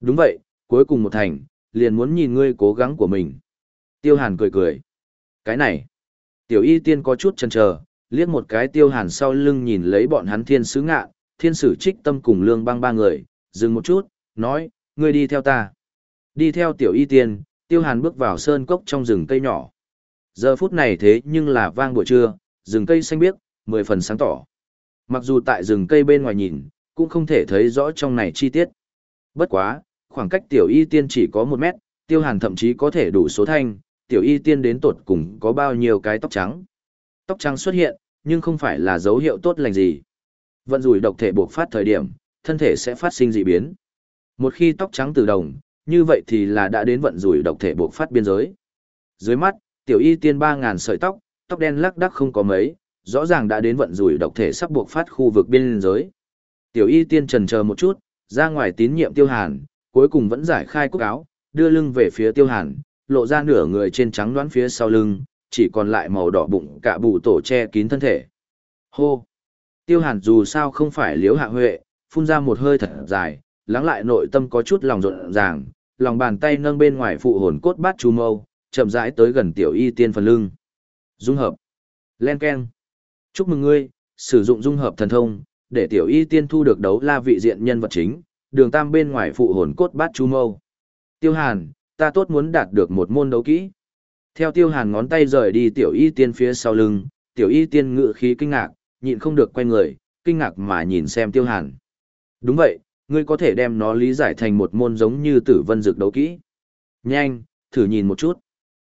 Đúng vậy, cuối cùng một thành, liền muốn nhìn ngươi cố gắng của mình. Tiêu hàn cười cười. Cái này, tiểu y tiên có chút chần chờ, liếc một cái tiêu hàn sau lưng nhìn lấy bọn hắn thiên sứ ngạ, thiên sử trích tâm cùng lương băng ba người, dừng một chút, nói, ngươi đi theo ta. Đi theo tiểu y tiên, tiêu hàn bước vào sơn cốc trong rừng cây nhỏ. Giờ phút này thế nhưng là vang buổi trưa, rừng cây xanh biếc, mười phần sáng tỏ. Mặc dù tại rừng cây bên ngoài nhìn, cũng không thể thấy rõ trong này chi tiết. Bất quá, khoảng cách tiểu y tiên chỉ có một mét, tiêu hàn thậm chí có thể đủ số thanh, tiểu y tiên đến tột cùng có bao nhiêu cái tóc trắng. Tóc trắng xuất hiện, nhưng không phải là dấu hiệu tốt lành gì. Vận rủi độc thể buộc phát thời điểm, thân thể sẽ phát sinh dị biến. Một khi tóc trắng từ đồng, như vậy thì là đã đến vận rủi độc thể buộc phát biên giới. Dưới mắt, tiểu y tiên 3.000 sợi tóc, tóc đen lắc đắc không có mấy, rõ ràng đã đến vận rủi độc thể sắp buộc phát khu vực biên giới. Tiểu y tiên trần chờ một chút, ra ngoài tín nhiệm tiêu hàn, cuối cùng vẫn giải khai cúc áo, đưa lưng về phía tiêu hàn, lộ ra nửa người trên trắng đoán phía sau lưng, chỉ còn lại màu đỏ bụng cả bụ tổ che kín thân thể. Hô! Tiêu hàn dù sao không phải liếu hạ huệ, phun ra một hơi thật dài, lắng lại nội tâm có chút lòng rộn ràng, lòng bàn tay nâng bên ngoài phụ hồn cốt bát chú mâu, chậm rãi tới gần tiểu y tiên phần lưng. Dung hợp. Len Ken. Chúc mừng ngươi, sử dụng dung hợp thần thông, để tiểu y tiên thu được đấu la vị diện nhân vật chính, đường tam bên ngoài phụ hồn cốt bát chu mâu. Tiêu hàn, ta tốt muốn đạt được một môn đấu kỹ. Theo tiêu hàn ngón tay rời đi tiểu y tiên phía sau lưng, tiểu y tiên ngự khí kinh ngạc, nhịn không được quay người, kinh ngạc mà nhìn xem tiêu hàn. Đúng vậy, ngươi có thể đem nó lý giải thành một môn giống như tử vân dược đấu kỹ. Nhanh, thử nhìn một chút.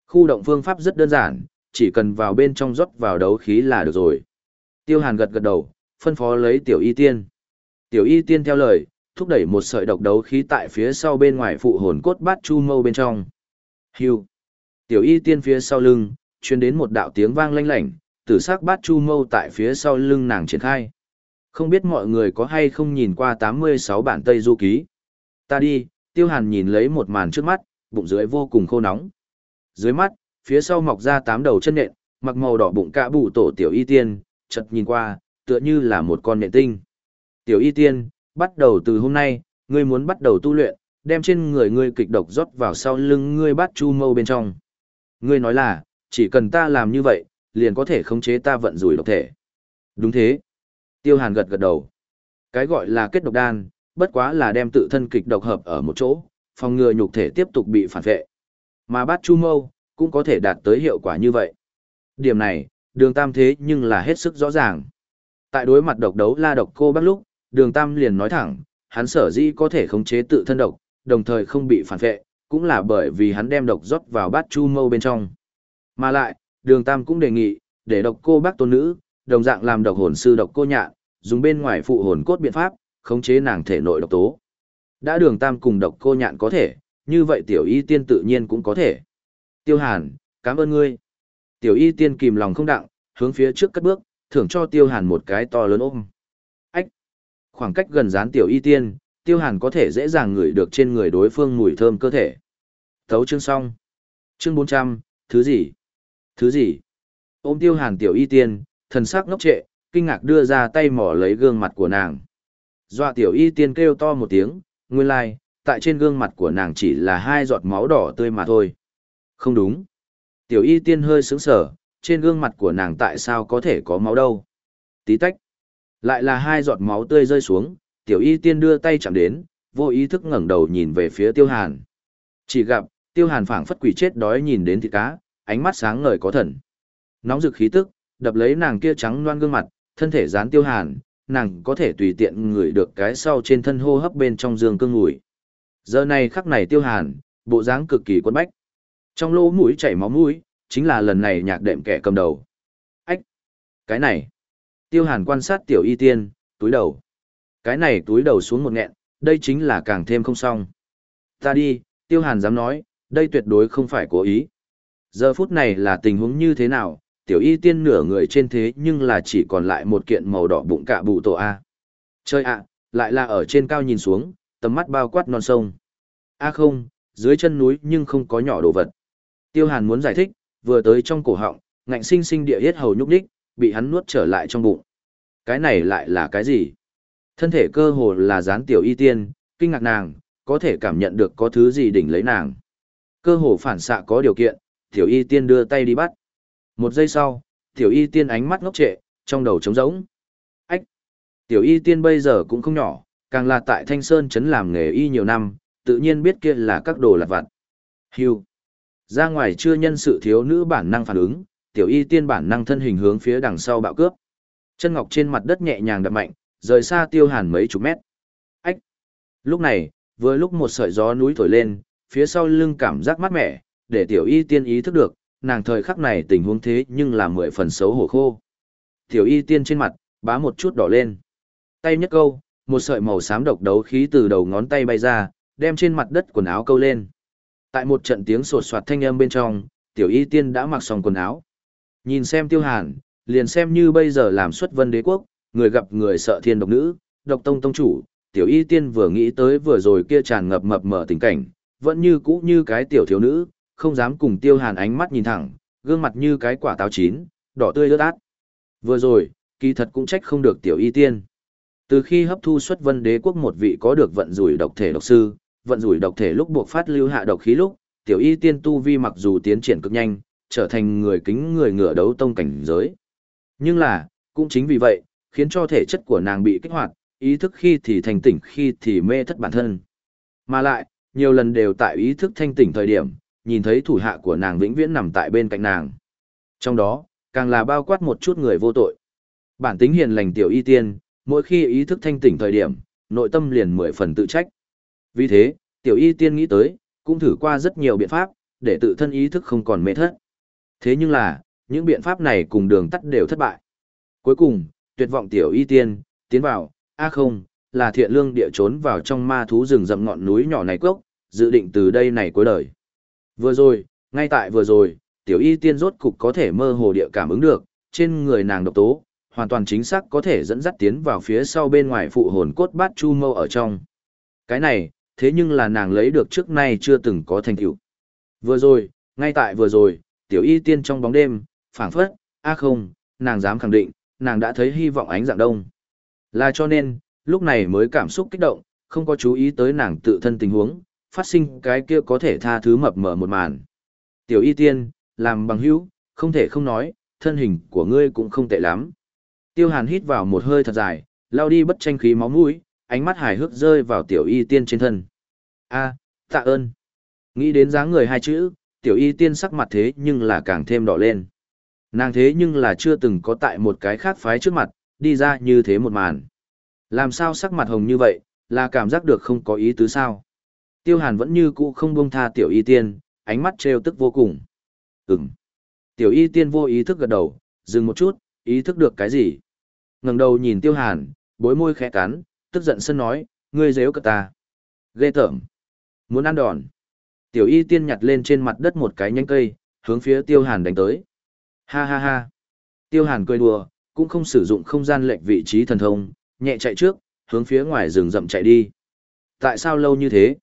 Khu động phương pháp rất đơn giản, chỉ cần vào bên trong rót vào đấu khí là được rồi. Tiêu hàn gật gật đầu, phân phó lấy tiểu y tiên. Tiểu y tiên theo lời, thúc đẩy một sợi độc đấu khí tại phía sau bên ngoài phụ hồn cốt bát chu mâu bên trong. Hưu. Tiểu y tiên phía sau lưng, truyền đến một đạo tiếng vang lanh lảnh, tử sắc bát chu mâu tại phía sau lưng nàng triển khai. Không biết mọi người có hay không nhìn qua 86 bản Tây Du Ký. Ta đi, tiêu hàn nhìn lấy một màn trước mắt, bụng dưới vô cùng khô nóng. Dưới mắt, phía sau mọc ra tám đầu chân nện, mặc màu đỏ bụng cả bụ tổ tiểu y tiên, chật nhìn qua, tựa như là một con nện tinh. Tiểu y tiên, bắt đầu từ hôm nay, ngươi muốn bắt đầu tu luyện, đem trên người ngươi kịch độc rót vào sau lưng ngươi bắt chu mâu bên trong. Ngươi nói là, chỉ cần ta làm như vậy, liền có thể khống chế ta vận rủi độc thể. Đúng thế. Tiêu Hàn gật gật đầu. Cái gọi là kết độc đan, bất quá là đem tự thân kịch độc hợp ở một chỗ, phòng ngừa nhục thể tiếp tục bị phản vệ. Mà bát chu mâu, cũng có thể đạt tới hiệu quả như vậy. Điểm này, đường tam thế nhưng là hết sức rõ ràng. Tại đối mặt độc đấu la độc cô bác lúc, đường tam liền nói thẳng, hắn sở dĩ có thể khống chế tự thân độc, đồng thời không bị phản vệ, cũng là bởi vì hắn đem độc rót vào bát chu mâu bên trong. Mà lại, đường tam cũng đề nghị, để độc cô bác tôn nữ, đồng dạng làm độc hồn sư độc cô nhạn, dùng bên ngoài phụ hồn cốt biện pháp, khống chế nàng thể nội độc tố. Đã đường tam cùng độc cô nhạn có thể, như vậy tiểu y tiên tự nhiên cũng có thể. Tiêu hàn, cảm ơn ngươi. Tiểu y tiên kìm lòng không đặng, hướng phía trước cất bước, thưởng cho tiêu hàn một cái to lớn ôm. Khoảng cách gần dán tiểu y tiên, tiêu hàn có thể dễ dàng ngửi được trên người đối phương mùi thơm cơ thể. Thấu chương xong. Chương 400, thứ gì? Thứ gì? Ôm tiêu hàn tiểu y tiên, thần sắc ngốc trệ, kinh ngạc đưa ra tay mỏ lấy gương mặt của nàng. Dọa tiểu y tiên kêu to một tiếng, nguyên lai, like, tại trên gương mặt của nàng chỉ là hai giọt máu đỏ tươi mà thôi. Không đúng. Tiểu y tiên hơi sững sở, trên gương mặt của nàng tại sao có thể có máu đâu. Tí tách. Lại là hai giọt máu tươi rơi xuống, tiểu y tiên đưa tay chạm đến, vô ý thức ngẩng đầu nhìn về phía tiêu hàn. Chỉ gặp, tiêu hàn phảng phất quỷ chết đói nhìn đến thịt cá, ánh mắt sáng ngời có thần. Nóng rực khí tức, đập lấy nàng kia trắng loan gương mặt, thân thể dán tiêu hàn, nàng có thể tùy tiện ngửi được cái sau trên thân hô hấp bên trong dương cương ngủi. Giờ này khắc này tiêu hàn, bộ dáng cực kỳ quân bách. Trong lỗ mũi chảy máu mũi, chính là lần này nhạc đệm kẻ cầm đầu. Ách! Cái này! Tiêu hàn quan sát tiểu y tiên, túi đầu. Cái này túi đầu xuống một nghẹn, đây chính là càng thêm không xong. Ta đi, tiêu hàn dám nói, đây tuyệt đối không phải cố ý. Giờ phút này là tình huống như thế nào, tiểu y tiên nửa người trên thế nhưng là chỉ còn lại một kiện màu đỏ bụng cả bụ tổ A. Chơi ạ, lại là ở trên cao nhìn xuống, tầm mắt bao quát non sông. A không, dưới chân núi nhưng không có nhỏ đồ vật. Tiêu Hàn muốn giải thích, vừa tới trong cổ họng, ngạnh sinh sinh địa yết hầu nhúc đích, bị hắn nuốt trở lại trong bụng. Cái này lại là cái gì? Thân thể cơ hồ là gián tiểu y tiên, kinh ngạc nàng, có thể cảm nhận được có thứ gì đỉnh lấy nàng. Cơ hồ phản xạ có điều kiện, tiểu y tiên đưa tay đi bắt. Một giây sau, tiểu y tiên ánh mắt ngốc trệ, trong đầu trống rỗng. Ách! Tiểu y tiên bây giờ cũng không nhỏ, càng là tại Thanh Sơn chấn làm nghề y nhiều năm, tự nhiên biết kia là các đồ lặt vặt. Hưu! Ra ngoài chưa nhân sự thiếu nữ bản năng phản ứng, tiểu y tiên bản năng thân hình hướng phía đằng sau bạo cướp. Chân ngọc trên mặt đất nhẹ nhàng đập mạnh, rời xa tiêu hàn mấy chục mét. Ách! Lúc này, vừa lúc một sợi gió núi thổi lên, phía sau lưng cảm giác mát mẻ, để tiểu y tiên ý thức được, nàng thời khắc này tình huống thế nhưng là mười phần xấu hổ khô. Tiểu y tiên trên mặt, bá một chút đỏ lên. Tay nhất câu, một sợi màu xám độc đấu khí từ đầu ngón tay bay ra, đem trên mặt đất quần áo câu lên. Tại một trận tiếng sột soạt thanh âm bên trong, tiểu y tiên đã mặc xong quần áo. Nhìn xem tiêu hàn, liền xem như bây giờ làm xuất vân đế quốc, người gặp người sợ thiên độc nữ, độc tông tông chủ, tiểu y tiên vừa nghĩ tới vừa rồi kia tràn ngập mập mờ tình cảnh, vẫn như cũ như cái tiểu thiếu nữ, không dám cùng tiêu hàn ánh mắt nhìn thẳng, gương mặt như cái quả táo chín, đỏ tươi ướt át. Vừa rồi, kỳ thật cũng trách không được tiểu y tiên. Từ khi hấp thu xuất vân đế quốc một vị có được vận rủi độc thể độc sư, vận rủi độc thể lúc buộc phát lưu hạ độc khí lúc, tiểu y tiên tu vi mặc dù tiến triển cực nhanh, trở thành người kính người ngựa đấu tông cảnh giới. Nhưng là, cũng chính vì vậy, khiến cho thể chất của nàng bị kích hoạt, ý thức khi thì thành tỉnh khi thì mê thất bản thân. Mà lại, nhiều lần đều tại ý thức thanh tỉnh thời điểm, nhìn thấy thủ hạ của nàng vĩnh viễn nằm tại bên cạnh nàng. Trong đó, càng là bao quát một chút người vô tội. Bản tính hiền lành tiểu y tiên, mỗi khi ý thức thanh tỉnh thời điểm, nội tâm liền mười phần tự trách. Vì thế, tiểu y tiên nghĩ tới, cũng thử qua rất nhiều biện pháp, để tự thân ý thức không còn mê thất. Thế nhưng là, những biện pháp này cùng đường tắt đều thất bại. Cuối cùng, tuyệt vọng tiểu y tiên, tiến vào, a không, là thiện lương địa trốn vào trong ma thú rừng rậm ngọn núi nhỏ này cốc, dự định từ đây này cuối đời. Vừa rồi, ngay tại vừa rồi, tiểu y tiên rốt cục có thể mơ hồ địa cảm ứng được, trên người nàng độc tố, hoàn toàn chính xác có thể dẫn dắt tiến vào phía sau bên ngoài phụ hồn cốt bát chu mâu ở trong. Cái này, thế nhưng là nàng lấy được trước nay chưa từng có thành tựu. Vừa rồi, ngay tại vừa rồi, tiểu y tiên trong bóng đêm, phảng phất, a không, nàng dám khẳng định, nàng đã thấy hy vọng ánh dạng đông. Là cho nên, lúc này mới cảm xúc kích động, không có chú ý tới nàng tự thân tình huống, phát sinh cái kia có thể tha thứ mập mờ một màn. Tiểu y tiên, làm bằng hữu, không thể không nói, thân hình của ngươi cũng không tệ lắm. Tiêu hàn hít vào một hơi thật dài, lao đi bất tranh khí máu mũi, ánh mắt hài hước rơi vào tiểu y tiên trên thân. a tạ ơn. Nghĩ đến dáng người hai chữ, tiểu y tiên sắc mặt thế nhưng là càng thêm đỏ lên. Nàng thế nhưng là chưa từng có tại một cái khác phái trước mặt, đi ra như thế một màn. Làm sao sắc mặt hồng như vậy, là cảm giác được không có ý tứ sao. Tiêu hàn vẫn như cũ không buông tha tiểu y tiên, ánh mắt trêu tức vô cùng. Ừm. Tiểu y tiên vô ý thức gật đầu, dừng một chút, ý thức được cái gì. ngẩng đầu nhìn tiêu hàn, bối môi khẽ cắn, tức giận sân nói, ngươi dếu cất ta. Ghê tởm. Muốn ăn đòn. Tiểu y tiên nhặt lên trên mặt đất một cái nhánh cây, hướng phía tiêu hàn đánh tới. Ha ha ha. Tiêu hàn cười đùa, cũng không sử dụng không gian lệnh vị trí thần thông, nhẹ chạy trước, hướng phía ngoài rừng rậm chạy đi. Tại sao lâu như thế?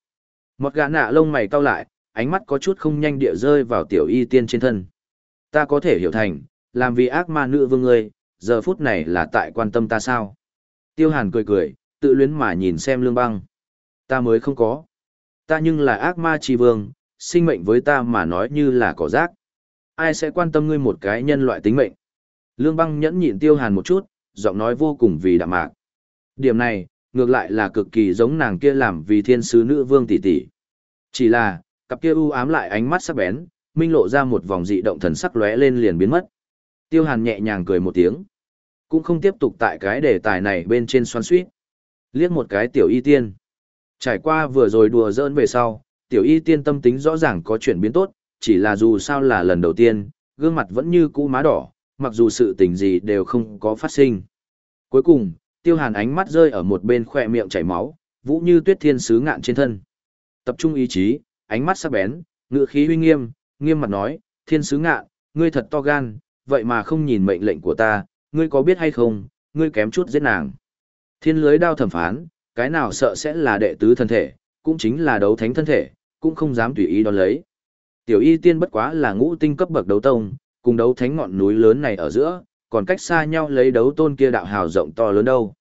Một gã nạ lông mày cau lại, ánh mắt có chút không nhanh địa rơi vào tiểu y tiên trên thân. Ta có thể hiểu thành, làm vì ác ma nữ vương ngươi, giờ phút này là tại quan tâm ta sao? Tiêu hàn cười cười, tự luyến mà nhìn xem lương băng. Ta mới không có. Ta nhưng là ác ma tri vương, sinh mệnh với ta mà nói như là cỏ rác. Ai sẽ quan tâm ngươi một cái nhân loại tính mệnh? Lương băng nhẫn nhịn tiêu hàn một chút, giọng nói vô cùng vì đạm mạc. Điểm này, ngược lại là cực kỳ giống nàng kia làm vì thiên sứ nữ vương tỷ tỷ. Chỉ là, cặp kia u ám lại ánh mắt sắc bén, minh lộ ra một vòng dị động thần sắc lóe lên liền biến mất. Tiêu Hàn nhẹ nhàng cười một tiếng, cũng không tiếp tục tại cái đề tài này bên trên xoắn xuýt. Liếc một cái tiểu y tiên. Trải qua vừa rồi đùa giỡn về sau, tiểu y tiên tâm tính rõ ràng có chuyển biến tốt, chỉ là dù sao là lần đầu tiên, gương mặt vẫn như cũ má đỏ, mặc dù sự tình gì đều không có phát sinh. Cuối cùng, tiêu hàn ánh mắt rơi ở một bên khoe miệng chảy máu, vũ như tuyết thiên sứ ngạn trên thân. Tập trung ý chí, ánh mắt sắc bén, ngựa khí uy nghiêm, nghiêm mặt nói, thiên sứ ngạn, ngươi thật to gan, vậy mà không nhìn mệnh lệnh của ta, ngươi có biết hay không, ngươi kém chút giết nàng. Thiên lưới đao thẩm phán, cái nào sợ sẽ là đệ tứ thân thể, cũng chính là đấu thánh thân thể, cũng không dám tùy ý đón lấy. Tiểu y tiên bất quá là ngũ tinh cấp bậc đấu tông, cùng đấu thánh ngọn núi lớn này ở giữa, còn cách xa nhau lấy đấu tôn kia đạo hào rộng to lớn đâu.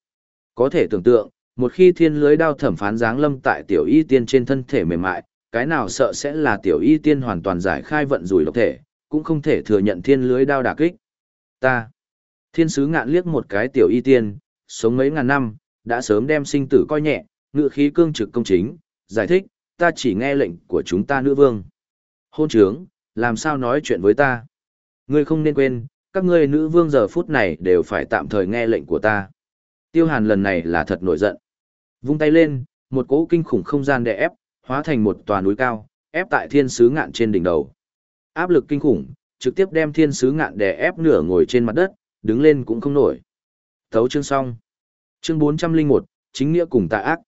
Có thể tưởng tượng, Một khi thiên lưới đao thẩm phán giáng lâm tại tiểu y tiên trên thân thể mềm mại, cái nào sợ sẽ là tiểu y tiên hoàn toàn giải khai vận rủi độc thể, cũng không thể thừa nhận thiên lưới đao đả kích. Ta. Thiên sứ ngạn liếc một cái tiểu y tiên, sống mấy ngàn năm, đã sớm đem sinh tử coi nhẹ, ngự khí cương trực công chính, giải thích, ta chỉ nghe lệnh của chúng ta nữ vương. Hôn trướng, làm sao nói chuyện với ta? Ngươi không nên quên, các ngươi nữ vương giờ phút này đều phải tạm thời nghe lệnh của ta. Tiêu hàn lần này là thật nổi giận. Vung tay lên, một cỗ kinh khủng không gian đè ép, hóa thành một tòa núi cao, ép tại thiên sứ ngạn trên đỉnh đầu. Áp lực kinh khủng, trực tiếp đem thiên sứ ngạn đè ép nửa ngồi trên mặt đất, đứng lên cũng không nổi. Thấu chương xong. Chương 401, chính nghĩa cùng tà ác.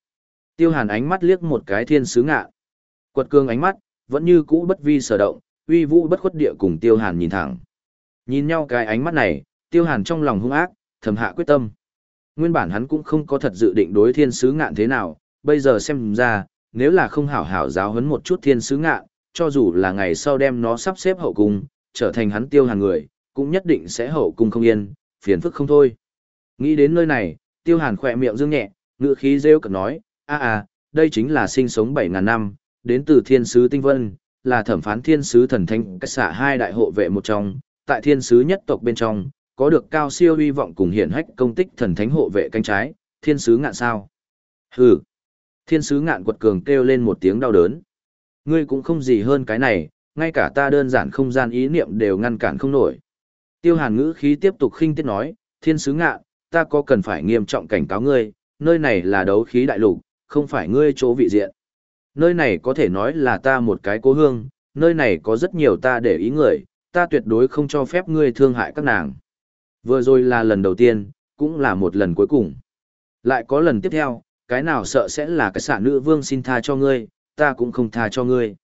Tiêu hàn ánh mắt liếc một cái thiên sứ ngạ Quật cương ánh mắt, vẫn như cũ bất vi sở động, uy vũ bất khuất địa cùng tiêu hàn nhìn thẳng. Nhìn nhau cái ánh mắt này, tiêu hàn trong lòng hung ác, thầm hạ quyết tâm. Nguyên bản hắn cũng không có thật dự định đối thiên sứ ngạn thế nào, bây giờ xem ra, nếu là không hảo hảo giáo huấn một chút thiên sứ ngạn, cho dù là ngày sau đem nó sắp xếp hậu cung, trở thành hắn tiêu hàn người, cũng nhất định sẽ hậu cung không yên, phiền phức không thôi. Nghĩ đến nơi này, tiêu hàn khỏe miệng dương nhẹ, ngựa khí rêu cực nói, a à, đây chính là sinh sống 7.000 năm, đến từ thiên sứ tinh vân, là thẩm phán thiên sứ thần thanh cách xả hai đại hộ vệ một trong, tại thiên sứ nhất tộc bên trong, có được cao siêu uy vọng cùng hiển hách công tích thần thánh hộ vệ cánh trái, thiên sứ ngạn sao. Hừ. Thiên sứ ngạn quật cường kêu lên một tiếng đau đớn. Ngươi cũng không gì hơn cái này, ngay cả ta đơn giản không gian ý niệm đều ngăn cản không nổi. Tiêu hàn ngữ khí tiếp tục khinh tiết nói, thiên sứ ngạn, ta có cần phải nghiêm trọng cảnh cáo ngươi, nơi này là đấu khí đại lục, không phải ngươi chỗ vị diện. Nơi này có thể nói là ta một cái cố hương, nơi này có rất nhiều ta để ý người, ta tuyệt đối không cho phép ngươi thương hại các nàng. Vừa rồi là lần đầu tiên, cũng là một lần cuối cùng. Lại có lần tiếp theo, cái nào sợ sẽ là cái xả nữ vương xin tha cho ngươi, ta cũng không tha cho ngươi.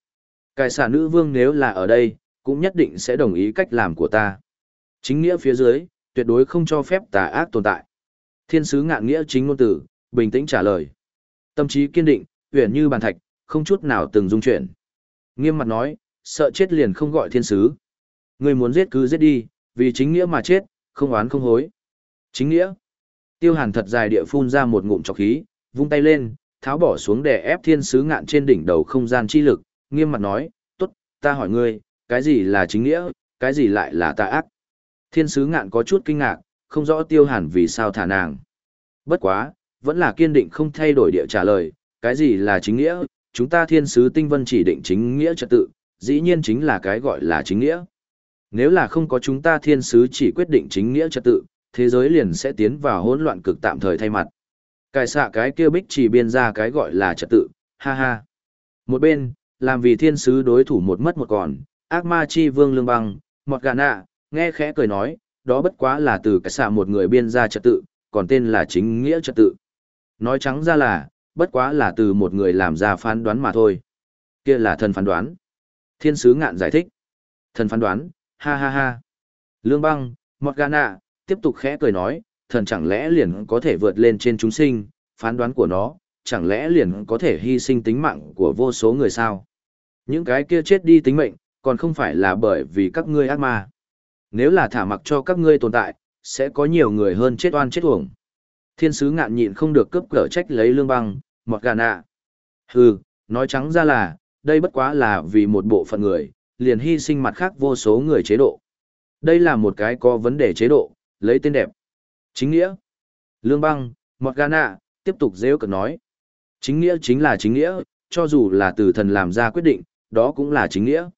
Cái xả nữ vương nếu là ở đây, cũng nhất định sẽ đồng ý cách làm của ta. Chính nghĩa phía dưới, tuyệt đối không cho phép tà ác tồn tại. Thiên sứ ngạn nghĩa chính ngôn tử, bình tĩnh trả lời. Tâm trí kiên định, huyền như bàn thạch, không chút nào từng dung chuyển. Nghiêm mặt nói, sợ chết liền không gọi thiên sứ. Người muốn giết cứ giết đi, vì chính nghĩa mà chết, không oán không hối. Chính nghĩa. Tiêu hàn thật dài địa phun ra một ngụm trọc khí, vung tay lên, tháo bỏ xuống để ép thiên sứ ngạn trên đỉnh đầu không gian chi lực, nghiêm mặt nói, tốt, ta hỏi ngươi, cái gì là chính nghĩa, cái gì lại là tà ác. Thiên sứ ngạn có chút kinh ngạc, không rõ tiêu hàn vì sao thả nàng. Bất quá, vẫn là kiên định không thay đổi địa trả lời, cái gì là chính nghĩa, chúng ta thiên sứ tinh vân chỉ định chính nghĩa trật tự, dĩ nhiên chính là cái gọi là chính nghĩa. Nếu là không có chúng ta thiên sứ chỉ quyết định chính nghĩa trật tự, thế giới liền sẽ tiến vào hỗn loạn cực tạm thời thay mặt. Cài xạ cái kia bích chỉ biên ra cái gọi là trật tự, ha ha. Một bên, làm vì thiên sứ đối thủ một mất một còn, ác ma chi vương lương băng, một gà nạ, nghe khẽ cười nói, đó bất quá là từ cái xạ một người biên ra trật tự, còn tên là chính nghĩa trật tự. Nói trắng ra là, bất quá là từ một người làm ra phán đoán mà thôi. Kia là thần phán đoán. Thiên sứ ngạn giải thích. Thần phán đoán, ha ha ha. Lương băng, Morgana, tiếp tục khẽ cười nói, thần chẳng lẽ liền có thể vượt lên trên chúng sinh, phán đoán của nó, chẳng lẽ liền có thể hy sinh tính mạng của vô số người sao? Những cái kia chết đi tính mệnh, còn không phải là bởi vì các ngươi ác ma. Nếu là thả mặc cho các ngươi tồn tại, sẽ có nhiều người hơn chết oan chết uổng. Thiên sứ ngạn nhịn không được cướp cỡ trách lấy lương băng, mọt gà nạ. Hừ, nói trắng ra là, đây bất quá là vì một bộ phận người, liền hy sinh mặt khác vô số người chế độ. Đây là một cái có vấn đề chế độ, lấy tên đẹp. Chính nghĩa. Lương băng, mọt gà nạ, tiếp tục rêu cực nói. Chính nghĩa chính là chính nghĩa, cho dù là từ thần làm ra quyết định, đó cũng là chính nghĩa.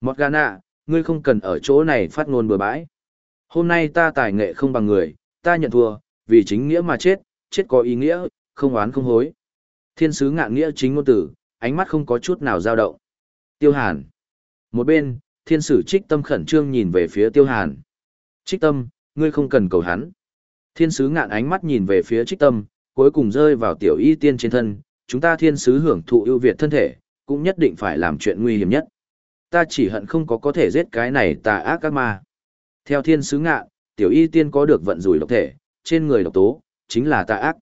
Mọt gà nạ, ngươi không cần ở chỗ này phát ngôn bừa bãi. Hôm nay ta tài nghệ không bằng người, ta nhận thua, vì chính nghĩa mà chết, chết có ý nghĩa, không oán không hối. Thiên sứ ngạn nghĩa chính ngôn tử, ánh mắt không có chút nào dao động. Tiêu Hàn. Một bên, thiên sử trích tâm khẩn trương nhìn về phía Tiêu Hàn. Trích tâm, ngươi không cần cầu hắn. Thiên sứ ngạn ánh mắt nhìn về phía trích tâm, cuối cùng rơi vào tiểu y tiên trên thân. Chúng ta thiên sứ hưởng thụ ưu việt thân thể, cũng nhất định phải làm chuyện nguy hiểm nhất. Ta chỉ hận không có có thể giết cái này tà ác các ma. Theo thiên sứ Ngạ, tiểu y tiên có được vận rủi độc thể, trên người độc tố, chính là tà ác.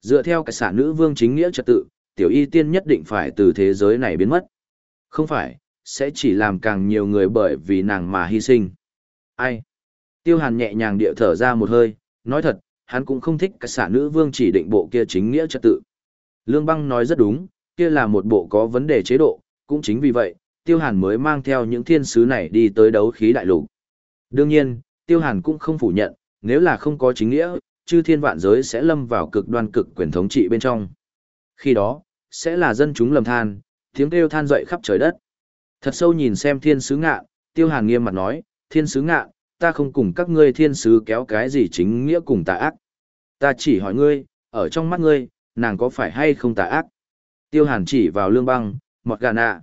Dựa theo cái sản nữ vương chính nghĩa trật tự, tiểu y tiên nhất định phải từ thế giới này biến mất. Không phải, sẽ chỉ làm càng nhiều người bởi vì nàng mà hy sinh. Ai? Tiêu hàn nhẹ nhàng địa thở ra một hơi, nói thật, hắn cũng không thích cái xả nữ vương chỉ định bộ kia chính nghĩa trật tự. Lương Băng nói rất đúng, kia là một bộ có vấn đề chế độ, cũng chính vì vậy, Tiêu Hàn mới mang theo những thiên sứ này đi tới đấu khí đại lục. Đương nhiên, Tiêu Hàn cũng không phủ nhận, nếu là không có chính nghĩa, chư thiên vạn giới sẽ lâm vào cực đoan cực quyền thống trị bên trong. Khi đó, sẽ là dân chúng lầm than, tiếng kêu than dậy khắp trời đất. Thật sâu nhìn xem thiên sứ ngạ, Tiêu Hàn nghiêm mặt nói, thiên sứ ngạ, ta không cùng các ngươi thiên sứ kéo cái gì chính nghĩa cùng tà ác. Ta chỉ hỏi ngươi, ở trong mắt ngươi, nàng có phải hay không tà ác? Tiêu Hàn chỉ vào lương băng, mọt gà nạ.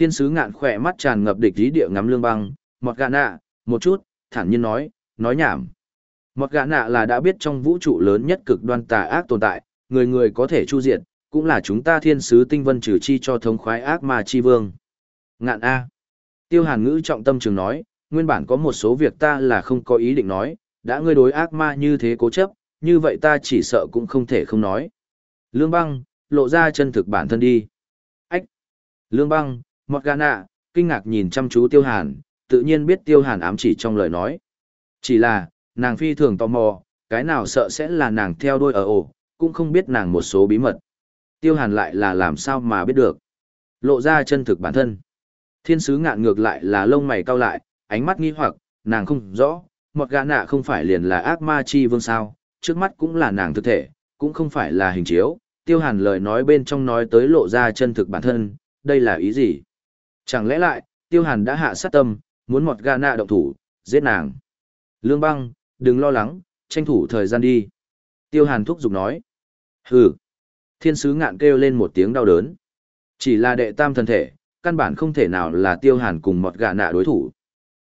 Thiên sứ ngạn khỏe mắt tràn ngập địch ý địa ngắm lương băng, mọt gà nạ, một chút, thản nhiên nói, nói nhảm. Mọt gà nạ là đã biết trong vũ trụ lớn nhất cực đoan tà ác tồn tại, người người có thể chu diệt, cũng là chúng ta thiên sứ tinh vân trừ chi cho thống khoái ác mà chi vương. Ngạn A. Tiêu hàn ngữ trọng tâm trường nói, nguyên bản có một số việc ta là không có ý định nói, đã ngươi đối ác ma như thế cố chấp, như vậy ta chỉ sợ cũng không thể không nói. Lương băng, lộ ra chân thực bản thân đi. Ách! Lương băng, mọt gà nạ, kinh ngạc nhìn chăm chú tiêu hàn, tự nhiên biết tiêu hàn ám chỉ trong lời nói. Chỉ là, nàng phi thường tò mò, cái nào sợ sẽ là nàng theo đuôi ở ổ, cũng không biết nàng một số bí mật. Tiêu hàn lại là làm sao mà biết được. Lộ ra chân thực bản thân. Thiên sứ ngạn ngược lại là lông mày cau lại, ánh mắt nghi hoặc, nàng không rõ, một gã nạ không phải liền là ác ma chi vương sao, trước mắt cũng là nàng thực thể, cũng không phải là hình chiếu. Tiêu hàn lời nói bên trong nói tới lộ ra chân thực bản thân, đây là ý gì? Chẳng lẽ lại, tiêu hàn đã hạ sát tâm, muốn một gã nạ động thủ, giết nàng. Lương băng, đừng lo lắng, tranh thủ thời gian đi. Tiêu hàn thúc giục nói. Hừ. Thiên sứ ngạn kêu lên một tiếng đau đớn. Chỉ là đệ tam thân thể, căn bản không thể nào là tiêu hàn cùng một gã nạ đối thủ.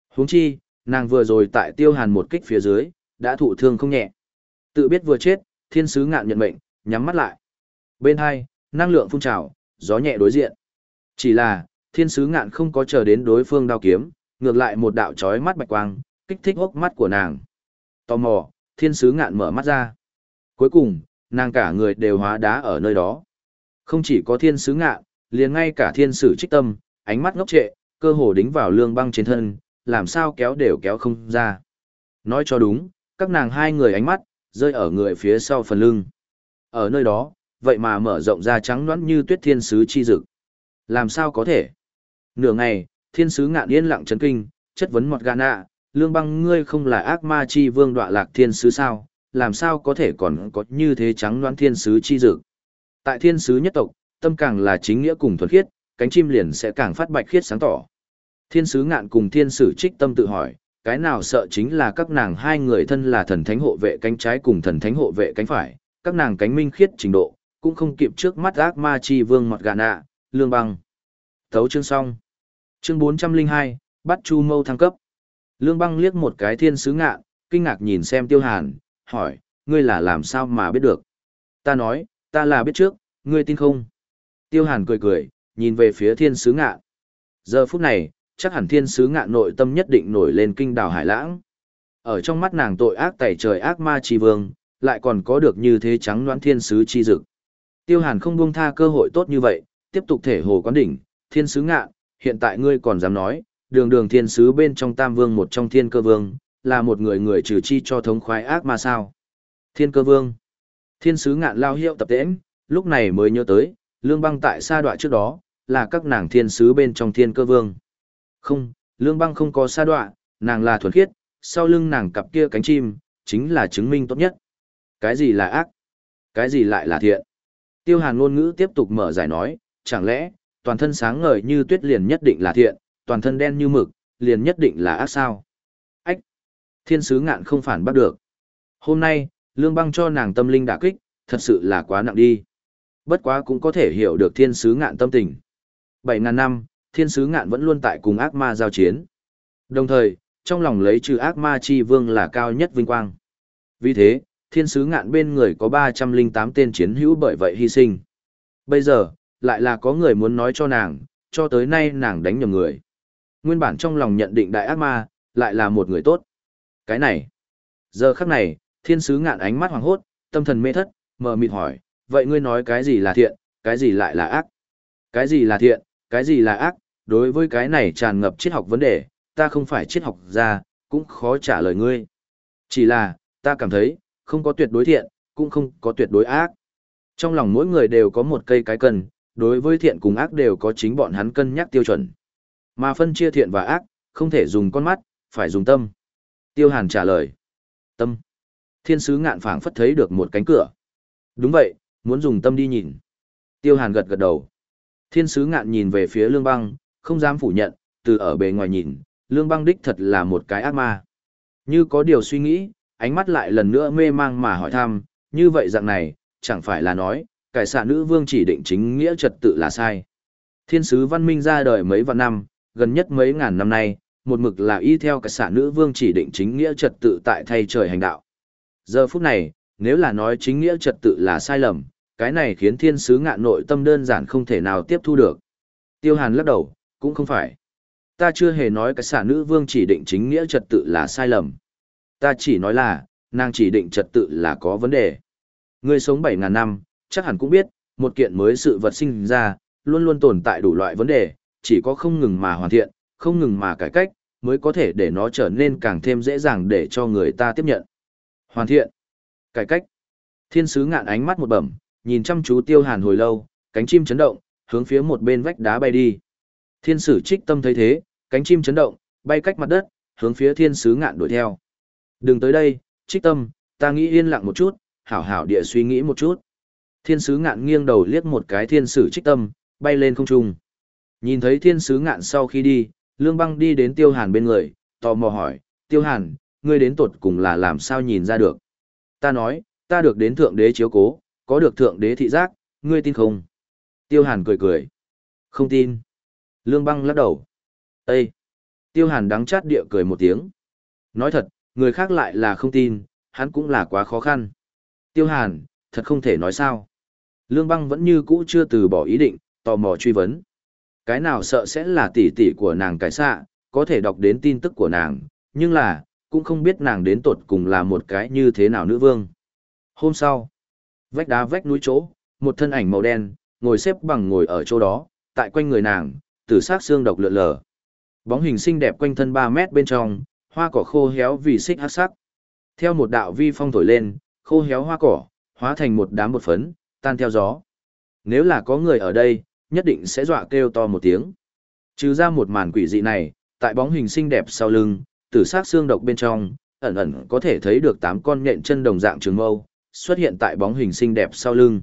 huống chi, nàng vừa rồi tại tiêu hàn một kích phía dưới, đã thụ thương không nhẹ. Tự biết vừa chết, thiên sứ ngạn nhận mệnh, nhắm mắt lại. Bên hai, năng lượng phun trào, gió nhẹ đối diện. Chỉ là, thiên sứ ngạn không có chờ đến đối phương đao kiếm, ngược lại một đạo chói mắt bạch quang, kích thích hốc mắt của nàng. Tò mò, thiên sứ ngạn mở mắt ra. Cuối cùng, nàng cả người đều hóa đá ở nơi đó. Không chỉ có thiên sứ ngạn, liền ngay cả thiên sử trích tâm, ánh mắt ngốc trệ, cơ hồ đính vào lương băng trên thân, làm sao kéo đều kéo không ra. Nói cho đúng, các nàng hai người ánh mắt, rơi ở người phía sau phần lưng. Ở nơi đó, vậy mà mở rộng ra trắng nõn như tuyết thiên sứ chi dực. Làm sao có thể? Nửa ngày, thiên sứ ngạn yên lặng chấn kinh, chất vấn một gà nạ, lương băng ngươi không là ác ma chi vương đọa lạc thiên sứ sao, làm sao có thể còn có như thế trắng đoán thiên sứ chi dự. Tại thiên sứ nhất tộc, tâm càng là chính nghĩa cùng thuần khiết, cánh chim liền sẽ càng phát bạch khiết sáng tỏ. Thiên sứ ngạn cùng thiên sử trích tâm tự hỏi, cái nào sợ chính là các nàng hai người thân là thần thánh hộ vệ cánh trái cùng thần thánh hộ vệ cánh phải, các nàng cánh minh khiết trình độ, cũng không kịp trước mắt ác ma chi vương mọt gà nạ, lương băng. Thấu chương xong. Chương 402, bắt chu mâu thăng cấp. Lương băng liếc một cái thiên sứ ngạ kinh ngạc nhìn xem tiêu hàn, hỏi, ngươi là làm sao mà biết được? Ta nói, ta là biết trước, ngươi tin không? Tiêu hàn cười cười, nhìn về phía thiên sứ ngạ Giờ phút này, chắc hẳn thiên sứ ngạ nội tâm nhất định nổi lên kinh đào hải lãng. Ở trong mắt nàng tội ác tẩy trời ác ma chi vương, lại còn có được như thế trắng noãn thiên sứ chi dực. Tiêu hàn không buông tha cơ hội tốt như vậy, tiếp tục thể hồ quán đỉnh, thiên sứ ngạn, hiện tại ngươi còn dám nói, đường đường thiên sứ bên trong tam vương một trong thiên cơ vương, là một người người trừ chi cho thống khoái ác mà sao. Thiên cơ vương, thiên sứ ngạn lao hiệu tập tễnh, lúc này mới nhớ tới, lương băng tại sa đoạ trước đó, là các nàng thiên sứ bên trong thiên cơ vương. Không, lương băng không có sa đoạ, nàng là thuần khiết, sau lưng nàng cặp kia cánh chim, chính là chứng minh tốt nhất. Cái gì là ác? Cái gì lại là thiện? Tiêu hàn ngôn ngữ tiếp tục mở giải nói, chẳng lẽ, toàn thân sáng ngời như tuyết liền nhất định là thiện, toàn thân đen như mực, liền nhất định là ác sao? Ách! Thiên sứ ngạn không phản bắt được. Hôm nay, lương băng cho nàng tâm linh đả kích, thật sự là quá nặng đi. Bất quá cũng có thể hiểu được thiên sứ ngạn tâm tình. Bảy ngàn năm, thiên sứ ngạn vẫn luôn tại cùng ác ma giao chiến. Đồng thời, trong lòng lấy trừ ác ma chi vương là cao nhất vinh quang. Vì thế, thiên sứ ngạn bên người có 308 tên chiến hữu bởi vậy hy sinh. Bây giờ, lại là có người muốn nói cho nàng, cho tới nay nàng đánh nhầm người. Nguyên bản trong lòng nhận định đại ác ma, lại là một người tốt. Cái này, giờ khắc này, thiên sứ ngạn ánh mắt hoàng hốt, tâm thần mê thất, mờ mịt hỏi, vậy ngươi nói cái gì là thiện, cái gì lại là ác? Cái gì là thiện, cái gì là ác? Đối với cái này tràn ngập triết học vấn đề, ta không phải triết học gia, cũng khó trả lời ngươi. Chỉ là, ta cảm thấy, không có tuyệt đối thiện, cũng không có tuyệt đối ác. Trong lòng mỗi người đều có một cây cái cần đối với thiện cùng ác đều có chính bọn hắn cân nhắc tiêu chuẩn. Mà phân chia thiện và ác, không thể dùng con mắt, phải dùng tâm. Tiêu Hàn trả lời. Tâm. Thiên sứ ngạn phảng phất thấy được một cánh cửa. Đúng vậy, muốn dùng tâm đi nhìn. Tiêu Hàn gật gật đầu. Thiên sứ ngạn nhìn về phía lương băng, không dám phủ nhận, từ ở bề ngoài nhìn, lương băng đích thật là một cái ác ma. Như có điều suy nghĩ, ánh mắt lại lần nữa mê mang mà hỏi thăm, như vậy dạng này, chẳng phải là nói, cải xạ nữ vương chỉ định chính nghĩa trật tự là sai. Thiên sứ văn minh ra đời mấy vạn năm, gần nhất mấy ngàn năm nay, một mực là y theo cải xạ nữ vương chỉ định chính nghĩa trật tự tại thay trời hành đạo. Giờ phút này, nếu là nói chính nghĩa trật tự là sai lầm, cái này khiến thiên sứ ngạn nội tâm đơn giản không thể nào tiếp thu được. Tiêu hàn lắc đầu, cũng không phải. Ta chưa hề nói cái xả nữ vương chỉ định chính nghĩa trật tự là sai lầm. Ta chỉ nói là, nàng chỉ định trật tự là có vấn đề. Ngươi sống 7.000 năm, chắc hẳn cũng biết, một kiện mới sự vật sinh ra, luôn luôn tồn tại đủ loại vấn đề, chỉ có không ngừng mà hoàn thiện, không ngừng mà cải cách, mới có thể để nó trở nên càng thêm dễ dàng để cho người ta tiếp nhận. Hoàn thiện, cải cách. Thiên sứ ngạn ánh mắt một bẩm, nhìn chăm chú tiêu hàn hồi lâu, cánh chim chấn động, hướng phía một bên vách đá bay đi. Thiên sử trích tâm thấy thế, cánh chim chấn động, bay cách mặt đất, hướng phía thiên sứ ngạn đuổi theo. Đừng tới đây, trích tâm, ta nghĩ yên lặng một chút, hảo hảo địa suy nghĩ một chút. Thiên sứ ngạn nghiêng đầu liếc một cái thiên sử trích tâm, bay lên không trung. Nhìn thấy thiên sứ ngạn sau khi đi, lương băng đi đến tiêu hàn bên người, tò mò hỏi, tiêu hàn, ngươi đến tột cùng là làm sao nhìn ra được. Ta nói, ta được đến thượng đế chiếu cố, có được thượng đế thị giác, ngươi tin không? Tiêu hàn cười cười. Không tin. Lương băng lắc đầu. Ê! Tiêu hàn đắng chát địa cười một tiếng. Nói thật, người khác lại là không tin, hắn cũng là quá khó khăn. Tiêu hàn, thật không thể nói sao. Lương băng vẫn như cũ chưa từ bỏ ý định, tò mò truy vấn. Cái nào sợ sẽ là tỷ tỷ của nàng cái xạ, có thể đọc đến tin tức của nàng, nhưng là, cũng không biết nàng đến tột cùng là một cái như thế nào nữ vương. Hôm sau, vách đá vách núi chỗ, một thân ảnh màu đen, ngồi xếp bằng ngồi ở chỗ đó, tại quanh người nàng, tử sát xương độc lượn lờ. Bóng hình xinh đẹp quanh thân 3 mét bên trong, hoa cỏ khô héo vì xích hắc sắc. Theo một đạo vi phong thổi lên, khô héo hoa cỏ, hóa thành một đám bột phấn, tan theo gió. Nếu là có người ở đây, nhất định sẽ dọa kêu to một tiếng. Trừ ra một màn quỷ dị này, tại bóng hình xinh đẹp sau lưng, tử sát xương độc bên trong, ẩn ẩn có thể thấy được tám con nhện chân đồng dạng trường mâu, xuất hiện tại bóng hình xinh đẹp sau lưng.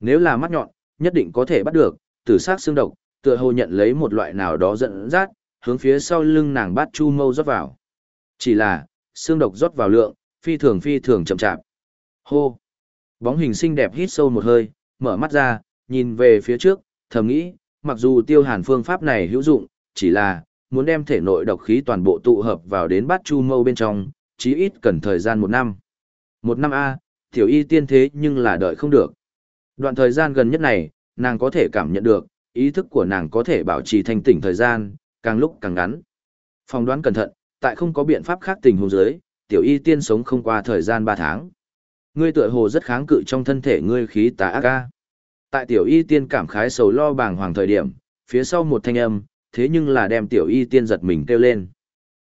Nếu là mắt nhọn, nhất định có thể bắt được, tử sát xương độc, tựa hồ nhận lấy một loại nào đó dẫn dắt, hướng phía sau lưng nàng bát chu mâu rót vào. Chỉ là, xương độc rót vào lượng, phi thường phi thường chậm chạp. Hô! Bóng hình xinh đẹp hít sâu một hơi, mở mắt ra, nhìn về phía trước, thầm nghĩ, mặc dù tiêu hàn phương pháp này hữu dụng, chỉ là, muốn đem thể nội độc khí toàn bộ tụ hợp vào đến bát chu mâu bên trong, chí ít cần thời gian một năm. Một năm A, tiểu y tiên thế nhưng là đợi không được. Đoạn thời gian gần nhất này, nàng có thể cảm nhận được, ý thức của nàng có thể bảo trì thanh tỉnh thời gian, càng lúc càng ngắn. Phòng đoán cẩn thận, tại không có biện pháp khác tình huống dưới, tiểu y tiên sống không qua thời gian 3 tháng. Ngươi tựa hồ rất kháng cự trong thân thể ngươi khí tà ác ca. Tại tiểu y tiên cảm khái sầu lo bàng hoàng thời điểm, phía sau một thanh âm, thế nhưng là đem tiểu y tiên giật mình kêu lên.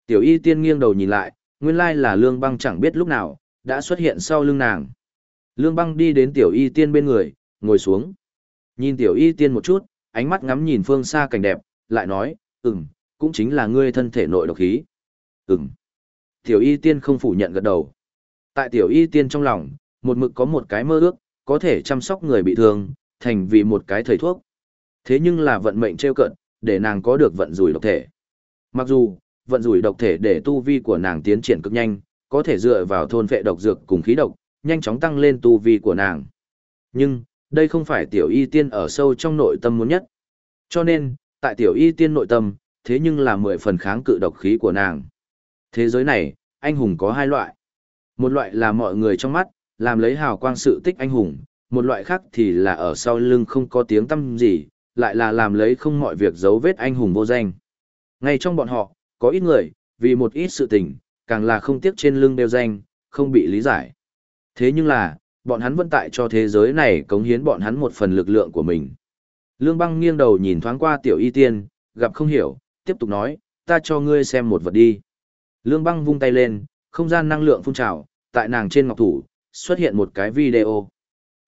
Tiểu y tiên nghiêng đầu nhìn lại, nguyên lai là lương băng chẳng biết lúc nào, đã xuất hiện sau lưng nàng. Lương băng đi đến tiểu y tiên bên người, ngồi xuống. Nhìn tiểu y tiên một chút, ánh mắt ngắm nhìn phương xa cảnh đẹp, lại nói, ừm, cũng chính là ngươi thân thể nội độc khí. Ừm. Tiểu y tiên không phủ nhận gật đầu. Tại tiểu y tiên trong lòng, một mực có một cái mơ ước, có thể chăm sóc người bị thương, thành vì một cái thầy thuốc. Thế nhưng là vận mệnh trêu cận, để nàng có được vận rủi độc thể. Mặc dù, vận rủi độc thể để tu vi của nàng tiến triển cực nhanh, có thể dựa vào thôn vệ độc dược cùng khí độc, nhanh chóng tăng lên tu vi của nàng. Nhưng, đây không phải tiểu y tiên ở sâu trong nội tâm muốn nhất. Cho nên, tại tiểu y tiên nội tâm, thế nhưng là mười phần kháng cự độc khí của nàng. Thế giới này, anh hùng có hai loại. Một loại là mọi người trong mắt, làm lấy hào quang sự tích anh hùng, một loại khác thì là ở sau lưng không có tiếng tâm gì, lại là làm lấy không mọi việc giấu vết anh hùng vô danh. Ngay trong bọn họ, có ít người, vì một ít sự tình, càng là không tiếc trên lưng đeo danh, không bị lý giải. Thế nhưng là, bọn hắn vẫn tại cho thế giới này cống hiến bọn hắn một phần lực lượng của mình. Lương băng nghiêng đầu nhìn thoáng qua tiểu y tiên, gặp không hiểu, tiếp tục nói, ta cho ngươi xem một vật đi. Lương băng vung tay lên, không gian năng lượng phun trào, tại nàng trên ngọc thủ, xuất hiện một cái video.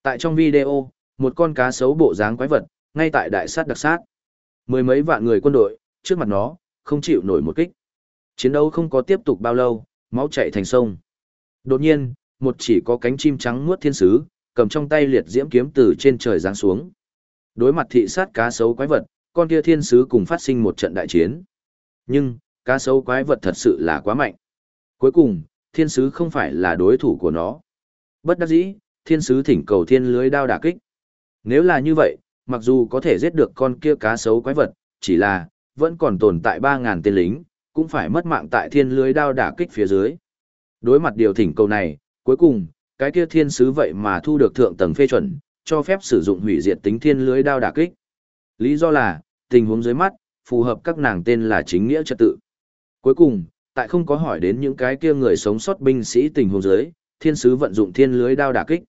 Tại trong video, một con cá sấu bộ dáng quái vật, ngay tại đại sát đặc sát. Mười mấy vạn người quân đội, trước mặt nó, không chịu nổi một kích. Chiến đấu không có tiếp tục bao lâu, máu chảy thành sông. Đột nhiên, một chỉ có cánh chim trắng nuốt thiên sứ, cầm trong tay liệt diễm kiếm từ trên trời giáng xuống. Đối mặt thị sát cá sấu quái vật, con kia thiên sứ cùng phát sinh một trận đại chiến. Nhưng, cá sấu quái vật thật sự là quá mạnh. Cuối cùng, thiên sứ không phải là đối thủ của nó. Bất đắc dĩ, thiên sứ thỉnh cầu thiên lưới đao đả kích. Nếu là như vậy, mặc dù có thể giết được con kia cá sấu quái vật, chỉ là, vẫn còn tồn tại 3.000 tên lính, cũng phải mất mạng tại thiên lưới đao đả kích phía dưới. Đối mặt điều thỉnh cầu này, cuối cùng, cái kia thiên sứ vậy mà thu được thượng tầng phê chuẩn, cho phép sử dụng hủy diệt tính thiên lưới đao đả kích. Lý do là, tình huống dưới mắt, phù hợp các nàng tên là chính nghĩa trật tự. Cuối cùng, tại không có hỏi đến những cái kia người sống sót binh sĩ tình huống dưới, thiên sứ vận dụng thiên lưới đao đả kích.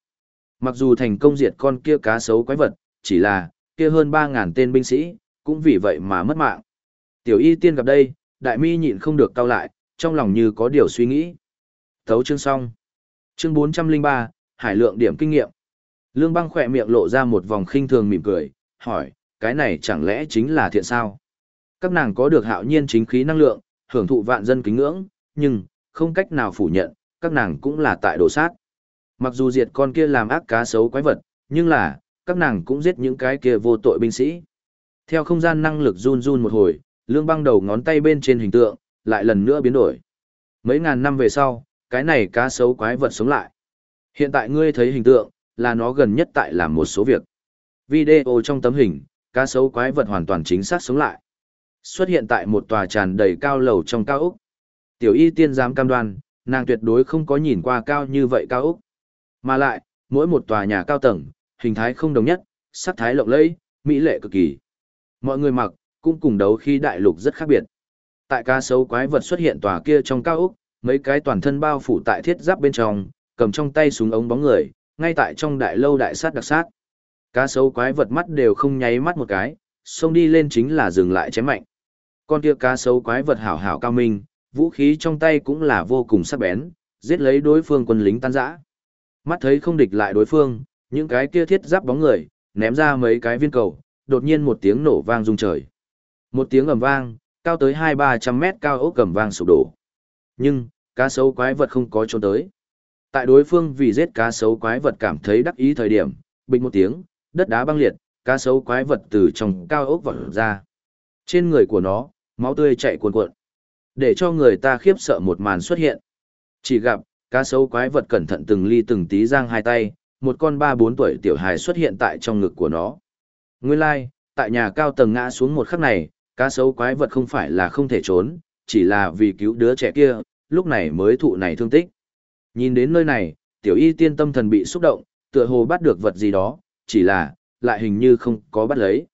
Mặc dù thành công diệt con kia cá sấu quái vật, chỉ là, kia hơn 3.000 tên binh sĩ, cũng vì vậy mà mất mạng. Tiểu y tiên gặp đây, đại mi nhịn không được cao lại, trong lòng như có điều suy nghĩ. Thấu chương xong. Chương 403, Hải lượng điểm kinh nghiệm. Lương băng khỏe miệng lộ ra một vòng khinh thường mỉm cười, hỏi, cái này chẳng lẽ chính là thiện sao? Các nàng có được hạo nhiên chính khí năng lượng, hưởng thụ vạn dân kính ngưỡng, nhưng, không cách nào phủ nhận, các nàng cũng là tại đồ sát. Mặc dù diệt con kia làm ác cá xấu quái vật, nhưng là, các nàng cũng giết những cái kia vô tội binh sĩ. Theo không gian năng lực run run một hồi, lương băng đầu ngón tay bên trên hình tượng, lại lần nữa biến đổi. Mấy ngàn năm về sau, cái này cá sấu quái vật sống lại. Hiện tại ngươi thấy hình tượng, là nó gần nhất tại làm một số việc. Video trong tấm hình, cá sấu quái vật hoàn toàn chính xác sống lại. Xuất hiện tại một tòa tràn đầy cao lầu trong cao ốc. Tiểu y tiên giám cam đoan, nàng tuyệt đối không có nhìn qua cao như vậy cao ốc. Mà lại, mỗi một tòa nhà cao tầng, hình thái không đồng nhất, sắc thái lộng lẫy, mỹ lệ cực kỳ. Mọi người mặc, cũng cùng đấu khi đại lục rất khác biệt. Tại cá sấu quái vật xuất hiện tòa kia trong cao ốc, mấy cái toàn thân bao phủ tại thiết giáp bên trong, cầm trong tay súng ống bóng người, ngay tại trong đại lâu đại sát đặc sát. Cá sấu quái vật mắt đều không nháy mắt một cái, xông đi lên chính là dừng lại chém mạnh. Con kia cá sấu quái vật hảo hảo cao minh, vũ khí trong tay cũng là vô cùng sắc bén, giết lấy đối phương quân lính tan rã. Mắt thấy không địch lại đối phương, những cái kia thiết giáp bóng người, ném ra mấy cái viên cầu, đột nhiên một tiếng nổ vang rung trời. Một tiếng ầm vang, cao tới hai ba trăm mét cao ốc cầm vang sụp đổ. Nhưng, cá sấu quái vật không có trốn tới. Tại đối phương vì giết cá sấu quái vật cảm thấy đắc ý thời điểm, bình một tiếng, đất đá băng liệt, cá sấu quái vật từ trong cao ốc vọt ra. Trên người của nó, máu tươi chạy cuồn cuộn. Để cho người ta khiếp sợ một màn xuất hiện. Chỉ gặp, cá sấu quái vật cẩn thận từng ly từng tí giang hai tay, một con ba bốn tuổi tiểu hài xuất hiện tại trong ngực của nó. Nguyên lai, like, tại nhà cao tầng ngã xuống một khắc này, cá sấu quái vật không phải là không thể trốn, chỉ là vì cứu đứa trẻ kia, lúc này mới thụ này thương tích. Nhìn đến nơi này, tiểu y tiên tâm thần bị xúc động, tựa hồ bắt được vật gì đó, chỉ là, lại hình như không có bắt lấy.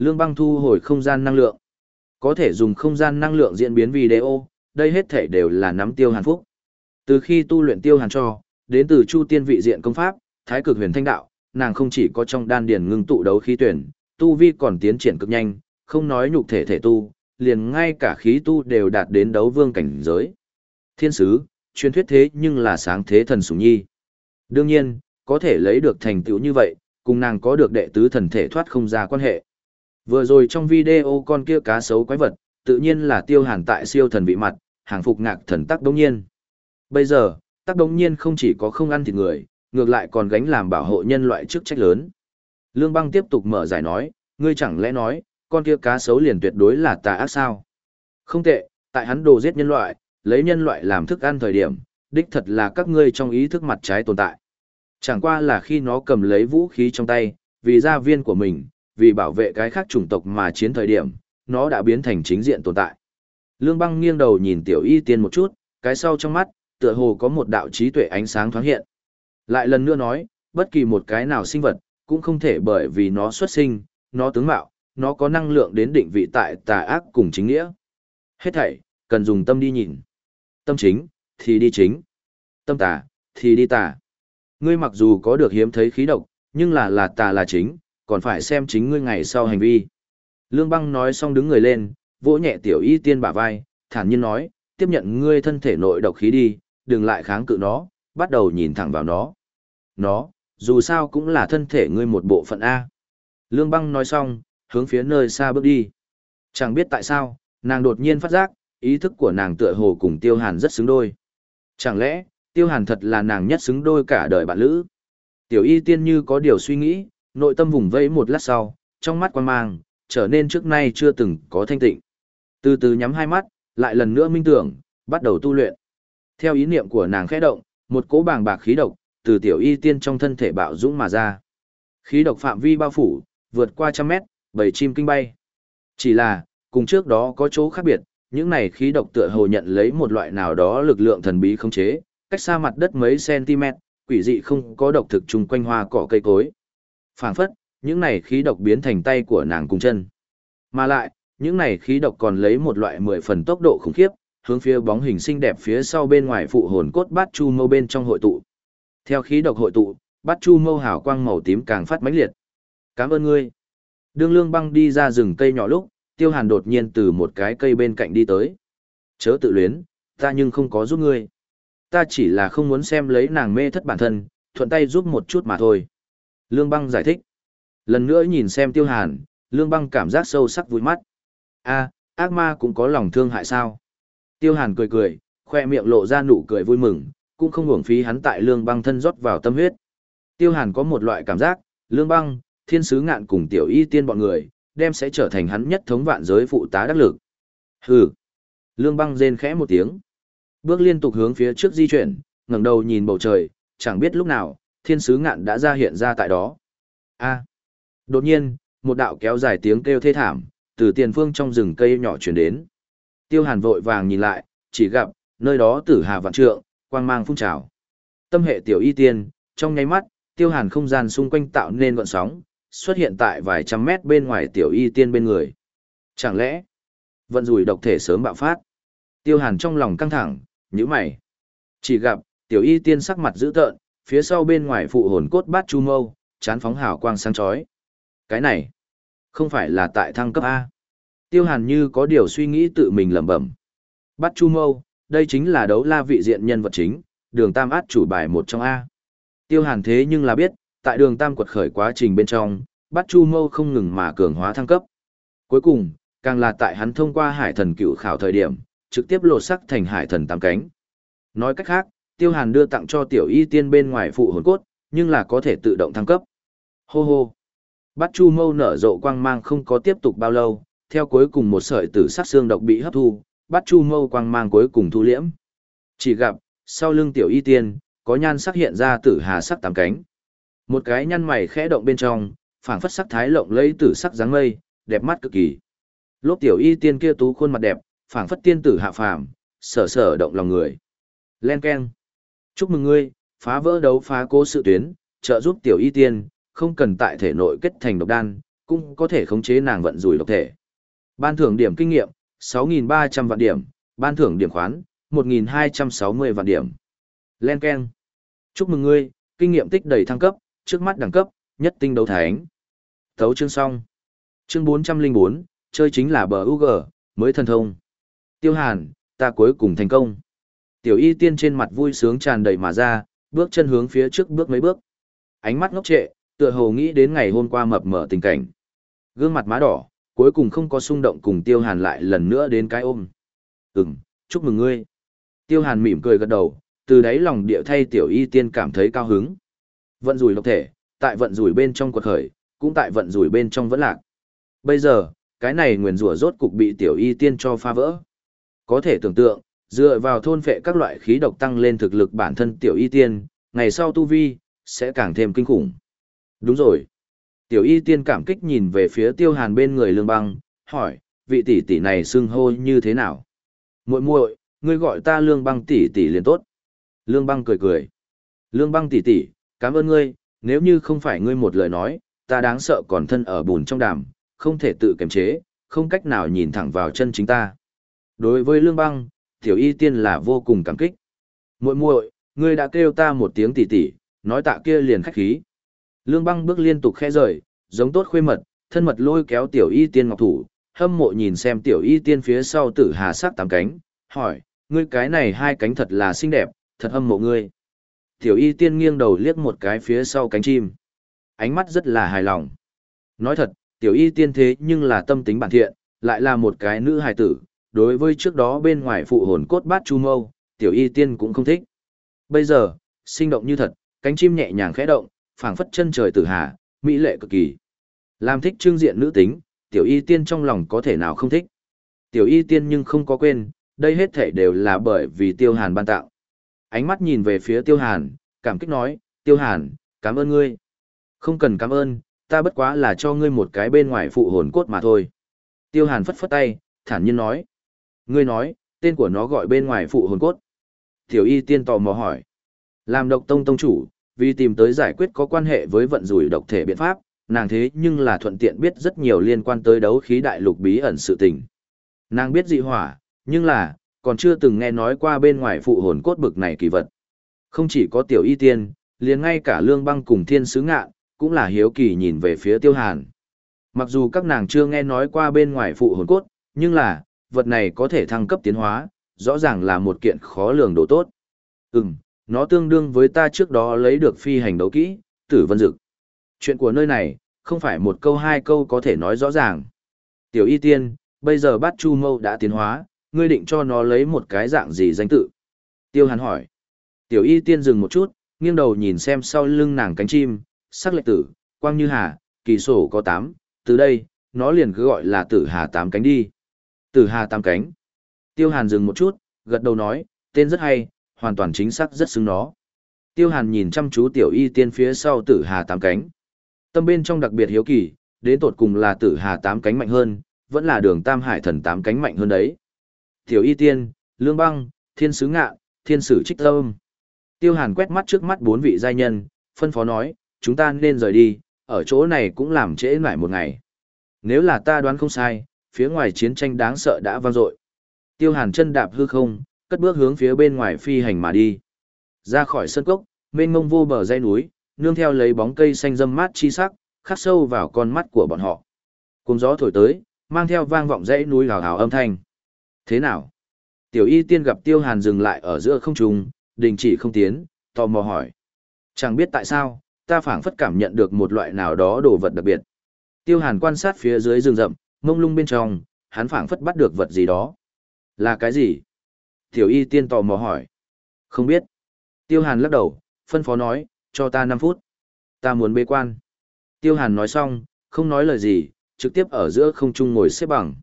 Lương băng thu hồi không gian năng lượng. Có thể dùng không gian năng lượng diễn biến video, đây hết thể đều là nắm tiêu hàn phúc. Từ khi tu luyện tiêu hàn cho, đến từ chu tiên vị diện công pháp, thái cực huyền thanh đạo, nàng không chỉ có trong đan điền ngưng tụ đấu khí tuyển, tu vi còn tiến triển cực nhanh, không nói nhục thể thể tu, liền ngay cả khí tu đều đạt đến đấu vương cảnh giới. Thiên sứ, truyền thuyết thế nhưng là sáng thế thần sủng nhi. Đương nhiên, có thể lấy được thành tựu như vậy, cùng nàng có được đệ tứ thần thể thoát không ra quan hệ. Vừa rồi trong video con kia cá sấu quái vật, tự nhiên là tiêu hàn tại siêu thần vị mặt, hàng phục ngạc thần tắc đống nhiên. Bây giờ, tắc đống nhiên không chỉ có không ăn thịt người, ngược lại còn gánh làm bảo hộ nhân loại chức trách lớn. Lương băng tiếp tục mở giải nói, ngươi chẳng lẽ nói, con kia cá sấu liền tuyệt đối là tà ác sao? Không tệ, tại hắn đồ giết nhân loại, lấy nhân loại làm thức ăn thời điểm, đích thật là các ngươi trong ý thức mặt trái tồn tại. Chẳng qua là khi nó cầm lấy vũ khí trong tay, vì gia viên của mình, vì bảo vệ cái khác chủng tộc mà chiến thời điểm, nó đã biến thành chính diện tồn tại. Lương băng nghiêng đầu nhìn tiểu y tiên một chút, cái sau trong mắt, tựa hồ có một đạo trí tuệ ánh sáng thoáng hiện. Lại lần nữa nói, bất kỳ một cái nào sinh vật, cũng không thể bởi vì nó xuất sinh, nó tướng mạo, nó có năng lượng đến định vị tại tà ác cùng chính nghĩa. Hết thảy, cần dùng tâm đi nhìn. Tâm chính, thì đi chính. Tâm tà, thì đi tà. Ngươi mặc dù có được hiếm thấy khí độc, nhưng là là tà là chính, còn phải xem chính ngươi ngày sau hành vi. Lương băng nói xong đứng người lên, vỗ nhẹ tiểu y tiên bả vai, thản nhiên nói, tiếp nhận ngươi thân thể nội độc khí đi, đừng lại kháng cự nó, bắt đầu nhìn thẳng vào nó. Nó, dù sao cũng là thân thể ngươi một bộ phận A. Lương băng nói xong, hướng phía nơi xa bước đi. Chẳng biết tại sao, nàng đột nhiên phát giác, ý thức của nàng tựa hồ cùng tiêu hàn rất xứng đôi. Chẳng lẽ, tiêu hàn thật là nàng nhất xứng đôi cả đời bạn lữ? Tiểu y tiên như có điều suy nghĩ, nội tâm vùng vẫy một lát sau, trong mắt quan mang, trở nên trước nay chưa từng có thanh tịnh. Từ từ nhắm hai mắt, lại lần nữa minh tưởng, bắt đầu tu luyện. Theo ý niệm của nàng khẽ động, một cỗ bàng bạc khí độc, từ tiểu y tiên trong thân thể bạo dũng mà ra. Khí độc phạm vi bao phủ, vượt qua trăm mét, bầy chim kinh bay. Chỉ là, cùng trước đó có chỗ khác biệt, những này khí độc tựa hồ nhận lấy một loại nào đó lực lượng thần bí khống chế, cách xa mặt đất mấy cm, quỷ dị không có độc thực chung quanh hoa cỏ cây cối. Phảng phất, những này khí độc biến thành tay của nàng cùng chân. Mà lại, những này khí độc còn lấy một loại mười phần tốc độ khủng khiếp, hướng phía bóng hình xinh đẹp phía sau bên ngoài phụ hồn cốt bát chu mâu bên trong hội tụ. Theo khí độc hội tụ, bát chu mâu hào quang màu tím càng phát mãnh liệt. Cảm ơn ngươi. Đương lương băng đi ra rừng cây nhỏ lúc, tiêu hàn đột nhiên từ một cái cây bên cạnh đi tới. Chớ tự luyến, ta nhưng không có giúp ngươi. Ta chỉ là không muốn xem lấy nàng mê thất bản thân, thuận tay giúp một chút mà thôi. Lương băng giải thích. Lần nữa nhìn xem tiêu hàn, lương băng cảm giác sâu sắc vui mắt. a ác ma cũng có lòng thương hại sao? Tiêu hàn cười cười, khoe miệng lộ ra nụ cười vui mừng, cũng không uổng phí hắn tại lương băng thân rót vào tâm huyết. Tiêu hàn có một loại cảm giác, lương băng, thiên sứ ngạn cùng tiểu y tiên bọn người, đem sẽ trở thành hắn nhất thống vạn giới phụ tá đắc lực. Hừ. Lương băng rên khẽ một tiếng. Bước liên tục hướng phía trước di chuyển, ngẩng đầu nhìn bầu trời, chẳng biết lúc nào, thiên sứ ngạn đã ra hiện ra tại đó. A. Đột nhiên, một đạo kéo dài tiếng kêu thê thảm, từ tiền phương trong rừng cây nhỏ chuyển đến. Tiêu hàn vội vàng nhìn lại, chỉ gặp, nơi đó tử hà vạn trượng, quang mang phun trào. Tâm hệ tiểu y tiên, trong nháy mắt, tiêu hàn không gian xung quanh tạo nên gọn sóng, xuất hiện tại vài trăm mét bên ngoài tiểu y tiên bên người. Chẳng lẽ, vận rủi độc thể sớm bạo phát? Tiêu hàn trong lòng căng thẳng, như mày. Chỉ gặp, tiểu y tiên sắc mặt dữ tợn, phía sau bên ngoài phụ hồn cốt bát chu mâu, chán phóng hào quang sáng chói. Cái này, không phải là tại thăng cấp A. Tiêu hàn như có điều suy nghĩ tự mình lẩm bẩm. Bát chu mâu, đây chính là đấu la vị diện nhân vật chính, đường tam át chủ bài một trong A. Tiêu hàn thế nhưng là biết, tại đường tam quật khởi quá trình bên trong, bắt chu mâu không ngừng mà cường hóa thăng cấp. Cuối cùng, càng là tại hắn thông qua hải thần cựu khảo thời điểm, trực tiếp lột sắc thành hải thần tám cánh. Nói cách khác, tiêu hàn đưa tặng cho tiểu y tiên bên ngoài phụ hồn cốt, nhưng là có thể tự động thăng cấp. Hô hô. Bắt chu mâu nở rộ quang mang không có tiếp tục bao lâu, theo cuối cùng một sợi tử sắc xương độc bị hấp thu, bắt chu mâu quang mang cuối cùng thu liễm. Chỉ gặp, sau lưng tiểu y tiên, có nhan sắc hiện ra tử hà sắc tám cánh. Một cái nhăn mày khẽ động bên trong, phảng phất sắc thái lộng lẫy tử sắc dáng mây, đẹp mắt cực kỳ. Lốp tiểu y tiên kia tú khuôn mặt đẹp, phảng phất tiên tử hạ phàm, sở sở động lòng người. Len keng. Chúc mừng ngươi, phá vỡ đấu phá cố sự tuyến, trợ giúp tiểu y tiên, không cần tại thể nội kết thành độc đan, cũng có thể khống chế nàng vận rủi độc thể. Ban thưởng điểm kinh nghiệm, 6.300 vạn điểm, ban thưởng điểm khoán, 1.260 vạn điểm. Len keng. Chúc mừng ngươi, kinh nghiệm tích đầy thăng cấp, trước mắt đẳng cấp, nhất tinh đấu thánh. Thấu chương xong. Chương 404, chơi chính là bờ UG, mới thần thông. Tiêu Hàn, ta cuối cùng thành công. Tiểu y tiên trên mặt vui sướng tràn đầy mà ra, bước chân hướng phía trước bước mấy bước. Ánh mắt ngốc trệ, tựa hồ nghĩ đến ngày hôm qua mập mờ tình cảnh. Gương mặt má đỏ, cuối cùng không có xung động cùng Tiêu Hàn lại lần nữa đến cái ôm. Ừm, chúc mừng ngươi. Tiêu Hàn mỉm cười gật đầu, từ đấy lòng địa thay tiểu y tiên cảm thấy cao hứng. Vận rủi lộc thể, tại vận rủi bên trong quật khởi, cũng tại vận rủi bên trong vẫn lạc. Bây giờ, cái này nguyền rủa rốt cục bị tiểu y tiên cho phá vỡ. Có thể tưởng tượng, dựa vào thôn phệ các loại khí độc tăng lên thực lực bản thân tiểu y tiên, ngày sau tu vi, sẽ càng thêm kinh khủng. Đúng rồi. Tiểu y tiên cảm kích nhìn về phía tiêu hàn bên người lương băng, hỏi, vị tỷ tỷ này xưng hô như thế nào? muội muội ngươi gọi ta lương băng tỷ tỷ liền tốt. Lương băng cười cười. Lương băng tỷ tỷ, cảm ơn ngươi, nếu như không phải ngươi một lời nói, ta đáng sợ còn thân ở bùn trong đàm, không thể tự kiềm chế, không cách nào nhìn thẳng vào chân chính ta. Đối với lương băng, tiểu y tiên là vô cùng cảm kích. muội muội ngươi đã kêu ta một tiếng tỷ tỷ, nói tạ kia liền khách khí. Lương băng bước liên tục khẽ rời, giống tốt khuê mật, thân mật lôi kéo tiểu y tiên ngọc thủ, hâm mộ nhìn xem tiểu y tiên phía sau tử hà sắc tám cánh, hỏi, ngươi cái này hai cánh thật là xinh đẹp, thật hâm mộ ngươi. Tiểu y tiên nghiêng đầu liếc một cái phía sau cánh chim. Ánh mắt rất là hài lòng. Nói thật, tiểu y tiên thế nhưng là tâm tính bản thiện, lại là một cái nữ hài tử. Đối với trước đó bên ngoài phụ hồn cốt bát chu mâu, tiểu y tiên cũng không thích. Bây giờ, sinh động như thật, cánh chim nhẹ nhàng khẽ động, phảng phất chân trời tử hà, mỹ lệ cực kỳ. Làm thích trương diện nữ tính, tiểu y tiên trong lòng có thể nào không thích. Tiểu y tiên nhưng không có quên, đây hết thể đều là bởi vì tiêu hàn ban tạo. Ánh mắt nhìn về phía tiêu hàn, cảm kích nói, tiêu hàn, cảm ơn ngươi. Không cần cảm ơn, ta bất quá là cho ngươi một cái bên ngoài phụ hồn cốt mà thôi. Tiêu hàn phất phất tay, thản nhiên nói. Ngươi nói, tên của nó gọi bên ngoài phụ hồn cốt. Tiểu y tiên tò mò hỏi. Làm độc tông tông chủ, vì tìm tới giải quyết có quan hệ với vận rủi độc thể biện pháp, nàng thế nhưng là thuận tiện biết rất nhiều liên quan tới đấu khí đại lục bí ẩn sự tình. Nàng biết dị hỏa, nhưng là, còn chưa từng nghe nói qua bên ngoài phụ hồn cốt bực này kỳ vật. Không chỉ có tiểu y tiên, liền ngay cả lương băng cùng thiên sứ ngạ, cũng là hiếu kỳ nhìn về phía tiêu hàn. Mặc dù các nàng chưa nghe nói qua bên ngoài phụ hồn cốt, nhưng là, vật này có thể thăng cấp tiến hóa, rõ ràng là một kiện khó lường đồ tốt. Ừm, nó tương đương với ta trước đó lấy được phi hành đấu kỹ, tử vân dực. Chuyện của nơi này, không phải một câu hai câu có thể nói rõ ràng. Tiểu y tiên, bây giờ bát chu mâu đã tiến hóa, ngươi định cho nó lấy một cái dạng gì danh tự? Tiêu hàn hỏi. Tiểu y tiên dừng một chút, nghiêng đầu nhìn xem sau lưng nàng cánh chim, sắc lệch tử, quang như hà, kỳ sổ có tám, từ đây, nó liền cứ gọi là tử hà tám cánh đi. Tử hà Tam cánh. Tiêu hàn dừng một chút, gật đầu nói, tên rất hay, hoàn toàn chính xác rất xứng nó. Tiêu hàn nhìn chăm chú tiểu y tiên phía sau tử hà tám cánh. Tâm bên trong đặc biệt hiếu kỳ, đến tột cùng là tử hà tám cánh mạnh hơn, vẫn là đường tam hải thần tám cánh mạnh hơn đấy. Tiểu y tiên, lương băng, thiên sứ ngạ, thiên sử trích tâm. Tiêu hàn quét mắt trước mắt bốn vị giai nhân, phân phó nói, chúng ta nên rời đi, ở chỗ này cũng làm trễ lại một ngày. Nếu là ta đoán không sai, phía ngoài chiến tranh đáng sợ đã vang dội. Tiêu hàn chân đạp hư không, cất bước hướng phía bên ngoài phi hành mà đi. Ra khỏi sân cốc, mênh mông vô bờ dãy núi, nương theo lấy bóng cây xanh râm mát chi sắc, khắc sâu vào con mắt của bọn họ. Cùng gió thổi tới, mang theo vang vọng dãy núi hào hào âm thanh. Thế nào? Tiểu y tiên gặp tiêu hàn dừng lại ở giữa không trung, đình chỉ không tiến, tò mò hỏi. Chẳng biết tại sao, ta phảng phất cảm nhận được một loại nào đó đồ vật đặc biệt. Tiêu hàn quan sát phía dưới rừng rậm, mông lung bên trong, hắn phảng phất bắt được vật gì đó. Là cái gì? Tiểu y tiên tò mò hỏi. Không biết. Tiêu hàn lắc đầu, phân phó nói, cho ta 5 phút. Ta muốn bế quan. Tiêu hàn nói xong, không nói lời gì, trực tiếp ở giữa không trung ngồi xếp bằng.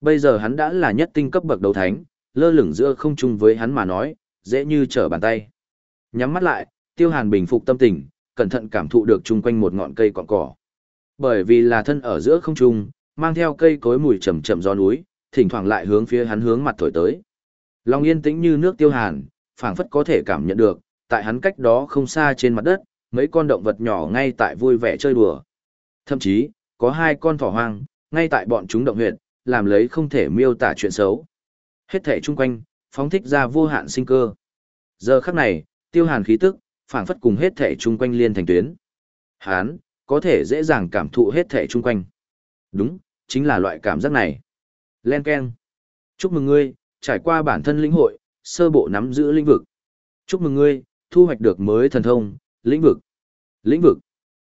Bây giờ hắn đã là nhất tinh cấp bậc đầu thánh, lơ lửng giữa không trung với hắn mà nói, dễ như trở bàn tay. Nhắm mắt lại, tiêu hàn bình phục tâm tình, cẩn thận cảm thụ được chung quanh một ngọn cây cọn cỏ. Bởi vì là thân ở giữa không trung, mang theo cây cối mùi trầm trầm gió núi, thỉnh thoảng lại hướng phía hắn hướng mặt thổi tới. long yên tĩnh như nước tiêu hàn, phảng phất có thể cảm nhận được, tại hắn cách đó không xa trên mặt đất, mấy con động vật nhỏ ngay tại vui vẻ chơi đùa. Thậm chí, có hai con thỏ hoang, ngay tại bọn chúng động huyệt, làm lấy không thể miêu tả chuyện xấu. Hết thể chung quanh, phóng thích ra vô hạn sinh cơ. Giờ khắc này, tiêu hàn khí tức, phảng phất cùng hết thể chung quanh liên thành tuyến. Hán, có thể dễ dàng cảm thụ hết thể chung quanh. Đúng, chính là loại cảm giác này. Len Ken. Chúc mừng ngươi, trải qua bản thân lĩnh hội, sơ bộ nắm giữ lĩnh vực. Chúc mừng ngươi, thu hoạch được mới thần thông, lĩnh vực. Lĩnh vực.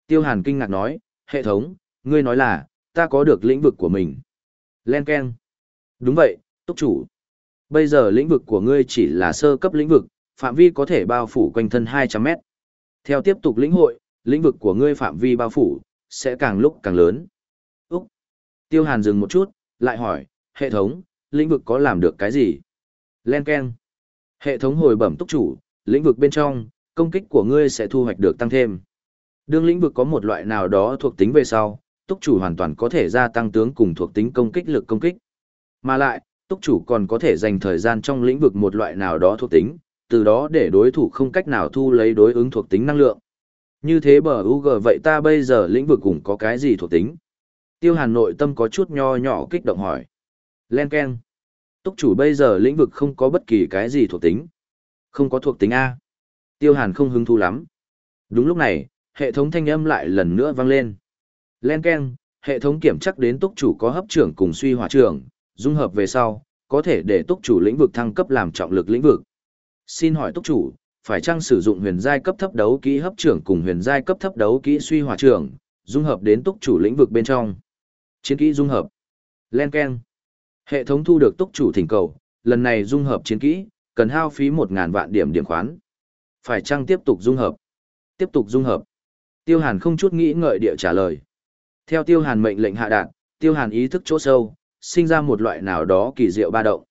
Tiêu Hàn kinh ngạc nói, hệ thống, ngươi nói là, ta có được lĩnh vực của mình. Len Ken. Đúng vậy, túc chủ. Bây giờ lĩnh vực của ngươi chỉ là sơ cấp lĩnh vực, phạm vi có thể bao phủ quanh thân 200 mét. Theo tiếp tục lĩnh hội, lĩnh vực của ngươi phạm vi bao phủ, sẽ càng lúc càng lớn. Tiêu Hàn dừng một chút, lại hỏi, hệ thống, lĩnh vực có làm được cái gì? Len Ken. Hệ thống hồi bẩm túc chủ, lĩnh vực bên trong, công kích của ngươi sẽ thu hoạch được tăng thêm. Đương lĩnh vực có một loại nào đó thuộc tính về sau, túc chủ hoàn toàn có thể gia tăng tướng cùng thuộc tính công kích lực công kích. Mà lại, túc chủ còn có thể dành thời gian trong lĩnh vực một loại nào đó thuộc tính, từ đó để đối thủ không cách nào thu lấy đối ứng thuộc tính năng lượng. Như thế bờ UG vậy ta bây giờ lĩnh vực cũng có cái gì thuộc tính? Tiêu Hàn nội tâm có chút nho nhỏ kích động hỏi. Len Ken. Túc chủ bây giờ lĩnh vực không có bất kỳ cái gì thuộc tính. Không có thuộc tính A. Tiêu Hàn không hứng thú lắm. Đúng lúc này, hệ thống thanh âm lại lần nữa vang lên. Len Ken, hệ thống kiểm chắc đến túc chủ có hấp trưởng cùng suy hỏa trưởng, dung hợp về sau, có thể để túc chủ lĩnh vực thăng cấp làm trọng lực lĩnh vực. Xin hỏi túc chủ, phải chăng sử dụng huyền giai cấp thấp đấu kỹ hấp trưởng cùng huyền giai cấp thấp đấu kỹ suy hỏa trưởng, dung hợp đến túc chủ lĩnh vực bên trong. Chiến kỹ dung hợp. Len Ken. Hệ thống thu được túc chủ thỉnh cầu, lần này dung hợp chiến kỹ, cần hao phí 1.000 vạn điểm điểm khoán. Phải chăng tiếp tục dung hợp? Tiếp tục dung hợp. Tiêu Hàn không chút nghĩ ngợi địa trả lời. Theo Tiêu Hàn mệnh lệnh hạ đạn, Tiêu Hàn ý thức chỗ sâu, sinh ra một loại nào đó kỳ diệu ba động.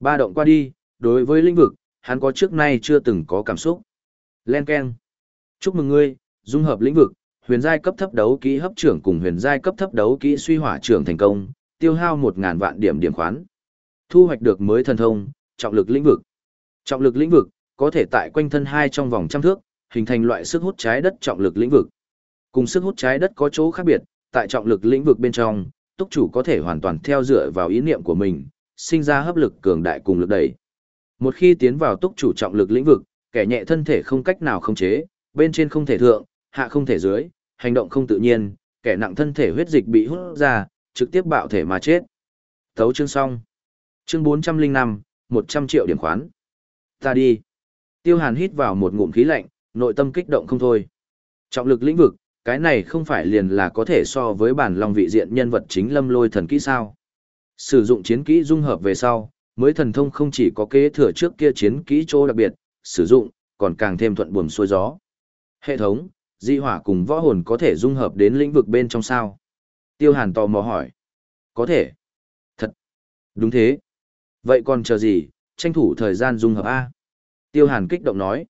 Ba động qua đi, đối với lĩnh vực, hắn có trước nay chưa từng có cảm xúc. Len Ken. Chúc mừng ngươi, dung hợp lĩnh vực, huyền giai cấp thấp đấu kỹ hấp trưởng cùng huyền giai cấp thấp đấu kỹ suy hỏa trưởng thành công, tiêu hao 1000 vạn điểm điểm khoán. Thu hoạch được mới thần thông, trọng lực lĩnh vực. Trọng lực lĩnh vực có thể tại quanh thân hai trong vòng trăm thước, hình thành loại sức hút trái đất trọng lực lĩnh vực. Cùng sức hút trái đất có chỗ khác biệt, tại trọng lực lĩnh vực bên trong, túc chủ có thể hoàn toàn theo dựa vào ý niệm của mình, sinh ra hấp lực cường đại cùng lực đẩy. Một khi tiến vào túc chủ trọng lực lĩnh vực, kẻ nhẹ thân thể không cách nào khống chế, bên trên không thể thượng, hạ không thể dưới, hành động không tự nhiên, kẻ nặng thân thể huyết dịch bị hút ra, trực tiếp bạo thể mà chết. Thấu chương xong. Chương 405, 100 triệu điểm khoán. Ta đi. Tiêu Hàn hít vào một ngụm khí lạnh, nội tâm kích động không thôi. Trọng lực lĩnh vực, cái này không phải liền là có thể so với bản long vị diện nhân vật chính lâm lôi thần kỹ sao. Sử dụng chiến kỹ dung hợp về sau, mới thần thông không chỉ có kế thừa trước kia chiến kỹ chỗ đặc biệt, sử dụng, còn càng thêm thuận buồm xuôi gió. Hệ thống, di hỏa cùng võ hồn có thể dung hợp đến lĩnh vực bên trong sao? Tiêu Hàn tò mò hỏi. Có thể. Thật. Đúng thế. Vậy còn chờ gì, tranh thủ thời gian dung hợp A. Tiêu Hàn kích động nói.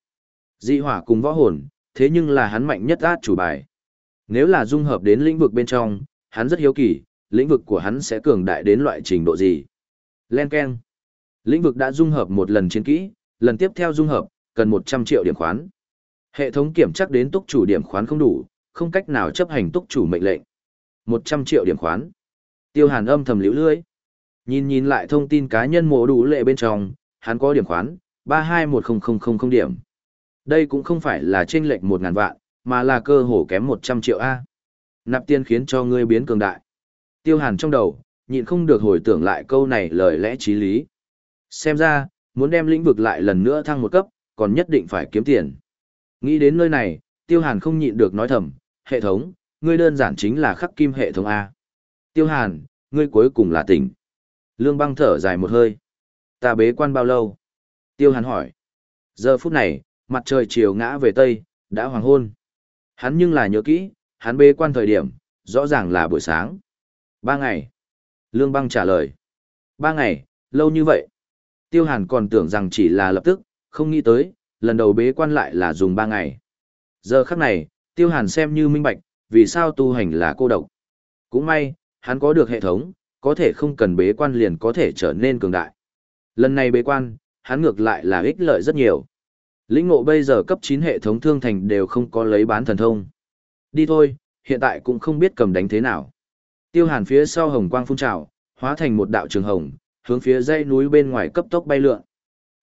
Di hỏa cùng võ hồn, thế nhưng là hắn mạnh nhất át chủ bài. Nếu là dung hợp đến lĩnh vực bên trong, hắn rất hiếu kỳ, lĩnh vực của hắn sẽ cường đại đến loại trình độ gì. Len Ken. Lĩnh vực đã dung hợp một lần chiến kỹ, lần tiếp theo dung hợp, cần 100 triệu điểm khoán. Hệ thống kiểm chắc đến túc chủ điểm khoán không đủ, không cách nào chấp hành túc chủ mệnh lệnh. 100 triệu điểm khoán. Tiêu Hàn âm thầm liễu lưỡi. Nhìn nhìn lại thông tin cá nhân mổ đủ lệ bên trong, hắn có điểm khoán, 321000 điểm. Đây cũng không phải là chênh lệch 1000 vạn, mà là cơ hồ kém 100 triệu a. Nạp tiền khiến cho ngươi biến cường đại. Tiêu Hàn trong đầu, nhịn không được hồi tưởng lại câu này lời lẽ trí lý. Xem ra, muốn đem lĩnh vực lại lần nữa thăng một cấp, còn nhất định phải kiếm tiền. Nghĩ đến nơi này, Tiêu Hàn không nhịn được nói thầm, hệ thống, ngươi đơn giản chính là khắc kim hệ thống A. Tiêu Hàn, ngươi cuối cùng là tỉnh. Lương băng thở dài một hơi. Ta bế quan bao lâu? Tiêu Hàn hỏi. Giờ phút này, mặt trời chiều ngã về Tây, đã hoàng hôn. Hắn nhưng là nhớ kỹ, hắn bế quan thời điểm, rõ ràng là buổi sáng. Ba ngày. Lương băng trả lời. Ba ngày, lâu như vậy. Tiêu Hàn còn tưởng rằng chỉ là lập tức, không nghĩ tới, lần đầu bế quan lại là dùng ba ngày. Giờ khắc này, Tiêu Hàn xem như minh bạch, vì sao tu hành là cô độc. Cũng may, hắn có được hệ thống, có thể không cần bế quan liền có thể trở nên cường đại. Lần này bế quan, hắn ngược lại là ích lợi rất nhiều. Lĩnh ngộ bây giờ cấp 9 hệ thống thương thành đều không có lấy bán thần thông. Đi thôi, hiện tại cũng không biết cầm đánh thế nào. Tiêu hàn phía sau hồng quang phun trào, hóa thành một đạo trường hồng, hướng phía dãy núi bên ngoài cấp tốc bay lượn.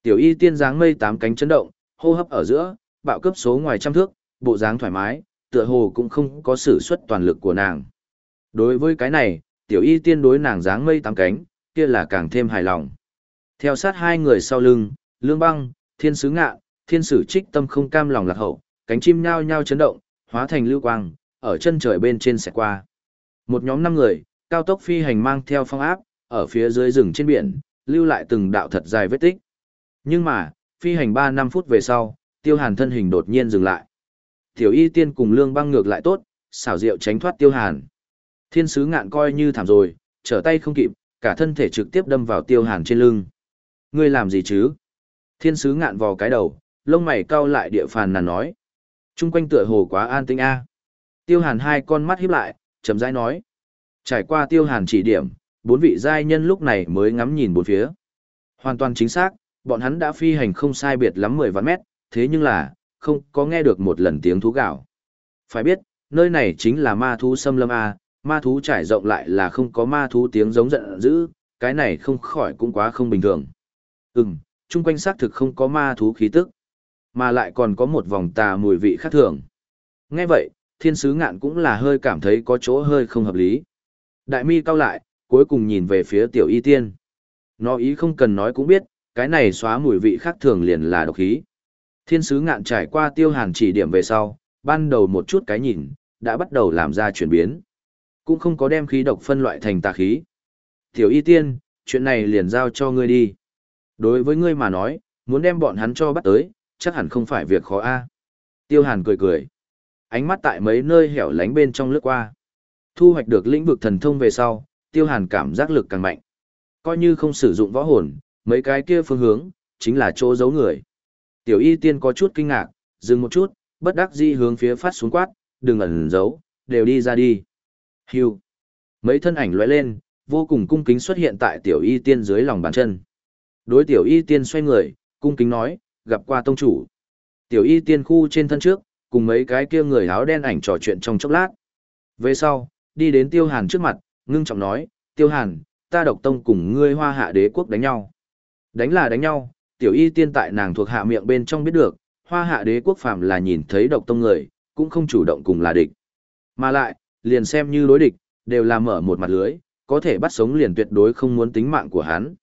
Tiểu y tiên dáng mây tám cánh chấn động, hô hấp ở giữa, bạo cấp số ngoài trăm thước, bộ dáng thoải mái, tựa hồ cũng không có sử xuất toàn lực của nàng. Đối với cái này, tiểu y tiên đối nàng dáng mây tám cánh, kia là càng thêm hài lòng. Theo sát hai người sau lưng, lương băng, thiên sứ ngạ, thiên sử trích tâm không cam lòng lạc hậu, cánh chim nhao nhao chấn động, hóa thành lưu quang, ở chân trời bên trên sẽ qua. Một nhóm năm người, cao tốc phi hành mang theo phong áp, ở phía dưới rừng trên biển, lưu lại từng đạo thật dài vết tích. Nhưng mà, phi hành 3 năm phút về sau, tiêu hàn thân hình đột nhiên dừng lại. Tiểu y tiên cùng lương băng ngược lại tốt, xảo diệu tránh thoát tiêu hàn. Thiên sứ ngạn coi như thảm rồi, trở tay không kịp, cả thân thể trực tiếp đâm vào tiêu hàn trên lưng. Ngươi làm gì chứ? Thiên sứ ngạn vò cái đầu, lông mày cau lại địa phàn nàn nói. Trung quanh tựa hồ quá an tĩnh a. Tiêu hàn hai con mắt híp lại, chậm rãi nói. Trải qua tiêu hàn chỉ điểm, bốn vị giai nhân lúc này mới ngắm nhìn bốn phía. Hoàn toàn chính xác, bọn hắn đã phi hành không sai biệt lắm 10 vạn mét, thế nhưng là, không có nghe được một lần tiếng thú gạo. Phải biết, nơi này chính là ma thú xâm lâm A, ma thú trải rộng lại là không có ma thú tiếng giống giận dữ, cái này không khỏi cũng quá không bình thường. Ừm, chung quanh xác thực không có ma thú khí tức, mà lại còn có một vòng tà mùi vị khác thường. Nghe vậy, thiên sứ ngạn cũng là hơi cảm thấy có chỗ hơi không hợp lý. Đại mi cao lại, cuối cùng nhìn về phía tiểu y tiên. Nó ý không cần nói cũng biết, cái này xóa mùi vị khác thường liền là độc khí. Thiên sứ ngạn trải qua tiêu hàn chỉ điểm về sau, ban đầu một chút cái nhìn, đã bắt đầu làm ra chuyển biến. Cũng không có đem khí độc phân loại thành tà khí. Tiểu y tiên, chuyện này liền giao cho ngươi đi. Đối với ngươi mà nói, muốn đem bọn hắn cho bắt tới, chắc hẳn không phải việc khó a. Tiêu hàn cười cười. Ánh mắt tại mấy nơi hẻo lánh bên trong lướt qua. Thu hoạch được lĩnh vực thần thông về sau, tiêu hàn cảm giác lực càng mạnh. Coi như không sử dụng võ hồn, mấy cái kia phương hướng, chính là chỗ giấu người. Tiểu y tiên có chút kinh ngạc, dừng một chút, bất đắc dĩ hướng phía phát xuống quát, đừng ẩn giấu, đều đi ra đi. Hưu. Mấy thân ảnh lóe lên, vô cùng cung kính xuất hiện tại tiểu y tiên dưới lòng bàn chân. Đối tiểu y tiên xoay người, cung kính nói, gặp qua tông chủ. Tiểu y tiên khu trên thân trước, cùng mấy cái kia người áo đen ảnh trò chuyện trong chốc lát. Về sau, đi đến tiêu hàn trước mặt, ngưng trọng nói, tiêu hàn, ta độc tông cùng ngươi hoa hạ đế quốc đánh nhau. Đánh là đánh nhau, tiểu y tiên tại nàng thuộc hạ miệng bên trong biết được, hoa hạ đế quốc phàm là nhìn thấy độc tông người, cũng không chủ động cùng là địch. Mà lại, liền xem như đối địch, đều là mở một mặt lưới, có thể bắt sống liền tuyệt đối không muốn tính mạng của hắn.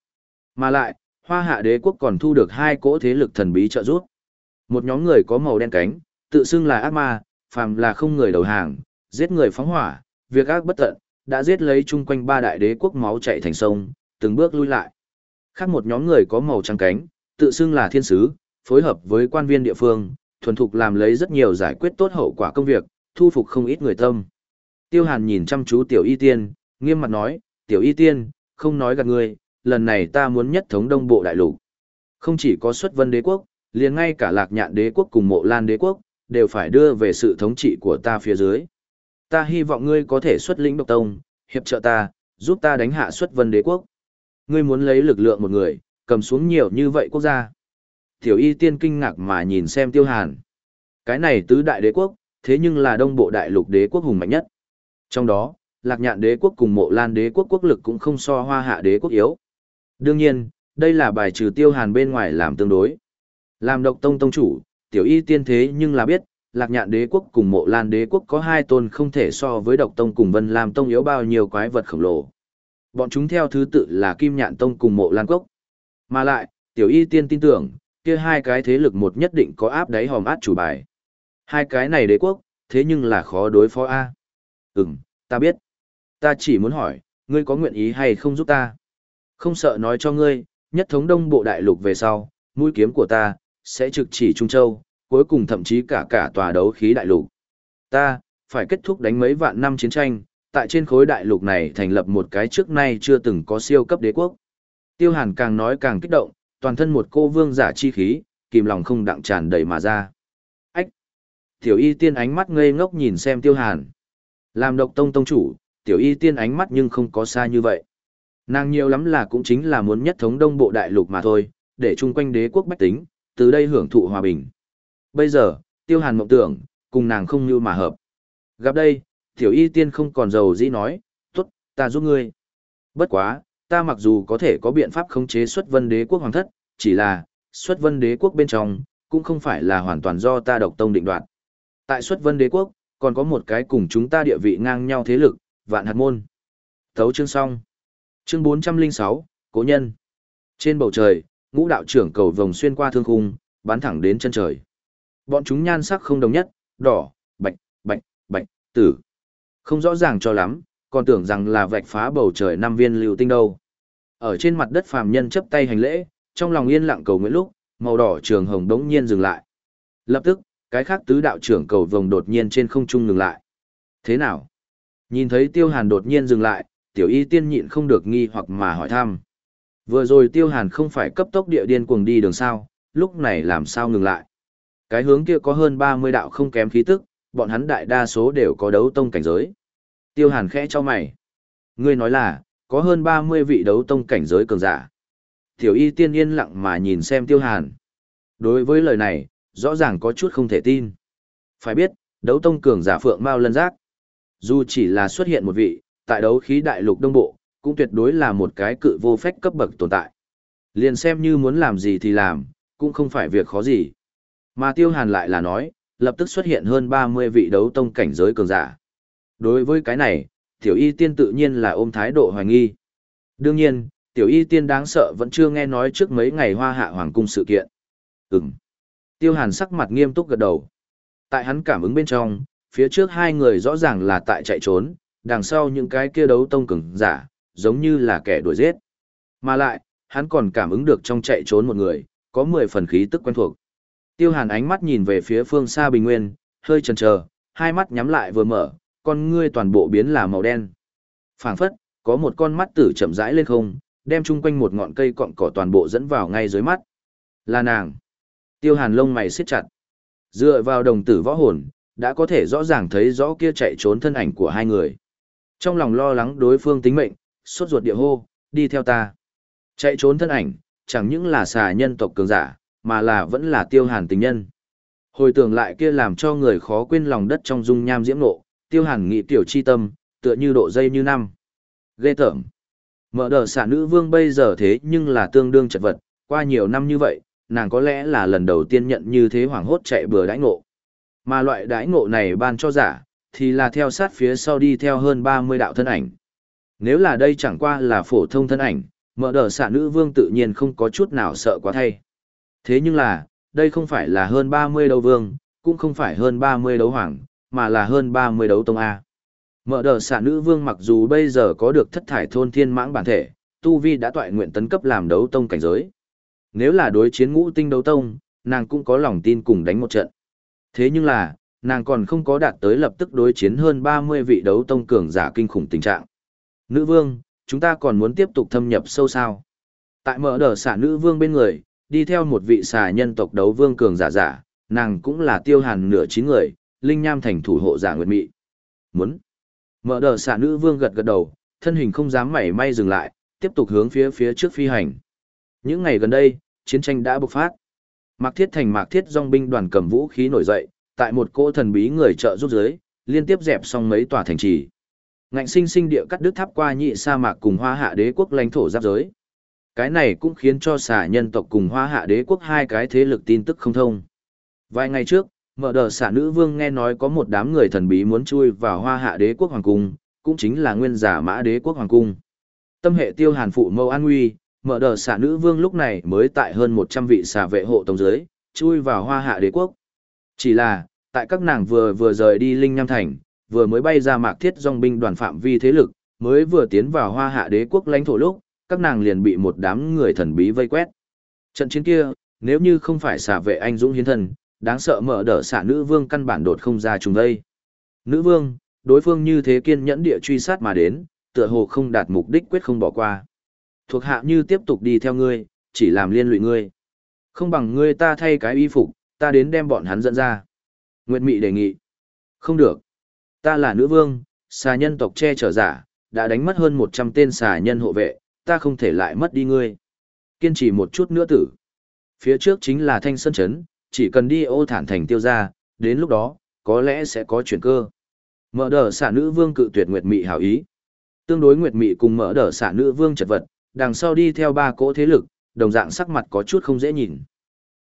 Mà lại, hoa hạ đế quốc còn thu được hai cỗ thế lực thần bí trợ giúp. Một nhóm người có màu đen cánh, tự xưng là ác ma, phàm là không người đầu hàng, giết người phóng hỏa, việc ác bất tận, đã giết lấy chung quanh ba đại đế quốc máu chạy thành sông, từng bước lui lại. Khác một nhóm người có màu trắng cánh, tự xưng là thiên sứ, phối hợp với quan viên địa phương, thuần thục làm lấy rất nhiều giải quyết tốt hậu quả công việc, thu phục không ít người tâm. Tiêu Hàn nhìn chăm chú Tiểu Y Tiên, nghiêm mặt nói, Tiểu Y Tiên, không nói gạt ngươi, lần này ta muốn nhất thống đông bộ đại lục. Không chỉ có xuất vân đế quốc, liền ngay cả lạc nhạn đế quốc cùng mộ lan đế quốc, đều phải đưa về sự thống trị của ta phía dưới. Ta hy vọng ngươi có thể xuất lĩnh độc tông, hiệp trợ ta, giúp ta đánh hạ xuất vân đế quốc. Ngươi muốn lấy lực lượng một người, cầm xuống nhiều như vậy quốc gia. Tiểu y tiên kinh ngạc mà nhìn xem tiêu hàn. Cái này tứ đại đế quốc, thế nhưng là đông bộ đại lục đế quốc hùng mạnh nhất. Trong đó, lạc nhạn đế quốc cùng mộ lan đế quốc quốc lực cũng không so hoa hạ đế quốc yếu. Đương nhiên, đây là bài trừ tiêu hàn bên ngoài làm tương đối. Làm độc tông tông chủ, tiểu y tiên thế nhưng là biết, lạc nhạn đế quốc cùng mộ lan đế quốc có hai tôn không thể so với độc tông cùng vân làm tông yếu bao nhiêu quái vật khổng lồ. Bọn chúng theo thứ tự là kim nhạn tông cùng mộ lan cốc. Mà lại, tiểu y tiên tin tưởng, kia hai cái thế lực một nhất định có áp đáy hòm át chủ bài. Hai cái này đế quốc, thế nhưng là khó đối phó A. Ừm, ta biết. Ta chỉ muốn hỏi, ngươi có nguyện ý hay không giúp ta? Không sợ nói cho ngươi, nhất thống đông bộ đại lục về sau, mũi kiếm của ta, sẽ trực chỉ Trung Châu, cuối cùng thậm chí cả cả tòa đấu khí đại lục. Ta, phải kết thúc đánh mấy vạn năm chiến tranh, tại trên khối đại lục này thành lập một cái trước nay chưa từng có siêu cấp đế quốc. Tiêu Hàn càng nói càng kích động, toàn thân một cô vương giả chi khí, kìm lòng không đặng tràn đầy mà ra. Ách! Tiểu y tiên ánh mắt ngây ngốc nhìn xem Tiêu Hàn. Làm độc tông tông chủ, tiểu y tiên ánh mắt nhưng không có xa như vậy. Nàng nhiều lắm là cũng chính là muốn nhất thống đông bộ đại lục mà thôi, để chung quanh đế quốc bách tính, từ đây hưởng thụ hòa bình. Bây giờ, tiêu hàn mộng tưởng, cùng nàng không như mà hợp. Gặp đây, tiểu y tiên không còn giàu dĩ nói, tốt, ta giúp ngươi. Bất quá, ta mặc dù có thể có biện pháp khống chế xuất vân đế quốc hoàng thất, chỉ là, xuất vân đế quốc bên trong, cũng không phải là hoàn toàn do ta độc tông định đoạt. Tại xuất vân đế quốc, còn có một cái cùng chúng ta địa vị ngang nhau thế lực, vạn hạt môn. Thấu chương xong. Chương 406, Cố nhân. Trên bầu trời, ngũ đạo trưởng cầu vòng xuyên qua thương khung, bắn thẳng đến chân trời. Bọn chúng nhan sắc không đồng nhất, đỏ, bạch, bạch, bạch, tử. Không rõ ràng cho lắm, còn tưởng rằng là vạch phá bầu trời năm viên lưu tinh đâu. Ở trên mặt đất phàm nhân chấp tay hành lễ, trong lòng yên lặng cầu nguyện lúc, màu đỏ trường hồng đống nhiên dừng lại. Lập tức, cái khác tứ đạo trưởng cầu vồng đột nhiên trên không trung ngừng lại. Thế nào? Nhìn thấy tiêu hàn đột nhiên dừng lại, tiểu y tiên nhịn không được nghi hoặc mà hỏi thăm. Vừa rồi tiêu hàn không phải cấp tốc địa điên cuồng đi đường sao, lúc này làm sao ngừng lại. Cái hướng kia có hơn 30 đạo không kém khí tức, bọn hắn đại đa số đều có đấu tông cảnh giới. Tiêu hàn khẽ cho mày. Ngươi nói là, có hơn 30 vị đấu tông cảnh giới cường giả. Tiểu y tiên yên lặng mà nhìn xem tiêu hàn. Đối với lời này, rõ ràng có chút không thể tin. Phải biết, đấu tông cường giả phượng mau lân giác. Dù chỉ là xuất hiện một vị, tại đấu khí đại lục đông bộ, cũng tuyệt đối là một cái cự vô phách cấp bậc tồn tại. Liền xem như muốn làm gì thì làm, cũng không phải việc khó gì. Mà tiêu hàn lại là nói, lập tức xuất hiện hơn 30 vị đấu tông cảnh giới cường giả. Đối với cái này, tiểu y tiên tự nhiên là ôm thái độ hoài nghi. Đương nhiên, tiểu y tiên đáng sợ vẫn chưa nghe nói trước mấy ngày hoa hạ hoàng cung sự kiện. Ừm. Tiêu hàn sắc mặt nghiêm túc gật đầu. Tại hắn cảm ứng bên trong, phía trước hai người rõ ràng là tại chạy trốn, đằng sau những cái kia đấu tông cường giả, giống như là kẻ đuổi giết. Mà lại, hắn còn cảm ứng được trong chạy trốn một người, có 10 phần khí tức quen thuộc. Tiêu Hàn ánh mắt nhìn về phía phương xa bình nguyên, hơi chần chờ, hai mắt nhắm lại vừa mở, con ngươi toàn bộ biến là màu đen. Phảng phất, có một con mắt tử chậm rãi lên không, đem chung quanh một ngọn cây cọng cỏ toàn bộ dẫn vào ngay dưới mắt. Là nàng. Tiêu Hàn lông mày siết chặt. Dựa vào đồng tử võ hồn, đã có thể rõ ràng thấy rõ kia chạy trốn thân ảnh của hai người. Trong lòng lo lắng đối phương tính mệnh, sốt ruột địa hô, đi theo ta. Chạy trốn thân ảnh, chẳng những là xà nhân tộc cường giả, mà là vẫn là tiêu hàn tình nhân. Hồi tưởng lại kia làm cho người khó quên lòng đất trong dung nham diễm nộ, tiêu hàn nghị tiểu chi tâm, tựa như độ dây như năm. Ghê tởm. Mở đờ xả nữ vương bây giờ thế nhưng là tương đương chật vật, qua nhiều năm như vậy, nàng có lẽ là lần đầu tiên nhận như thế hoảng hốt chạy bừa đãi ngộ. Mà loại đãi ngộ này ban cho giả, thì là theo sát phía sau đi theo hơn 30 đạo thân ảnh. Nếu là đây chẳng qua là phổ thông thân ảnh, mở đờ xạ nữ vương tự nhiên không có chút nào sợ quá thay. Thế nhưng là, đây không phải là hơn 30 đấu vương, cũng không phải hơn 30 đấu hoàng, mà là hơn 30 đấu tông A. Mở đờ xạ nữ vương mặc dù bây giờ có được thất thải thôn thiên mãng bản thể, Tu Vi đã tọa nguyện tấn cấp làm đấu tông cảnh giới. Nếu là đối chiến ngũ tinh đấu tông, nàng cũng có lòng tin cùng đánh một trận. Thế nhưng là, nàng còn không có đạt tới lập tức đối chiến hơn 30 vị đấu tông cường giả kinh khủng tình trạng. Nữ vương, chúng ta còn muốn tiếp tục thâm nhập sâu sao. Tại mở đờ xả nữ vương bên người, đi theo một vị xà nhân tộc đấu vương cường giả giả, nàng cũng là tiêu hàn nửa chín người, linh nham thành thủ hộ giả nguyệt mị. Muốn. Mở đờ xà nữ vương gật gật đầu, thân hình không dám mảy may dừng lại, tiếp tục hướng phía phía trước phi hành. Những ngày gần đây, chiến tranh đã bộc phát. Mạc Thiết thành Mạc Thiết dòng binh đoàn cầm vũ khí nổi dậy, tại một cỗ thần bí người trợ giúp dưới, liên tiếp dẹp xong mấy tòa thành trì. Ngạnh sinh sinh địa cắt đứt tháp qua nhị sa mạc cùng hoa hạ đế quốc lãnh thổ giáp giới. Cái này cũng khiến cho xả nhân tộc cùng hoa hạ đế quốc hai cái thế lực tin tức không thông. Vài ngày trước, mở đờ xả nữ vương nghe nói có một đám người thần bí muốn chui vào hoa hạ đế quốc hoàng cung, cũng chính là nguyên giả mã đế quốc hoàng cung. Tâm hệ tiêu hàn phụ mâu an nguy, mở đờ xả nữ vương lúc này mới tại hơn 100 vị xả vệ hộ tổng giới, chui vào hoa hạ đế quốc. Chỉ là, tại các nàng vừa vừa rời đi Linh Nham Thành, vừa mới bay ra mạc thiết dòng binh đoàn phạm vi thế lực, mới vừa tiến vào hoa hạ đế quốc lãnh thổ lúc, các nàng liền bị một đám người thần bí vây quét. Trận chiến kia, nếu như không phải xả vệ anh dũng hiến thần, đáng sợ mở đỡ xả nữ vương căn bản đột không ra trùng đây. Nữ vương, đối phương như thế kiên nhẫn địa truy sát mà đến, tựa hồ không đạt mục đích quyết không bỏ qua. Thuộc hạ như tiếp tục đi theo ngươi, chỉ làm liên lụy ngươi. Không bằng ngươi ta thay cái y phục, ta đến đem bọn hắn dẫn ra. Nguyệt Mị đề nghị. Không được. Ta là nữ vương, xà nhân tộc che chở giả, đã đánh mất hơn 100 tên xà nhân hộ vệ, ta không thể lại mất đi ngươi. Kiên trì một chút nữa tử. Phía trước chính là thanh sơn chấn, chỉ cần đi ô thản thành tiêu ra, đến lúc đó, có lẽ sẽ có chuyển cơ. Mở đờ xả nữ vương cự tuyệt Nguyệt Mị hảo ý. Tương đối Nguyệt Mị cùng mở đờ xả nữ vương chật vật, đằng sau đi theo ba cỗ thế lực, đồng dạng sắc mặt có chút không dễ nhìn.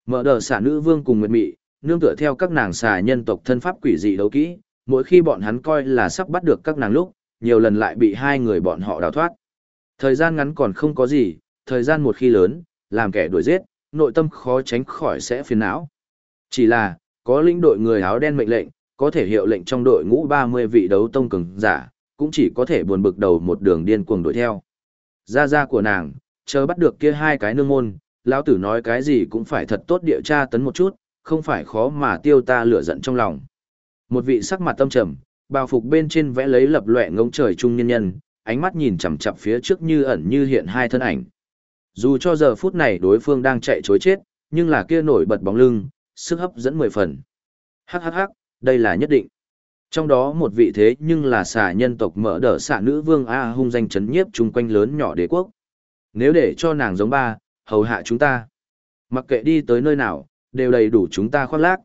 Mở đờ xả nữ vương cùng Nguyệt Mị, nương tựa theo các nàng xà nhân tộc thân pháp quỷ dị đấu kỹ, mỗi khi bọn hắn coi là sắp bắt được các nàng lúc, nhiều lần lại bị hai người bọn họ đào thoát. Thời gian ngắn còn không có gì, thời gian một khi lớn, làm kẻ đuổi giết, nội tâm khó tránh khỏi sẽ phiền não. Chỉ là, có lĩnh đội người áo đen mệnh lệnh, có thể hiệu lệnh trong đội ngũ 30 vị đấu tông cường giả, cũng chỉ có thể buồn bực đầu một đường điên cuồng đuổi theo. Gia gia của nàng, chờ bắt được kia hai cái nương môn, lão tử nói cái gì cũng phải thật tốt địa tra tấn một chút, không phải khó mà tiêu ta lửa giận trong lòng. Một vị sắc mặt tâm trầm, bào phục bên trên vẽ lấy lập loè ngông trời trung nhân nhân, ánh mắt nhìn chằm chằm phía trước như ẩn như hiện hai thân ảnh. Dù cho giờ phút này đối phương đang chạy chối chết, nhưng là kia nổi bật bóng lưng, sức hấp dẫn mười phần. Hắc hắc hắc, đây là nhất định. Trong đó một vị thế nhưng là xà nhân tộc mở đỡ xà nữ vương A hung danh chấn nhiếp chung quanh lớn nhỏ đế quốc. Nếu để cho nàng giống ba, hầu hạ chúng ta. Mặc kệ đi tới nơi nào, đều đầy đủ chúng ta khoác lác.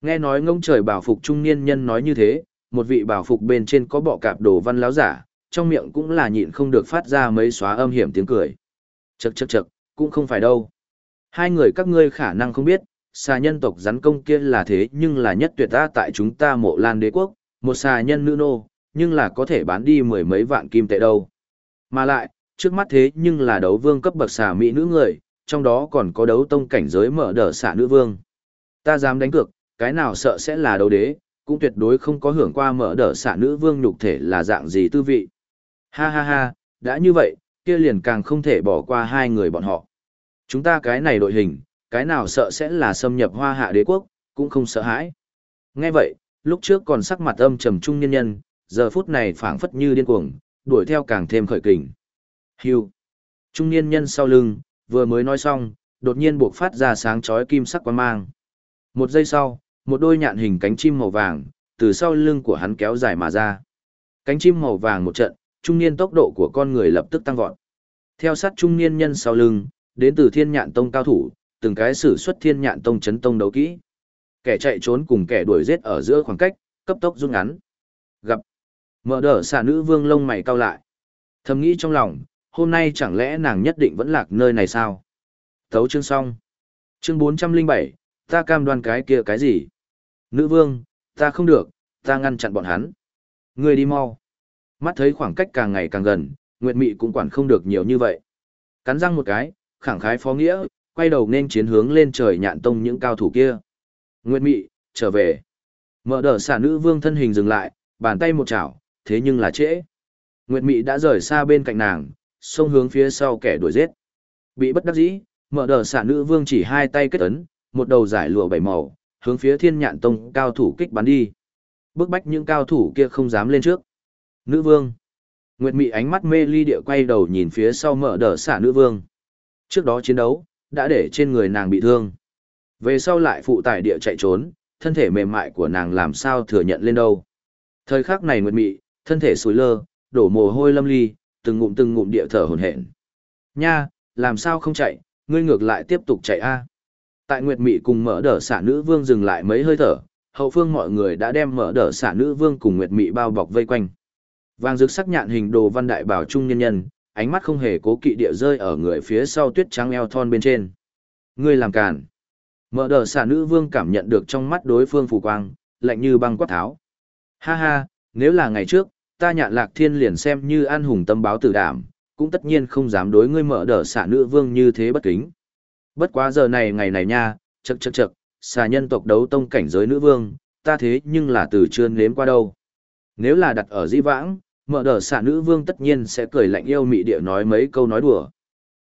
Nghe nói ngông trời bảo phục trung niên nhân nói như thế, một vị bảo phục bên trên có bọ cạp đồ văn láo giả, trong miệng cũng là nhịn không được phát ra mấy xóa âm hiểm tiếng cười. Chậc chậc chậc, cũng không phải đâu. Hai người các ngươi khả năng không biết, xà nhân tộc rắn công kia là thế nhưng là nhất tuyệt ta tại chúng ta mộ lan đế quốc, một xà nhân nữ nô, nhưng là có thể bán đi mười mấy vạn kim tệ đâu. Mà lại, trước mắt thế nhưng là đấu vương cấp bậc xà mỹ nữ người, trong đó còn có đấu tông cảnh giới mở đờ xà nữ vương. Ta dám đánh cược, cái nào sợ sẽ là đấu đế, cũng tuyệt đối không có hưởng qua mở đở xà nữ vương nhục thể là dạng gì tư vị. Ha ha ha, đã như vậy, kia liền càng không thể bỏ qua hai người bọn họ. Chúng ta cái này đội hình, cái nào sợ sẽ là xâm nhập hoa hạ đế quốc, cũng không sợ hãi. Nghe vậy, lúc trước còn sắc mặt âm trầm trung nhân nhân, giờ phút này phảng phất như điên cuồng, đuổi theo càng thêm khởi kình. Hưu. Trung niên nhân sau lưng, vừa mới nói xong, đột nhiên buộc phát ra sáng chói kim sắc quang mang. Một giây sau, một đôi nhạn hình cánh chim màu vàng, từ sau lưng của hắn kéo dài mà ra. Cánh chim màu vàng một trận, trung niên tốc độ của con người lập tức tăng vọt. Theo sát trung niên nhân sau lưng, đến từ thiên nhạn tông cao thủ, từng cái sử xuất thiên nhạn tông chấn tông đấu kỹ. Kẻ chạy trốn cùng kẻ đuổi giết ở giữa khoảng cách, cấp tốc rút ngắn. Gặp. Mở đỡ xà nữ vương lông mày cao lại. Thầm nghĩ trong lòng, hôm nay chẳng lẽ nàng nhất định vẫn lạc nơi này sao? Thấu chương xong. Chương 407, ta cam đoan cái kia cái gì? Nữ vương, ta không được, ta ngăn chặn bọn hắn. Ngươi đi mau. Mắt thấy khoảng cách càng ngày càng gần, Nguyệt Mị cũng quản không được nhiều như vậy. Cắn răng một cái, khẳng khái phó nghĩa, quay đầu nên chiến hướng lên trời nhạn tông những cao thủ kia. Nguyệt Mị, trở về. Mở đờ xả nữ vương thân hình dừng lại, bàn tay một chảo, thế nhưng là trễ. Nguyệt Mị đã rời xa bên cạnh nàng, xông hướng phía sau kẻ đuổi giết. Bị bất đắc dĩ, mở đờ xả nữ vương chỉ hai tay kết ấn, một đầu giải lụa bảy màu, hướng phía thiên nhạn tông cao thủ kích bắn đi. Bước bách những cao thủ kia không dám lên trước. Nữ vương. Nguyệt Mị ánh mắt mê ly địa quay đầu nhìn phía sau mở đờ xả nữ vương. Trước đó chiến đấu, đã để trên người nàng bị thương. Về sau lại phụ tải địa chạy trốn, thân thể mềm mại của nàng làm sao thừa nhận lên đâu. Thời khắc này Nguyệt Mị, thân thể sùi lơ, đổ mồ hôi lâm ly, từng ngụm từng ngụm địa thở hổn hển. Nha, làm sao không chạy, ngươi ngược lại tiếp tục chạy a. Tại Nguyệt Mị cùng mở đỡ xả nữ vương dừng lại mấy hơi thở, hậu phương mọi người đã đem mở đỡ xả nữ vương cùng Nguyệt Mị bao bọc vây quanh. Vàng rực sắc nhạn hình đồ văn đại bảo trung nhân nhân, ánh mắt không hề cố kỵ địa rơi ở người phía sau tuyết trắng eo thon bên trên. Ngươi làm cản. Mở đờ xà nữ vương cảm nhận được trong mắt đối phương phù quang, lạnh như băng quát tháo. Ha ha, nếu là ngày trước, ta nhạn lạc thiên liền xem như an hùng tâm báo tử đảm, cũng tất nhiên không dám đối ngươi mở đờ xà nữ vương như thế bất kính. Bất quá giờ này ngày này nha, chậc chậc chậc, xà nhân tộc đấu tông cảnh giới nữ vương, ta thế nhưng là từ chưa nếm qua đâu. Nếu là đặt ở di vãng, mở đờ xạ nữ vương tất nhiên sẽ cười lạnh yêu mị địa nói mấy câu nói đùa.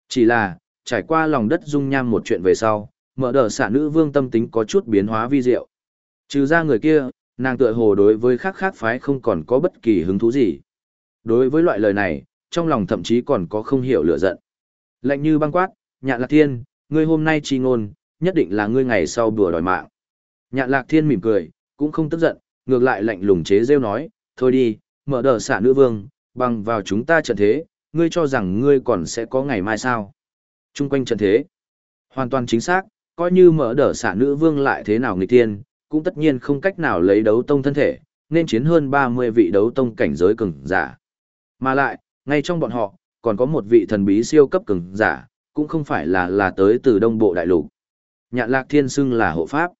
Chỉ là, trải qua lòng đất dung nham một chuyện về sau, mở đờ xạ nữ vương tâm tính có chút biến hóa vi diệu. Trừ ra người kia, nàng tựa hồ đối với khác khác phái không còn có bất kỳ hứng thú gì. Đối với loại lời này, trong lòng thậm chí còn có không hiểu lửa giận. Lạnh như băng quát, nhạn lạc thiên, ngươi hôm nay chi ngôn, nhất định là ngươi ngày sau bừa đòi mạng. Nhạn lạc thiên mỉm cười, cũng không tức giận, ngược lại lạnh lùng chế rêu nói, thôi đi, mở đờ xả nữ vương, bằng vào chúng ta trận thế, ngươi cho rằng ngươi còn sẽ có ngày mai sao. Trung quanh trận thế, hoàn toàn chính xác, coi như mở đờ xả nữ vương lại thế nào nghịch tiên, cũng tất nhiên không cách nào lấy đấu tông thân thể, nên chiến hơn 30 vị đấu tông cảnh giới cường giả. Mà lại, ngay trong bọn họ, còn có một vị thần bí siêu cấp cường giả, cũng không phải là là tới từ đông bộ đại lục. Nhạn lạc thiên xưng là hộ pháp.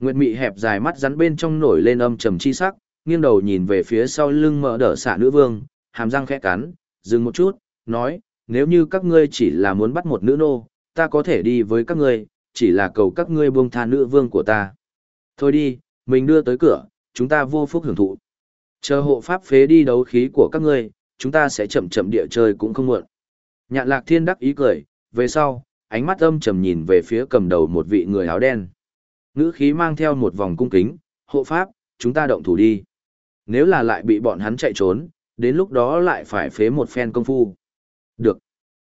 Nguyệt mị hẹp dài mắt rắn bên trong nổi lên âm trầm chi sắc, nghiêng đầu nhìn về phía sau lưng mở đỡ xả nữ vương, hàm răng khẽ cắn, dừng một chút, nói, nếu như các ngươi chỉ là muốn bắt một nữ nô, ta có thể đi với các ngươi, chỉ là cầu các ngươi buông tha nữ vương của ta. Thôi đi, mình đưa tới cửa, chúng ta vô phúc hưởng thụ. Chờ hộ pháp phế đi đấu khí của các ngươi, chúng ta sẽ chậm chậm địa chơi cũng không muộn. Nhạn lạc thiên đắc ý cười, về sau, ánh mắt âm trầm nhìn về phía cầm đầu một vị người áo đen. Ngữ khí mang theo một vòng cung kính, hộ pháp, chúng ta động thủ đi. Nếu là lại bị bọn hắn chạy trốn, đến lúc đó lại phải phế một phen công phu. Được.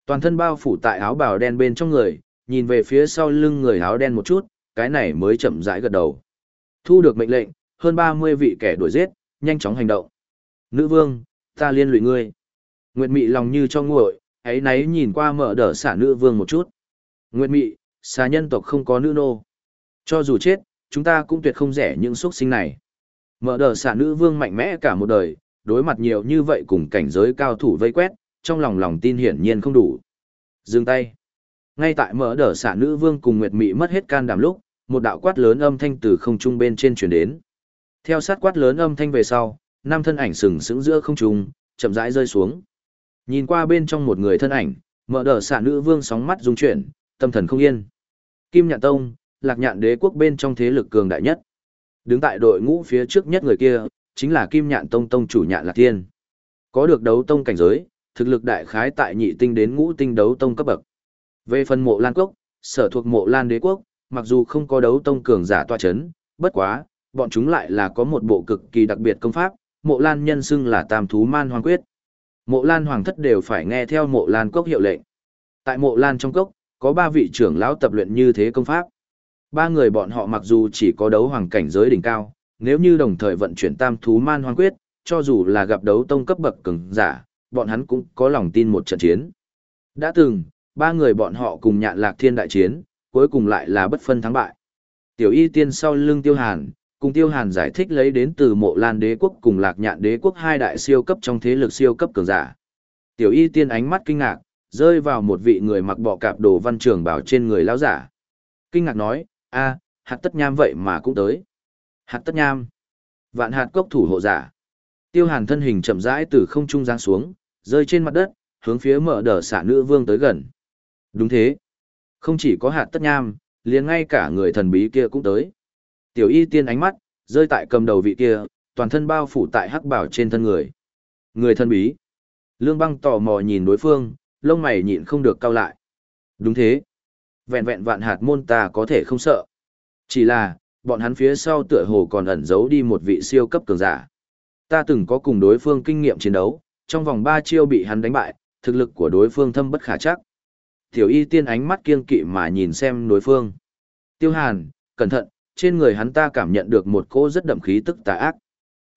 Toàn thân bao phủ tại áo bào đen bên trong người, nhìn về phía sau lưng người áo đen một chút, cái này mới chậm rãi gật đầu. Thu được mệnh lệnh, hơn 30 vị kẻ đuổi giết, nhanh chóng hành động. Nữ vương, ta liên lụy ngươi. Nguyệt Mị lòng như cho nguội, ấy náy nhìn qua mở đỡ xả nữ vương một chút. Nguyệt Mị, xà nhân tộc không có nữ nô. Cho dù chết, chúng ta cũng tuyệt không rẻ những xuất sinh này. Mở đờ xạ nữ vương mạnh mẽ cả một đời, đối mặt nhiều như vậy cùng cảnh giới cao thủ vây quét, trong lòng lòng tin hiển nhiên không đủ. Dừng tay. Ngay tại mở đờ xạ nữ vương cùng Nguyệt Mị mất hết can đảm lúc, một đạo quát lớn âm thanh từ không trung bên trên truyền đến. Theo sát quát lớn âm thanh về sau, năm thân ảnh sừng sững giữa không trung, chậm rãi rơi xuống. Nhìn qua bên trong một người thân ảnh, mở đờ xạ nữ vương sóng mắt rung chuyển, tâm thần không yên. Kim Nhạn Tông, lạc nhạn đế quốc bên trong thế lực cường đại nhất. Đứng tại đội ngũ phía trước nhất người kia, chính là Kim Nhạn Tông Tông chủ Nhạn Lạc Thiên. Có được đấu tông cảnh giới, thực lực đại khái tại nhị tinh đến ngũ tinh đấu tông cấp bậc. Về phần mộ Lan Quốc, sở thuộc mộ Lan đế quốc, mặc dù không có đấu tông cường giả toa chấn, bất quá, bọn chúng lại là có một bộ cực kỳ đặc biệt công pháp, mộ Lan nhân xưng là Tam Thú Man Hoàng Quyết. Mộ Lan Hoàng thất đều phải nghe theo mộ Lan Cốc hiệu lệnh. Tại mộ Lan trong cốc, có ba vị trưởng lão tập luyện như thế công pháp. Ba người bọn họ mặc dù chỉ có đấu hoàng cảnh giới đỉnh cao, nếu như đồng thời vận chuyển tam thú man hoang quyết, cho dù là gặp đấu tông cấp bậc cường giả, bọn hắn cũng có lòng tin một trận chiến. Đã từng, ba người bọn họ cùng nhạn lạc thiên đại chiến, cuối cùng lại là bất phân thắng bại. Tiểu y tiên sau lưng tiêu hàn, cùng tiêu hàn giải thích lấy đến từ mộ lan đế quốc cùng lạc nhạn đế quốc hai đại siêu cấp trong thế lực siêu cấp cường giả. Tiểu y tiên ánh mắt kinh ngạc, rơi vào một vị người mặc bọ cạp đồ văn trường bảo trên người lão giả. Kinh ngạc nói, a hạt tất nham vậy mà cũng tới. Hạt tất nham. Vạn hạt cốc thủ hộ giả. Tiêu hàn thân hình chậm rãi từ không trung giáng xuống, rơi trên mặt đất, hướng phía mở đờ xả nữ vương tới gần. Đúng thế. Không chỉ có hạt tất nham, liền ngay cả người thần bí kia cũng tới. Tiểu y tiên ánh mắt, rơi tại cầm đầu vị kia, toàn thân bao phủ tại hắc bảo trên thân người. Người thần bí. Lương băng tò mò nhìn đối phương, lông mày nhịn không được cau lại. Đúng thế. Vẹn vẹn vạn hạt môn ta có thể không sợ. Chỉ là, bọn hắn phía sau tựa hồ còn ẩn giấu đi một vị siêu cấp cường giả. Ta từng có cùng đối phương kinh nghiệm chiến đấu, trong vòng 3 chiêu bị hắn đánh bại, thực lực của đối phương thâm bất khả chắc. Tiểu y tiên ánh mắt kiên kỵ mà nhìn xem đối phương. Tiêu hàn, cẩn thận, trên người hắn ta cảm nhận được một cỗ rất đậm khí tức tà ác.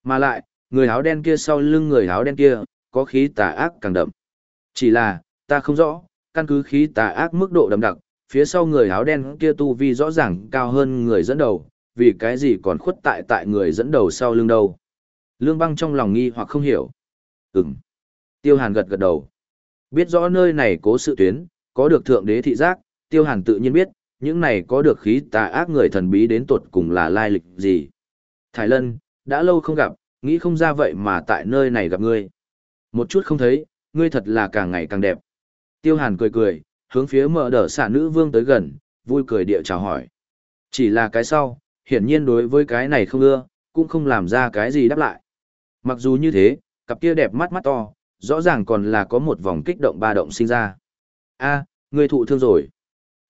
Mà lại, người áo đen kia sau lưng người áo đen kia, có khí tà ác càng đậm. Chỉ là, ta không rõ, căn cứ khí tà ác mức độ đậm đặc, phía sau người áo đen kia tu vi rõ ràng cao hơn người dẫn đầu, vì cái gì còn khuất tại tại người dẫn đầu sau lưng đâu. Lương băng trong lòng nghi hoặc không hiểu. Ừm. Tiêu hàn gật gật đầu. Biết rõ nơi này cố sự tuyến, có được thượng đế thị giác, tiêu hàn tự nhiên biết, những này có được khí tà ác người thần bí đến tột cùng là lai lịch gì. Thái Lân, đã lâu không gặp, nghĩ không ra vậy mà tại nơi này gặp ngươi. Một chút không thấy, ngươi thật là càng ngày càng đẹp. Tiêu hàn cười cười, hướng phía mở đỡ xạ nữ vương tới gần, vui cười địa chào hỏi. Chỉ là cái sau, hiển nhiên đối với cái này không ưa, cũng không làm ra cái gì đáp lại. Mặc dù như thế, cặp kia đẹp mắt mắt to, rõ ràng còn là có một vòng kích động ba động sinh ra. a người thụ thương rồi.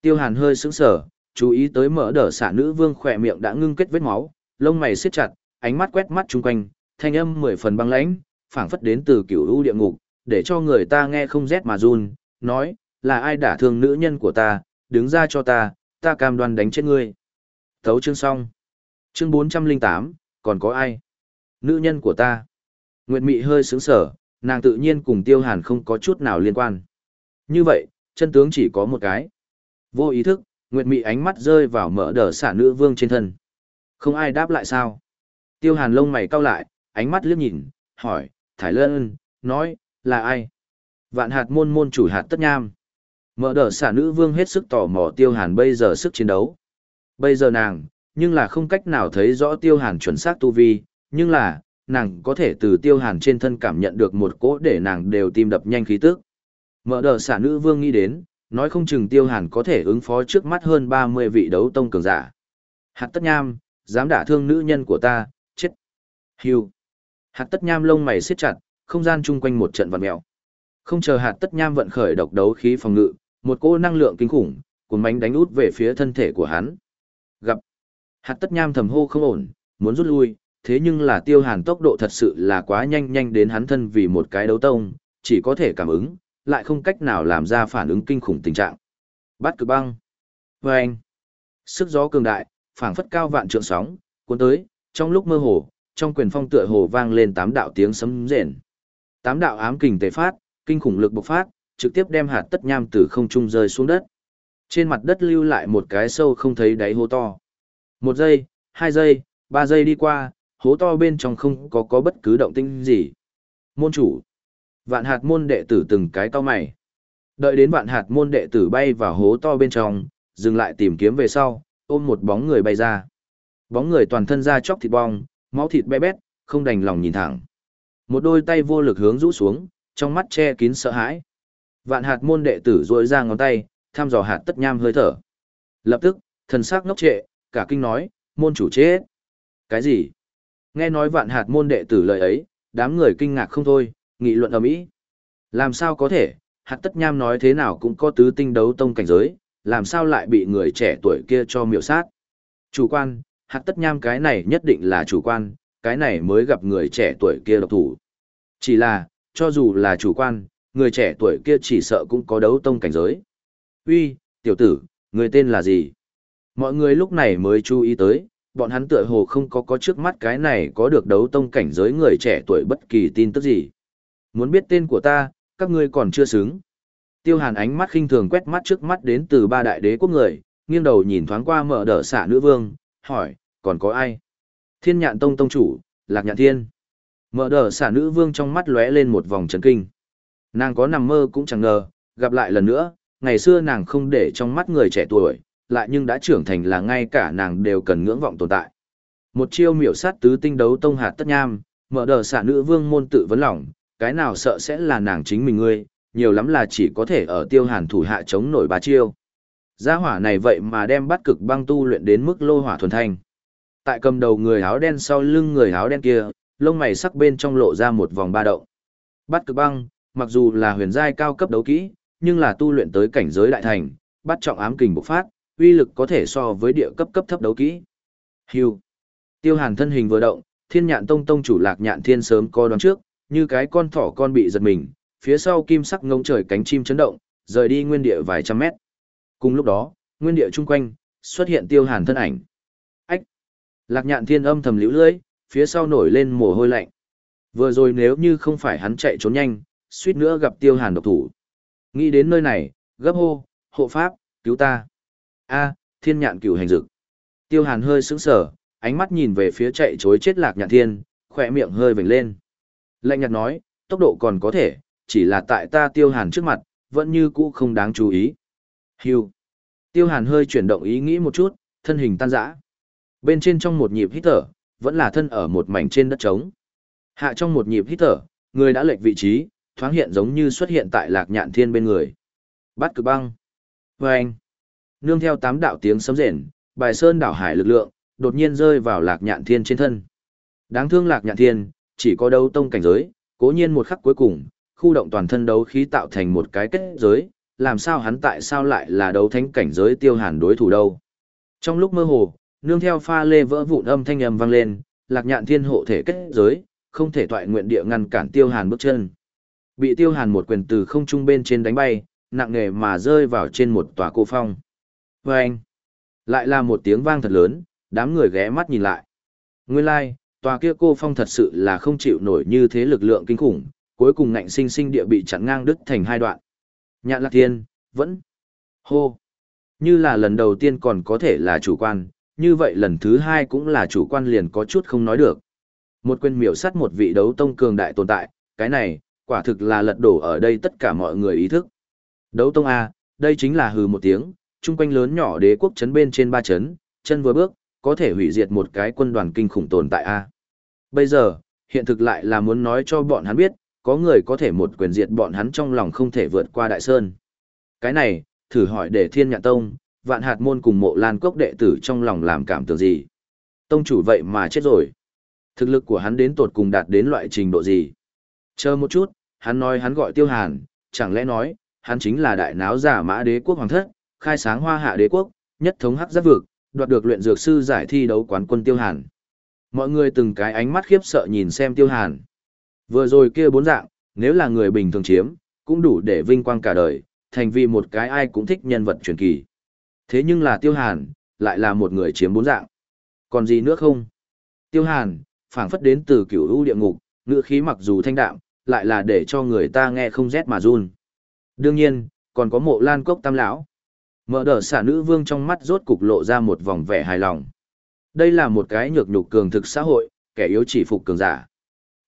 Tiêu hàn hơi sững sờ, chú ý tới mở đỡ xả nữ vương khỏe miệng đã ngưng kết vết máu, lông mày siết chặt, ánh mắt quét mắt chung quanh, thanh âm mười phần băng lãnh, phảng phất đến từ cửu u địa ngục, để cho người ta nghe không rét mà run, nói, là ai đả thương nữ nhân của ta, đứng ra cho ta, ta cam đoan đánh chết ngươi. Thấu chương xong. Chương 408, còn có ai? Nữ nhân của ta. Nguyệt Mị hơi sướng sở, nàng tự nhiên cùng Tiêu Hàn không có chút nào liên quan. Như vậy, chân tướng chỉ có một cái. Vô ý thức, Nguyệt Mị ánh mắt rơi vào mỡ đờ xả nữ vương trên thân. Không ai đáp lại sao? Tiêu Hàn lông mày cau lại, ánh mắt liếc nhìn, hỏi, Thải Lân, nói, là ai? Vạn hạt môn môn chủ hạt tất nham. Mở đỡ xả nữ vương hết sức tò mò tiêu hàn bây giờ sức chiến đấu. Bây giờ nàng, nhưng là không cách nào thấy rõ tiêu hàn chuẩn xác tu vi, nhưng là, nàng có thể từ tiêu hàn trên thân cảm nhận được một cỗ để nàng đều tim đập nhanh khí tức. Mở đỡ xả nữ vương nghĩ đến, nói không chừng tiêu hàn có thể ứng phó trước mắt hơn 30 vị đấu tông cường giả. Hạt tất nham, dám đả thương nữ nhân của ta, chết. Hưu. Hạt tất nham lông mày siết chặt, không gian chung quanh một trận vặn mèo. Không chờ hạt tất nham vận khởi độc đấu khí phòng ngự, một cỗ năng lượng kinh khủng, cuốn mánh đánh út về phía thân thể của hắn. Gặp. Hạt tất nham thầm hô không ổn, muốn rút lui, thế nhưng là tiêu hàn tốc độ thật sự là quá nhanh nhanh đến hắn thân vì một cái đấu tông, chỉ có thể cảm ứng, lại không cách nào làm ra phản ứng kinh khủng tình trạng. Bắt cực băng. Vâng. Sức gió cường đại, phảng phất cao vạn trượng sóng, cuốn tới, trong lúc mơ hồ, trong quyền phong tựa hồ vang lên tám đạo tiếng sấm rền. Tám đạo ám kình tề phát, kinh khủng lực bộc phát, trực tiếp đem hạt tất nham từ không trung rơi xuống đất. Trên mặt đất lưu lại một cái sâu không thấy đáy hố to. Một giây, hai giây, ba giây đi qua, hố to bên trong không có có bất cứ động tĩnh gì. Môn chủ. Vạn hạt môn đệ tử từng cái to mày. Đợi đến vạn hạt môn đệ tử bay vào hố to bên trong, dừng lại tìm kiếm về sau, ôm một bóng người bay ra. Bóng người toàn thân da chóc thịt bong, máu thịt bé bét, không đành lòng nhìn thẳng. Một đôi tay vô lực hướng rũ xuống, trong mắt che kín sợ hãi. Vạn hạt môn đệ tử rội ra ngón tay, thăm dò hạt tất nham hơi thở. Lập tức, Thần sắc ngốc trệ, cả kinh nói, môn chủ chết. Cái gì? Nghe nói vạn hạt môn đệ tử lời ấy, đám người kinh ngạc không thôi, nghị luận ầm ĩ. Làm sao có thể, hạt tất nham nói thế nào cũng có tứ tinh đấu tông cảnh giới, làm sao lại bị người trẻ tuổi kia cho miểu sát. Chủ quan, hạt tất nham cái này nhất định là chủ quan, cái này mới gặp người trẻ tuổi kia độc thủ. Chỉ là, cho dù là chủ quan, người trẻ tuổi kia chỉ sợ cũng có đấu tông cảnh giới. Uy, tiểu tử, người tên là gì? Mọi người lúc này mới chú ý tới, bọn hắn tựa hồ không có có trước mắt cái này có được đấu tông cảnh giới người trẻ tuổi bất kỳ tin tức gì. Muốn biết tên của ta, các ngươi còn chưa xứng. Tiêu hàn ánh mắt khinh thường quét mắt trước mắt đến từ ba đại đế quốc người, nghiêng đầu nhìn thoáng qua mở đỡ xả nữ vương, hỏi, còn có ai? Thiên nhạn tông tông chủ, lạc nhạn thiên. Mở đỡ xả nữ vương trong mắt lóe lên một vòng chấn kinh. Nàng có nằm mơ cũng chẳng ngờ, gặp lại lần nữa, ngày xưa nàng không để trong mắt người trẻ tuổi, lại nhưng đã trưởng thành là ngay cả nàng đều cần ngưỡng vọng tồn tại. Một chiêu miểu sát tứ tinh đấu tông hạt tất nham, mở đờ xả nữ vương môn tự vấn lòng, cái nào sợ sẽ là nàng chính mình ngươi, nhiều lắm là chỉ có thể ở tiêu hàn thủ hạ chống nổi ba chiêu. Gia hỏa này vậy mà đem bắt cực băng tu luyện đến mức lô hỏa thuần thanh. Tại cầm đầu người áo đen sau lưng người áo đen kia, lông mày sắc bên trong lộ ra một vòng ba động. Bắt cực băng, mặc dù là huyền giai cao cấp đấu kỹ, nhưng là tu luyện tới cảnh giới đại thành, bắt trọng ám kình bộc phát, uy lực có thể so với địa cấp cấp thấp đấu kỹ. Hưu. Tiêu Hàn thân hình vừa động, Thiên Nhạn Tông tông chủ Lạc Nhạn Thiên sớm co đoán trước, như cái con thỏ con bị giật mình, phía sau kim sắc ngông trời cánh chim chấn động, rời đi nguyên địa vài trăm mét. Cùng lúc đó, nguyên địa chung quanh xuất hiện Tiêu Hàn thân ảnh. Ách. Lạc Nhạn Thiên âm thầm liễu lưỡi, phía sau nổi lên mồ hôi lạnh. Vừa rồi nếu như không phải hắn chạy trốn nhanh, suýt nữa gặp Tiêu Hàn độc thủ. Nghĩ đến nơi này, gấp hô, hộ pháp, cứu ta. A thiên nhạn cửu hành dực. Tiêu hàn hơi sững sờ ánh mắt nhìn về phía chạy chối chết lạc nhạn thiên khỏe miệng hơi vểnh lên. Lạnh nhạt nói tốc độ còn có thể chỉ là tại ta tiêu hàn trước mặt vẫn như cũ không đáng chú ý. Hiu tiêu hàn hơi chuyển động ý nghĩ một chút thân hình tan rã. Bên trên trong một nhịp hít thở vẫn là thân ở một mảnh trên đất trống. Hạ trong một nhịp hít thở người đã lệch vị trí thoáng hiện giống như xuất hiện tại lạc nhạn thiên bên người bắt cực băng vê anh nương theo tám đạo tiếng sấm rền, bài sơn đảo hải lực lượng, đột nhiên rơi vào lạc nhạn thiên trên thân. Đáng thương lạc nhạn thiên, chỉ có đấu tông cảnh giới, cố nhiên một khắc cuối cùng, khu động toàn thân đấu khí tạo thành một cái kết giới, làm sao hắn tại sao lại là đấu thánh cảnh giới tiêu hàn đối thủ đâu. Trong lúc mơ hồ, nương theo pha lê vỡ vụn âm thanh âm vang lên, lạc nhạn thiên hộ thể kết giới, không thể toại nguyện địa ngăn cản tiêu hàn bước chân. Bị tiêu hàn một quyền từ không trung bên trên đánh bay, nặng nề mà rơi vào trên một tòa cô phong. Và anh, lại là một tiếng vang thật lớn, đám người ghé mắt nhìn lại. Nguyên lai, like, tòa kia cô phong thật sự là không chịu nổi như thế lực lượng kinh khủng, cuối cùng ngạnh sinh sinh địa bị chặn ngang đứt thành hai đoạn. Nhạn lạc thiên, vẫn, hô, như là lần đầu tiên còn có thể là chủ quan, như vậy lần thứ hai cũng là chủ quan liền có chút không nói được. Một quyền miểu sát một vị đấu tông cường đại tồn tại, cái này, quả thực là lật đổ ở đây tất cả mọi người ý thức. Đấu tông A, đây chính là hừ một tiếng, chung quanh lớn nhỏ đế quốc chấn bên trên ba chấn, chân vừa bước, có thể hủy diệt một cái quân đoàn kinh khủng tồn tại a. Bây giờ, hiện thực lại là muốn nói cho bọn hắn biết, có người có thể một quyền diệt bọn hắn trong lòng không thể vượt qua đại sơn. Cái này, thử hỏi để thiên nhạn tông, vạn hạt môn cùng mộ lan cốc đệ tử trong lòng làm cảm tưởng gì. Tông chủ vậy mà chết rồi. Thực lực của hắn đến tột cùng đạt đến loại trình độ gì. Chờ một chút, hắn nói hắn gọi tiêu hàn, chẳng lẽ nói, hắn chính là đại náo giả mã đế quốc hoàng thất, khai sáng hoa hạ đế quốc, nhất thống hắc giáp vực, đoạt được luyện dược sư giải thi đấu quán quân Tiêu Hàn. Mọi người từng cái ánh mắt khiếp sợ nhìn xem Tiêu Hàn. Vừa rồi kia bốn dạng, nếu là người bình thường chiếm, cũng đủ để vinh quang cả đời, thành vì một cái ai cũng thích nhân vật truyền kỳ. Thế nhưng là Tiêu Hàn, lại là một người chiếm bốn dạng. Còn gì nữa không? Tiêu Hàn, phảng phất đến từ cửu u địa ngục, ngựa khí mặc dù thanh đạm, lại là để cho người ta nghe không rét mà run. Đương nhiên, còn có mộ lan cốc tam lão. Mở đờ xả nữ vương trong mắt rốt cục lộ ra một vòng vẻ hài lòng. Đây là một cái nhược nhục cường thực xã hội, kẻ yếu chỉ phục cường giả.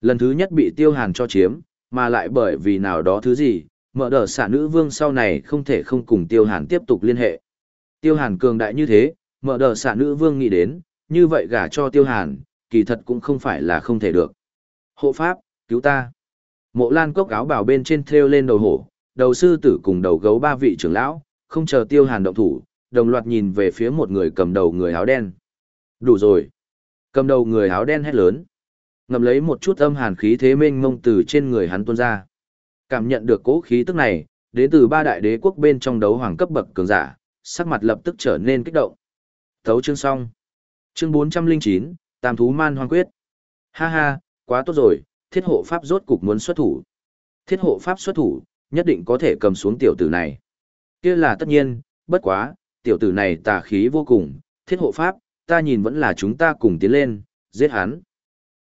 Lần thứ nhất bị tiêu hàn cho chiếm, mà lại bởi vì nào đó thứ gì, mở đờ xả nữ vương sau này không thể không cùng tiêu hàn tiếp tục liên hệ. Tiêu hàn cường đại như thế, mở đờ xả nữ vương nghĩ đến, như vậy gả cho tiêu hàn, kỳ thật cũng không phải là không thể được. Hộ pháp, cứu ta. Mộ lan cốc áo bảo bên trên thêu lên đầu hổ, đầu sư tử cùng đầu gấu ba vị trưởng lão, không chờ tiêu hàn động thủ, đồng loạt nhìn về phía một người cầm đầu người áo đen. Đủ rồi. Cầm đầu người áo đen hét lớn. Ngầm lấy một chút âm hàn khí thế mênh mông từ trên người hắn tuôn ra. Cảm nhận được cố khí tức này, đến từ ba đại đế quốc bên trong đấu hoàng cấp bậc cường giả, sắc mặt lập tức trở nên kích động. Thấu chương xong. Chương 409, Tam thú man hoang quyết. Ha ha, quá tốt rồi, thiết hộ pháp rốt cục muốn xuất thủ. Thiết hộ pháp xuất thủ, nhất định có thể cầm xuống tiểu tử này. Kia là tất nhiên, bất quá, tiểu tử này tà khí vô cùng, thiết hộ pháp, ta nhìn vẫn là chúng ta cùng tiến lên, giết hắn.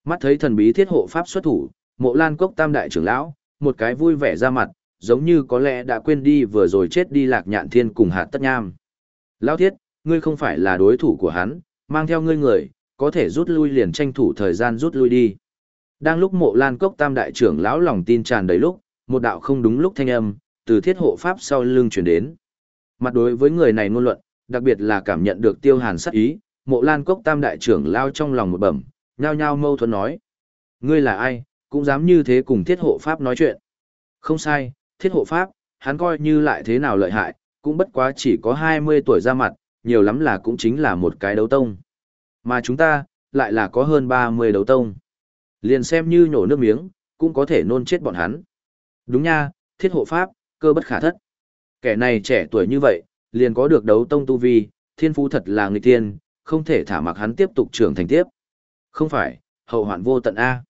Mắt thấy thần bí thiết hộ pháp xuất thủ, mộ lan cốc tam đại trưởng lão, một cái vui vẻ ra mặt, giống như có lẽ đã quên đi vừa rồi chết đi lạc nhạn thiên cùng hạt tất nham. Lão thiết, ngươi không phải là đối thủ của hắn, mang theo ngươi người, có thể rút lui liền tranh thủ thời gian rút lui đi. Đang lúc mộ lan cốc tam đại trưởng lão lòng tin tràn đầy lúc, một đạo không đúng lúc thanh âm, từ thiết hộ pháp sau lưng chuyển đến. Mặt đối với người này ngôn luận, đặc biệt là cảm nhận được tiêu hàn sắc ý, mộ lan cốc tam đại trưởng lao trong lòng một bẩm, nhao nhao mâu thuẫn nói. Ngươi là ai, cũng dám như thế cùng thiết hộ pháp nói chuyện. Không sai, thiết hộ pháp, hắn coi như lại thế nào lợi hại, cũng bất quá chỉ có 20 tuổi ra mặt, nhiều lắm là cũng chính là một cái đấu tông. Mà chúng ta, lại là có hơn 30 đấu tông. Liền xem như nhổ nước miếng, cũng có thể nôn chết bọn hắn. Đúng nha, thiết hộ pháp, cơ bất khả thất. Kẻ này trẻ tuổi như vậy, liền có được đấu tông tu vi, thiên phú thật là người tiên, không thể thả mặc hắn tiếp tục trưởng thành tiếp. Không phải, hậu hoạn vô tận A.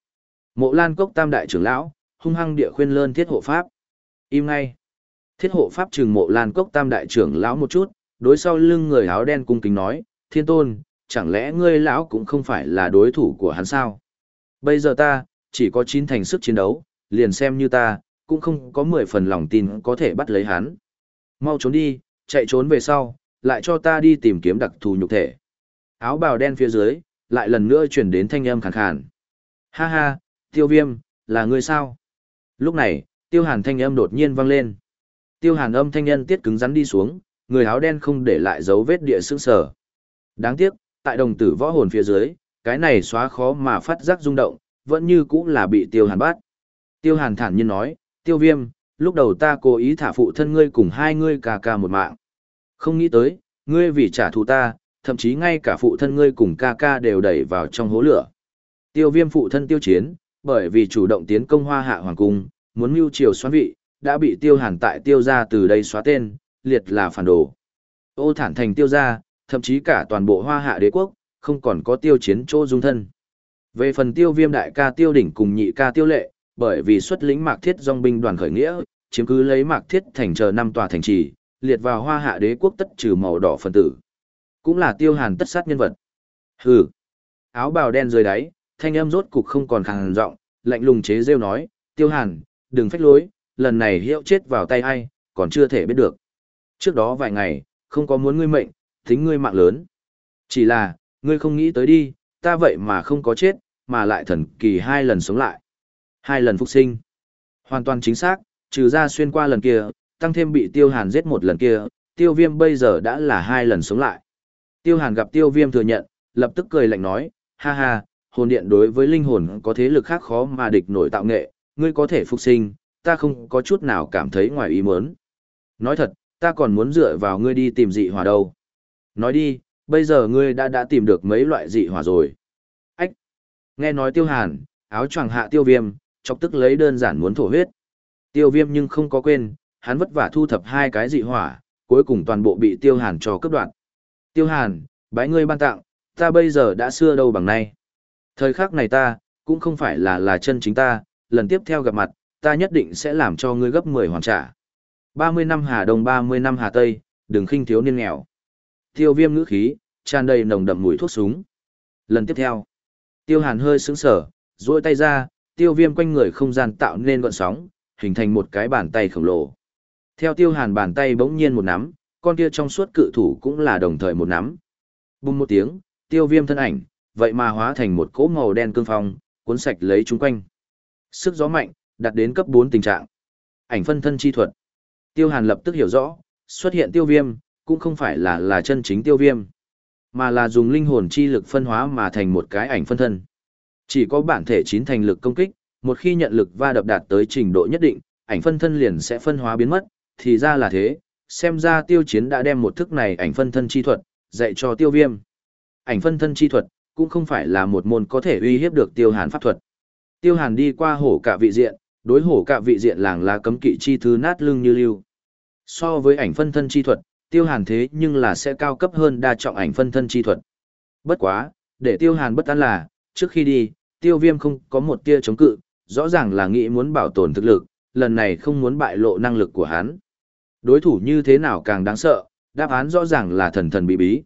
Mộ lan cốc tam đại trưởng lão, hung hăng địa khuyên lơn thiết hộ pháp. Im ngay. Thiết hộ pháp trừng mộ lan cốc tam đại trưởng lão một chút, đối sau lưng người áo đen cung kính nói, thiên tôn, chẳng lẽ ngươi lão cũng không phải là đối thủ của hắn sao? Bây giờ ta, chỉ có chín thành sức chiến đấu, liền xem như ta, cũng không có mười phần lòng tin có thể bắt lấy hắn. Mau trốn đi, chạy trốn về sau, lại cho ta đi tìm kiếm đặc thù nhục thể. Áo bào đen phía dưới, lại lần nữa chuyển đến thanh âm khàn khàn. Ha ha, tiêu viêm, là ngươi sao? Lúc này, tiêu hàn thanh âm đột nhiên vang lên. Tiêu hàn âm thanh nhân tiết cứng rắn đi xuống, người áo đen không để lại dấu vết địa sương sở. Đáng tiếc, tại đồng tử võ hồn phía dưới, cái này xóa khó mà phát giác rung động, vẫn như cũng là bị tiêu hàn bắt. Tiêu hàn thản nhiên nói, tiêu viêm, lúc đầu ta cố ý thả phụ thân ngươi cùng hai ngươi ca ca một mạng. Không nghĩ tới, ngươi vì trả thù ta, thậm chí ngay cả phụ thân ngươi cùng ca ca đều đẩy vào trong hố lửa. Tiêu viêm phụ thân tiêu chiến, bởi vì chủ động tiến công hoa hạ hoàng cung, muốn mưu triều xoán vị, đã bị tiêu hàn tại tiêu ra từ đây xóa tên, liệt là phản đồ. Ô thản thành tiêu ra, thậm chí cả toàn bộ hoa hạ đế quốc, không còn có tiêu chiến chỗ dung thân. Về phần tiêu viêm đại ca tiêu đỉnh cùng nhị ca tiêu lệ, bởi vì xuất lĩnh mạc thiết dòng binh đoàn khởi nghĩa, chiếm cứ lấy mạc thiết thành chờ năm tòa thành trì, liệt vào hoa hạ đế quốc tất trừ màu đỏ phần tử. Cũng là tiêu hàn tất sát nhân vật. Hừ. Áo bào đen dưới đáy, thanh âm rốt cục không còn khàn giọng, lạnh lùng chế rêu nói, tiêu hàn, đừng phách lối, lần này hiệu chết vào tay ai, còn chưa thể biết được. Trước đó vài ngày, không có muốn ngươi mệnh, tính ngươi mạng lớn. Chỉ là, ngươi không nghĩ tới đi, ta vậy mà không có chết, mà lại thần kỳ hai lần sống lại. Hai lần phục sinh. Hoàn toàn chính xác, trừ ra xuyên qua lần kia, tăng thêm bị tiêu hàn giết một lần kia, tiêu viêm bây giờ đã là hai lần sống lại. Tiêu hàn gặp tiêu viêm thừa nhận, lập tức cười lạnh nói, ha ha, hồn điện đối với linh hồn có thế lực khác khó mà địch nổi tạo nghệ, ngươi có thể phục sinh, ta không có chút nào cảm thấy ngoài ý muốn. Nói thật, ta còn muốn dựa vào ngươi đi tìm dị hỏa đâu. Nói đi, bây giờ ngươi đã đã tìm được mấy loại dị hỏa rồi. Ách! Nghe nói tiêu hàn, áo choàng hạ tiêu viêm, chọc tức lấy đơn giản muốn thổ huyết. Tiêu viêm nhưng không có quên, hắn vất vả thu thập hai cái dị hỏa, cuối cùng toàn bộ bị tiêu hàn cho cướp đoạn. Tiêu hàn, bái ngươi ban tặng, ta bây giờ đã xưa đâu bằng nay. Thời khắc này ta, cũng không phải là là chân chính ta, lần tiếp theo gặp mặt, ta nhất định sẽ làm cho ngươi gấp 10 hoàn trả. 30 năm Hà Đông 30 năm Hà Tây, đừng khinh thiếu niên nghèo. Tiêu viêm ngữ khí, tràn đầy nồng đậm mùi thuốc súng. Lần tiếp theo, tiêu hàn hơi sững sở, duỗi tay ra, tiêu viêm quanh người không gian tạo nên gọn sóng, hình thành một cái bàn tay khổng lồ. Theo tiêu hàn bàn tay bỗng nhiên một nắm, con kia trong suốt cự thủ cũng là đồng thời một nắm. Bùng một tiếng, tiêu viêm thân ảnh, vậy mà hóa thành một cỗ màu đen cương phong, cuốn sạch lấy chúng quanh. Sức gió mạnh, đạt đến cấp 4 tình trạng. Ảnh phân thân chi thuật. Tiêu Hàn lập tức hiểu rõ, xuất hiện tiêu viêm, cũng không phải là là chân chính tiêu viêm, mà là dùng linh hồn chi lực phân hóa mà thành một cái ảnh phân thân. Chỉ có bản thể chín thành lực công kích, một khi nhận lực va đập đạt tới trình độ nhất định, ảnh phân thân liền sẽ phân hóa biến mất, thì ra là thế, xem ra tiêu chiến đã đem một thức này ảnh phân thân chi thuật, dạy cho tiêu viêm. Ảnh phân thân chi thuật, cũng không phải là một môn có thể uy hiếp được tiêu hàn pháp thuật. Tiêu hàn đi qua hổ cả vị diện, đối hổ cả vị diện làng là cấm kỵ chi thứ nát lưng như lưu. So với ảnh phân thân chi thuật, tiêu hàn thế nhưng là sẽ cao cấp hơn đa trọng ảnh phân thân chi thuật. Bất quá, để tiêu hàn bất an là, trước khi đi, tiêu viêm không có một tia chống cự, rõ ràng là nghĩ muốn bảo tồn thực lực, lần này không muốn bại lộ năng lực của hắn. Đối thủ như thế nào càng đáng sợ, đáp án rõ ràng là thần thần bí bí.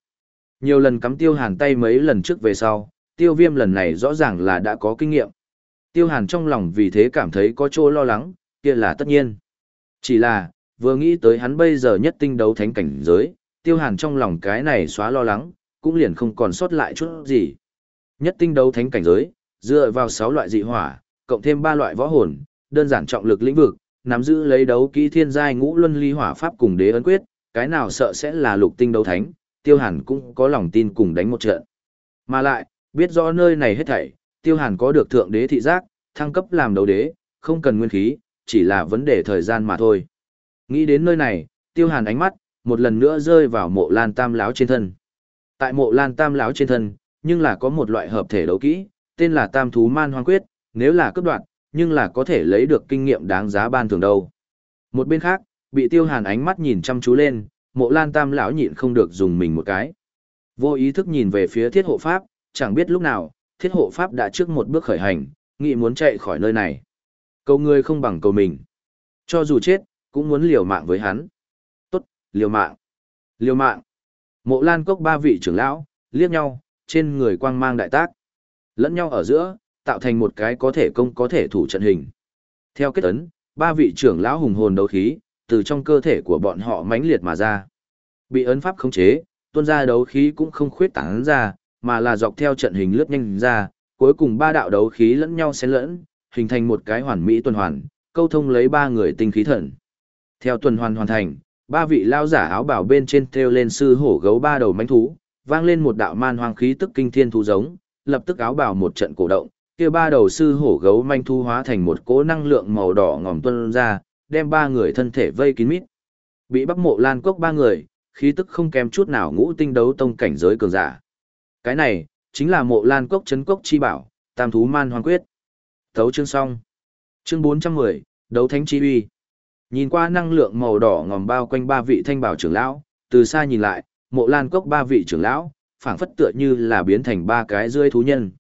Nhiều lần cắm tiêu hàn tay mấy lần trước về sau, tiêu viêm lần này rõ ràng là đã có kinh nghiệm. Tiêu hàn trong lòng vì thế cảm thấy có chỗ lo lắng, kia là tất nhiên. Chỉ là, vừa nghĩ tới hắn bây giờ nhất tinh đấu thánh cảnh giới, tiêu hàn trong lòng cái này xóa lo lắng, cũng liền không còn sót lại chút gì. Nhất tinh đấu thánh cảnh giới, dựa vào 6 loại dị hỏa, cộng thêm 3 loại võ hồn, đơn giản trọng lực lĩnh vực, nắm giữ lấy đấu kỹ thiên giai ngũ luân ly hỏa pháp cùng đế ấn quyết, cái nào sợ sẽ là lục tinh đấu thánh, tiêu hàn cũng có lòng tin cùng đánh một trận. Mà lại, biết rõ nơi này hết thảy, tiêu hàn có được thượng đế thị giác, thăng cấp làm đấu đế, không cần nguyên khí, chỉ là vấn đề thời gian mà thôi. Nghĩ đến nơi này, tiêu hàn ánh mắt, một lần nữa rơi vào mộ lan tam láo trên thân. Tại mộ lan tam láo trên thân, nhưng là có một loại hợp thể đấu kỹ, tên là tam thú man hoang quyết, nếu là cấp đoạn, nhưng là có thể lấy được kinh nghiệm đáng giá ban thường đâu. Một bên khác, bị tiêu hàn ánh mắt nhìn chăm chú lên, mộ lan tam lão nhịn không được dùng mình một cái. Vô ý thức nhìn về phía thiết hộ pháp, chẳng biết lúc nào, thiết hộ pháp đã trước một bước khởi hành, nghĩ muốn chạy khỏi nơi này. Cầu người không bằng cầu mình. Cho dù chết, cũng muốn liều mạng với hắn. Tốt, liều mạng. Liều mạng. Mộ lan cốc ba vị trưởng lão, liếc nhau, trên người quang mang đại tác. Lẫn nhau ở giữa, tạo thành một cái có thể công có thể thủ trận hình. Theo kết ấn, ba vị trưởng lão hùng hồn đấu khí, từ trong cơ thể của bọn họ mãnh liệt mà ra. Bị ấn pháp khống chế, tuôn ra đấu khí cũng không khuyết tán ra, mà là dọc theo trận hình lướt nhanh ra, cuối cùng ba đạo đấu khí lẫn nhau xen lẫn, hình thành một cái hoàn mỹ tuần hoàn, câu thông lấy ba người tinh khí thần. Theo tuần hoàn hoàn thành, ba vị lao giả áo bảo bên trên treo lên sư hổ gấu ba đầu mánh thú, vang lên một đạo man hoang khí tức kinh thiên thú giống, lập tức áo bảo một trận cổ động, kia ba đầu sư hổ gấu manh thú hóa thành một cỗ năng lượng màu đỏ ngòm tuôn ra, đem ba người thân thể vây kín mít. Bị Bắc Mộ Lan Cốc ba người, khí tức không kém chút nào ngũ tinh đấu tông cảnh giới cường giả. Cái này, chính là Mộ Lan Cốc chấn cốc chi bảo, Tam thú man hoang quyết. Thấu chương xong. Chương 410, đấu thánh chi uy. Nhìn qua năng lượng màu đỏ ngòm bao quanh ba vị thanh bảo trưởng lão, từ xa nhìn lại, Mộ Lan Cốc ba vị trưởng lão, phảng phất tựa như là biến thành ba cái rươi thú nhân.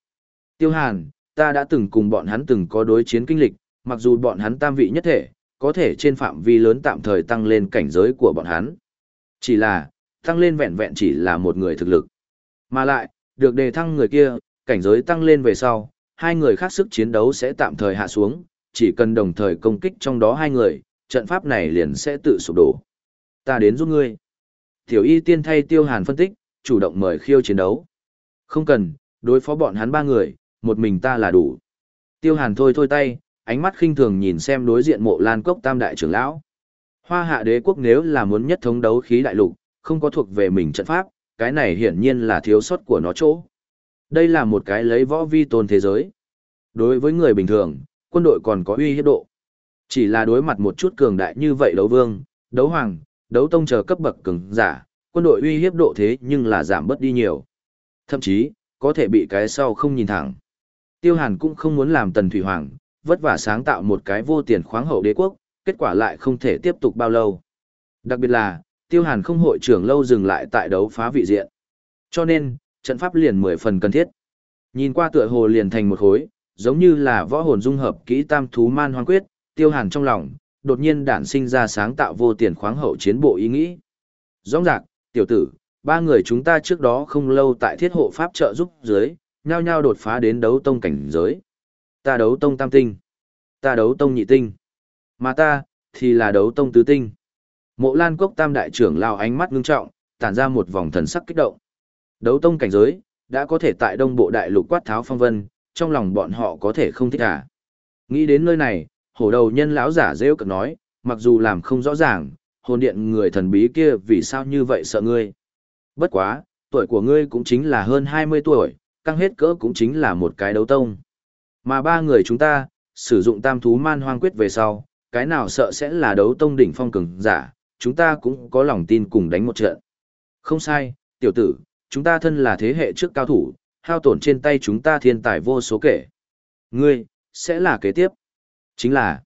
Tiêu Hàn, ta đã từng cùng bọn hắn từng có đối chiến kinh lịch, mặc dù bọn hắn tam vị nhất thể, có thể trên phạm vi lớn tạm thời tăng lên cảnh giới của bọn hắn. Chỉ là, tăng lên vẹn vẹn chỉ là một người thực lực. Mà lại, được đề thăng người kia, cảnh giới tăng lên về sau, hai người khác sức chiến đấu sẽ tạm thời hạ xuống, chỉ cần đồng thời công kích trong đó hai người, trận pháp này liền sẽ tự sụp đổ. Ta đến giúp ngươi. Tiểu y tiên thay tiêu hàn phân tích, chủ động mời khiêu chiến đấu. Không cần, đối phó bọn hắn ba người, một mình ta là đủ. Tiêu hàn thôi thôi tay, ánh mắt khinh thường nhìn xem đối diện mộ lan cốc tam đại trưởng lão. Hoa hạ đế quốc nếu là muốn nhất thống đấu khí đại lục, không có thuộc về mình trận pháp, cái này hiển nhiên là thiếu sót của nó chỗ. Đây là một cái lấy võ vi tôn thế giới. Đối với người bình thường, quân đội còn có uy hiếp độ. Chỉ là đối mặt một chút cường đại như vậy đấu vương, đấu hoàng, đấu tông chờ cấp bậc cường giả, quân đội uy hiếp độ thế nhưng là giảm bớt đi nhiều. Thậm chí, có thể bị cái sau không nhìn thẳng. Tiêu Hàn cũng không muốn làm tần thủy hoàng, vất vả sáng tạo một cái vô tiền khoáng hậu đế quốc, kết quả lại không thể tiếp tục bao lâu. Đặc biệt là, Tiêu Hàn không hội trưởng lâu dừng lại tại đấu phá vị diện. Cho nên, trận pháp liền mười phần cần thiết. Nhìn qua tựa hồ liền thành một khối, giống như là võ hồn dung hợp kỹ tam thú man hoang quyết, Tiêu Hàn trong lòng, đột nhiên đản sinh ra sáng tạo vô tiền khoáng hậu chiến bộ ý nghĩ. Rõ ràng, tiểu tử, ba người chúng ta trước đó không lâu tại thiết hộ pháp trợ giúp dưới, nhao nhao đột phá đến đấu tông cảnh giới. Ta đấu tông tam tinh. Ta đấu tông nhị tinh. Mà ta, thì là đấu tông tứ tinh. Mộ Lan Cốc tam đại trưởng lao ánh mắt ngưng trọng, tản ra một vòng thần sắc kích động. Đấu tông cảnh giới, đã có thể tại đông bộ đại lục quát tháo phong vân, trong lòng bọn họ có thể không thích à. Nghĩ đến nơi này, hổ đầu nhân lão giả rêu cực nói, mặc dù làm không rõ ràng, hồn điện người thần bí kia vì sao như vậy sợ ngươi. Bất quá, tuổi của ngươi cũng chính là hơn 20 tuổi, căng hết cỡ cũng chính là một cái đấu tông. Mà ba người chúng ta, sử dụng tam thú man hoang quyết về sau, cái nào sợ sẽ là đấu tông đỉnh phong cường giả, chúng ta cũng có lòng tin cùng đánh một trận. Không sai, tiểu tử, chúng ta thân là thế hệ trước cao thủ, hao tổn trên tay chúng ta thiên tài vô số kể. Ngươi, sẽ là kế tiếp. Chính là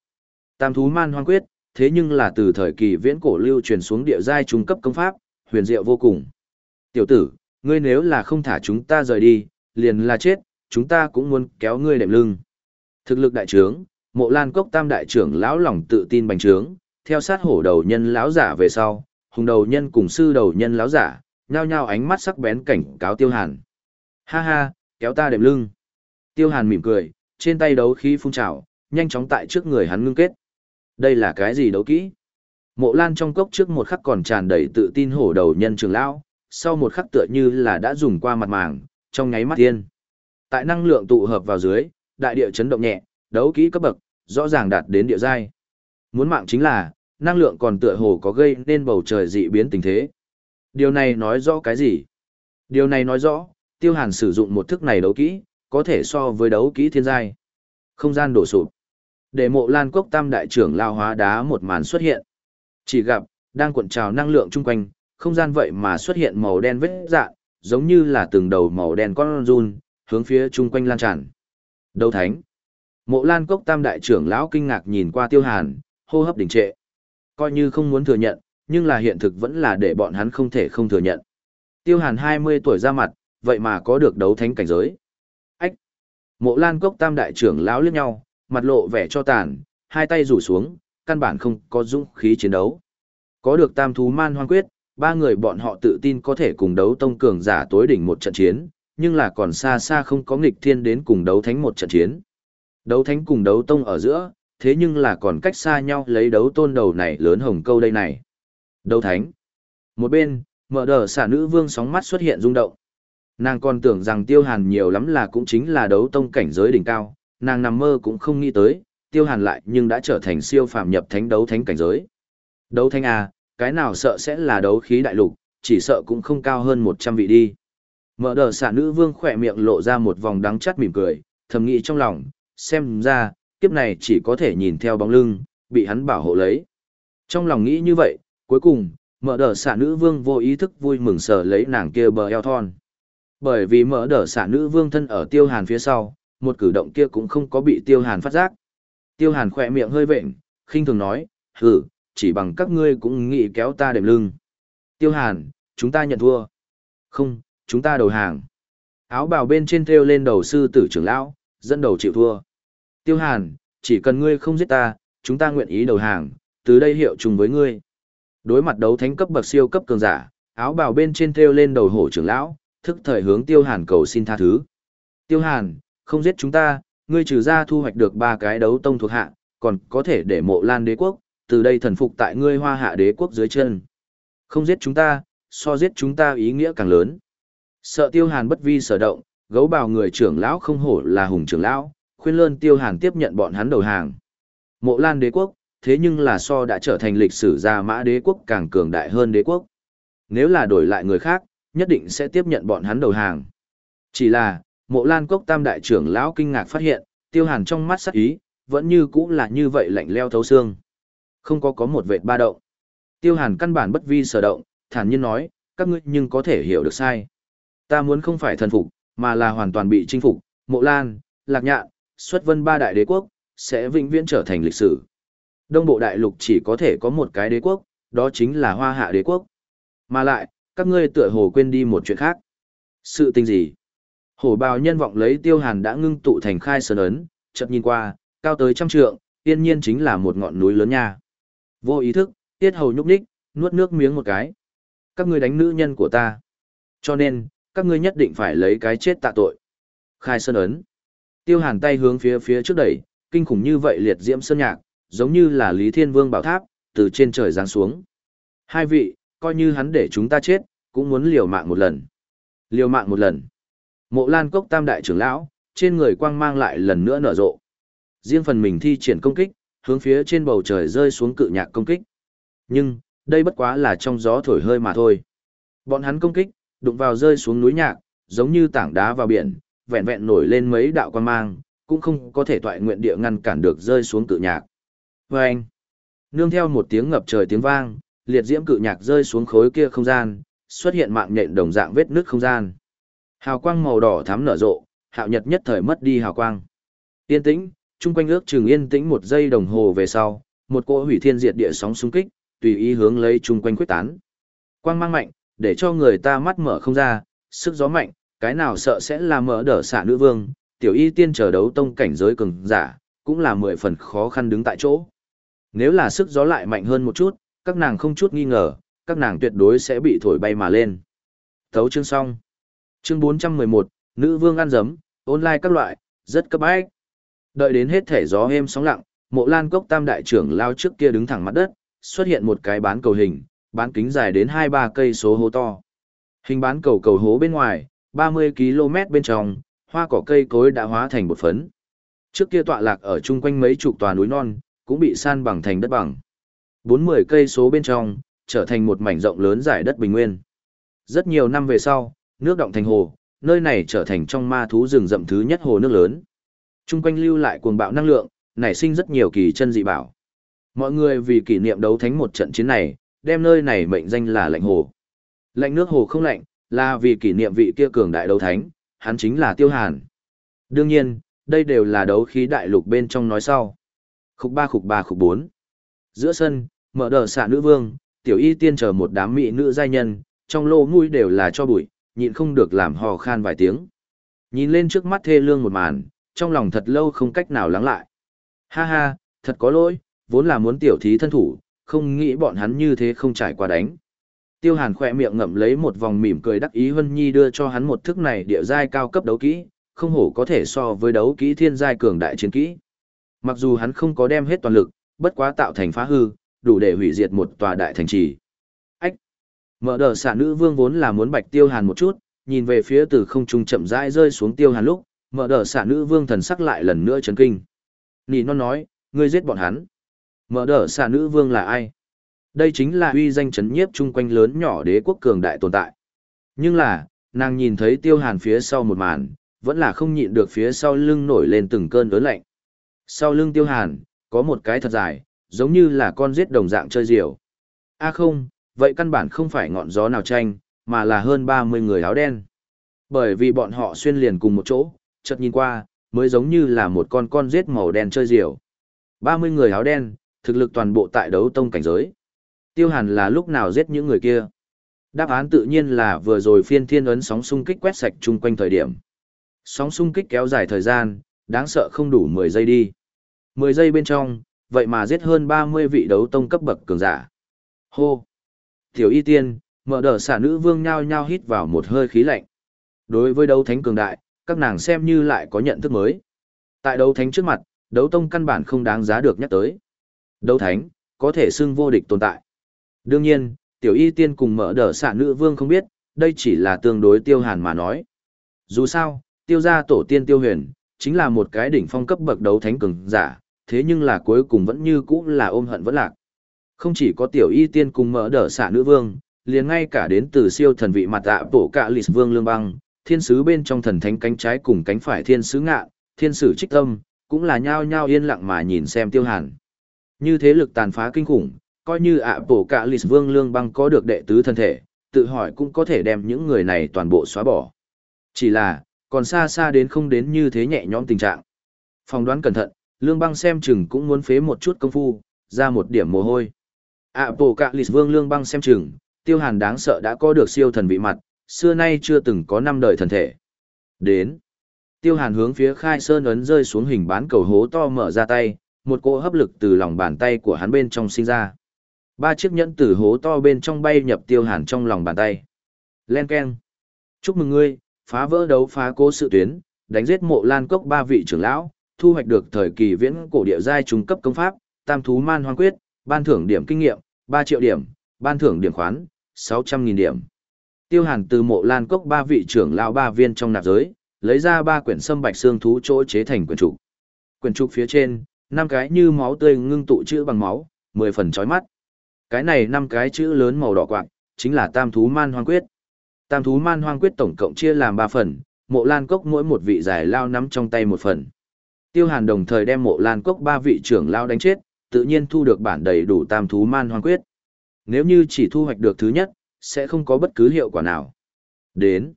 Tam thú man hoang quyết, thế nhưng là từ thời kỳ viễn cổ lưu truyền xuống địa giai trung cấp công pháp, huyền diệu vô cùng. Tiểu tử, ngươi nếu là không thả chúng ta rời đi, liền là chết, chúng ta cũng muốn kéo ngươi đệm lưng. Thực lực đại trướng, mộ lan cốc tam đại trưởng lão lòng tự tin bành trướng, theo sát hổ đầu nhân lão giả về sau, hùng đầu nhân cùng sư đầu nhân lão giả, nhao nhao ánh mắt sắc bén cảnh cáo tiêu hàn. Ha ha, kéo ta đệm lưng. Tiêu hàn mỉm cười, trên tay đấu khí phun trào, nhanh chóng tại trước người hắn ngưng kết. Đây là cái gì đấu kỹ? Mộ Lan trong cốc trước một khắc còn tràn đầy tự tin hổ đầu nhân trường lão, sau một khắc tựa như là đã dùng qua mặt màng, trong nháy mắt tiên. Tại năng lượng tụ hợp vào dưới, đại địa chấn động nhẹ, đấu kỹ cấp bậc, rõ ràng đạt đến địa giai. Muốn mạng chính là, năng lượng còn tựa hồ có gây nên bầu trời dị biến tình thế. Điều này nói rõ cái gì? Điều này nói rõ, Tiêu Hàn sử dụng một thức này đấu kỹ, có thể so với đấu kỹ thiên giai. Không gian đổ sụp. Để mộ lan cốc tam đại trưởng lao hóa đá một màn xuất hiện. Chỉ gặp, đang cuộn trào năng lượng chung quanh, không gian vậy mà xuất hiện màu đen vết dạn giống như là từng đầu màu đen con run, hướng phía chung quanh lan tràn. Đấu thánh. Mộ lan cốc tam đại trưởng lão kinh ngạc nhìn qua tiêu hàn, hô hấp đình trệ. Coi như không muốn thừa nhận, nhưng là hiện thực vẫn là để bọn hắn không thể không thừa nhận. Tiêu hàn 20 tuổi ra mặt, vậy mà có được đấu thánh cảnh giới. Ách! Mộ lan cốc tam đại trưởng lão liếc nhau, mặt lộ vẻ cho tàn, hai tay rủ xuống, căn bản không có dũng khí chiến đấu. Có được tam thú man hoang quyết, ba người bọn họ tự tin có thể cùng đấu tông cường giả tối đỉnh một trận chiến, nhưng là còn xa xa không có nghịch thiên đến cùng đấu thánh một trận chiến. Đấu thánh cùng đấu tông ở giữa, thế nhưng là còn cách xa nhau lấy đấu tôn đầu này lớn hồng câu đây này. Đấu thánh. Một bên, mở đờ xả nữ vương sóng mắt xuất hiện rung động. Nàng còn tưởng rằng tiêu hàn nhiều lắm là cũng chính là đấu tông cảnh giới đỉnh cao, nàng nằm mơ cũng không nghĩ tới, tiêu hàn lại nhưng đã trở thành siêu phàm nhập thánh đấu thánh cảnh giới. Đấu thánh à, cái nào sợ sẽ là đấu khí đại lục, chỉ sợ cũng không cao hơn 100 vị đi. Mở đờ xả nữ vương khỏe miệng lộ ra một vòng đắng chắt mỉm cười, thầm nghĩ trong lòng, xem ra, kiếp này chỉ có thể nhìn theo bóng lưng, bị hắn bảo hộ lấy. Trong lòng nghĩ như vậy, cuối cùng, mở đờ xả nữ vương vô ý thức vui mừng sờ lấy nàng kia bờ eo thon. Bởi vì mở đờ xả nữ vương thân ở tiêu hàn phía sau, một cử động kia cũng không có bị tiêu hàn phát giác. Tiêu hàn khỏe miệng hơi vệnh, khinh thường nói, hừ, chỉ bằng các ngươi cũng nghĩ kéo ta đệm lưng. Tiêu hàn, chúng ta nhận thua. Không, chúng ta đầu hàng. Áo bào bên trên thêu lên đầu sư tử trưởng lão, dẫn đầu chịu thua. Tiêu hàn, chỉ cần ngươi không giết ta, chúng ta nguyện ý đầu hàng, từ đây hiệu chung với ngươi. Đối mặt đấu thánh cấp bậc siêu cấp cường giả, áo bào bên trên thêu lên đầu hổ trưởng lão, thức thời hướng Tiêu Hàn cầu xin tha thứ. Tiêu Hàn, không giết chúng ta, ngươi trừ ra thu hoạch được ba cái đấu tông thuộc hạ, còn có thể để mộ lan đế quốc, từ đây thần phục tại ngươi hoa hạ đế quốc dưới chân. Không giết chúng ta, so giết chúng ta ý nghĩa càng lớn. Sợ tiêu hàn bất vi sở động, gấu bào người trưởng lão không hổ là hùng trưởng lão, khuyên lơn tiêu hàn tiếp nhận bọn hắn đầu hàng. Mộ lan đế quốc, thế nhưng là so đã trở thành lịch sử gia mã đế quốc càng cường đại hơn đế quốc. Nếu là đổi lại người khác, nhất định sẽ tiếp nhận bọn hắn đầu hàng. Chỉ là, Mộ Lan Cốc Tam đại trưởng lão kinh ngạc phát hiện, Tiêu Hàn trong mắt sắc ý, vẫn như cũ là như vậy lạnh leo thấu xương. Không có có một vệt ba động. Tiêu Hàn căn bản bất vi sở động, thản nhiên nói, các ngươi nhưng có thể hiểu được sai. Ta muốn không phải thần phục, mà là hoàn toàn bị chinh phục, Mộ Lan, Lạc Nhạn, xuất vân ba đại đế quốc, sẽ vĩnh viễn trở thành lịch sử. Đông bộ đại lục chỉ có thể có một cái đế quốc, đó chính là Hoa Hạ đế quốc. Mà lại, các ngươi tựa hồ quên đi một chuyện khác. Sự tình gì? Hổ bào nhân vọng lấy tiêu hàn đã ngưng tụ thành khai sơn ấn, chợt nhìn qua, cao tới trăm trượng, tiên nhiên chính là một ngọn núi lớn nha. Vô ý thức, tiết hầu nhúc nhích, nuốt nước miếng một cái. Các ngươi đánh nữ nhân của ta. Cho nên, các ngươi nhất định phải lấy cái chết tạ tội. Khai sơn ấn. Tiêu hàn tay hướng phía phía trước đẩy, kinh khủng như vậy liệt diễm sơn nhạc, giống như là Lý Thiên Vương bảo tháp, từ trên trời giáng xuống. Hai vị, coi như hắn để chúng ta chết, cũng muốn liều mạng một lần. Liều mạng một lần. Mộ Lan Cốc Tam đại trưởng lão, trên người quang mang lại lần nữa nở rộ. Riêng phần mình thi triển công kích, hướng phía trên bầu trời rơi xuống cự nhạc công kích. Nhưng, đây bất quá là trong gió thổi hơi mà thôi. Bọn hắn công kích, đụng vào rơi xuống núi nhạc, giống như tảng đá vào biển, vẹn vẹn nổi lên mấy đạo quang mang, cũng không có thể toại nguyện địa ngăn cản được rơi xuống cự nhạc. Và anh, nương theo một tiếng ngập trời tiếng vang, liệt diễm cự nhạc rơi xuống khối kia không gian, xuất hiện mạng nhện đồng dạng vết nứt không gian. Hào quang màu đỏ thắm nở rộ, hạo nhật nhất thời mất đi hào quang. Yên tĩnh, chung quanh ước chừng yên tĩnh một giây đồng hồ về sau, một cỗ hủy thiên diệt địa sóng xung kích, tùy ý hướng lấy chung quanh quyết tán. Quang mang mạnh, để cho người ta mắt mở không ra, sức gió mạnh, cái nào sợ sẽ là mở đỡ xả nữ vương, tiểu y tiên chờ đấu tông cảnh giới cường giả, cũng là mười phần khó khăn đứng tại chỗ. Nếu là sức gió lại mạnh hơn một chút, các nàng không chút nghi ngờ, các nàng tuyệt đối sẽ bị thổi bay mà lên. Thấu chương xong. Chương 411, nữ vương ăn dấm, online các loại, rất cấp bách. Đợi đến hết thể gió êm sóng lặng, mộ lan cốc tam đại trưởng lao trước kia đứng thẳng mặt đất, xuất hiện một cái bán cầu hình, bán kính dài đến 2-3 cây số hố to. Hình bán cầu cầu hố bên ngoài, 30 km bên trong, hoa cỏ cây cối đã hóa thành bột phấn. Trước kia tọa lạc ở chung quanh mấy chục tòa núi non, cũng bị san bằng thành đất bằng. 40 cây số bên trong, trở thành một mảnh rộng lớn giải đất bình nguyên. Rất nhiều năm về sau, nước động thành hồ, nơi này trở thành trong ma thú rừng rậm thứ nhất hồ nước lớn. Trung quanh lưu lại cuồng bạo năng lượng, nảy sinh rất nhiều kỳ chân dị bảo. Mọi người vì kỷ niệm đấu thánh một trận chiến này, đem nơi này mệnh danh là lạnh hồ. Lạnh nước hồ không lạnh, là vì kỷ niệm vị kia cường đại đấu thánh, hắn chính là Tiêu Hàn. Đương nhiên, đây đều là đấu khí đại lục bên trong nói sau. Khúc 3 khúc 3 khúc 4. Giữa sân, mở đờ xạ nữ vương, tiểu y tiên chờ một đám mỹ nữ giai nhân, trong lô mũi đều là cho bụi, nhịn không được làm hò khan vài tiếng. Nhìn lên trước mắt thê lương một màn, trong lòng thật lâu không cách nào lắng lại. Ha ha, thật có lỗi, vốn là muốn tiểu thí thân thủ, không nghĩ bọn hắn như thế không trải qua đánh. Tiêu Hàn khỏe miệng ngậm lấy một vòng mỉm cười đắc ý Vân Nhi đưa cho hắn một thức này địa giai cao cấp đấu kỹ, không hổ có thể so với đấu kỹ thiên giai cường đại chiến kỹ. Mặc dù hắn không có đem hết toàn lực, bất quá tạo thành phá hư, đủ để hủy diệt một tòa đại thành trì. Mở đờ xạ nữ vương vốn là muốn bạch tiêu hàn một chút, nhìn về phía từ không trung chậm rãi rơi xuống tiêu hàn lúc, mở đờ xạ nữ vương thần sắc lại lần nữa chấn kinh. Nì non nói, ngươi giết bọn hắn. Mở đờ xạ nữ vương là ai? Đây chính là uy danh chấn nhiếp chung quanh lớn nhỏ đế quốc cường đại tồn tại. Nhưng là, nàng nhìn thấy tiêu hàn phía sau một màn, vẫn là không nhịn được phía sau lưng nổi lên từng cơn ớn lạnh. Sau lưng tiêu hàn, có một cái thật dài, giống như là con giết đồng dạng chơi diều. A không, vậy căn bản không phải ngọn gió nào tranh, mà là hơn 30 người áo đen. Bởi vì bọn họ xuyên liền cùng một chỗ, chợt nhìn qua, mới giống như là một con con giết màu đen chơi diều. 30 người áo đen, thực lực toàn bộ tại đấu tông cảnh giới. Tiêu hàn là lúc nào giết những người kia? Đáp án tự nhiên là vừa rồi phiên thiên ấn sóng xung kích quét sạch chung quanh thời điểm. Sóng xung kích kéo dài thời gian, đáng sợ không đủ 10 giây đi. 10 giây bên trong, vậy mà giết hơn 30 vị đấu tông cấp bậc cường giả. Hô! Tiểu y tiên, mở đờ xả nữ vương nhao nhao hít vào một hơi khí lạnh. Đối với đấu thánh cường đại, các nàng xem như lại có nhận thức mới. Tại đấu thánh trước mặt, đấu tông căn bản không đáng giá được nhắc tới. Đấu thánh, có thể xưng vô địch tồn tại. Đương nhiên, tiểu y tiên cùng mở đờ xả nữ vương không biết, đây chỉ là tương đối tiêu hàn mà nói. Dù sao, tiêu gia tổ tiên tiêu huyền, chính là một cái đỉnh phong cấp bậc đấu thánh cường giả, thế nhưng là cuối cùng vẫn như cũ là ôm hận vẫn lạc. Không chỉ có tiểu y tiên cùng mở đỡ xả nữ vương, liền ngay cả đến từ siêu thần vị mặt tạ bổ cạ lịch vương lương băng, thiên sứ bên trong thần thánh cánh trái cùng cánh phải thiên sứ ngạ, thiên sử trích tâm, cũng là nhao nhao yên lặng mà nhìn xem tiêu hàn. Như thế lực tàn phá kinh khủng, coi như ạ bổ cạ lịch vương lương băng có được đệ tứ thân thể, tự hỏi cũng có thể đem những người này toàn bộ xóa bỏ. Chỉ là, còn xa xa đến không đến như thế nhẹ nhõm tình trạng. Phòng đoán cẩn thận, Lương Băng xem chừng cũng muốn phế một chút công phu, ra một điểm mồ hôi ạ bộ cạ lịch vương Lương Băng xem chừng, tiêu hàn đáng sợ đã có được siêu thần vị mặt, xưa nay chưa từng có năm đời thần thể. Đến. Tiêu hàn hướng phía khai sơn ấn rơi xuống hình bán cầu hố to mở ra tay, một cỗ hấp lực từ lòng bàn tay của hắn bên trong sinh ra. Ba chiếc nhẫn từ hố to bên trong bay nhập tiêu hàn trong lòng bàn tay. Len keng. Chúc mừng ngươi, phá vỡ đấu phá cố sự tuyến, đánh giết mộ lan cốc ba vị trưởng lão, thu hoạch được thời kỳ viễn cổ địa giai trung cấp công pháp, tam thú man hoang quyết, ban thưởng điểm kinh nghiệm, 3 triệu điểm, ban thưởng điểm khoán, 600.000 điểm. Tiêu Hàn từ mộ lan cốc ba vị trưởng lão ba viên trong nạp giới, lấy ra ba quyển sâm bạch xương thú chỗ chế thành quyển trục. Quyển trục phía trên, năm cái như máu tươi ngưng tụ chữ bằng máu, 10 phần chói mắt. Cái này năm cái chữ lớn màu đỏ quạng, chính là tam thú man hoang quyết. Tam thú man hoang quyết tổng cộng chia làm 3 phần, mộ lan cốc mỗi một vị giải lao nắm trong tay một phần. Tiêu Hàn đồng thời đem mộ lan cốc ba vị trưởng lao đánh chết, tự nhiên thu được bản đầy đủ tam thú man hoang quyết. Nếu như chỉ thu hoạch được thứ nhất, sẽ không có bất cứ hiệu quả nào. Đến.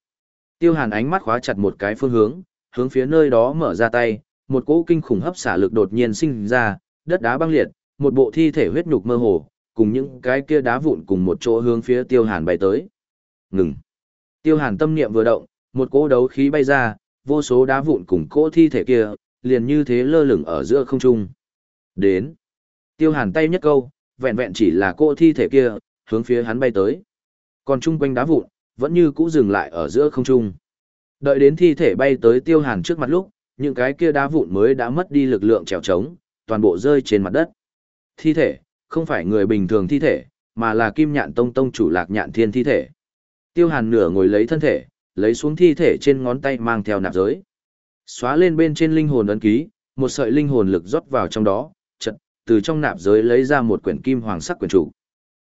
Tiêu hàn ánh mắt khóa chặt một cái phương hướng, hướng phía nơi đó mở ra tay, một cỗ kinh khủng hấp xả lực đột nhiên sinh ra, đất đá băng liệt, một bộ thi thể huyết nhục mơ hồ, cùng những cái kia đá vụn cùng một chỗ hướng phía tiêu hàn bay tới. Ngừng. Tiêu hàn tâm niệm vừa động, một cỗ đấu khí bay ra, vô số đá vụn cùng cỗ thi thể kia, liền như thế lơ lửng ở giữa không trung. Đến. Tiêu hàn tay nhất câu, vẹn vẹn chỉ là cô thi thể kia, hướng phía hắn bay tới. Còn chung quanh đá vụn, vẫn như cũ dừng lại ở giữa không trung. Đợi đến thi thể bay tới tiêu hàn trước mặt lúc, những cái kia đá vụn mới đã mất đi lực lượng trèo trống, toàn bộ rơi trên mặt đất. Thi thể, không phải người bình thường thi thể, mà là kim nhạn tông tông chủ lạc nhạn thiên thi thể. Tiêu hàn nửa ngồi lấy thân thể, lấy xuống thi thể trên ngón tay mang theo nạp giới. Xóa lên bên trên linh hồn ấn ký, một sợi linh hồn lực rót vào trong đó, từ trong nạp giới lấy ra một quyển kim hoàng sắc quyển chủ.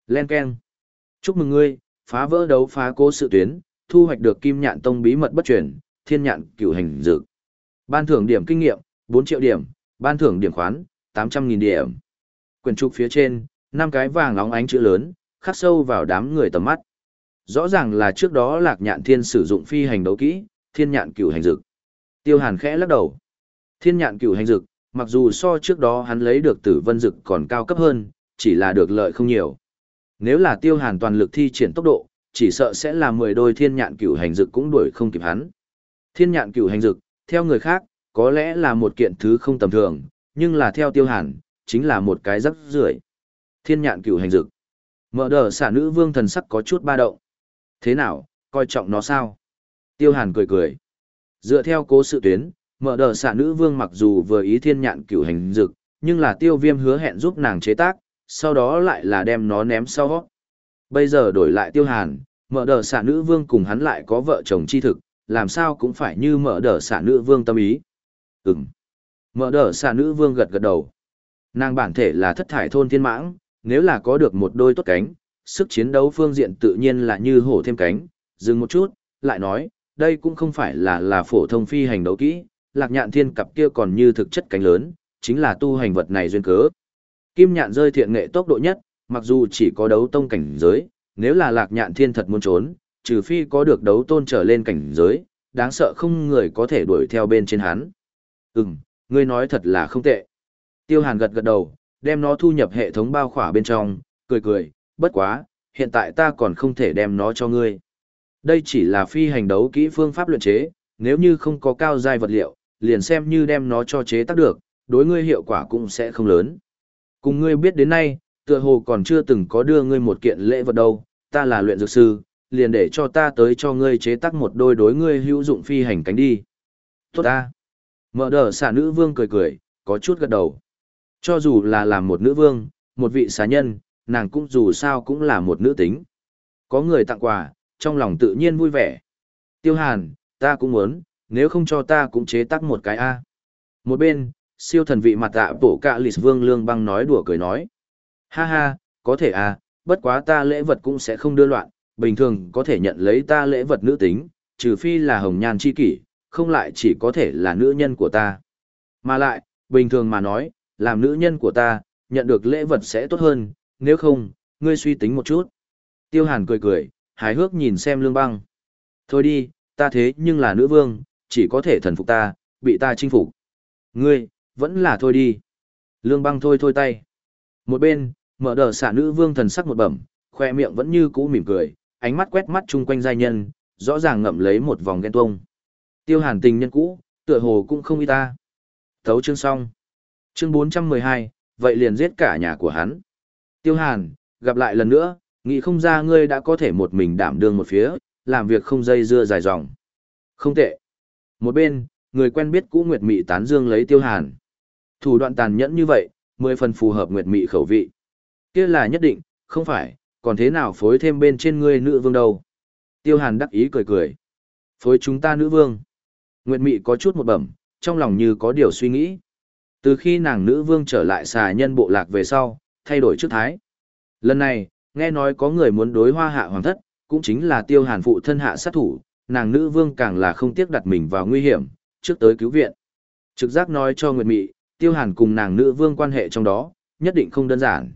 Len Ken. Chúc mừng ngươi, phá vỡ đấu phá cố sự tuyến, thu hoạch được kim nhạn tông bí mật bất truyền, thiên nhạn cửu hành dược. Ban thưởng điểm kinh nghiệm, 4 triệu điểm, ban thưởng điểm khoán, 800.000 điểm. Quyển trục phía trên, năm cái vàng óng ánh chữ lớn, khắc sâu vào đám người tầm mắt. Rõ ràng là trước đó lạc nhạn thiên sử dụng phi hành đấu kỹ, thiên nhạn cửu hành dược. Tiêu hàn khẽ lắc đầu. Thiên nhạn cửu hành dược, mặc dù so trước đó hắn lấy được tử vân dược còn cao cấp hơn, chỉ là được lợi không nhiều. Nếu là tiêu hàn toàn lực thi triển tốc độ, chỉ sợ sẽ là 10 đôi thiên nhạn cửu hành dực cũng đuổi không kịp hắn. Thiên nhạn cửu hành dực, theo người khác, có lẽ là một kiện thứ không tầm thường, nhưng là theo tiêu hàn, chính là một cái rắc rưởi. Thiên nhạn cửu hành dực. Mở đờ xả nữ vương thần sắc có chút ba động. Thế nào, coi trọng nó sao? Tiêu hàn cười cười. Dựa theo cố sự tuyến, mở đờ xạ nữ vương mặc dù vừa ý thiên nhạn cửu hành dực, nhưng là tiêu viêm hứa hẹn giúp nàng chế tác, sau đó lại là đem nó ném sau. Bây giờ đổi lại tiêu hàn, mở đờ xạ nữ vương cùng hắn lại có vợ chồng chi thực, làm sao cũng phải như mở đờ xạ nữ vương tâm ý. Ừm. Mở đờ xạ nữ vương gật gật đầu. Nàng bản thể là thất thải thôn thiên mãng, nếu là có được một đôi tốt cánh, sức chiến đấu phương diện tự nhiên là như hổ thêm cánh. Dừng một chút, lại nói, đây cũng không phải là là phổ thông phi hành đấu kỹ, lạc nhạn thiên cặp kia còn như thực chất cánh lớn, chính là tu hành vật này duyên cớ. Kim nhạn rơi thiện nghệ tốc độ nhất, mặc dù chỉ có đấu tông cảnh giới, nếu là lạc nhạn thiên thật muốn trốn, trừ phi có được đấu tôn trở lên cảnh giới, đáng sợ không người có thể đuổi theo bên trên hắn. Ừm, ngươi nói thật là không tệ. Tiêu hàn gật gật đầu, đem nó thu nhập hệ thống bao khỏa bên trong, cười cười, bất quá, hiện tại ta còn không thể đem nó cho ngươi. Đây chỉ là phi hành đấu kỹ phương pháp luyện chế, nếu như không có cao giai vật liệu, liền xem như đem nó cho chế tác được, đối ngươi hiệu quả cũng sẽ không lớn. Cùng ngươi biết đến nay, tựa hồ còn chưa từng có đưa ngươi một kiện lễ vật đâu, ta là luyện dược sư, liền để cho ta tới cho ngươi chế tác một đôi đối ngươi hữu dụng phi hành cánh đi. Tốt ta. Mở đờ xà nữ vương cười cười, có chút gật đầu. Cho dù là làm một nữ vương, một vị xá nhân, nàng cũng dù sao cũng là một nữ tính. Có người tặng quà, trong lòng tự nhiên vui vẻ. Tiêu hàn, ta cũng muốn, nếu không cho ta cũng chế tác một cái A. Một bên, siêu thần vị mặt tạ bổ cạ lịch vương lương băng nói đùa cười nói. Ha ha, có thể à, bất quá ta lễ vật cũng sẽ không đưa loạn, bình thường có thể nhận lấy ta lễ vật nữ tính, trừ phi là hồng nhan chi kỷ, không lại chỉ có thể là nữ nhân của ta. Mà lại, bình thường mà nói, làm nữ nhân của ta, nhận được lễ vật sẽ tốt hơn, nếu không, ngươi suy tính một chút. Tiêu hàn cười cười, hài hước nhìn xem lương băng. Thôi đi, ta thế nhưng là nữ vương, chỉ có thể thần phục ta, bị ta chinh phục. Ngươi, vẫn là thôi đi. Lương băng thôi thôi tay. Một bên, mở đờ xả nữ vương thần sắc một bẩm, khoe miệng vẫn như cũ mỉm cười, ánh mắt quét mắt chung quanh giai nhân, rõ ràng ngậm lấy một vòng ghen tuông. Tiêu hàn tình nhân cũ, tựa hồ cũng không y ta. Thấu chương xong. Chương 412, vậy liền giết cả nhà của hắn. Tiêu hàn, gặp lại lần nữa, nghĩ không ra ngươi đã có thể một mình đảm đương một phía, làm việc không dây dưa dài dòng. Không tệ. Một bên, người quen biết cũ Nguyệt Mị tán dương lấy Tiêu Hàn. Thủ đoạn tàn nhẫn như vậy, mười phần phù hợp Nguyệt Mị khẩu vị. Kia là nhất định, không phải, còn thế nào phối thêm bên trên ngươi nữ vương đâu. Tiêu Hàn đắc ý cười cười. Phối chúng ta nữ vương. Nguyệt Mị có chút một bẩm, trong lòng như có điều suy nghĩ. Từ khi nàng nữ vương trở lại xà nhân bộ lạc về sau, thay đổi trước thái. Lần này, nghe nói có người muốn đối hoa hạ hoàng thất, cũng chính là tiêu hàn phụ thân hạ sát thủ, nàng nữ vương càng là không tiếc đặt mình vào nguy hiểm, trước tới cứu viện. Trực giác nói cho Nguyệt Mị, Tiêu Hàn cùng nàng nữ vương quan hệ trong đó, nhất định không đơn giản.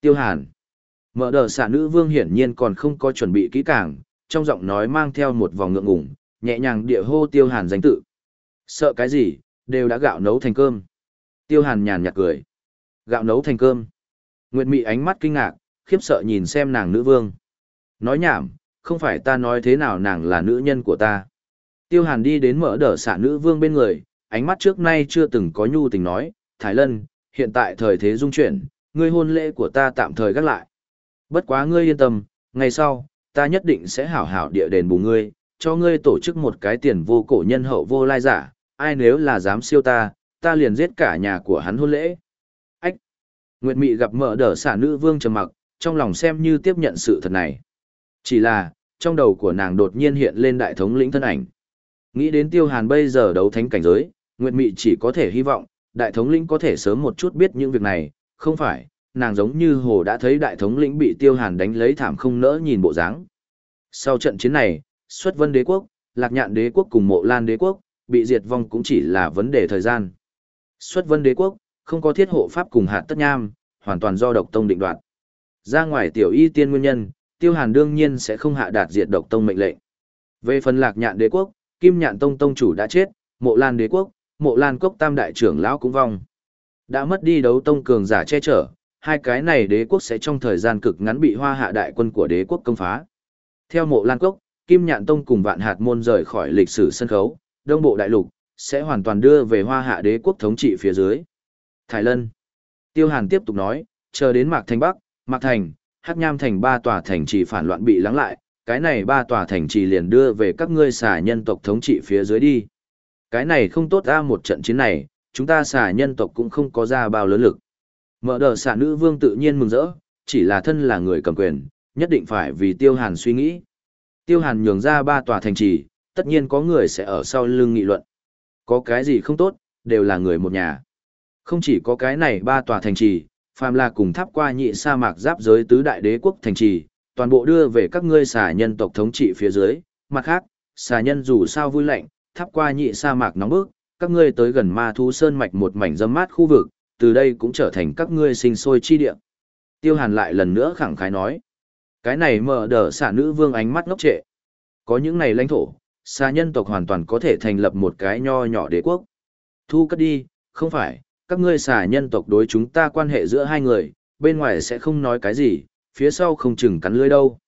Tiêu Hàn. Mở đờ xả nữ vương hiển nhiên còn không có chuẩn bị kỹ càng, trong giọng nói mang theo một vòng ngượng ngùng, nhẹ nhàng địa hô tiêu hàn danh tự. Sợ cái gì, đều đã gạo nấu thành cơm. Tiêu hàn nhàn nhạt cười. Gạo nấu thành cơm. Nguyệt Mị ánh mắt kinh ngạc, khiếp sợ nhìn xem nàng nữ vương. Nói nhảm, không phải ta nói thế nào nàng là nữ nhân của ta. Tiêu hàn đi đến mở đỡ xạ nữ vương bên người, ánh mắt trước nay chưa từng có nhu tình nói, Thái Lân, hiện tại thời thế dung chuyển, ngươi hôn lễ của ta tạm thời gác lại. Bất quá ngươi yên tâm, ngày sau, ta nhất định sẽ hảo hảo địa đền bù ngươi, cho ngươi tổ chức một cái tiền vô cổ nhân hậu vô lai giả, ai nếu là dám siêu ta, ta liền giết cả nhà của hắn hôn lễ. Ách! Nguyệt Mị gặp mở đỡ xả nữ vương trầm mặc, trong lòng xem như tiếp nhận sự thật này. Chỉ là, trong đầu của nàng đột nhiên hiện lên đại thống lĩnh thân ảnh. Nghĩ đến tiêu hàn bây giờ đấu thánh cảnh giới, Nguyệt Mị chỉ có thể hy vọng, đại thống lĩnh có thể sớm một chút biết những việc này, không phải, nàng giống như hồ đã thấy đại thống lĩnh bị tiêu hàn đánh lấy thảm không nỡ nhìn bộ dáng. Sau trận chiến này, xuất vân đế quốc, lạc nhạn đế quốc cùng mộ lan đế quốc, bị diệt vong cũng chỉ là vấn đề thời gian. Xuất vân đế quốc, không có thiết hộ pháp cùng hạt tất nham, hoàn toàn do độc tông định đoạt. Ra ngoài tiểu y tiên nguyên nhân, tiêu hàn đương nhiên sẽ không hạ đạt diệt độc tông mệnh lệnh. Về phần lạc nhạn đế quốc, kim nhạn tông tông chủ đã chết, mộ lan đế quốc, mộ lan cốc tam đại trưởng lão cũng vong. Đã mất đi đấu tông cường giả che chở, hai cái này đế quốc sẽ trong thời gian cực ngắn bị hoa hạ đại quân của đế quốc công phá. Theo mộ lan cốc, kim nhạn tông cùng vạn hạt môn rời khỏi lịch sử sân khấu, đông bộ đại lục, sẽ hoàn toàn đưa về hoa hạ đế quốc thống trị phía dưới. Thái Lân. Tiêu Hàn tiếp tục nói, chờ đến Mạc Thành Bắc, Mạc Thành, Hắc Nham Thành ba tòa thành trì phản loạn bị lắng lại, cái này ba tòa thành trì liền đưa về các ngươi xà nhân tộc thống trị phía dưới đi. Cái này không tốt ra một trận chiến này, chúng ta xà nhân tộc cũng không có ra bao lớn lực. Mở đờ xà nữ vương tự nhiên mừng rỡ, chỉ là thân là người cầm quyền, nhất định phải vì Tiêu Hàn suy nghĩ. Tiêu Hàn nhường ra ba tòa thành trì, tất nhiên có người sẽ ở sau lưng nghị luận. Có cái gì không tốt, đều là người một nhà. Không chỉ có cái này ba tòa thành trì, phàm là cùng tháp qua nhị sa mạc giáp giới tứ đại đế quốc thành trì, toàn bộ đưa về các ngươi xà nhân tộc thống trị phía dưới. Mặt khác, xà nhân dù sao vui lạnh, tháp qua nhị sa mạc nóng bức, các ngươi tới gần ma thú sơn mạch một mảnh dâm mát khu vực, từ đây cũng trở thành các ngươi sinh sôi chi địa. Tiêu Hàn lại lần nữa khẳng khái nói. Cái này mở đờ xả nữ vương ánh mắt ngốc trệ. Có những này lãnh thổ, xà nhân tộc hoàn toàn có thể thành lập một cái nho nhỏ đế quốc. Thu cất đi, không phải, các ngươi xà nhân tộc đối chúng ta quan hệ giữa hai người, bên ngoài sẽ không nói cái gì, phía sau không chừng cắn lưới đâu.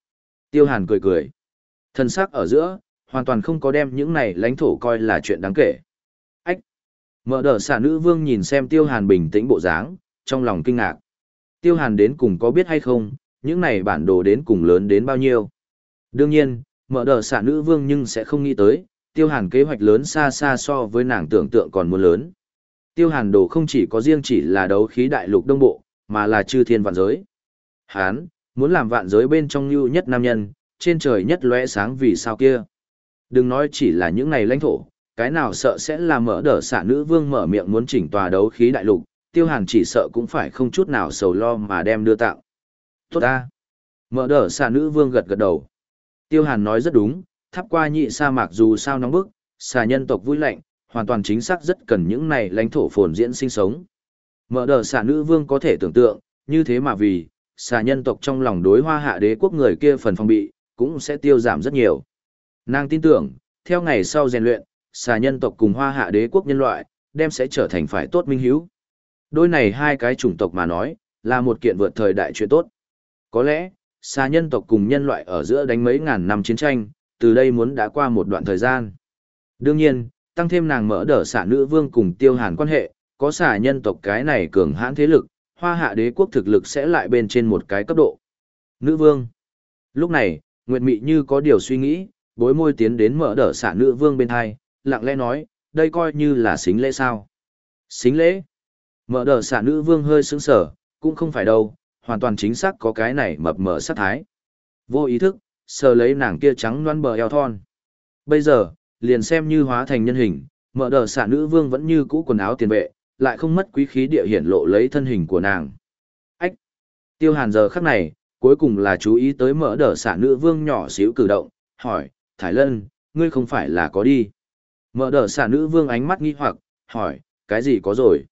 Tiêu Hàn cười cười. thần sắc ở giữa, hoàn toàn không có đem những này lãnh thổ coi là chuyện đáng kể. Ách! Mở đờ xà nữ vương nhìn xem Tiêu Hàn bình tĩnh bộ dáng, trong lòng kinh ngạc. Tiêu Hàn đến cùng có biết hay không, những này bản đồ đến cùng lớn đến bao nhiêu. Đương nhiên, mở đờ xả nữ vương nhưng sẽ không nghĩ tới, tiêu hàn kế hoạch lớn xa xa so với nàng tưởng tượng còn muốn lớn. Tiêu hàn đồ không chỉ có riêng chỉ là đấu khí đại lục đông bộ, mà là chư thiên vạn giới. Hán, muốn làm vạn giới bên trong lưu nhất nam nhân, trên trời nhất lóe sáng vì sao kia. Đừng nói chỉ là những này lãnh thổ, cái nào sợ sẽ là mở đờ xả nữ vương mở miệng muốn chỉnh tòa đấu khí đại lục, tiêu hàn chỉ sợ cũng phải không chút nào sầu lo mà đem đưa tặng. Tốt ta. Mở đờ xả nữ vương gật gật đầu. Tiêu Hàn nói rất đúng, tháp qua nhị sa mạc dù sao nóng bức, xà nhân tộc vui lạnh, hoàn toàn chính xác rất cần những này lãnh thổ phồn diễn sinh sống. Mở đờ xà nữ vương có thể tưởng tượng, như thế mà vì, xà nhân tộc trong lòng đối hoa hạ đế quốc người kia phần phòng bị, cũng sẽ tiêu giảm rất nhiều. Nàng tin tưởng, theo ngày sau rèn luyện, xà nhân tộc cùng hoa hạ đế quốc nhân loại, đem sẽ trở thành phải tốt minh hiếu. Đôi này hai cái chủng tộc mà nói, là một kiện vượt thời đại chuyện tốt. Có lẽ, xà nhân tộc cùng nhân loại ở giữa đánh mấy ngàn năm chiến tranh, từ đây muốn đã qua một đoạn thời gian. Đương nhiên, tăng thêm nàng mở đỡ xả nữ vương cùng tiêu hàn quan hệ, có xả nhân tộc cái này cường hãn thế lực, hoa hạ đế quốc thực lực sẽ lại bên trên một cái cấp độ. Nữ vương. Lúc này, Nguyệt Mị như có điều suy nghĩ, bối môi tiến đến mở đỡ xả nữ vương bên hai, lặng lẽ nói, đây coi như là xính lễ sao. Xính lễ. Mở đỡ xả nữ vương hơi sững sở, cũng không phải đâu, hoàn toàn chính xác có cái này mập mờ sát thái. Vô ý thức, sờ lấy nàng kia trắng loan bờ eo thon. Bây giờ, liền xem như hóa thành nhân hình, mở đờ xạ nữ vương vẫn như cũ quần áo tiền vệ, lại không mất quý khí địa hiển lộ lấy thân hình của nàng. Ách! Tiêu hàn giờ khắc này, cuối cùng là chú ý tới mở đờ xạ nữ vương nhỏ xíu cử động, hỏi, Thái Lân, ngươi không phải là có đi. Mở đờ xạ nữ vương ánh mắt nghi hoặc, hỏi, cái gì có rồi?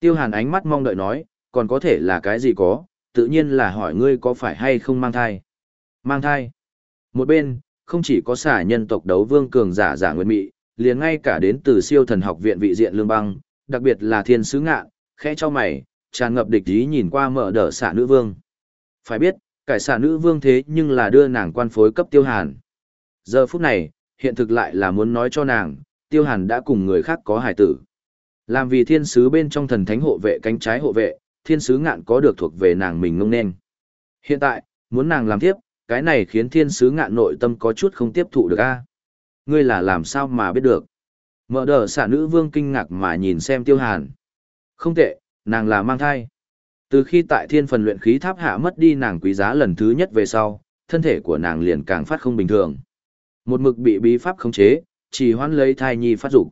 Tiêu hàn ánh mắt mong đợi nói, còn có thể là cái gì có, tự nhiên là hỏi ngươi có phải hay không mang thai. Mang thai. Một bên, không chỉ có xả nhân tộc đấu vương cường giả giả nguyên mị, liền ngay cả đến từ siêu thần học viện vị diện lương băng, đặc biệt là thiên sứ ngạ, khẽ cho mày, tràn ngập địch ý nhìn qua mở đỡ xả nữ vương. Phải biết, cải xả nữ vương thế nhưng là đưa nàng quan phối cấp tiêu hàn. Giờ phút này, hiện thực lại là muốn nói cho nàng, tiêu hàn đã cùng người khác có hải tử. Làm vì thiên sứ bên trong thần thánh hộ vệ cánh trái hộ vệ, thiên sứ ngạn có được thuộc về nàng mình ngông nên. Hiện tại, muốn nàng làm tiếp, cái này khiến thiên sứ ngạn nội tâm có chút không tiếp thụ được a Ngươi là làm sao mà biết được? Mở đờ xả nữ vương kinh ngạc mà nhìn xem tiêu hàn. Không tệ, nàng là mang thai. Từ khi tại thiên phần luyện khí tháp hạ mất đi nàng quý giá lần thứ nhất về sau, thân thể của nàng liền càng phát không bình thường. Một mực bị bí pháp khống chế, chỉ hoãn lấy thai nhi phát dục.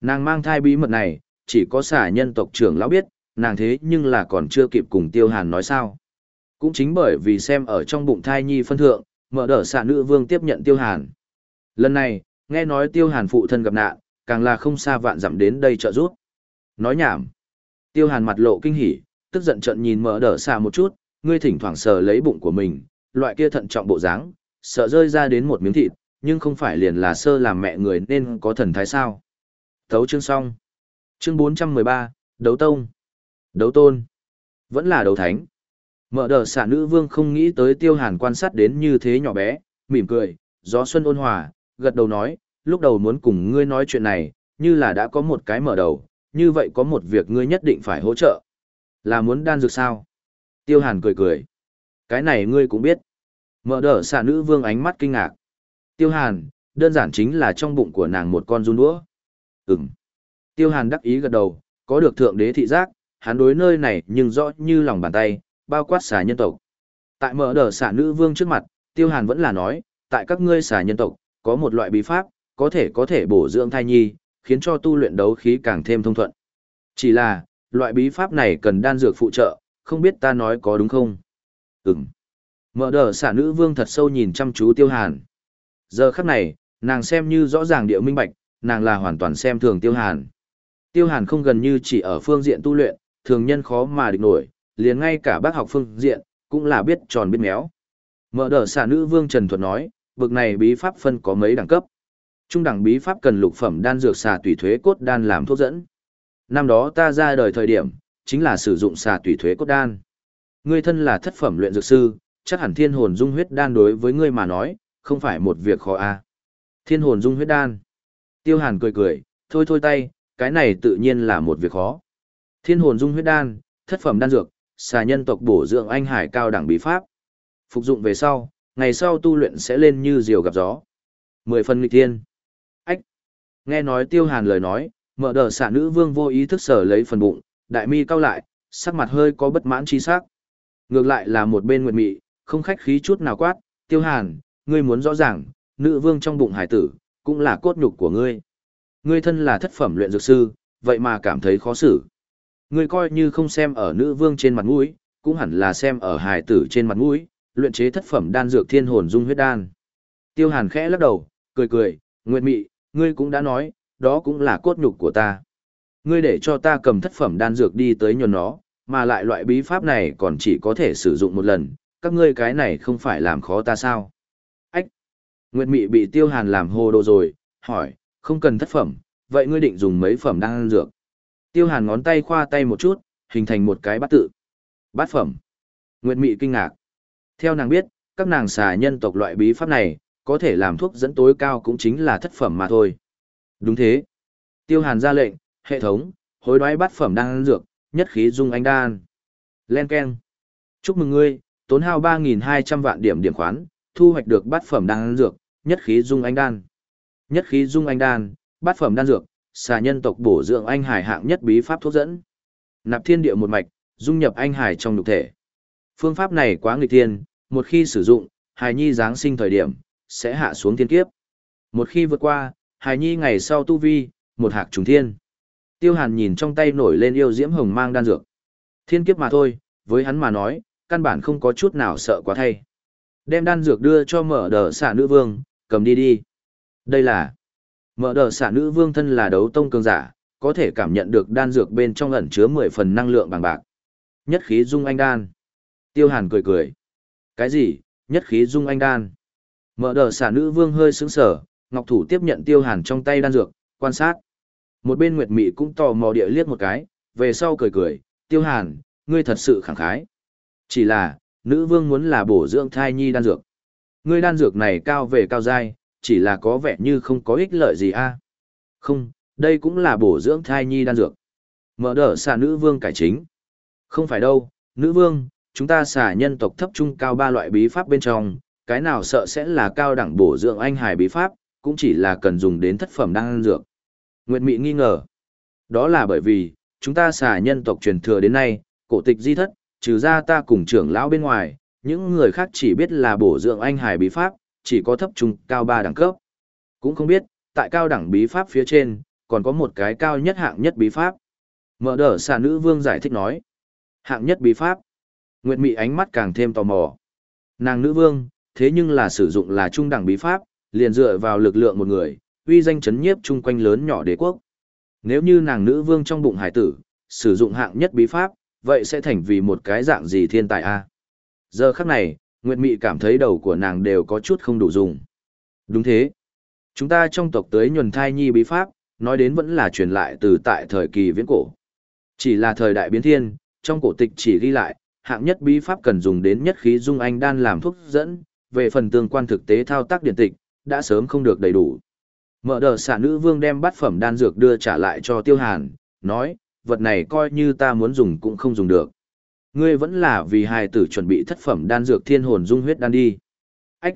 Nàng mang thai bí mật này, chỉ có xả nhân tộc trưởng lão biết, nàng thế nhưng là còn chưa kịp cùng tiêu hàn nói sao. Cũng chính bởi vì xem ở trong bụng thai nhi phân thượng, mở đỡ xạ nữ vương tiếp nhận tiêu hàn. Lần này, nghe nói tiêu hàn phụ thân gặp nạn, càng là không xa vạn dặm đến đây trợ giúp. Nói nhảm. Tiêu hàn mặt lộ kinh hỉ, tức giận trận nhìn mở đỡ xạ một chút, ngươi thỉnh thoảng sờ lấy bụng của mình, loại kia thận trọng bộ dáng, sợ rơi ra đến một miếng thịt, nhưng không phải liền là sơ làm mẹ người nên có thần thái sao. Thấu chương xong. Chương 413, Đấu Tông. Đấu Tôn. Vẫn là đấu thánh. Mở đờ xả nữ vương không nghĩ tới tiêu hàn quan sát đến như thế nhỏ bé, mỉm cười, gió xuân ôn hòa, gật đầu nói, lúc đầu muốn cùng ngươi nói chuyện này, như là đã có một cái mở đầu, như vậy có một việc ngươi nhất định phải hỗ trợ. Là muốn đan dược sao? Tiêu hàn cười cười. Cái này ngươi cũng biết. Mở đờ xả nữ vương ánh mắt kinh ngạc. Tiêu hàn, đơn giản chính là trong bụng của nàng một con run đũa. Ừm. Tiêu hàn đắc ý gật đầu, có được thượng đế thị giác, hắn đối nơi này nhưng rõ như lòng bàn tay, bao quát xà nhân tộc. Tại mở đờ xà nữ vương trước mặt, tiêu hàn vẫn là nói, tại các ngươi xà nhân tộc, có một loại bí pháp, có thể có thể bổ dưỡng thai nhi, khiến cho tu luyện đấu khí càng thêm thông thuận. Chỉ là, loại bí pháp này cần đan dược phụ trợ, không biết ta nói có đúng không? Ừm. Mở đờ xả nữ vương thật sâu nhìn chăm chú tiêu hàn. Giờ khắc này, nàng xem như rõ ràng địa minh bạch, nàng là hoàn toàn xem thường tiêu hàn. Tiêu hàn không gần như chỉ ở phương diện tu luyện, thường nhân khó mà địch nổi, liền ngay cả bác học phương diện, cũng là biết tròn biết méo. Mở đờ xả nữ vương Trần Thuật nói, bực này bí pháp phân có mấy đẳng cấp. Trung đẳng bí pháp cần lục phẩm đan dược xà tùy thuế cốt đan làm thuốc dẫn. Năm đó ta ra đời thời điểm, chính là sử dụng xà tùy thuế cốt đan. Ngươi thân là thất phẩm luyện dược sư, chắc hẳn thiên hồn dung huyết đan đối với ngươi mà nói, không phải một việc khó a. Thiên hồn dung huyết đan. Tiêu Hàn cười cười, thôi thôi tay, cái này tự nhiên là một việc khó. Thiên hồn dung huyết đan, thất phẩm đan dược, xà nhân tộc bổ dưỡng anh hải cao đẳng bí pháp. Phục dụng về sau, ngày sau tu luyện sẽ lên như diều gặp gió. Mười phần nghịch tiên. Ách. Nghe nói tiêu hàn lời nói, mở đờ xà nữ vương vô ý thức sở lấy phần bụng, đại mi cao lại, sắc mặt hơi có bất mãn chi sắc. Ngược lại là một bên nguyện mị, không khách khí chút nào quát, tiêu hàn, ngươi muốn rõ ràng, nữ vương trong bụng hải tử, cũng là cốt nhục của ngươi. Ngươi thân là thất phẩm luyện dược sư, vậy mà cảm thấy khó xử. Ngươi coi như không xem ở nữ vương trên mặt mũi, cũng hẳn là xem ở hài tử trên mặt mũi, luyện chế thất phẩm đan dược thiên hồn dung huyết đan. Tiêu Hàn khẽ lắc đầu, cười cười, Nguyệt Mị, ngươi cũng đã nói, đó cũng là cốt nhục của ta. Ngươi để cho ta cầm thất phẩm đan dược đi tới nhuần nó, mà lại loại bí pháp này còn chỉ có thể sử dụng một lần, các ngươi cái này không phải làm khó ta sao? Ách! Nguyệt Mị bị Tiêu Hàn làm hồ đồ rồi, hỏi, không cần thất phẩm, vậy ngươi định dùng mấy phẩm đan dược? Tiêu hàn ngón tay khoa tay một chút, hình thành một cái bát tự. Bát phẩm. Nguyệt Mị kinh ngạc. Theo nàng biết, các nàng xà nhân tộc loại bí pháp này, có thể làm thuốc dẫn tối cao cũng chính là thất phẩm mà thôi. Đúng thế. Tiêu hàn ra lệnh, hệ thống, hối đoái bát phẩm đan dược, nhất khí dung anh đan. Len Ken. Chúc mừng ngươi, tốn hao 3.200 vạn điểm điểm khoán, thu hoạch được bát phẩm đan dược, nhất khí dung anh đan. Nhất khí dung anh đan, bát phẩm đan dược, xà nhân tộc bổ dưỡng anh hải hạng nhất bí pháp thuốc dẫn. Nạp thiên địa một mạch, dung nhập anh hải trong nhục thể. Phương pháp này quá nghịch thiên, một khi sử dụng, hài nhi giáng sinh thời điểm, sẽ hạ xuống thiên kiếp. Một khi vượt qua, hài nhi ngày sau tu vi, một hạc trùng thiên. Tiêu hàn nhìn trong tay nổi lên yêu diễm hồng mang đan dược. Thiên kiếp mà thôi, với hắn mà nói, căn bản không có chút nào sợ quá thay. Đem đan dược đưa cho mở đờ xả nữ vương, cầm đi đi. Đây là Mở đờ xả nữ vương thân là đấu tông cường giả, có thể cảm nhận được đan dược bên trong ẩn chứa 10 phần năng lượng bằng bạc. Nhất khí dung anh đan. Tiêu hàn cười cười. Cái gì, nhất khí dung anh đan. Mở đờ xả nữ vương hơi sững sở, ngọc thủ tiếp nhận tiêu hàn trong tay đan dược, quan sát. Một bên nguyệt mị cũng tò mò địa liếc một cái, về sau cười cười, tiêu hàn, ngươi thật sự khẳng khái. Chỉ là, nữ vương muốn là bổ dưỡng thai nhi đan dược. Ngươi đan dược này cao về cao dai, chỉ là có vẻ như không có ích lợi gì a. Không, đây cũng là bổ dưỡng thai nhi đan dược. Mở đỡ xả nữ vương cải chính. Không phải đâu, nữ vương, chúng ta xả nhân tộc thấp trung cao ba loại bí pháp bên trong, cái nào sợ sẽ là cao đẳng bổ dưỡng anh hài bí pháp, cũng chỉ là cần dùng đến thất phẩm đan dược. Nguyệt Mị nghi ngờ. Đó là bởi vì, chúng ta xả nhân tộc truyền thừa đến nay, cổ tịch di thất, trừ ra ta cùng trưởng lão bên ngoài, những người khác chỉ biết là bổ dưỡng anh hài bí pháp, chỉ có thấp trung cao ba đẳng cấp. Cũng không biết, tại cao đẳng bí pháp phía trên, còn có một cái cao nhất hạng nhất bí pháp. Mở đỡ xà nữ vương giải thích nói. Hạng nhất bí pháp. Nguyệt Mị ánh mắt càng thêm tò mò. Nàng nữ vương, thế nhưng là sử dụng là trung đẳng bí pháp, liền dựa vào lực lượng một người, uy danh chấn nhiếp chung quanh lớn nhỏ đế quốc. Nếu như nàng nữ vương trong bụng hải tử, sử dụng hạng nhất bí pháp, vậy sẽ thành vì một cái dạng gì thiên tài a? Giờ khắc này, Nguyệt Mị cảm thấy đầu của nàng đều có chút không đủ dùng. Đúng thế. Chúng ta trong tộc tới nhuần thai nhi bí pháp, nói đến vẫn là truyền lại từ tại thời kỳ viễn cổ. Chỉ là thời đại biến thiên, trong cổ tịch chỉ ghi lại, hạng nhất bí pháp cần dùng đến nhất khí dung anh đan làm thuốc dẫn, về phần tương quan thực tế thao tác điện tịch, đã sớm không được đầy đủ. Mở đờ xả nữ vương đem bát phẩm đan dược đưa trả lại cho tiêu hàn, nói, vật này coi như ta muốn dùng cũng không dùng được. Ngươi vẫn là vì hài tử chuẩn bị thất phẩm đan dược thiên hồn dung huyết đan đi. Ách!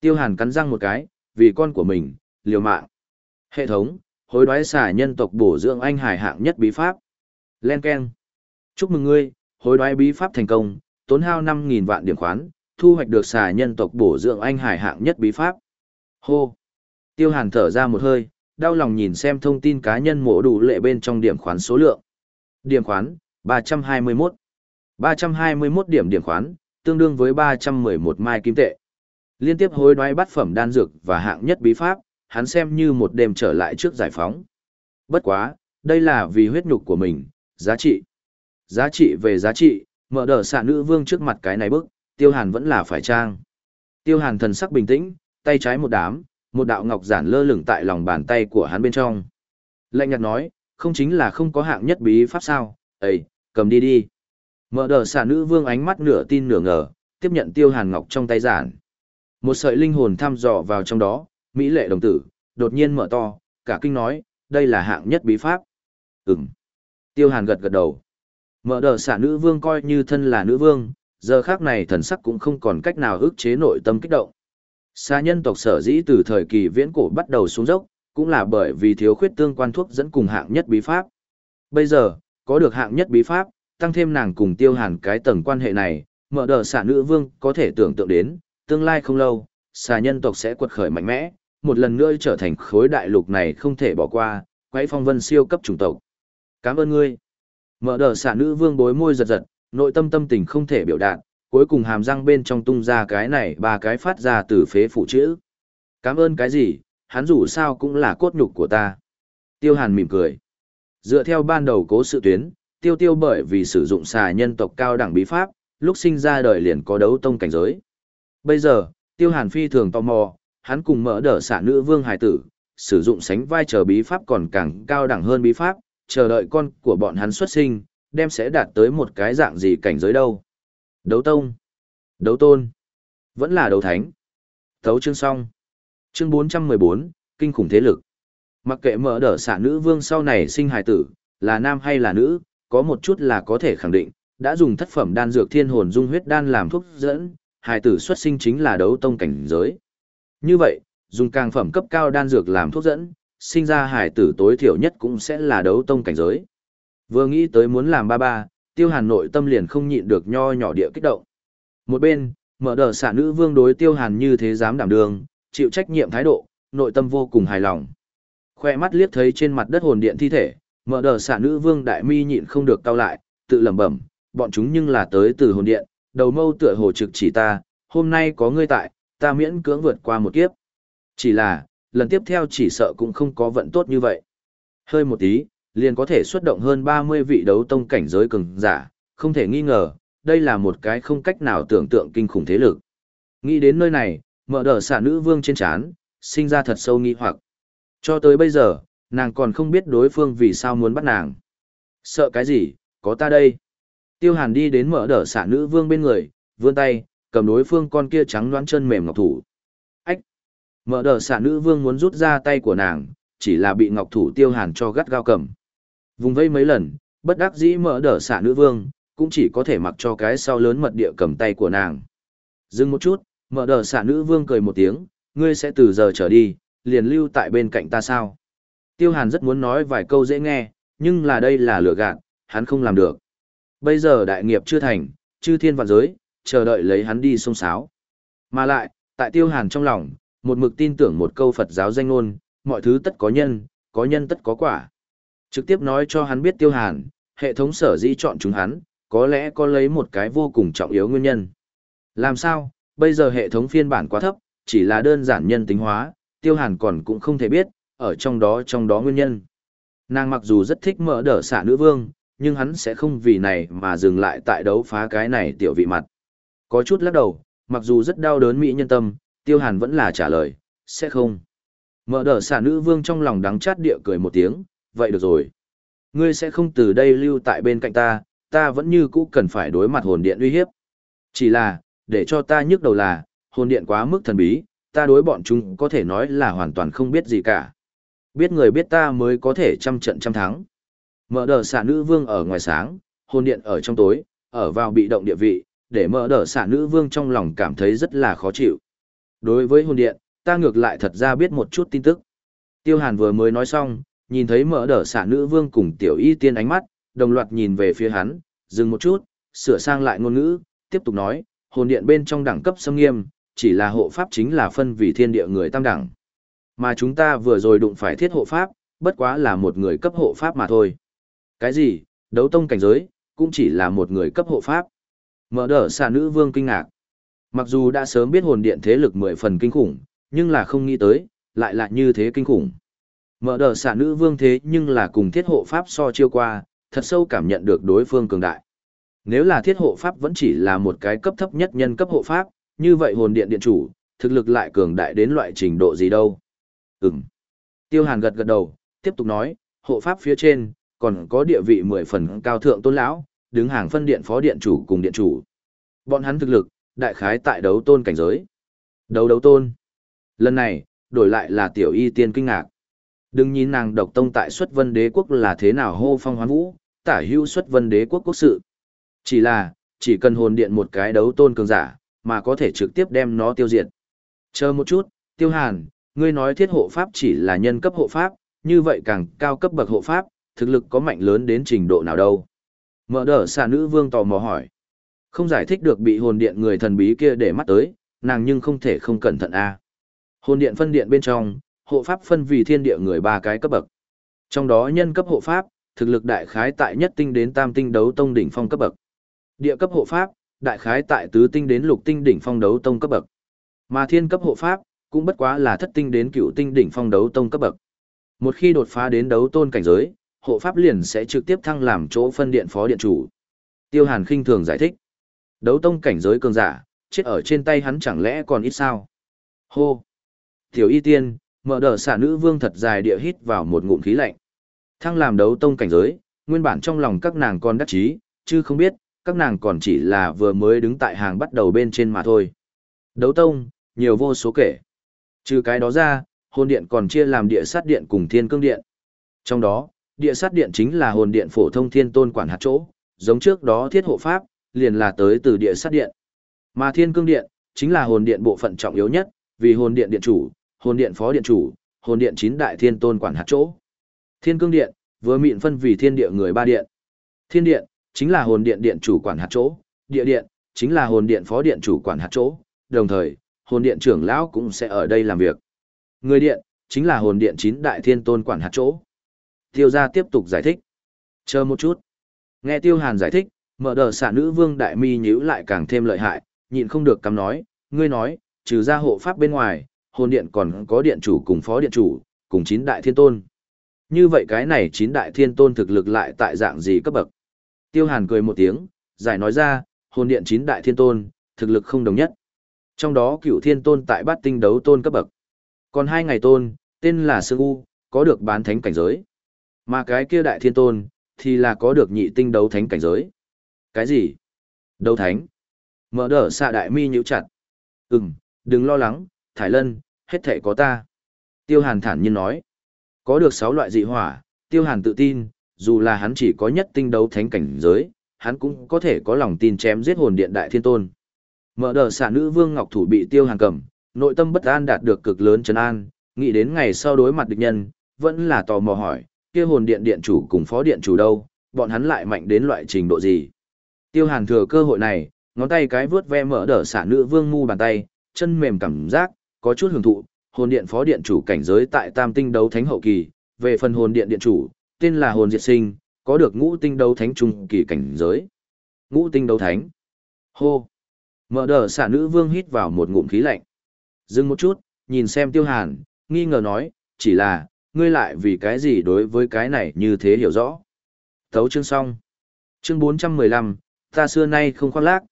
Tiêu hàn cắn răng một cái, vì con của mình, liều mạng. Hệ thống, hối đoái xả nhân tộc bổ dưỡng anh hải hạng nhất bí pháp. Len Ken. Chúc mừng ngươi, hối đoái bí pháp thành công, tốn hao 5.000 vạn điểm khoán, thu hoạch được xả nhân tộc bổ dưỡng anh hải hạng nhất bí pháp. Hô! Tiêu hàn thở ra một hơi, đau lòng nhìn xem thông tin cá nhân mổ đủ lệ bên trong điểm khoán số lượng. Điểm khoán, 321. 321 điểm điểm khoán, tương đương với 311 mai kim tệ. Liên tiếp hối đoái bắt phẩm đan dược và hạng nhất bí pháp, hắn xem như một đêm trở lại trước giải phóng. Bất quá, đây là vì huyết nhục của mình, giá trị. Giá trị về giá trị, mở đờ xạ nữ vương trước mặt cái này bức, tiêu hàn vẫn là phải trang. Tiêu hàn thần sắc bình tĩnh, tay trái một đám, một đạo ngọc giản lơ lửng tại lòng bàn tay của hắn bên trong. Lạnh nhạt nói, không chính là không có hạng nhất bí pháp sao, ấy, cầm đi đi. Mở đờ xà nữ vương ánh mắt nửa tin nửa ngờ, tiếp nhận tiêu hàn ngọc trong tay giản. Một sợi linh hồn thăm dò vào trong đó, Mỹ lệ đồng tử, đột nhiên mở to, cả kinh nói, đây là hạng nhất bí pháp. Ừm. Tiêu hàn gật gật đầu. Mở đờ xà nữ vương coi như thân là nữ vương, giờ khác này thần sắc cũng không còn cách nào ức chế nội tâm kích động. Xa nhân tộc sở dĩ từ thời kỳ viễn cổ bắt đầu xuống dốc, cũng là bởi vì thiếu khuyết tương quan thuốc dẫn cùng hạng nhất bí pháp. Bây giờ, có được hạng nhất bí pháp, tăng thêm nàng cùng tiêu hàn cái tầng quan hệ này, mở đờ xả nữ vương có thể tưởng tượng đến, tương lai không lâu, xà nhân tộc sẽ quật khởi mạnh mẽ, một lần nữa trở thành khối đại lục này không thể bỏ qua, quấy phong vân siêu cấp chủng tộc. Cảm ơn ngươi. Mở đờ xả nữ vương bối môi giật giật, nội tâm tâm tình không thể biểu đạt, cuối cùng hàm răng bên trong tung ra cái này ba cái phát ra từ phế phụ chữ. Cảm ơn cái gì, hắn dù sao cũng là cốt nhục của ta. Tiêu hàn mỉm cười. Dựa theo ban đầu cố sự tuyến, tiêu tiêu bởi vì sử dụng xà nhân tộc cao đẳng bí pháp, lúc sinh ra đời liền có đấu tông cảnh giới. Bây giờ, tiêu hàn phi thường tò mò, hắn cùng mở đỡ xả nữ vương hải tử, sử dụng sánh vai chờ bí pháp còn càng cao đẳng hơn bí pháp, chờ đợi con của bọn hắn xuất sinh, đem sẽ đạt tới một cái dạng gì cảnh giới đâu. Đấu tông, đấu tôn, vẫn là đấu thánh. Thấu chương xong. Chương 414, kinh khủng thế lực. Mặc kệ mở đỡ xả nữ vương sau này sinh hải tử, là nam hay là nữ, có một chút là có thể khẳng định, đã dùng thất phẩm đan dược thiên hồn dung huyết đan làm thuốc dẫn, hài tử xuất sinh chính là đấu tông cảnh giới. Như vậy, dùng càng phẩm cấp cao đan dược làm thuốc dẫn, sinh ra hài tử tối thiểu nhất cũng sẽ là đấu tông cảnh giới. Vừa nghĩ tới muốn làm ba ba, tiêu hàn nội tâm liền không nhịn được nho nhỏ địa kích động. Một bên, mở đờ xả nữ vương đối tiêu hàn như thế dám đảm đường, chịu trách nhiệm thái độ, nội tâm vô cùng hài lòng. Khoe mắt liếc thấy trên mặt đất hồn điện thi thể, mở đờ xạ nữ vương đại mi nhịn không được cao lại, tự lẩm bẩm, bọn chúng nhưng là tới từ hồn điện, đầu mâu tựa hồ trực chỉ ta, hôm nay có ngươi tại, ta miễn cưỡng vượt qua một kiếp. Chỉ là, lần tiếp theo chỉ sợ cũng không có vận tốt như vậy. Hơi một tí, liền có thể xuất động hơn 30 vị đấu tông cảnh giới cường giả, không thể nghi ngờ, đây là một cái không cách nào tưởng tượng kinh khủng thế lực. Nghĩ đến nơi này, mở đờ xạ nữ vương trên chán, sinh ra thật sâu nghi hoặc. Cho tới bây giờ, nàng còn không biết đối phương vì sao muốn bắt nàng. Sợ cái gì, có ta đây. Tiêu hàn đi đến mở đỡ xả nữ vương bên người, vươn tay, cầm đối phương con kia trắng loãng chân mềm ngọc thủ. Ách! Mở đỡ xả nữ vương muốn rút ra tay của nàng, chỉ là bị ngọc thủ tiêu hàn cho gắt gao cầm. Vùng vây mấy lần, bất đắc dĩ mở đỡ xả nữ vương, cũng chỉ có thể mặc cho cái sau lớn mật địa cầm tay của nàng. Dừng một chút, mở đờ xả nữ vương cười một tiếng, ngươi sẽ từ giờ trở đi, liền lưu tại bên cạnh ta sao. Tiêu hàn rất muốn nói vài câu dễ nghe, nhưng là đây là lừa gạt, hắn không làm được. Bây giờ đại nghiệp chưa thành, chư thiên vạn giới, chờ đợi lấy hắn đi sông sáo. Mà lại, tại tiêu hàn trong lòng, một mực tin tưởng một câu Phật giáo danh ngôn, mọi thứ tất có nhân, có nhân tất có quả. Trực tiếp nói cho hắn biết tiêu hàn, hệ thống sở dĩ chọn chúng hắn, có lẽ có lấy một cái vô cùng trọng yếu nguyên nhân. Làm sao, bây giờ hệ thống phiên bản quá thấp, chỉ là đơn giản nhân tính hóa, tiêu hàn còn cũng không thể biết, ở trong đó trong đó nguyên nhân. Nàng mặc dù rất thích mở đỡ xả nữ vương, nhưng hắn sẽ không vì này mà dừng lại tại đấu phá cái này tiểu vị mặt. Có chút lắc đầu, mặc dù rất đau đớn mỹ nhân tâm, tiêu hàn vẫn là trả lời, sẽ không. Mở đỡ xả nữ vương trong lòng đắng chát địa cười một tiếng, vậy được rồi. Ngươi sẽ không từ đây lưu tại bên cạnh ta, ta vẫn như cũ cần phải đối mặt hồn điện uy hiếp. Chỉ là, để cho ta nhức đầu là, hồn điện quá mức thần bí, ta đối bọn chúng có thể nói là hoàn toàn không biết gì cả. Biết người biết ta mới có thể trăm trận trăm thắng. Mở đờ xạ nữ vương ở ngoài sáng, hồn điện ở trong tối, ở vào bị động địa vị, để mở đờ xạ nữ vương trong lòng cảm thấy rất là khó chịu. Đối với hồn điện, ta ngược lại thật ra biết một chút tin tức. Tiêu hàn vừa mới nói xong, nhìn thấy mở đờ xạ nữ vương cùng tiểu y tiên ánh mắt, đồng loạt nhìn về phía hắn, dừng một chút, sửa sang lại ngôn ngữ, tiếp tục nói, hồn điện bên trong đẳng cấp xâm nghiêm, chỉ là hộ pháp chính là phân vì thiên địa người tam đẳng. Mà chúng ta vừa rồi đụng phải thiết hộ pháp, bất quá là một người cấp hộ pháp mà thôi. Cái gì, đấu tông cảnh giới, cũng chỉ là một người cấp hộ pháp. Mở đỡ xà nữ vương kinh ngạc. Mặc dù đã sớm biết hồn điện thế lực mười phần kinh khủng, nhưng là không nghĩ tới, lại là như thế kinh khủng. Mở đỡ xà nữ vương thế nhưng là cùng thiết hộ pháp so chiêu qua, thật sâu cảm nhận được đối phương cường đại. Nếu là thiết hộ pháp vẫn chỉ là một cái cấp thấp nhất nhân cấp hộ pháp, như vậy hồn điện điện chủ, thực lực lại cường đại đến loại trình độ gì đâu. Ừm. Tiêu Hàn gật gật đầu, tiếp tục nói, hộ pháp phía trên, còn có địa vị mười phần cao thượng tôn lão, đứng hàng phân điện phó điện chủ cùng điện chủ. Bọn hắn thực lực, đại khái tại đấu tôn cảnh giới. Đấu đấu tôn. Lần này, đổi lại là tiểu y tiên kinh ngạc. Đừng nhìn nàng độc tông tại xuất vân đế quốc là thế nào hô phong hoán vũ, tả hưu xuất vân đế quốc quốc sự. Chỉ là, chỉ cần hồn điện một cái đấu tôn cường giả, mà có thể trực tiếp đem nó tiêu diệt. Chờ một chút, tiêu hàn, ngươi nói thiết hộ pháp chỉ là nhân cấp hộ pháp, như vậy càng cao cấp bậc hộ pháp, thực lực có mạnh lớn đến trình độ nào đâu. Mở đỡ xà nữ vương tò mò hỏi. Không giải thích được bị hồn điện người thần bí kia để mắt tới, nàng nhưng không thể không cẩn thận a. À. Hồn điện phân điện bên trong, hộ pháp phân vì thiên địa người ba cái cấp bậc. Trong đó nhân cấp hộ pháp, thực lực đại khái tại nhất tinh đến tam tinh đấu tông đỉnh phong cấp bậc. Địa cấp hộ pháp, đại khái tại tứ tinh đến lục tinh đỉnh phong đấu tông cấp bậc. Mà thiên cấp hộ pháp, cũng bất quá là thất tinh đến cựu tinh đỉnh phong đấu tông cấp bậc. Một khi đột phá đến đấu tôn cảnh giới, hộ pháp liền sẽ trực tiếp thăng làm chỗ phân điện phó điện chủ. Tiêu Hàn khinh thường giải thích. Đấu tông cảnh giới cường giả, chết ở trên tay hắn chẳng lẽ còn ít sao? Hô! Tiểu y tiên, mở đờ xả nữ vương thật dài địa hít vào một ngụm khí lạnh. Thăng làm đấu tông cảnh giới, nguyên bản trong lòng các nàng còn đắc chí, chứ không biết, các nàng còn chỉ là vừa mới đứng tại hàng bắt đầu bên trên mà thôi. Đấu tông, nhiều vô số kể. Trừ cái đó ra, hồn điện còn chia làm địa sát điện cùng thiên cương điện. Trong đó, địa sát điện chính là hồn điện phổ thông thiên tôn quản hạt chỗ, giống trước đó thiết hộ pháp, liền là tới từ địa sát điện. Mà thiên cương điện, chính là hồn điện bộ phận trọng yếu nhất, vì hồn điện điện chủ, hồn điện phó điện chủ, hồn điện chín đại thiên tôn quản hạt chỗ. Thiên cương điện, vừa mịn phân vì thiên địa người ba điện. Thiên điện, chính là hồn điện điện chủ quản hạt chỗ, địa điện, chính là hồn điện phó điện chủ quản hạt chỗ, đồng thời, hồn điện trưởng lão cũng sẽ ở đây làm việc. Người điện, chính là hồn điện chín đại thiên tôn quản hạt chỗ. Tiêu gia tiếp tục giải thích. Chờ một chút. Nghe Tiêu Hàn giải thích, mở đờ xả nữ vương đại mi nhíu lại càng thêm lợi hại, nhịn không được cắm nói, ngươi nói, trừ ra hộ pháp bên ngoài, hồn điện còn có điện chủ cùng phó điện chủ, cùng chín đại thiên tôn. Như vậy cái này chín đại thiên tôn thực lực lại tại dạng gì cấp bậc? Tiêu Hàn cười một tiếng, giải nói ra, hồn điện chín đại thiên tôn, thực lực không đồng nhất. Trong đó cựu thiên tôn tại bát tinh đấu tôn cấp bậc. Còn hai ngày tôn, tên là Sương U, có được bán thánh cảnh giới. Mà cái kia đại thiên tôn, thì là có được nhị tinh đấu thánh cảnh giới. Cái gì? Đấu thánh? Mở đỡ xạ đại mi nhíu chặt. Ừm, đừng lo lắng, Thải Lân, hết thể có ta. Tiêu Hàn thản nhiên nói. Có được sáu loại dị hỏa, Tiêu Hàn tự tin, dù là hắn chỉ có nhất tinh đấu thánh cảnh giới, hắn cũng có thể có lòng tin chém giết hồn điện đại thiên tôn. Mở đờ xả nữ vương ngọc thủ bị tiêu hàng cầm, nội tâm bất an đạt được cực lớn trấn an, nghĩ đến ngày sau đối mặt địch nhân, vẫn là tò mò hỏi, kia hồn điện điện chủ cùng phó điện chủ đâu, bọn hắn lại mạnh đến loại trình độ gì. Tiêu hàn thừa cơ hội này, ngón tay cái vướt ve mở đờ xả nữ vương ngu bàn tay, chân mềm cảm giác, có chút hưởng thụ, hồn điện phó điện chủ cảnh giới tại tam tinh đấu thánh hậu kỳ, về phần hồn điện điện chủ, tên là hồn diệt sinh, có được ngũ tinh đấu thánh trung kỳ cảnh giới. Ngũ tinh đấu thánh. Hô. Mở đờ xả nữ vương hít vào một ngụm khí lạnh. Dừng một chút, nhìn xem tiêu hàn, nghi ngờ nói, chỉ là, ngươi lại vì cái gì đối với cái này như thế hiểu rõ. Thấu chương xong. Chương 415, ta xưa nay không khoác lác.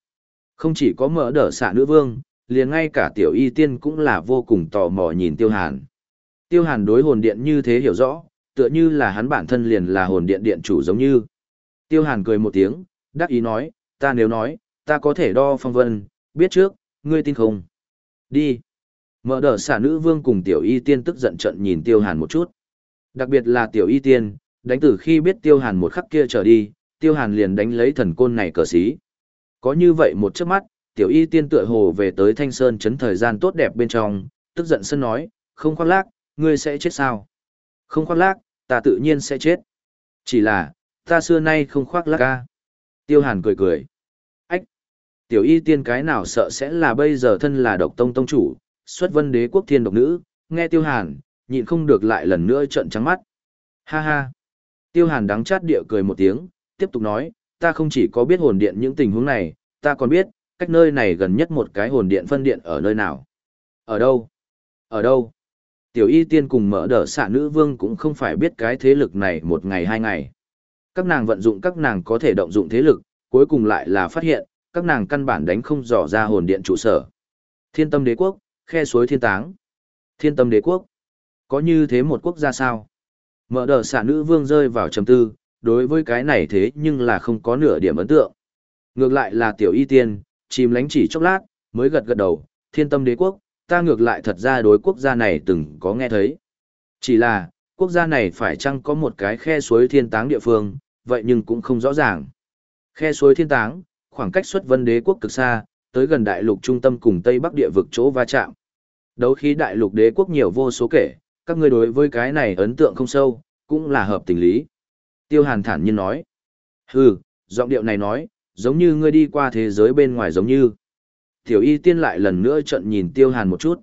Không chỉ có mở đờ xả nữ vương, liền ngay cả tiểu y tiên cũng là vô cùng tò mò nhìn tiêu hàn. Tiêu hàn đối hồn điện như thế hiểu rõ, tựa như là hắn bản thân liền là hồn điện điện chủ giống như. Tiêu hàn cười một tiếng, đắc ý nói, ta nếu nói, ta có thể đo phong vân, biết trước, ngươi tin không? Đi. Mở đờ xả nữ vương cùng tiểu y tiên tức giận trận nhìn tiêu hàn một chút. Đặc biệt là tiểu y tiên, đánh từ khi biết tiêu hàn một khắc kia trở đi, tiêu hàn liền đánh lấy thần côn này cờ xí. Có như vậy một chớp mắt, tiểu y tiên tựa hồ về tới thanh sơn chấn thời gian tốt đẹp bên trong, tức giận sân nói, không khoác lác, ngươi sẽ chết sao? Không khoác lác, ta tự nhiên sẽ chết. Chỉ là, ta xưa nay không khoác lác ca. Tiêu hàn cười cười. Tiểu y tiên cái nào sợ sẽ là bây giờ thân là độc tông tông chủ, xuất vân đế quốc thiên độc nữ, nghe tiêu hàn, nhịn không được lại lần nữa trợn trắng mắt. Ha ha! Tiêu hàn đắng chát địa cười một tiếng, tiếp tục nói, ta không chỉ có biết hồn điện những tình huống này, ta còn biết, cách nơi này gần nhất một cái hồn điện phân điện ở nơi nào. Ở đâu? Ở đâu? Tiểu y tiên cùng mở đỡ xạ nữ vương cũng không phải biết cái thế lực này một ngày hai ngày. Các nàng vận dụng các nàng có thể động dụng thế lực, cuối cùng lại là phát hiện, các nàng căn bản đánh không dò ra hồn điện trụ sở. Thiên tâm đế quốc, khe suối thiên táng. Thiên tâm đế quốc. Có như thế một quốc gia sao? Mở đờ xả nữ vương rơi vào trầm tư, đối với cái này thế nhưng là không có nửa điểm ấn tượng. Ngược lại là tiểu y tiên, chìm lánh chỉ chốc lát, mới gật gật đầu, thiên tâm đế quốc, ta ngược lại thật ra đối quốc gia này từng có nghe thấy. Chỉ là, quốc gia này phải chăng có một cái khe suối thiên táng địa phương, vậy nhưng cũng không rõ ràng. Khe suối thiên táng, khoảng cách xuất vân đế quốc cực xa, tới gần đại lục trung tâm cùng tây bắc địa vực chỗ va chạm. Đấu khí đại lục đế quốc nhiều vô số kể, các ngươi đối với cái này ấn tượng không sâu, cũng là hợp tình lý. Tiêu Hàn thản nhiên nói. Hừ, giọng điệu này nói, giống như ngươi đi qua thế giới bên ngoài giống như. Tiểu y tiên lại lần nữa trận nhìn tiêu hàn một chút.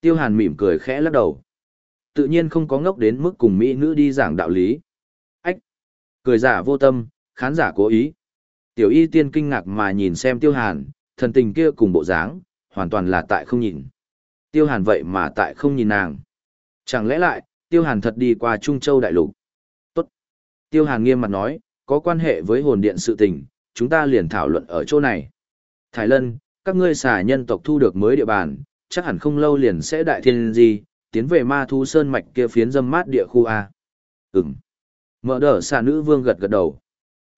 Tiêu hàn mỉm cười khẽ lắc đầu. Tự nhiên không có ngốc đến mức cùng mỹ nữ đi giảng đạo lý. Ách! Cười giả vô tâm, khán giả cố ý. Tiểu y tiên kinh ngạc mà nhìn xem tiêu hàn, thần tình kia cùng bộ dáng, hoàn toàn là tại không nhìn. Tiêu hàn vậy mà tại không nhìn nàng. Chẳng lẽ lại, tiêu hàn thật đi qua Trung Châu Đại Lục? Tốt! Tiêu hàn nghiêm mặt nói, có quan hệ với hồn điện sự tình, chúng ta liền thảo luận ở chỗ này. Thái Lân, các ngươi xà nhân tộc thu được mới địa bàn, chắc hẳn không lâu liền sẽ đại thiên gì, tiến về ma thu sơn mạch kia phiến dâm mát địa khu A. Ừm. Mở đỡ xà nữ vương gật gật đầu.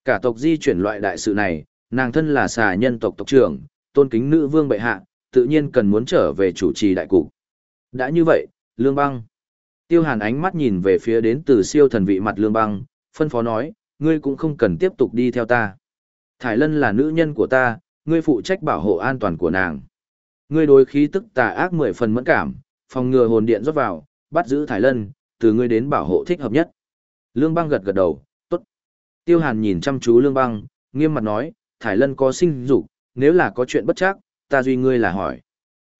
Cả tộc di chuyển loại đại sự này, nàng thân là xà nhân tộc tộc trưởng, tôn kính nữ vương bệ hạ, tự nhiên cần muốn trở về chủ trì đại cục. Đã như vậy, Lương Băng. Tiêu Hàn ánh mắt nhìn về phía đến từ siêu thần vị mặt Lương Băng, phân phó nói, ngươi cũng không cần tiếp tục đi theo ta. Thải Lân là nữ nhân của ta, ngươi phụ trách bảo hộ an toàn của nàng. Ngươi đối khí tức tà ác mười phần mẫn cảm, phòng ngừa hồn điện rót vào, bắt giữ Thái Lân, từ ngươi đến bảo hộ thích hợp nhất. Lương Băng gật gật đầu. Tiêu Hàn nhìn chăm chú Lương Băng, nghiêm mặt nói, Thái Lân có sinh dục, nếu là có chuyện bất chắc, ta duy ngươi là hỏi.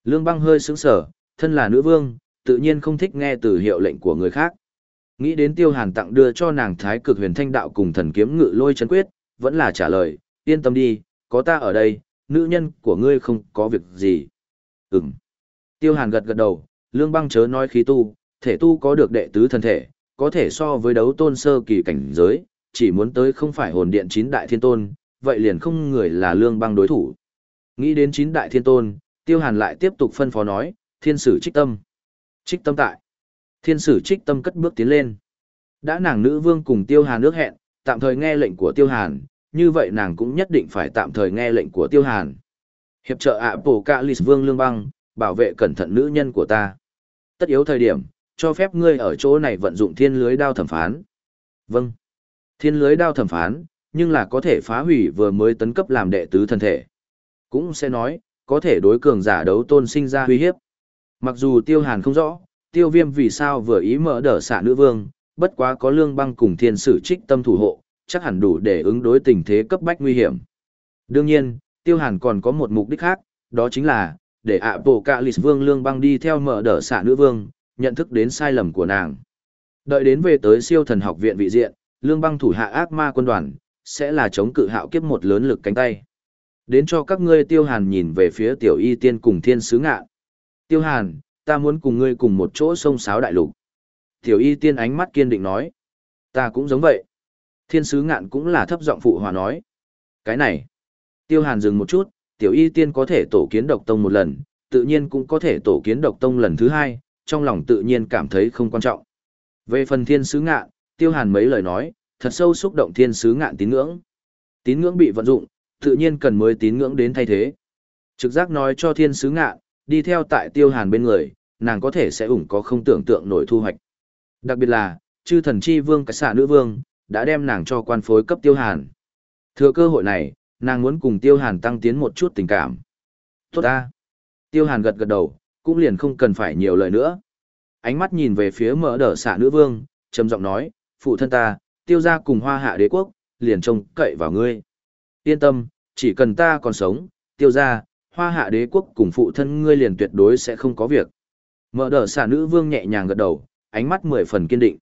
Lương Băng hơi sững sờ, thân là nữ vương, tự nhiên không thích nghe từ hiệu lệnh của người khác. Nghĩ đến Tiêu Hàn tặng đưa cho nàng Thái Cực Huyền Thanh Đạo cùng thần kiếm ngự lôi Chấn quyết, vẫn là trả lời, yên tâm đi, có ta ở đây, nữ nhân của ngươi không có việc gì. Ừm. Tiêu hàn gật gật đầu, lương băng chớ nói khí tu, thể tu có được đệ tứ thân thể, có thể so với đấu tôn sơ kỳ cảnh giới, chỉ muốn tới không phải hồn điện chín đại thiên tôn, vậy liền không người là lương băng đối thủ. Nghĩ đến chín đại thiên tôn, tiêu hàn lại tiếp tục phân phó nói, thiên sử trích tâm. Trích tâm tại. Thiên sử trích tâm cất bước tiến lên. Đã nàng nữ vương cùng tiêu hàn ước hẹn, tạm thời nghe lệnh của tiêu hàn, như vậy nàng cũng nhất định phải tạm thời nghe lệnh của tiêu hàn. Hiệp trợ ạ bổ cạ lịch vương lương băng, bảo vệ cẩn thận nữ nhân của ta. Tất yếu thời điểm, cho phép ngươi ở chỗ này vận dụng thiên lưới đao thẩm phán. Vâng. Thiên lưới đao thẩm phán, nhưng là có thể phá hủy vừa mới tấn cấp làm đệ tứ thân thể. Cũng sẽ nói, có thể đối cường giả đấu tôn sinh ra uy hiếp. Mặc dù tiêu hàn không rõ, tiêu viêm vì sao vừa ý mở đỡ xạ nữ vương, bất quá có lương băng cùng thiên sử trích tâm thủ hộ, chắc hẳn đủ để ứng đối tình thế cấp bách nguy hiểm. Đương nhiên, tiêu hàn còn có một mục đích khác, đó chính là, để ạ bộ cạ lịch vương lương băng đi theo mở đỡ xạ nữ vương, nhận thức đến sai lầm của nàng. Đợi đến về tới siêu thần học viện vị diện, lương băng thủ hạ ác ma quân đoàn, sẽ là chống cự hạo kiếp một lớn lực cánh tay. Đến cho các ngươi tiêu hàn nhìn về phía tiểu y tiên cùng thiên sứ ngạ. Tiêu hàn, ta muốn cùng ngươi cùng một chỗ sông sáo đại lục. Tiểu y tiên ánh mắt kiên định nói. Ta cũng giống vậy. Thiên sứ ngạn cũng là thấp giọng phụ hòa nói. Cái này. Tiêu hàn dừng một chút, tiểu y tiên có thể tổ kiến độc tông một lần, tự nhiên cũng có thể tổ kiến độc tông lần thứ hai, trong lòng tự nhiên cảm thấy không quan trọng. Về phần thiên sứ ngạn, tiêu hàn mấy lời nói, thật sâu xúc động thiên sứ ngạn tín ngưỡng. Tín ngưỡng bị vận dụng, tự nhiên cần mới tín ngưỡng đến thay thế. Trực giác nói cho thiên sứ ngạn, đi theo tại tiêu hàn bên người, nàng có thể sẽ ủng có không tưởng tượng nổi thu hoạch. Đặc biệt là, chư thần chi vương cái xạ nữ vương, đã đem nàng cho quan phối cấp tiêu hàn. Thừa cơ hội này, nàng muốn cùng tiêu hàn tăng tiến một chút tình cảm. Tốt ta. Tiêu hàn gật gật đầu, cũng liền không cần phải nhiều lời nữa. Ánh mắt nhìn về phía mở đỡ xạ nữ vương, trầm giọng nói, phụ thân ta, tiêu gia cùng hoa hạ đế quốc, liền trông cậy vào ngươi. Yên tâm, chỉ cần ta còn sống, tiêu gia, hoa hạ đế quốc cùng phụ thân ngươi liền tuyệt đối sẽ không có việc. Mở đỡ xà nữ vương nhẹ nhàng gật đầu, ánh mắt mười phần kiên định.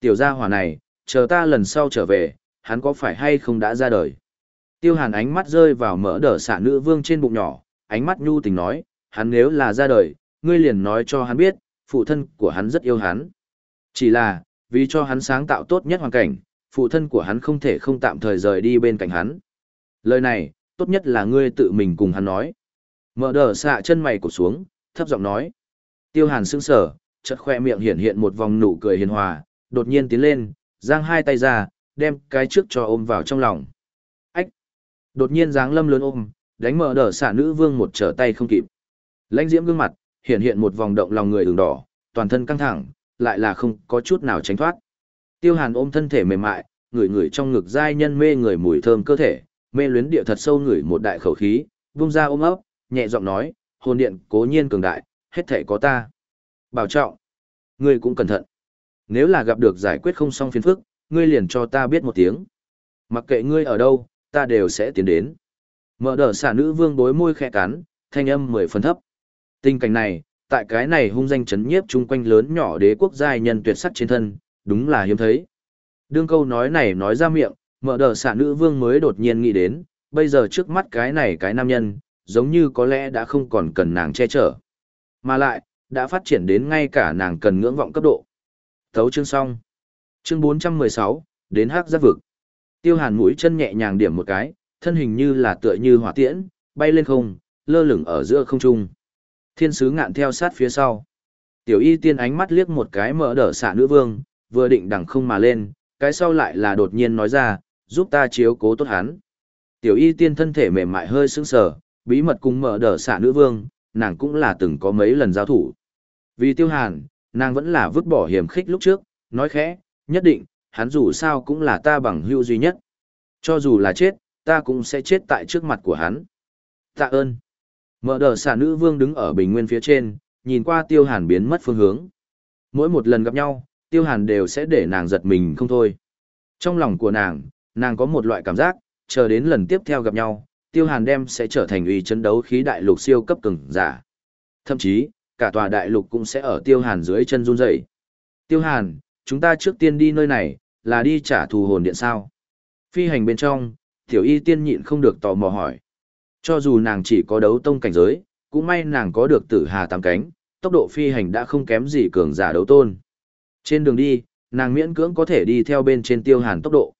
Tiểu gia hỏa này, chờ ta lần sau trở về, hắn có phải hay không đã ra đời. Tiêu hàn ánh mắt rơi vào mỡ đỡ xà nữ vương trên bụng nhỏ, ánh mắt nhu tình nói, hắn nếu là ra đời, ngươi liền nói cho hắn biết, phụ thân của hắn rất yêu hắn. Chỉ là, vì cho hắn sáng tạo tốt nhất hoàn cảnh, phụ thân của hắn không thể không tạm thời rời đi bên cạnh hắn. Lời này, tốt nhất là ngươi tự mình cùng hắn nói. Mở đờ xạ chân mày cụt xuống, thấp giọng nói. Tiêu hàn sững sở, chợt khoe miệng hiện hiện một vòng nụ cười hiền hòa, đột nhiên tiến lên, giang hai tay ra, đem cái trước cho ôm vào trong lòng. Ách! Đột nhiên dáng lâm lớn ôm, đánh mở đờ xạ nữ vương một trở tay không kịp. Lãnh diễm gương mặt, hiện hiện một vòng động lòng người ửng đỏ, toàn thân căng thẳng, lại là không có chút nào tránh thoát. Tiêu Hàn ôm thân thể mềm mại, người người trong ngực giai nhân mê người mùi thơm cơ thể, mê luyến địa thật sâu người một đại khẩu khí, vung ra ôm ấp, nhẹ giọng nói, hồn điện cố nhiên cường đại, hết thể có ta. Bảo trọng. Ngươi cũng cẩn thận. Nếu là gặp được giải quyết không xong phiền phức, ngươi liền cho ta biết một tiếng. Mặc kệ ngươi ở đâu, ta đều sẽ tiến đến. Mở đờ xả nữ vương bối môi khẽ cắn, thanh âm mười phần thấp. Tình cảnh này, tại cái này hung danh chấn nhiếp chung quanh lớn nhỏ đế quốc giai nhân tuyệt sắc trên thân, đúng là hiếm thấy. Đương câu nói này nói ra miệng, mở đờ xạ nữ vương mới đột nhiên nghĩ đến, bây giờ trước mắt cái này cái nam nhân, giống như có lẽ đã không còn cần nàng che chở. Mà lại, đã phát triển đến ngay cả nàng cần ngưỡng vọng cấp độ. Thấu chương xong. Chương 416, đến hắc giác vực. Tiêu hàn mũi chân nhẹ nhàng điểm một cái, thân hình như là tựa như hỏa tiễn, bay lên không, lơ lửng ở giữa không trung. Thiên sứ ngạn theo sát phía sau. Tiểu y tiên ánh mắt liếc một cái mở đỡ xạ nữ vương, vừa định đằng không mà lên, cái sau lại là đột nhiên nói ra, giúp ta chiếu cố tốt hắn. Tiểu y tiên thân thể mềm mại hơi sững sờ, bí mật cùng mở đỡ xạ nữ vương, nàng cũng là từng có mấy lần giao thủ. Vì tiêu hàn, nàng vẫn là vứt bỏ hiểm khích lúc trước, nói khẽ, nhất định, hắn dù sao cũng là ta bằng hữu duy nhất. Cho dù là chết, ta cũng sẽ chết tại trước mặt của hắn. Tạ ơn. Mở đờ xà nữ vương đứng ở bình nguyên phía trên, nhìn qua tiêu hàn biến mất phương hướng. Mỗi một lần gặp nhau, tiêu hàn đều sẽ để nàng giật mình không thôi. Trong lòng của nàng, nàng có một loại cảm giác, chờ đến lần tiếp theo gặp nhau, tiêu hàn đem sẽ trở thành uy chấn đấu khí đại lục siêu cấp cường giả. Thậm chí, cả tòa đại lục cũng sẽ ở tiêu hàn dưới chân run rẩy. Tiêu hàn, chúng ta trước tiên đi nơi này, là đi trả thù hồn điện sao. Phi hành bên trong, tiểu y tiên nhịn không được tò mò hỏi. Cho dù nàng chỉ có đấu tông cảnh giới, cũng may nàng có được tử hà tám cánh, tốc độ phi hành đã không kém gì cường giả đấu tôn. Trên đường đi, nàng miễn cưỡng có thể đi theo bên trên tiêu hàn tốc độ.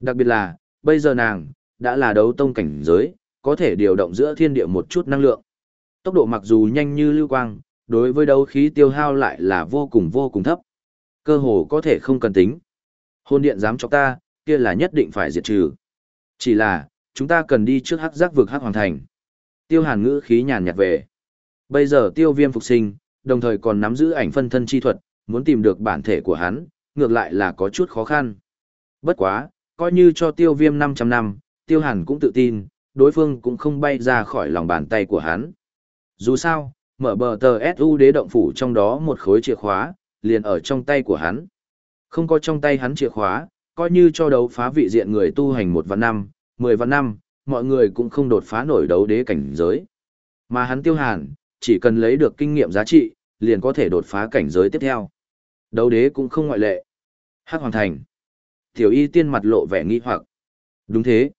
Đặc biệt là, bây giờ nàng, đã là đấu tông cảnh giới, có thể điều động giữa thiên địa một chút năng lượng. Tốc độ mặc dù nhanh như lưu quang, đối với đấu khí tiêu hao lại là vô cùng vô cùng thấp. Cơ hồ có thể không cần tính. Hôn điện dám cho ta, kia là nhất định phải diệt trừ. Chỉ là, chúng ta cần đi trước hắc giác vực hắc hoàng thành. Tiêu hàn ngữ khí nhàn nhạt về. Bây giờ tiêu viêm phục sinh, đồng thời còn nắm giữ ảnh phân thân chi thuật, muốn tìm được bản thể của hắn, ngược lại là có chút khó khăn. Bất quá, coi như cho tiêu viêm 500 năm, tiêu hàn cũng tự tin, đối phương cũng không bay ra khỏi lòng bàn tay của hắn. Dù sao, mở bờ tờ SU đế động phủ trong đó một khối chìa khóa, liền ở trong tay của hắn. Không có trong tay hắn chìa khóa, coi như cho đấu phá vị diện người tu hành một vạn năm, mười vạn năm, mọi người cũng không đột phá nổi đấu đế cảnh giới. Mà hắn tiêu hàn, chỉ cần lấy được kinh nghiệm giá trị, liền có thể đột phá cảnh giới tiếp theo. Đấu đế cũng không ngoại lệ. Hắc Hoàng Thành. Tiểu y tiên mặt lộ vẻ nghi hoặc. Đúng thế.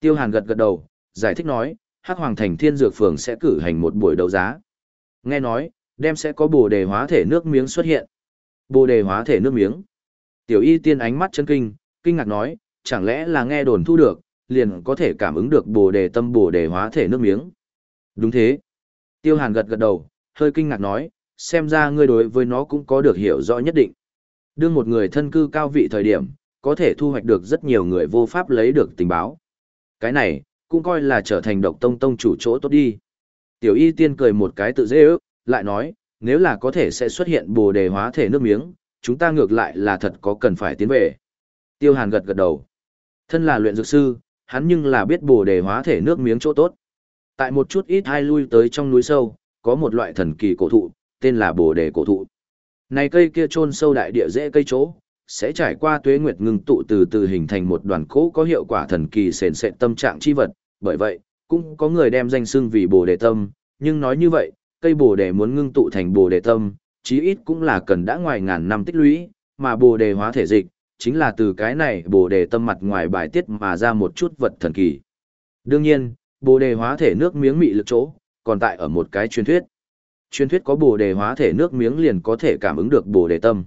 Tiêu hàn gật gật đầu, giải thích nói, Hắc Hoàng Thành Thiên Dược Phường sẽ cử hành một buổi đấu giá. Nghe nói, đem sẽ có bồ đề hóa thể nước miếng xuất hiện. Bồ đề hóa thể nước miếng. Tiểu y tiên ánh mắt chân kinh, kinh ngạc nói, chẳng lẽ là nghe đồn thu được, liền có thể cảm ứng được bồ đề tâm bồ đề hóa thể nước miếng. Đúng thế. Tiêu hàn gật gật đầu, hơi kinh ngạc nói, xem ra ngươi đối với nó cũng có được hiểu rõ nhất định. Đương một người thân cư cao vị thời điểm, có thể thu hoạch được rất nhiều người vô pháp lấy được tình báo. Cái này, cũng coi là trở thành độc tông tông chủ chỗ tốt đi. Tiểu y tiên cười một cái tự dễ ước, lại nói, nếu là có thể sẽ xuất hiện bồ đề hóa thể nước miếng, chúng ta ngược lại là thật có cần phải tiến về. Tiêu hàn gật gật đầu. Thân là luyện dược sư, hắn nhưng là biết bồ đề hóa thể nước miếng chỗ tốt. Tại một chút ít hai lui tới trong núi sâu, có một loại thần kỳ cổ thụ, tên là bồ đề cổ thụ. Này cây kia chôn sâu đại địa dễ cây chỗ, sẽ trải qua tuế nguyệt ngừng tụ từ từ hình thành một đoàn cỗ có hiệu quả thần kỳ sền sệt tâm trạng chi vật, bởi vậy, cũng có người đem danh xưng vì bồ đề tâm, nhưng nói như vậy, cây bồ đề muốn ngưng tụ thành bồ đề tâm, chí ít cũng là cần đã ngoài ngàn năm tích lũy, mà bồ đề hóa thể dịch, chính là từ cái này bồ đề tâm mặt ngoài bài tiết mà ra một chút vật thần kỳ. Đương nhiên, bồ đề hóa thể nước miếng mị lực chỗ, còn tại ở một cái truyền thuyết. Truyền thuyết có bồ đề hóa thể nước miếng liền có thể cảm ứng được bồ đề tâm.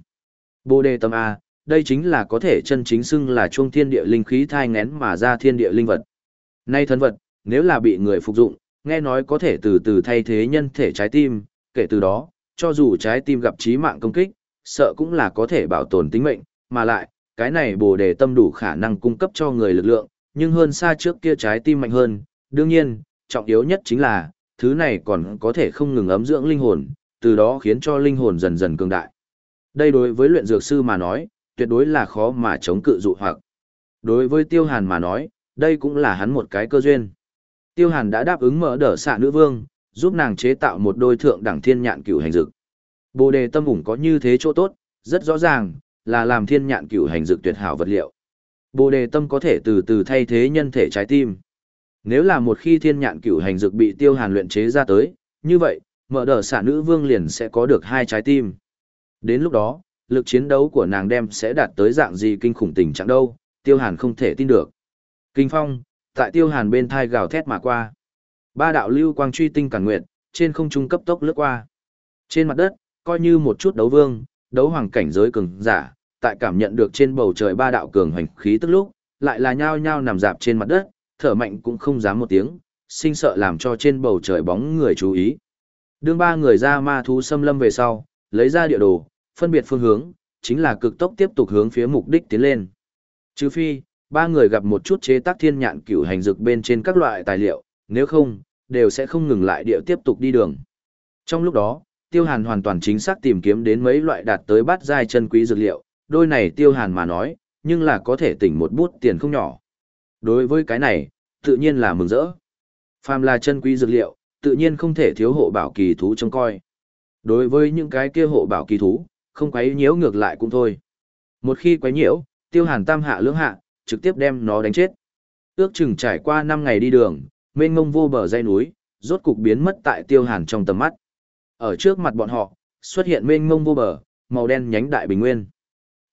Bồ đề tâm A, đây chính là có thể chân chính xưng là chuông thiên địa linh khí thai ngén mà ra thiên địa linh vật. Nay thân vật, nếu là bị người phục dụng, nghe nói có thể từ từ thay thế nhân thể trái tim, kể từ đó, cho dù trái tim gặp chí mạng công kích, sợ cũng là có thể bảo tồn tính mệnh, mà lại, cái này bồ đề tâm đủ khả năng cung cấp cho người lực lượng, nhưng hơn xa trước kia trái tim mạnh hơn, đương nhiên, trọng yếu nhất chính là, thứ này còn có thể không ngừng ấm dưỡng linh hồn, từ đó khiến cho linh hồn dần dần cường đại. Đây đối với luyện dược sư mà nói, tuyệt đối là khó mà chống cự dụ hoặc. Đối với tiêu hàn mà nói, đây cũng là hắn một cái cơ duyên. Tiêu hàn đã đáp ứng mở đỡ xạ nữ vương, giúp nàng chế tạo một đôi thượng đẳng thiên nhạn cửu hành dược. Bồ đề tâm ủng có như thế chỗ tốt, rất rõ ràng, là làm thiên nhạn cửu hành dược tuyệt hảo vật liệu. Bồ đề tâm có thể từ từ thay thế nhân thể trái tim. Nếu là một khi thiên nhạn cửu hành dược bị tiêu hàn luyện chế ra tới, như vậy, mở đờ xả nữ vương liền sẽ có được hai trái tim. Đến lúc đó, lực chiến đấu của nàng đem sẽ đạt tới dạng gì kinh khủng tình trạng đâu, tiêu hàn không thể tin được. Kinh phong, tại tiêu hàn bên thai gào thét mà qua. Ba đạo lưu quang truy tinh cản nguyện, trên không trung cấp tốc lướt qua. Trên mặt đất, coi như một chút đấu vương, đấu hoàng cảnh giới cường giả, tại cảm nhận được trên bầu trời ba đạo cường hành khí tức lúc, lại là nhao nhao nằm dạp trên mặt đất, thở mạnh cũng không dám một tiếng, sinh sợ làm cho trên bầu trời bóng người chú ý. Đương ba người ra ma thú xâm lâm về sau, lấy ra địa đồ, phân biệt phương hướng, chính là cực tốc tiếp tục hướng phía mục đích tiến lên. Trừ phi, ba người gặp một chút chế tác thiên nhạn cửu hành dược bên trên các loại tài liệu, nếu không, đều sẽ không ngừng lại địa tiếp tục đi đường. Trong lúc đó, Tiêu Hàn hoàn toàn chính xác tìm kiếm đến mấy loại đạt tới bát giai chân quý dược liệu, đôi này Tiêu Hàn mà nói, nhưng là có thể tỉnh một bút tiền không nhỏ. Đối với cái này, tự nhiên là mừng rỡ. Phàm là chân quý dược liệu, tự nhiên không thể thiếu hộ bảo kỳ thú trông coi. Đối với những cái kia hộ bảo kỳ thú, không quấy nhiễu ngược lại cũng thôi. Một khi quấy nhiễu, Tiêu Hàn tam hạ lưỡng hạ, trực tiếp đem nó đánh chết. Ước chừng trải qua 5 ngày đi đường, mênh mông vô bờ dây núi, rốt cục biến mất tại tiêu hàn trong tầm mắt. Ở trước mặt bọn họ, xuất hiện mênh mông vô bờ, màu đen nhánh đại bình nguyên.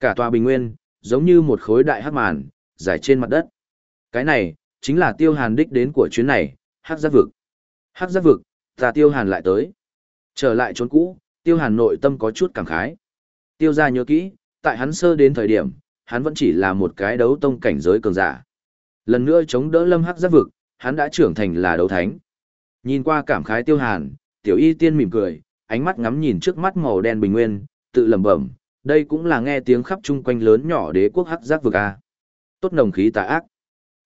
Cả tòa bình nguyên, giống như một khối đại hắc màn, dài trên mặt đất. Cái này, chính là tiêu hàn đích đến của chuyến này, hắc giác vực. Hắc giác vực, ta tiêu hàn lại tới. Trở lại trốn cũ, tiêu hàn nội tâm có chút cảm khái. Tiêu ra nhớ kỹ, tại hắn sơ đến thời điểm, hắn vẫn chỉ là một cái đấu tông cảnh giới cường giả. Lần nữa chống đỡ lâm hắc giác vực, hắn đã trưởng thành là đấu thánh. Nhìn qua cảm khái tiêu hàn, tiểu y tiên mỉm cười, ánh mắt ngắm nhìn trước mắt màu đen bình nguyên, tự lẩm bẩm, đây cũng là nghe tiếng khắp chung quanh lớn nhỏ đế quốc hắc giác vực a. Tốt nồng khí tà ác.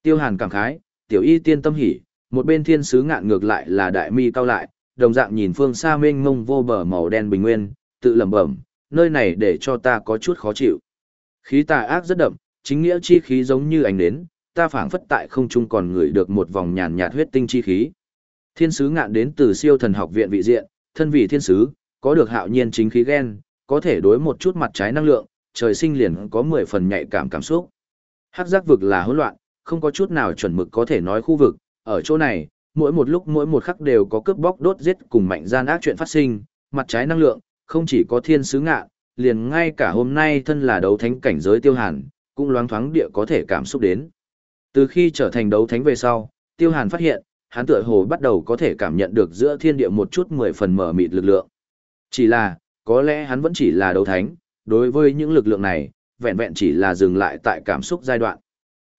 Tiêu hàn cảm khái, tiểu y tiên tâm hỉ, một bên thiên sứ ngạn ngược lại là đại mi cao lại, đồng dạng nhìn phương xa mênh mông vô bờ màu đen bình nguyên, tự lẩm bẩm, nơi này để cho ta có chút khó chịu. Khí tà ác rất đậm, chính nghĩa chi khí giống như ánh nến, ta phảng phất tại không trung còn ngửi được một vòng nhàn nhạt huyết tinh chi khí. Thiên sứ ngạn đến từ siêu thần học viện vị diện, thân vị thiên sứ, có được hạo nhiên chính khí gen, có thể đối một chút mặt trái năng lượng, trời sinh liền có 10 phần nhạy cảm cảm xúc. Hắc giác vực là hỗn loạn, không có chút nào chuẩn mực có thể nói khu vực, ở chỗ này, mỗi một lúc mỗi một khắc đều có cướp bóc đốt giết cùng mạnh gian ác chuyện phát sinh, mặt trái năng lượng, không chỉ có thiên sứ ngạn, liền ngay cả hôm nay thân là đấu thánh cảnh giới tiêu hàn, cũng loáng thoáng địa có thể cảm xúc đến. Từ khi trở thành đấu thánh về sau, tiêu hàn phát hiện, hắn tựa hồ bắt đầu có thể cảm nhận được giữa thiên địa một chút mười phần mở mịt lực lượng. Chỉ là, có lẽ hắn vẫn chỉ là đấu thánh, đối với những lực lượng này, vẹn vẹn chỉ là dừng lại tại cảm xúc giai đoạn.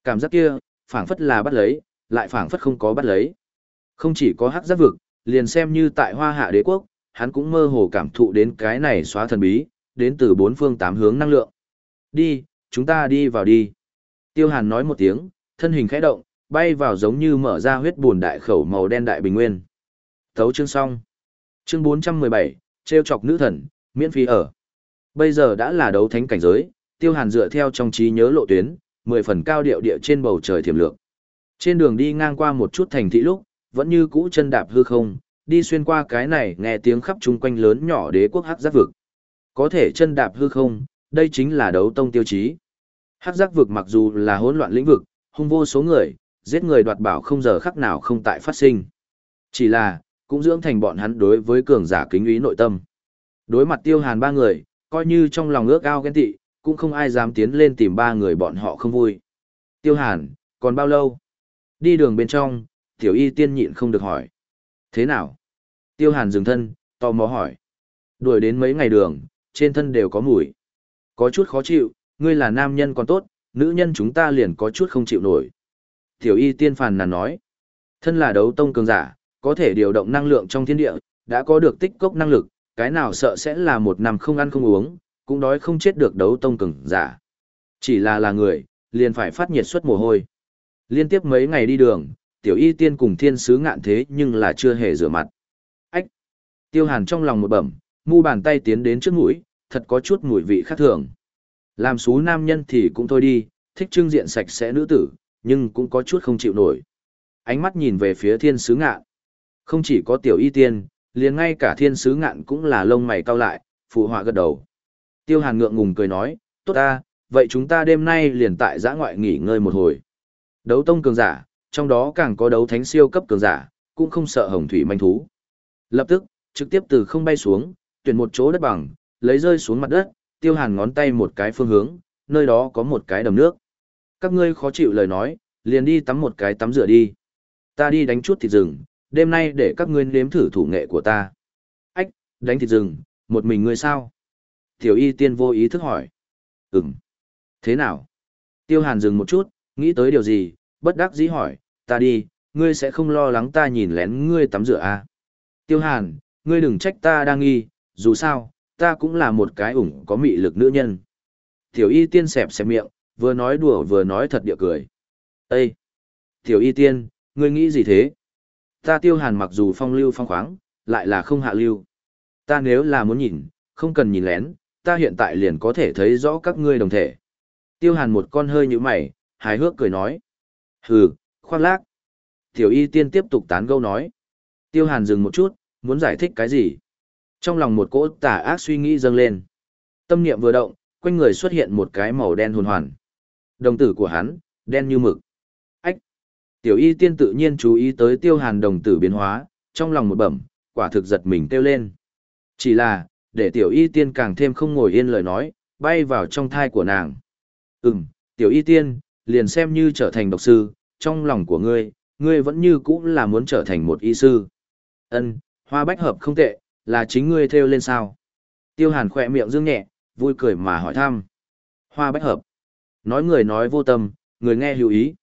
Cảm giác kia, phảng phất là bắt lấy, lại phảng phất không có bắt lấy. Không chỉ có hắc giác vực, liền xem như tại hoa hạ đế quốc, hắn cũng mơ hồ cảm thụ đến cái này xóa thần bí, đến từ bốn phương tám hướng năng lượng. Đi, chúng ta đi vào đi. Tiêu hàn nói một tiếng, thân hình khẽ động, bay vào giống như mở ra huyết buồn đại khẩu màu đen đại bình nguyên. Thấu chương xong. Chương 417, treo chọc nữ thần, miễn phí ở. Bây giờ đã là đấu thánh cảnh giới, tiêu hàn dựa theo trong trí nhớ lộ tuyến, 10 phần cao điệu địa trên bầu trời thiểm lược. Trên đường đi ngang qua một chút thành thị lúc, vẫn như cũ chân đạp hư không, đi xuyên qua cái này nghe tiếng khắp chung quanh lớn nhỏ đế quốc hắc giác vực. Có thể chân đạp hư không, đây chính là đấu tông tiêu chí. Hắc giác vực mặc dù là hỗn loạn lĩnh vực, hung vô số người, giết người đoạt bảo không giờ khắc nào không tại phát sinh. Chỉ là, cũng dưỡng thành bọn hắn đối với cường giả kính ý nội tâm. Đối mặt tiêu hàn ba người, coi như trong lòng ước ao ghen tị, cũng không ai dám tiến lên tìm ba người bọn họ không vui. Tiêu hàn, còn bao lâu? Đi đường bên trong, tiểu y tiên nhịn không được hỏi. Thế nào? Tiêu hàn dừng thân, tò mò hỏi. Đuổi đến mấy ngày đường, trên thân đều có mùi. Có chút khó chịu, ngươi là nam nhân còn tốt, nữ nhân chúng ta liền có chút không chịu nổi. Tiểu y tiên phàn nàn nói. Thân là đấu tông cường giả, có thể điều động năng lượng trong thiên địa, đã có được tích cốc năng lực, cái nào sợ sẽ là một năm không ăn không uống, cũng đói không chết được đấu tông cường giả. Chỉ là là người, liền phải phát nhiệt suất mồ hôi. Liên tiếp mấy ngày đi đường, tiểu y tiên cùng thiên sứ ngạn thế nhưng là chưa hề rửa mặt. Ách! Tiêu hàn trong lòng một bẩm, mu bàn tay tiến đến trước mũi, thật có chút mùi vị khác thường. Làm xú nam nhân thì cũng thôi đi, thích trưng diện sạch sẽ nữ tử, nhưng cũng có chút không chịu nổi. Ánh mắt nhìn về phía thiên sứ ngạn. Không chỉ có tiểu y tiên, liền ngay cả thiên sứ ngạn cũng là lông mày cau lại, phụ họa gật đầu. Tiêu hàn ngượng ngùng cười nói, tốt ta, vậy chúng ta đêm nay liền tại giã ngoại nghỉ ngơi một hồi. Đấu tông cường giả, trong đó càng có đấu thánh siêu cấp cường giả, cũng không sợ hồng thủy manh thú. Lập tức, trực tiếp từ không bay xuống, tuyển một chỗ đất bằng, lấy rơi xuống mặt đất, tiêu hàn ngón tay một cái phương hướng, nơi đó có một cái đầm nước. Các ngươi khó chịu lời nói, liền đi tắm một cái tắm rửa đi. Ta đi đánh chút thịt rừng, đêm nay để các ngươi nếm thử thủ nghệ của ta. Ách, đánh thịt rừng, một mình ngươi sao? Tiểu y tiên vô ý thức hỏi. Ừm. Thế nào? Tiêu hàn dừng một chút, nghĩ tới điều gì, bất đắc dĩ hỏi, ta đi, ngươi sẽ không lo lắng ta nhìn lén ngươi tắm rửa à? Tiêu hàn, ngươi đừng trách ta đang nghi, dù sao, ta cũng là một cái ủng có mị lực nữ nhân. Tiểu y tiên xẹp xẹp miệng, vừa nói đùa vừa nói thật địa cười. Ê! Tiểu y tiên, ngươi nghĩ gì thế? Ta tiêu hàn mặc dù phong lưu phong khoáng, lại là không hạ lưu. Ta nếu là muốn nhìn, không cần nhìn lén, ta hiện tại liền có thể thấy rõ các ngươi đồng thể. Tiêu hàn một con hơi như mày, hài hước cười nói. Hừ, khoác lác. Tiểu y tiên tiếp tục tán gẫu nói. Tiêu hàn dừng một chút, muốn giải thích cái gì? Trong lòng một cỗ tà ác suy nghĩ dâng lên. Tâm niệm vừa động, quanh người xuất hiện một cái màu đen hồn hoàn. Đồng tử của hắn, đen như mực. Ách! Tiểu y tiên tự nhiên chú ý tới tiêu hàn đồng tử biến hóa, trong lòng một bẩm, quả thực giật mình kêu lên. Chỉ là, để tiểu y tiên càng thêm không ngồi yên lời nói, bay vào trong thai của nàng. Ừm, tiểu y tiên, liền xem như trở thành độc sư, trong lòng của ngươi, ngươi vẫn như cũ là muốn trở thành một y sư. Ân, hoa bách hợp không tệ, là chính ngươi theo lên sao? Tiêu hàn khỏe miệng dương nhẹ, vui cười mà hỏi thăm. Hoa bách hợp. Nói người nói vô tâm, người nghe hữu ý.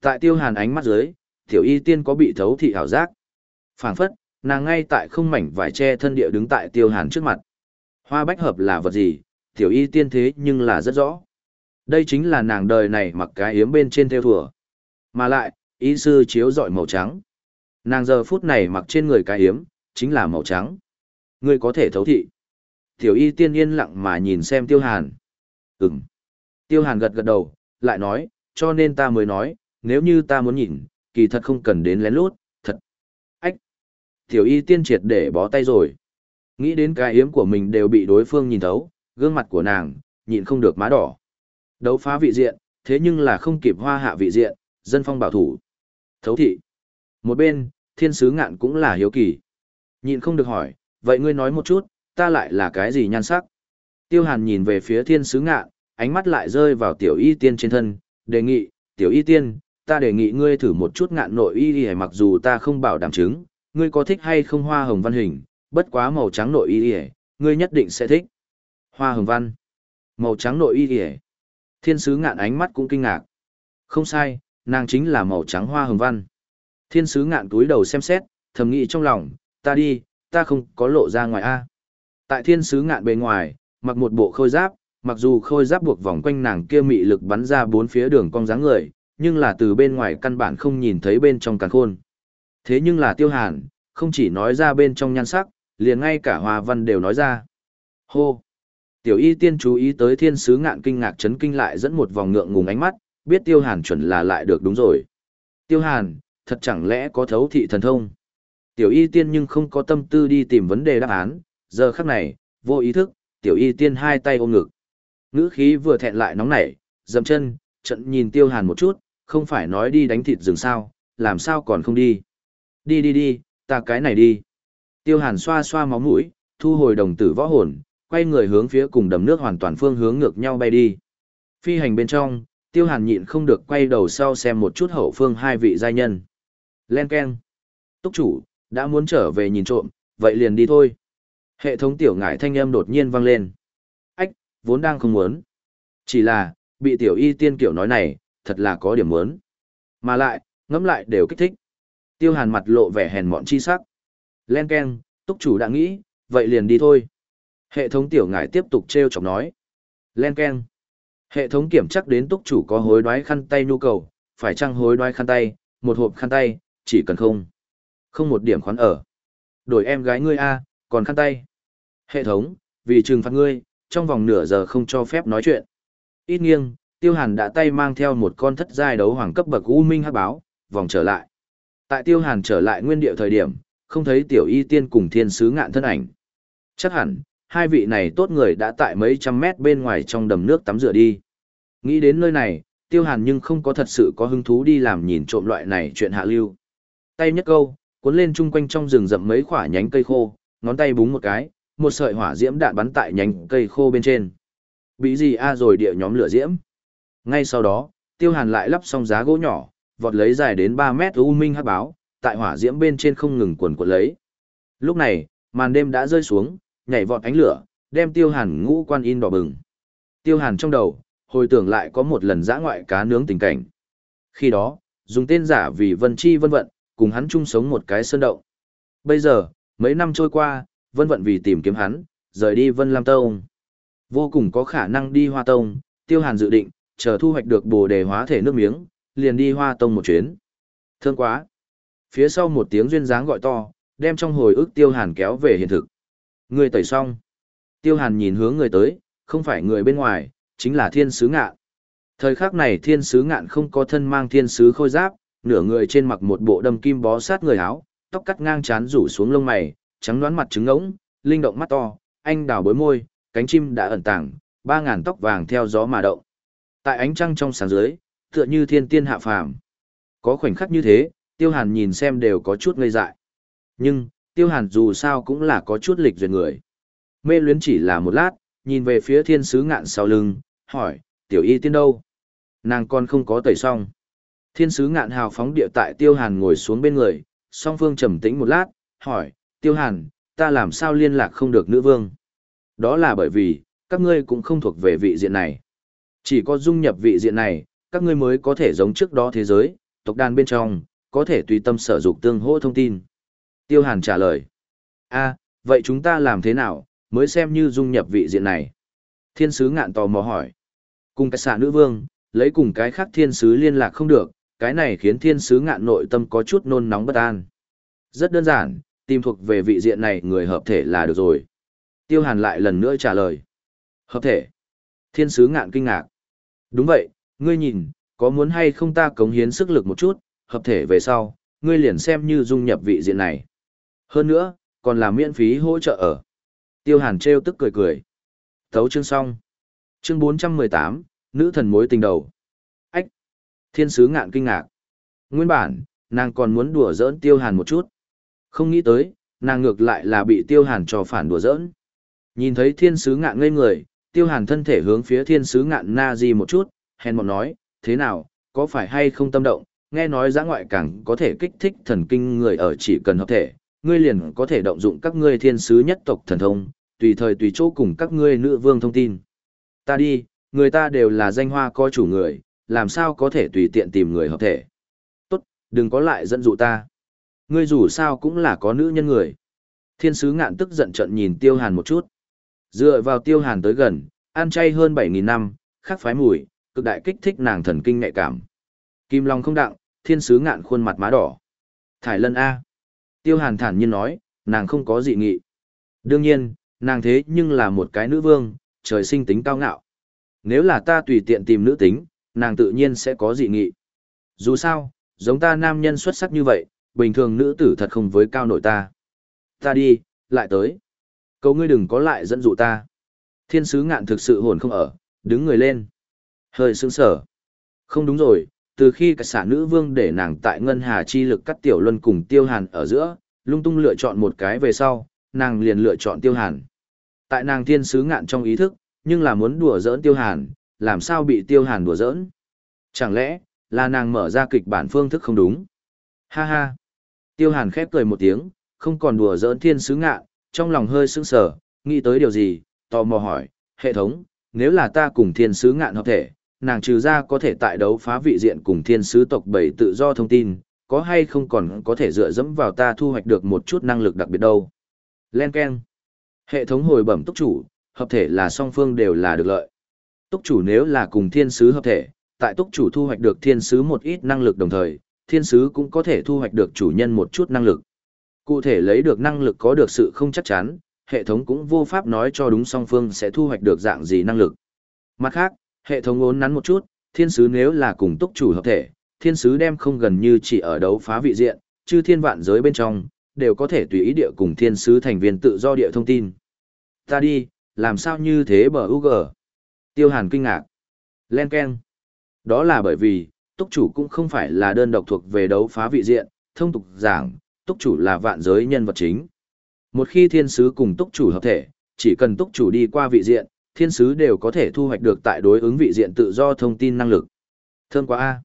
Tại tiêu hàn ánh mắt dưới, tiểu y tiên có bị thấu thị ảo giác. phảng phất, nàng ngay tại không mảnh vải che thân địa đứng tại tiêu hàn trước mặt. Hoa bách hợp là vật gì, tiểu y tiên thế nhưng là rất rõ. Đây chính là nàng đời này mặc cái yếm bên trên theo thùa. Mà lại, y sư chiếu dọi màu trắng. Nàng giờ phút này mặc trên người cái yếm, chính là màu trắng. Ngươi có thể thấu thị. Tiểu y tiên yên lặng mà nhìn xem tiêu hàn. Ừm. Tiêu hàn gật gật đầu, lại nói, cho nên ta mới nói, nếu như ta muốn nhìn, kỳ thật không cần đến lén lút, thật. Ách. Tiểu y tiên triệt để bó tay rồi. Nghĩ đến cái yếm của mình đều bị đối phương nhìn thấu, gương mặt của nàng, nhịn không được má đỏ. Đấu phá vị diện, thế nhưng là không kịp hoa hạ vị diện, dân phong bảo thủ. Thấu thị. Một bên, thiên sứ ngạn cũng là hiếu kỳ. Nhịn không được hỏi, vậy ngươi nói một chút, ta lại là cái gì nhan sắc? Tiêu hàn nhìn về phía thiên sứ ngạn, ánh mắt lại rơi vào tiểu y tiên trên thân, đề nghị, tiểu y tiên, ta đề nghị ngươi thử một chút ngạn nội y y mặc dù ta không bảo đảm chứng, ngươi có thích hay không hoa hồng văn hình, bất quá màu trắng nội y y, ngươi nhất định sẽ thích. Hoa hồng văn, màu trắng nội y y. Thiên sứ ngạn ánh mắt cũng kinh ngạc. Không sai, nàng chính là màu trắng hoa hồng văn. Thiên sứ ngạn túi đầu xem xét, thầm nghĩ trong lòng, ta đi, ta không có lộ ra ngoài A. Tại thiên sứ ngạn bề ngoài, mặc một bộ khôi giáp, mặc dù khôi giáp buộc vòng quanh nàng kia mị lực bắn ra bốn phía đường cong dáng người, nhưng là từ bên ngoài căn bản không nhìn thấy bên trong càn khôn. Thế nhưng là tiêu hàn, không chỉ nói ra bên trong nhan sắc, liền ngay cả hòa văn đều nói ra. Hô! Tiểu y tiên chú ý tới thiên sứ ngạn kinh ngạc chấn kinh lại dẫn một vòng ngượng ngùng ánh mắt, biết tiêu hàn chuẩn là lại được đúng rồi. Tiêu hàn, thật chẳng lẽ có thấu thị thần thông? Tiểu y tiên nhưng không có tâm tư đi tìm vấn đề đáp án, giờ khắc này, vô ý thức, tiểu y tiên hai tay ôm ngực. Ngữ khí vừa thẹn lại nóng nảy, dầm chân, trận nhìn tiêu hàn một chút, không phải nói đi đánh thịt rừng sao, làm sao còn không đi. Đi đi đi, ta cái này đi. Tiêu hàn xoa xoa máu mũi, thu hồi đồng tử võ hồn, quay người hướng phía cùng đầm nước hoàn toàn phương hướng ngược nhau bay đi. Phi hành bên trong, tiêu hàn nhịn không được quay đầu sau xem một chút hậu phương hai vị giai nhân. Len Ken. Túc chủ, đã muốn trở về nhìn trộm, vậy liền đi thôi. Hệ thống tiểu ngải thanh âm đột nhiên vang lên. Vốn đang không muốn. Chỉ là, bị tiểu y tiên kiểu nói này, thật là có điểm muốn. Mà lại, ngẫm lại đều kích thích. Tiêu hàn mặt lộ vẻ hèn mọn chi sắc. Len Ken, túc chủ đã nghĩ, vậy liền đi thôi. Hệ thống tiểu ngải tiếp tục treo chọc nói. Len Ken. Hệ thống kiểm chắc đến túc chủ có hối đoái khăn tay nhu cầu, phải chăng hối đoái khăn tay, một hộp khăn tay, chỉ cần không. Không một điểm khoán ở. Đổi em gái ngươi A, còn khăn tay. Hệ thống, vì trừng phạt ngươi, trong vòng nửa giờ không cho phép nói chuyện. Ít nghiêng, tiêu hàn đã tay mang theo một con thất giai đấu hoàng cấp bậc u minh hắc báo, vòng trở lại. Tại tiêu hàn trở lại nguyên địa thời điểm, không thấy tiểu y tiên cùng thiên sứ ngạn thân ảnh. Chắc hẳn, hai vị này tốt người đã tại mấy trăm mét bên ngoài trong đầm nước tắm rửa đi. Nghĩ đến nơi này, tiêu hàn nhưng không có thật sự có hứng thú đi làm nhìn trộm loại này chuyện hạ lưu. Tay nhất câu, cuốn lên chung quanh trong rừng rậm mấy quả nhánh cây khô, ngón tay búng một cái, một sợi hỏa diễm đạn bắn tại nhánh cây khô bên trên. Bị gì a rồi địa nhóm lửa diễm. Ngay sau đó, tiêu hàn lại lắp xong giá gỗ nhỏ, vọt lấy dài đến 3 mét u minh hắc báo, tại hỏa diễm bên trên không ngừng quần quật lấy. Lúc này, màn đêm đã rơi xuống, nhảy vọt ánh lửa, đem tiêu hàn ngũ quan in đỏ bừng. Tiêu hàn trong đầu, hồi tưởng lại có một lần giã ngoại cá nướng tình cảnh. Khi đó, dùng tên giả vì Vân Chi Vân Vận, cùng hắn chung sống một cái sơn động. Bây giờ, mấy năm trôi qua, Vân Vận vì tìm kiếm hắn, rời đi Vân Lam Tông. Vô cùng có khả năng đi Hoa Tông, Tiêu Hàn dự định, chờ thu hoạch được bồ đề hóa thể nước miếng, liền đi Hoa Tông một chuyến. Thương quá! Phía sau một tiếng duyên dáng gọi to, đem trong hồi ức Tiêu Hàn kéo về hiện thực. Người tẩy xong. Tiêu Hàn nhìn hướng người tới, không phải người bên ngoài, chính là thiên sứ ngạn. Thời khắc này thiên sứ ngạn không có thân mang thiên sứ khôi giáp, nửa người trên mặc một bộ đâm kim bó sát người áo, tóc cắt ngang chán rủ xuống lông mày, trắng đoán mặt trứng ngỗng, linh động mắt to, anh đào bối môi, cánh chim đã ẩn tàng, ba ngàn tóc vàng theo gió mà động. Tại ánh trăng trong sáng dưới, tựa như thiên tiên hạ phàm. Có khoảnh khắc như thế, Tiêu Hàn nhìn xem đều có chút ngây dại. Nhưng, Tiêu Hàn dù sao cũng là có chút lịch duyệt người. Mê luyến chỉ là một lát, nhìn về phía thiên sứ ngạn sau lưng, hỏi, tiểu y tiên đâu? Nàng con không có tẩy xong. Thiên sứ ngạn hào phóng địa tại Tiêu Hàn ngồi xuống bên người, song phương trầm tĩnh một lát, hỏi, Tiêu Hàn, ta làm sao liên lạc không được nữ vương? Đó là bởi vì, các ngươi cũng không thuộc về vị diện này. Chỉ có dung nhập vị diện này, các ngươi mới có thể giống trước đó thế giới, tộc đàn bên trong, có thể tùy tâm sở dục tương hỗ thông tin. Tiêu Hàn trả lời. a vậy chúng ta làm thế nào, mới xem như dung nhập vị diện này? Thiên sứ ngạn tò mò hỏi. Cùng cái xạ nữ vương, lấy cùng cái khác thiên sứ liên lạc không được, cái này khiến thiên sứ ngạn nội tâm có chút nôn nóng bất an. Rất đơn giản, tìm thuộc về vị diện này người hợp thể là được rồi. Tiêu Hàn lại lần nữa trả lời. Hợp thể. Thiên sứ ngạn kinh ngạc. Đúng vậy, ngươi nhìn, có muốn hay không ta cống hiến sức lực một chút, hợp thể về sau, ngươi liền xem như dung nhập vị diện này. Hơn nữa, còn là miễn phí hỗ trợ ở. Tiêu Hàn trêu tức cười cười. Thấu chương xong. Chương 418, nữ thần mối tình đầu. Ách! Thiên sứ ngạn kinh ngạc. Nguyên bản, nàng còn muốn đùa giỡn Tiêu Hàn một chút. Không nghĩ tới, nàng ngược lại là bị Tiêu Hàn cho phản đùa giỡn. Nhìn thấy thiên sứ ngạn ngây người, Tiêu Hàn thân thể hướng phía thiên sứ ngạn na di một chút, hèn một nói, thế nào, có phải hay không tâm động, nghe nói giã ngoại càng có thể kích thích thần kinh người ở chỉ cần hợp thể, ngươi liền có thể động dụng các ngươi thiên sứ nhất tộc thần thông, tùy thời tùy chỗ cùng các ngươi nữ vương thông tin. Ta đi, người ta đều là danh hoa có chủ người, làm sao có thể tùy tiện tìm người hợp thể. Tốt, đừng có lại dẫn dụ ta. Ngươi dù sao cũng là có nữ nhân người. Thiên sứ ngạn tức giận trận nhìn tiêu hàn một chút. Dựa vào tiêu hàn tới gần, ăn chay hơn 7.000 năm, khắc phái mùi, cực đại kích thích nàng thần kinh nhạy cảm. Kim Long không đặng, thiên sứ ngạn khuôn mặt má đỏ. Thải lân A. Tiêu hàn thản nhiên nói, nàng không có dị nghị. Đương nhiên, nàng thế nhưng là một cái nữ vương, trời sinh tính cao ngạo. Nếu là ta tùy tiện tìm nữ tính, nàng tự nhiên sẽ có dị nghị. Dù sao, giống ta nam nhân xuất sắc như vậy, bình thường nữ tử thật không với cao nổi ta. Ta đi, lại tới. Cầu ngươi đừng có lại dẫn dụ ta. Thiên sứ ngạn thực sự hồn không ở, đứng người lên. Hơi sững sở. Không đúng rồi, từ khi cả xã nữ vương để nàng tại ngân hà chi lực cắt tiểu luân cùng tiêu hàn ở giữa, lung tung lựa chọn một cái về sau, nàng liền lựa chọn tiêu hàn. Tại nàng thiên sứ ngạn trong ý thức, nhưng là muốn đùa giỡn tiêu hàn, làm sao bị tiêu hàn đùa giỡn? Chẳng lẽ, là nàng mở ra kịch bản phương thức không đúng? Ha ha! Tiêu hàn khép cười một tiếng, không còn đùa giỡn thiên sứ ngạ, trong lòng hơi sững sờ, nghĩ tới điều gì, tò mò hỏi, hệ thống, nếu là ta cùng thiên sứ ngạn hợp thể, nàng trừ ra có thể tại đấu phá vị diện cùng thiên sứ tộc bảy tự do thông tin, có hay không còn có thể dựa dẫm vào ta thu hoạch được một chút năng lực đặc biệt đâu. Len Ken. Hệ thống hồi bẩm túc chủ, hợp thể là song phương đều là được lợi. Túc chủ nếu là cùng thiên sứ hợp thể, tại túc chủ thu hoạch được thiên sứ một ít năng lực đồng thời, thiên sứ cũng có thể thu hoạch được chủ nhân một chút năng lực. Cụ thể lấy được năng lực có được sự không chắc chắn, hệ thống cũng vô pháp nói cho đúng song phương sẽ thu hoạch được dạng gì năng lực. Mặt khác, hệ thống ốn nắn một chút, thiên sứ nếu là cùng túc chủ hợp thể, thiên sứ đem không gần như chỉ ở đấu phá vị diện, chứ thiên vạn giới bên trong, đều có thể tùy ý địa cùng thiên sứ thành viên tự do địa thông tin. Ta đi, làm sao như thế bờ UG? Tiêu hàn kinh ngạc. Len Ken. Đó là bởi vì, túc chủ cũng không phải là đơn độc thuộc về đấu phá vị diện, thông tục giảng, túc chủ là vạn giới nhân vật chính. Một khi thiên sứ cùng túc chủ hợp thể, chỉ cần túc chủ đi qua vị diện, thiên sứ đều có thể thu hoạch được tại đối ứng vị diện tự do thông tin năng lực. Thơm quá a.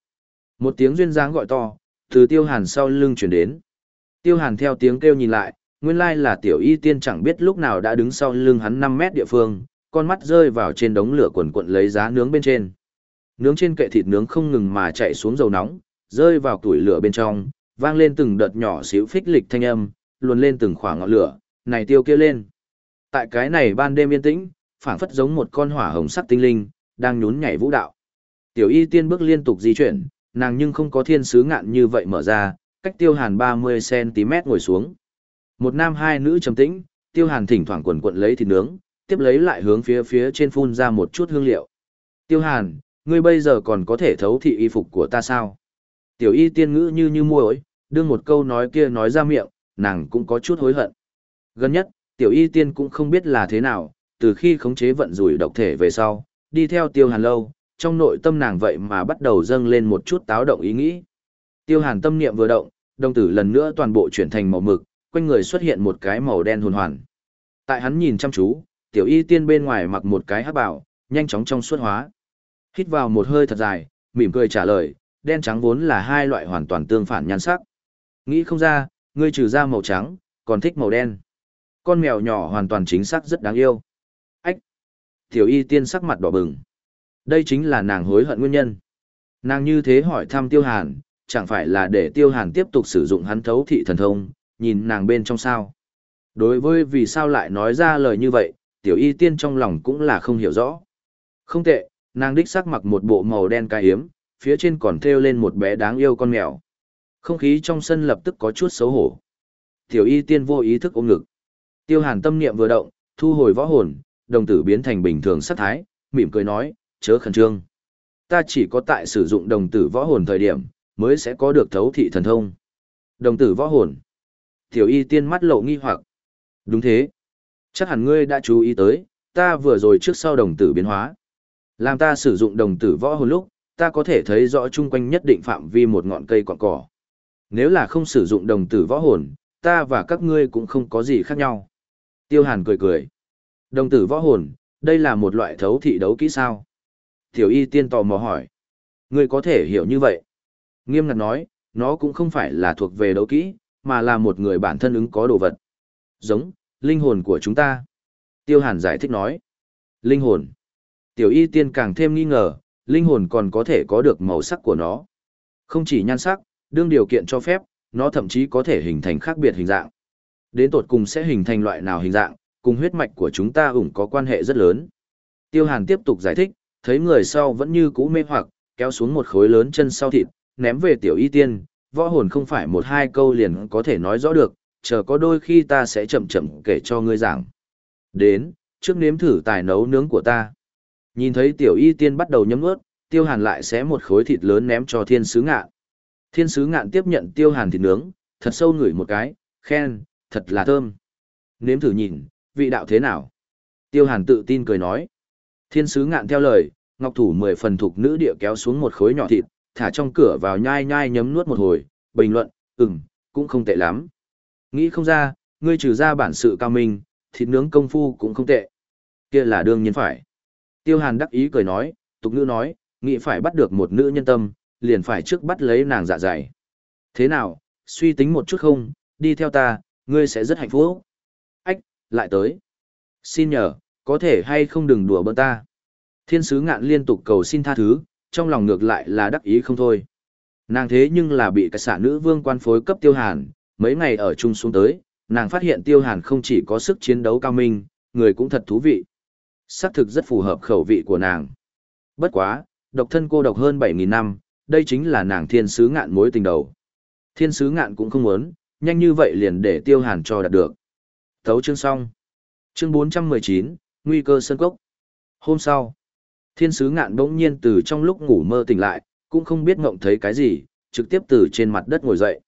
Một tiếng duyên dáng gọi to, từ tiêu hàn sau lưng chuyển đến. Tiêu hàn theo tiếng kêu nhìn lại, nguyên lai là tiểu y tiên chẳng biết lúc nào đã đứng sau lưng hắn 5 mét địa phương, con mắt rơi vào trên đống lửa quần quận lấy giá nướng bên trên. Nướng trên kệ thịt nướng không ngừng mà chạy xuống dầu nóng, rơi vào củi lửa bên trong, vang lên từng đợt nhỏ xíu phích lịch thanh âm, luồn lên từng khoảng ngọn lửa, này tiêu kia lên. Tại cái này ban đêm yên tĩnh, phảng phất giống một con hỏa hồng sắc tinh linh, đang nhún nhảy vũ đạo. Tiểu y tiên bước liên tục di chuyển, nàng nhưng không có thiên sứ ngạn như vậy mở ra, cách tiêu hàn 30cm ngồi xuống. Một nam hai nữ trầm tĩnh, tiêu hàn thỉnh thoảng quần quận lấy thịt nướng, tiếp lấy lại hướng phía phía trên phun ra một chút hương liệu. Tiêu hàn, ngươi bây giờ còn có thể thấu thị y phục của ta sao? Tiểu y tiên ngữ như như muội, đương một câu nói kia nói ra miệng, nàng cũng có chút hối hận. Gần nhất, tiểu y tiên cũng không biết là thế nào, từ khi khống chế vận rủi độc thể về sau, đi theo tiêu hàn lâu, trong nội tâm nàng vậy mà bắt đầu dâng lên một chút táo động ý nghĩ. Tiêu hàn tâm niệm vừa động, đồng tử lần nữa toàn bộ chuyển thành màu mực, quanh người xuất hiện một cái màu đen hồn hoàn. Tại hắn nhìn chăm chú, tiểu y tiên bên ngoài mặc một cái hắc bảo, nhanh chóng trong suốt hóa. Hít vào một hơi thật dài, mỉm cười trả lời, đen trắng vốn là hai loại hoàn toàn tương phản nhan sắc. Nghĩ không ra, ngươi trừ ra màu trắng, còn thích màu đen. Con mèo nhỏ hoàn toàn chính xác rất đáng yêu. Ách! Tiểu y tiên sắc mặt đỏ bừng. Đây chính là nàng hối hận nguyên nhân. Nàng như thế hỏi thăm tiêu hàn, chẳng phải là để tiêu hàn tiếp tục sử dụng hắn thấu thị thần thông, nhìn nàng bên trong sao. Đối với vì sao lại nói ra lời như vậy, tiểu y tiên trong lòng cũng là không hiểu rõ. Không tệ, nàng đích sắc mặc một bộ màu đen cai hiếm, phía trên còn thêu lên một bé đáng yêu con mèo. Không khí trong sân lập tức có chút xấu hổ. Tiểu y tiên vô ý thức ôm ngực. Tiêu hàn tâm niệm vừa động, thu hồi võ hồn, đồng tử biến thành bình thường sắc thái, mỉm cười nói, chớ khẩn trương. Ta chỉ có tại sử dụng đồng tử võ hồn thời điểm, mới sẽ có được thấu thị thần thông. Đồng tử võ hồn. Tiểu y tiên mắt lộ nghi hoặc. Đúng thế. Chắc hẳn ngươi đã chú ý tới, ta vừa rồi trước sau đồng tử biến hóa. Làm ta sử dụng đồng tử võ hồn lúc, ta có thể thấy rõ chung quanh nhất định phạm vi một ngọn cây quạng cỏ. Nếu là không sử dụng đồng tử võ hồn, ta và các ngươi cũng không có gì khác nhau. Tiêu Hàn cười cười. Đồng tử võ hồn, đây là một loại thấu thị đấu kỹ sao? Tiểu y tiên tò mò hỏi. Ngươi có thể hiểu như vậy. Nghiêm ngặt nói, nó cũng không phải là thuộc về đấu kỹ, mà là một người bản thân ứng có đồ vật. Giống, linh hồn của chúng ta. Tiêu Hàn giải thích nói. Linh hồn. Tiểu y tiên càng thêm nghi ngờ, linh hồn còn có thể có được màu sắc của nó. Không chỉ nhan sắc, đương điều kiện cho phép, nó thậm chí có thể hình thành khác biệt hình dạng. Đến tột cùng sẽ hình thành loại nào hình dạng, cùng huyết mạch của chúng ta ủng có quan hệ rất lớn. Tiêu Hàn tiếp tục giải thích, thấy người sau vẫn như cũ mê hoặc, kéo xuống một khối lớn chân sau thịt, ném về tiểu y tiên, võ hồn không phải một hai câu liền có thể nói rõ được, chờ có đôi khi ta sẽ chậm chậm kể cho ngươi giảng. Đến, trước nếm thử tài nấu nướng của ta. Nhìn thấy tiểu y tiên bắt đầu nhấm ướt, tiêu hàn lại xé một khối thịt lớn ném cho thiên sứ ngạn. Thiên sứ ngạn tiếp nhận tiêu hàn thịt nướng, thật sâu ngửi một cái, khen, thật là thơm. Nếm thử nhìn, vị đạo thế nào? Tiêu hàn tự tin cười nói. Thiên sứ ngạn theo lời, ngọc thủ mười phần thuộc nữ địa kéo xuống một khối nhỏ thịt, thả trong cửa vào nhai nhai nhấm nuốt một hồi, bình luận, ừm, cũng không tệ lắm. Nghĩ không ra, ngươi trừ ra bản sự cao minh, thịt nướng công phu cũng không tệ. Kia là đương nhiên phải. Tiêu Hàn đắc ý cười nói, tục nữ nói, nghĩ phải bắt được một nữ nhân tâm, liền phải trước bắt lấy nàng dạ dày. Thế nào, suy tính một chút không, đi theo ta, ngươi sẽ rất hạnh phúc. Ách, lại tới. Xin nhờ, có thể hay không đừng đùa bỡn ta. Thiên sứ ngạn liên tục cầu xin tha thứ, trong lòng ngược lại là đắc ý không thôi. Nàng thế nhưng là bị cái xả nữ vương quan phối cấp tiêu hàn, mấy ngày ở chung xuống tới, nàng phát hiện tiêu hàn không chỉ có sức chiến đấu cao minh, người cũng thật thú vị. Xác thực rất phù hợp khẩu vị của nàng. Bất quá, độc thân cô độc hơn 7.000 năm, đây chính là nàng thiên sứ ngạn mối tình đầu. Thiên sứ ngạn cũng không muốn, nhanh như vậy liền để tiêu hàn cho đạt được. Thấu chương xong. Chương 419, Nguy cơ sân cốc. Hôm sau, thiên sứ ngạn bỗng nhiên từ trong lúc ngủ mơ tỉnh lại, cũng không biết ngộng thấy cái gì, trực tiếp từ trên mặt đất ngồi dậy.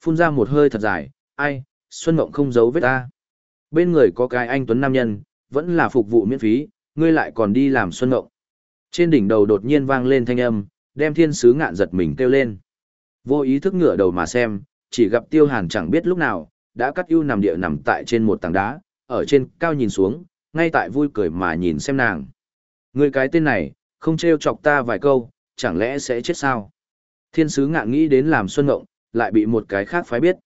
Phun ra một hơi thật dài, ai, Xuân Ngộng không giấu vết ta. Bên người có cái anh Tuấn Nam Nhân, vẫn là phục vụ miễn phí, ngươi lại còn đi làm Xuân Ngộng. Trên đỉnh đầu đột nhiên vang lên thanh âm, đem thiên sứ ngạn giật mình kêu lên. Vô ý thức ngửa đầu mà xem, chỉ gặp tiêu hàn chẳng biết lúc nào, đã cắt ưu nằm địa nằm tại trên một tảng đá, ở trên cao nhìn xuống, ngay tại vui cười mà nhìn xem nàng. Người cái tên này, không trêu chọc ta vài câu, chẳng lẽ sẽ chết sao? Thiên sứ ngạn nghĩ đến làm xuân ngộng, lại bị một cái khác phái biết.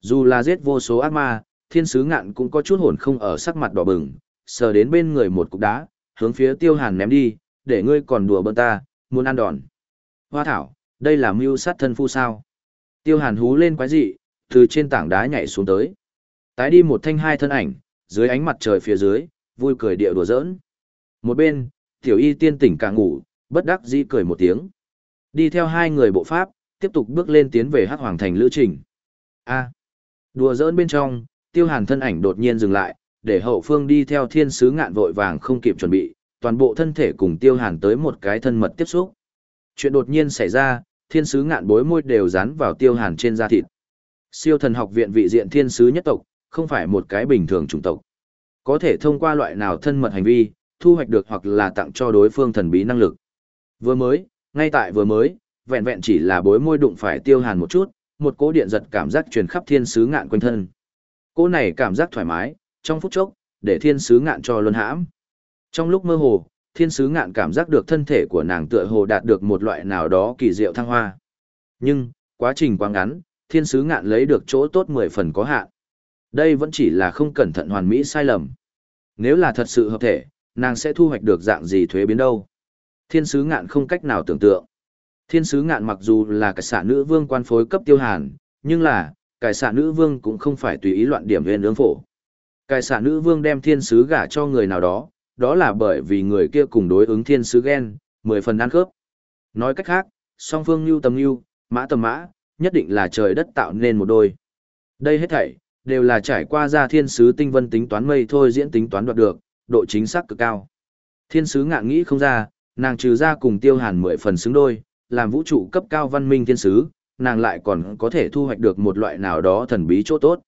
Dù là giết vô số ác ma, thiên sứ ngạn cũng có chút hồn không ở sắc mặt đỏ bừng, sờ đến bên người một cục đá, hướng phía tiêu hàn ném đi, để ngươi còn đùa bỡn ta, muốn ăn đòn. Hoa thảo, đây là mưu sát thân phu sao. Tiêu hàn hú lên quái dị, từ trên tảng đá nhảy xuống tới. Tái đi một thanh hai thân ảnh, dưới ánh mặt trời phía dưới, vui cười địa đùa giỡn. Một bên, tiểu y tiên tỉnh cả ngủ, bất đắc dĩ cười một tiếng. Đi theo hai người bộ pháp, tiếp tục bước lên tiến về hắc hoàng thành lữ trình. A. đùa giỡn bên trong, tiêu hàn thân ảnh đột nhiên dừng lại, để hậu phương đi theo thiên sứ ngạn vội vàng không kịp chuẩn bị, toàn bộ thân thể cùng tiêu hàn tới một cái thân mật tiếp xúc. Chuyện đột nhiên xảy ra, thiên sứ ngạn bối môi đều dán vào tiêu hàn trên da thịt. Siêu thần học viện vị diện thiên sứ nhất tộc, không phải một cái bình thường chủng tộc. Có thể thông qua loại nào thân mật hành vi, thu hoạch được hoặc là tặng cho đối phương thần bí năng lực. Vừa mới, ngay tại vừa mới, vẹn vẹn chỉ là bối môi đụng phải tiêu hàn một chút, một cỗ điện giật cảm giác truyền khắp thiên sứ ngạn quanh thân. Cỗ này cảm giác thoải mái, trong phút chốc, để thiên sứ ngạn cho luân hãm. Trong lúc mơ hồ, thiên sứ ngạn cảm giác được thân thể của nàng tựa hồ đạt được một loại nào đó kỳ diệu thăng hoa. Nhưng, quá trình quá ngắn, thiên sứ ngạn lấy được chỗ tốt mười phần có hạn. Đây vẫn chỉ là không cẩn thận hoàn mỹ sai lầm. Nếu là thật sự hợp thể, nàng sẽ thu hoạch được dạng gì thuế biến đâu. Thiên sứ ngạn không cách nào tưởng tượng. Thiên sứ ngạn mặc dù là cái xạ nữ vương quan phối cấp tiêu hàn, nhưng là, cái xạ nữ vương cũng không phải tùy ý loạn điểm viên ương phổ. Cái xả nữ vương đem thiên sứ gả cho người nào đó, đó là bởi vì người kia cùng đối ứng thiên sứ ghen, mười phần ăn khớp. Nói cách khác, song phương lưu tầm lưu, mã tầm mã, nhất định là trời đất tạo nên một đôi. Đây hết thảy, đều là trải qua ra thiên sứ tinh vân tính toán mây thôi diễn tính toán đoạt được, độ chính xác cực cao. Thiên sứ ngạn nghĩ không ra, nàng trừ ra cùng tiêu hàn mười phần xứng đôi, làm vũ trụ cấp cao văn minh thiên sứ, nàng lại còn có thể thu hoạch được một loại nào đó thần bí chỗ tốt.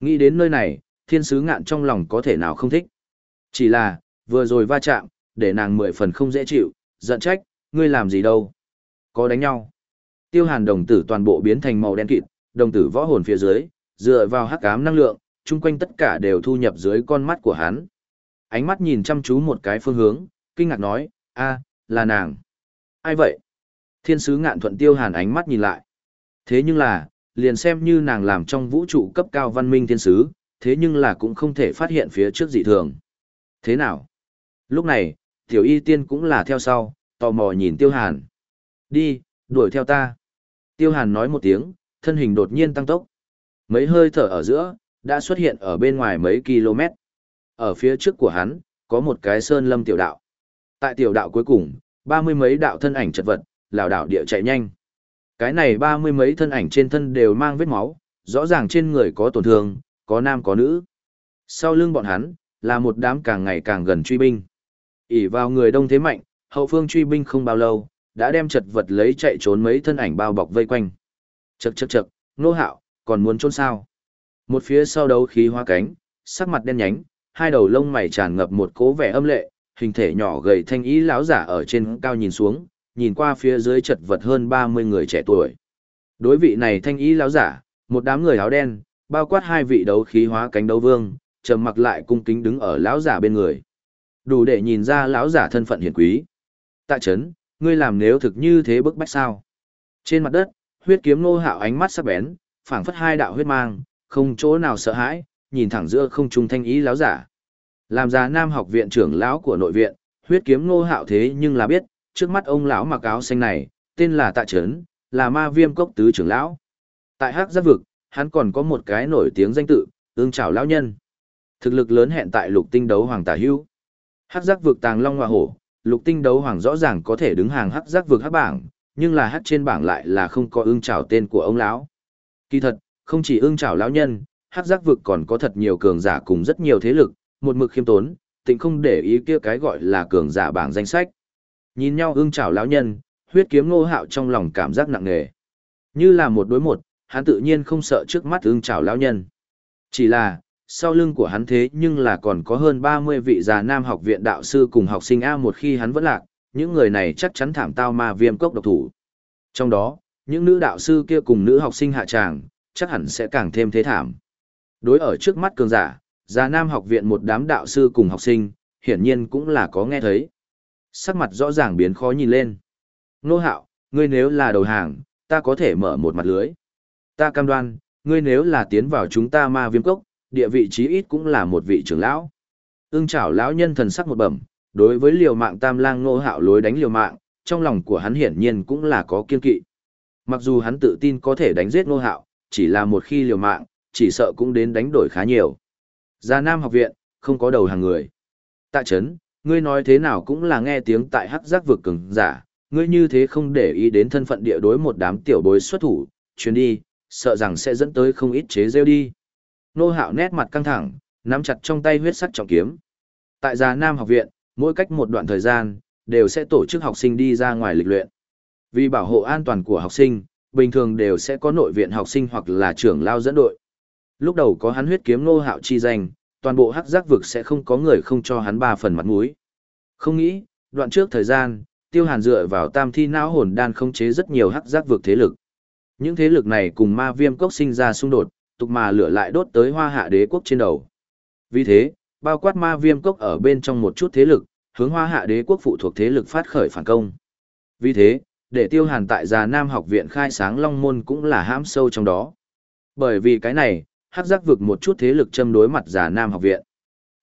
Nghĩ đến nơi này, thiên sứ ngạn trong lòng có thể nào không thích. Chỉ là, vừa rồi va chạm, để nàng mười phần không dễ chịu, giận trách, ngươi làm gì đâu. Có đánh nhau. Tiêu hàn đồng tử toàn bộ biến thành màu đen kịt, đồng tử võ hồn phía dưới, dựa vào hắc ám năng lượng, chung quanh tất cả đều thu nhập dưới con mắt của hắn. Ánh mắt nhìn chăm chú một cái phương hướng, kinh ngạc nói, a, là nàng. Ai vậy? Thiên sứ ngạn thuận tiêu hàn ánh mắt nhìn lại. Thế nhưng là, liền xem như nàng làm trong vũ trụ cấp cao văn minh thiên sứ, thế nhưng là cũng không thể phát hiện phía trước dị thường. Thế nào? Lúc này, tiểu y tiên cũng là theo sau, tò mò nhìn tiêu hàn. Đi, đuổi theo ta. Tiêu hàn nói một tiếng, thân hình đột nhiên tăng tốc. Mấy hơi thở ở giữa, đã xuất hiện ở bên ngoài mấy km. Ở phía trước của hắn, có một cái sơn lâm tiểu đạo. Tại tiểu đạo cuối cùng, ba mươi mấy đạo thân ảnh chật vật, lảo đảo địa chạy nhanh. Cái này ba mươi mấy thân ảnh trên thân đều mang vết máu, rõ ràng trên người có tổn thương, có nam có nữ. Sau lưng bọn hắn, là một đám càng ngày càng gần truy binh. ỉ vào người đông thế mạnh, hậu phương truy binh không bao lâu, đã đem chật vật lấy chạy trốn mấy thân ảnh bao bọc vây quanh. Chật chật chật, nô hạo, còn muốn trốn sao? Một phía sau đấu khí hoa cánh, sắc mặt đen nhánh, hai đầu lông mày tràn ngập một cố vẻ âm lệ, hình thể nhỏ gầy thanh ý lão giả ở trên cao nhìn xuống, nhìn qua phía dưới chật vật hơn 30 người trẻ tuổi. Đối vị này thanh ý lão giả, một đám người áo đen, bao quát hai vị đấu khí hóa cánh đấu vương, trầm mặc lại cung kính đứng ở lão giả bên người. Đủ để nhìn ra lão giả thân phận hiển quý. Tạ chấn, ngươi làm nếu thực như thế bức bách sao? Trên mặt đất, huyết kiếm nô hạo ánh mắt sắc bén, phảng phất hai đạo huyết mang, không chỗ nào sợ hãi, nhìn thẳng giữa không trung thanh ý lão giả. Làm già nam học viện trưởng lão của nội viện, huyết kiếm nô hạo thế nhưng là biết, trước mắt ông lão mặc áo xanh này, tên là Tạ Trấn, là ma viêm cốc tứ trưởng lão. Tại hắc giáp vực, hắn còn có một cái nổi tiếng danh tự, ương trảo lão nhân. Thực lực lớn hẹn tại lục tinh đấu hoàng tả hưu. Hắc giác vực tàng long hoa hổ, lục tinh đấu hoàng rõ ràng có thể đứng hàng hắc giác vực hắc bảng, nhưng là hắc trên bảng lại là không có ương trảo tên của ông lão. Kỳ thật, không chỉ ương trảo lão nhân, hắc giác vực còn có thật nhiều cường giả cùng rất nhiều thế lực, một mực khiêm tốn, tịnh không để ý kia cái gọi là cường giả bảng danh sách. Nhìn nhau ương trảo lão nhân, huyết kiếm ngô hạo trong lòng cảm giác nặng nề. Như là một đối một, hắn tự nhiên không sợ trước mắt ưng chảo lão nhân. Chỉ là, sau lưng của hắn thế nhưng là còn có hơn 30 vị già nam học viện đạo sư cùng học sinh A một khi hắn vẫn lạc, những người này chắc chắn thảm tao ma viêm cốc độc thủ. Trong đó, những nữ đạo sư kia cùng nữ học sinh hạ tràng, chắc hẳn sẽ càng thêm thế thảm. Đối ở trước mắt cường giả, già nam học viện một đám đạo sư cùng học sinh, hiển nhiên cũng là có nghe thấy. Sắc mặt rõ ràng biến khó nhìn lên. Nô hạo, ngươi nếu là đầu hàng, ta có thể mở một mặt lưới. Ta cam đoan, ngươi nếu là tiến vào chúng ta ma viêm cốc, địa vị chí ít cũng là một vị trưởng lão. Ưng chảo lão nhân thần sắc một bẩm, đối với liều mạng tam lang Ngô hạo lối đánh liều mạng, trong lòng của hắn hiển nhiên cũng là có kiên kỵ. Mặc dù hắn tự tin có thể đánh giết Ngô hạo, chỉ là một khi liều mạng, chỉ sợ cũng đến đánh đổi khá nhiều. Gia Nam học viện, không có đầu hàng người. Tạ chấn, ngươi nói thế nào cũng là nghe tiếng tại hắc giác vực cường giả, ngươi như thế không để ý đến thân phận địa đối một đám tiểu bối xuất thủ, chuyến đi, sợ rằng sẽ dẫn tới không ít chế rêu đi. Nô hạo nét mặt căng thẳng, nắm chặt trong tay huyết sắc trọng kiếm. Tại Gia Nam học viện, mỗi cách một đoạn thời gian, đều sẽ tổ chức học sinh đi ra ngoài lịch luyện. Vì bảo hộ an toàn của học sinh, bình thường đều sẽ có nội viện học sinh hoặc là trưởng lao dẫn đội. Lúc đầu có hắn huyết kiếm nô hạo chi danh, toàn bộ hắc giác vực sẽ không có người không cho hắn ba phần mặt mũi. Không nghĩ, đoạn trước thời gian, tiêu hàn dựa vào tam thi não hồn đan không chế rất nhiều hắc giác vực thế lực. Những thế lực này cùng ma viêm cốc sinh ra xung đột, tục mà lửa lại đốt tới hoa hạ đế quốc trên đầu. Vì thế, bao quát ma viêm cốc ở bên trong một chút thế lực, hướng hoa hạ đế quốc phụ thuộc thế lực phát khởi phản công. Vì thế, để tiêu hàn tại già nam học viện khai sáng long môn cũng là hãm sâu trong đó. Bởi vì cái này, hắc giác vực một chút thế lực châm đối mặt già nam học viện.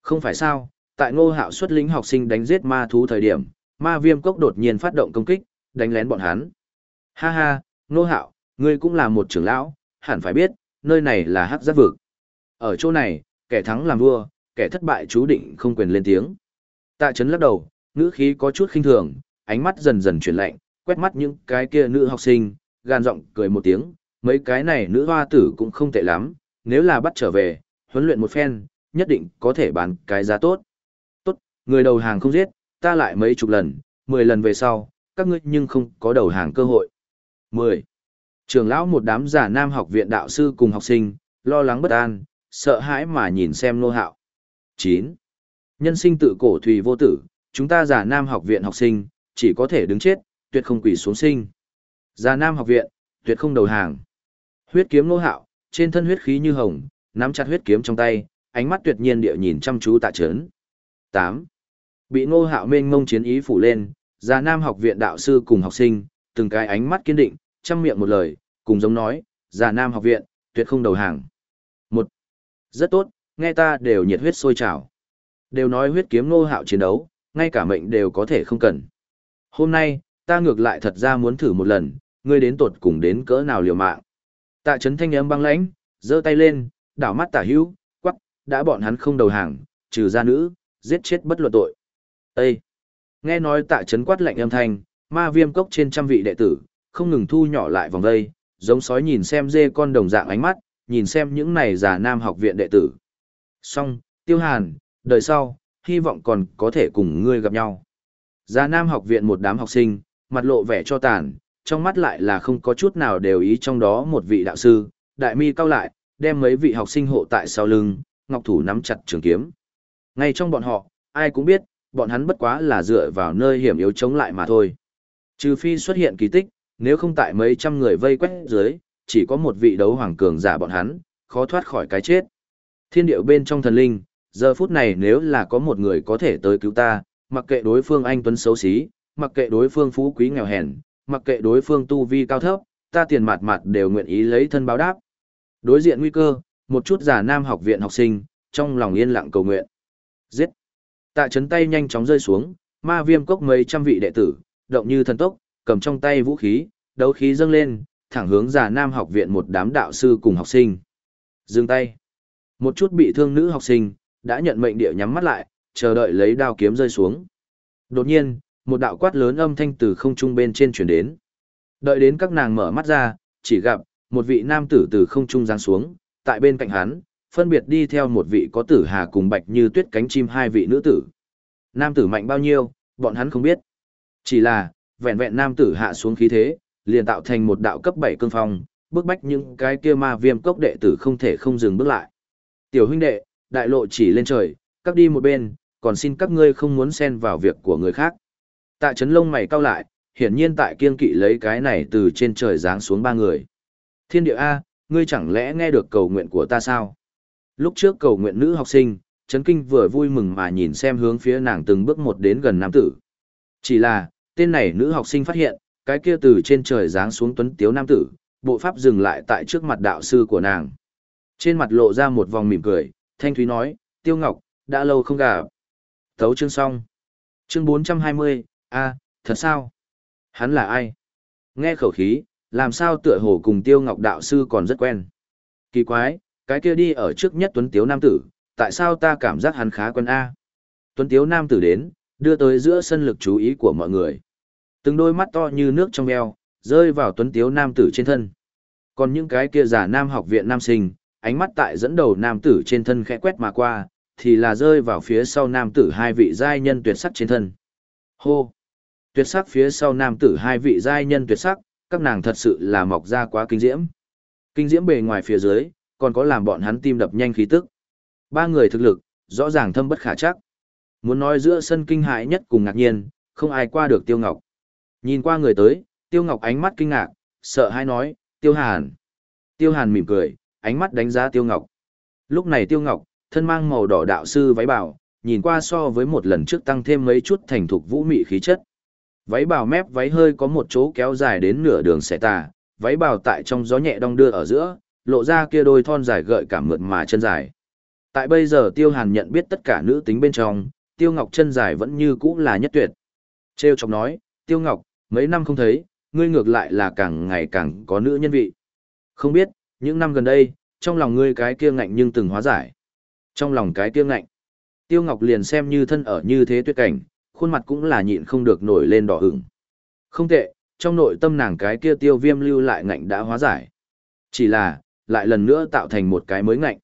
Không phải sao, tại ngô hạo xuất lĩnh học sinh đánh giết ma thú thời điểm, ma viêm cốc đột nhiên phát động công kích, đánh lén bọn hắn. Ha ha, Ngô hạo, ngươi cũng là một trưởng lão, hẳn phải biết, nơi này là hắc giác vực. Ở chỗ này, kẻ thắng làm vua, kẻ thất bại chú định không quyền lên tiếng. Tạ Trấn lắc đầu, ngữ khí có chút khinh thường, ánh mắt dần dần chuyển lạnh, quét mắt những cái kia nữ học sinh, gan giọng cười một tiếng, mấy cái này nữ hoa tử cũng không tệ lắm, nếu là bắt trở về, huấn luyện một phen, nhất định có thể bán cái giá tốt. Tốt, người đầu hàng không giết, ta lại mấy chục lần, mười lần về sau, các ngươi nhưng không có đầu hàng cơ hội. Mười. Trường lão một đám giả nam học viện đạo sư cùng học sinh, lo lắng bất an, sợ hãi mà nhìn xem nô hạo. Chín. Nhân sinh tự cổ thùy vô tử, chúng ta giả nam học viện học sinh, chỉ có thể đứng chết, tuyệt không quỷ xuống sinh. Giả nam học viện, tuyệt không đầu hàng. Huyết kiếm nô hạo, trên thân huyết khí như hồng, nắm chặt huyết kiếm trong tay, ánh mắt tuyệt nhiên địa nhìn chăm chú tạ trấn. 8. Bị nô hạo mênh mông chiến ý phủ lên, giả nam học viện đạo sư cùng học sinh, từng cái ánh mắt kiên định, chăm miệng một lời, cùng giống nói, giả nam học viện, tuyệt không đầu hàng. Một. Rất tốt, nghe ta đều nhiệt huyết sôi trào. Đều nói huyết kiếm nô hạo chiến đấu, ngay cả mệnh đều có thể không cần. Hôm nay, ta ngược lại thật ra muốn thử một lần, ngươi đến tột cùng đến cỡ nào liều mạng. Tạ Trấn thanh âm băng lãnh, giơ tay lên, đảo mắt tả hữu, quắc, đã bọn hắn không đầu hàng, trừ ra nữ, giết chết bất luận tội. Ê! Nghe nói tạ Trấn quát lạnh âm thanh, ma viêm cốc trên trăm vị đệ tử, không ngừng thu nhỏ lại vòng đây, giống sói nhìn xem dê con đồng dạng ánh mắt, nhìn xem những này già nam học viện đệ tử. Xong, tiêu hàn, đời sau, hy vọng còn có thể cùng ngươi gặp nhau. Già nam học viện một đám học sinh, mặt lộ vẻ cho tàn, trong mắt lại là không có chút nào đều ý trong đó một vị đạo sư, đại mi cao lại, đem mấy vị học sinh hộ tại sau lưng, ngọc thủ nắm chặt trường kiếm. Ngay trong bọn họ, ai cũng biết, bọn hắn bất quá là dựa vào nơi hiểm yếu chống lại mà thôi. Trừ phi xuất hiện kỳ tích, nếu không tại mấy trăm người vây quét dưới, chỉ có một vị đấu hoàng cường giả bọn hắn, khó thoát khỏi cái chết. Thiên điệu bên trong thần linh, giờ phút này nếu là có một người có thể tới cứu ta, mặc kệ đối phương anh tuấn xấu xí, mặc kệ đối phương phú quý nghèo hèn, mặc kệ đối phương tu vi cao thấp, ta tiền mặt mặt đều nguyện ý lấy thân báo đáp. Đối diện nguy cơ, một chút giả nam học viện học sinh, trong lòng yên lặng cầu nguyện. Giết! Tạ chấn tay nhanh chóng rơi xuống, ma viêm cốc mấy trăm vị đệ tử, động như thần tốc, cầm trong tay vũ khí, đấu khí dâng lên, thẳng hướng giả nam học viện một đám đạo sư cùng học sinh. Dừng tay. Một chút bị thương nữ học sinh, đã nhận mệnh địa nhắm mắt lại, chờ đợi lấy đao kiếm rơi xuống. Đột nhiên, một đạo quát lớn âm thanh từ không trung bên trên chuyển đến. Đợi đến các nàng mở mắt ra, chỉ gặp, một vị nam tử từ không trung giáng xuống, tại bên cạnh hắn, phân biệt đi theo một vị có tử hà cùng bạch như tuyết cánh chim hai vị nữ tử. Nam tử mạnh bao nhiêu, bọn hắn không biết. Chỉ là, vẹn vẹn nam tử hạ xuống khí thế, liền tạo thành một đạo cấp 7 cương phong, bước bách những cái kia ma viêm cốc đệ tử không thể không dừng bước lại. Tiểu huynh đệ, đại lộ chỉ lên trời, các đi một bên, còn xin các ngươi không muốn xen vào việc của người khác. Tạ chấn lông mày cau lại, hiển nhiên tại kiên kỵ lấy cái này từ trên trời giáng xuống ba người. Thiên địa A, ngươi chẳng lẽ nghe được cầu nguyện của ta sao? Lúc trước cầu nguyện nữ học sinh, chấn kinh vừa vui mừng mà nhìn xem hướng phía nàng từng bước một đến gần nam tử. Chỉ là, tên này nữ học sinh phát hiện, cái kia từ trên trời giáng xuống tuấn tiếu nam tử, bộ pháp dừng lại tại trước mặt đạo sư của nàng. Trên mặt lộ ra một vòng mỉm cười, thanh thúy nói, tiêu ngọc, đã lâu không gặp. Thấu chương xong. Chương 420, a thật sao? Hắn là ai? Nghe khẩu khí, làm sao tựa hồ cùng tiêu ngọc đạo sư còn rất quen. Kỳ quái, cái kia đi ở trước nhất tuấn tiếu nam tử, tại sao ta cảm giác hắn khá quen A? Tuấn tiếu nam tử đến, đưa tới giữa sân lực chú ý của mọi người. Từng đôi mắt to như nước trong eo, rơi vào tuấn tiếu nam tử trên thân. Còn những cái kia giả nam học viện nam sinh, ánh mắt tại dẫn đầu nam tử trên thân khẽ quét mà qua, thì là rơi vào phía sau nam tử hai vị giai nhân tuyệt sắc trên thân. Hô! Tuyệt sắc phía sau nam tử hai vị giai nhân tuyệt sắc, các nàng thật sự là mọc ra quá kinh diễm. Kinh diễm bề ngoài phía dưới, còn có làm bọn hắn tim đập nhanh khí tức. Ba người thực lực, rõ ràng thâm bất khả chắc. Muốn nói giữa sân kinh hãi nhất cùng ngạc nhiên, không ai qua được Tiêu Ngọc. Nhìn qua người tới, Tiêu Ngọc ánh mắt kinh ngạc, sợ hãi nói, Tiêu Hàn. Tiêu Hàn mỉm cười, ánh mắt đánh giá Tiêu Ngọc. Lúc này Tiêu Ngọc, thân mang màu đỏ đạo sư váy bảo, nhìn qua so với một lần trước tăng thêm mấy chút thành thục vũ mị khí chất. Váy bào mép váy hơi có một chỗ kéo dài đến nửa đường xẻ tà, váy bào tại trong gió nhẹ đong đưa ở giữa, lộ ra kia đôi thon dài gợi cảm mượt mà chân dài. Tại bây giờ Tiêu Hàn nhận biết tất cả nữ tính bên trong, Tiêu Ngọc chân dài vẫn như cũ là nhất tuyệt. Trêu chọc nói, Tiêu Ngọc, mấy năm không thấy, ngươi ngược lại là càng ngày càng có nữ nhân vị. Không biết, những năm gần đây, trong lòng ngươi cái kia ngạnh nhưng từng hóa giải. Trong lòng cái kia ngạnh, Tiêu Ngọc liền xem như thân ở như thế tuyệt cảnh, khuôn mặt cũng là nhịn không được nổi lên đỏ ửng. Không tệ, trong nội tâm nàng cái kia tiêu viêm lưu lại ngạnh đã hóa giải. Chỉ là, lại lần nữa tạo thành một cái mới ngạnh.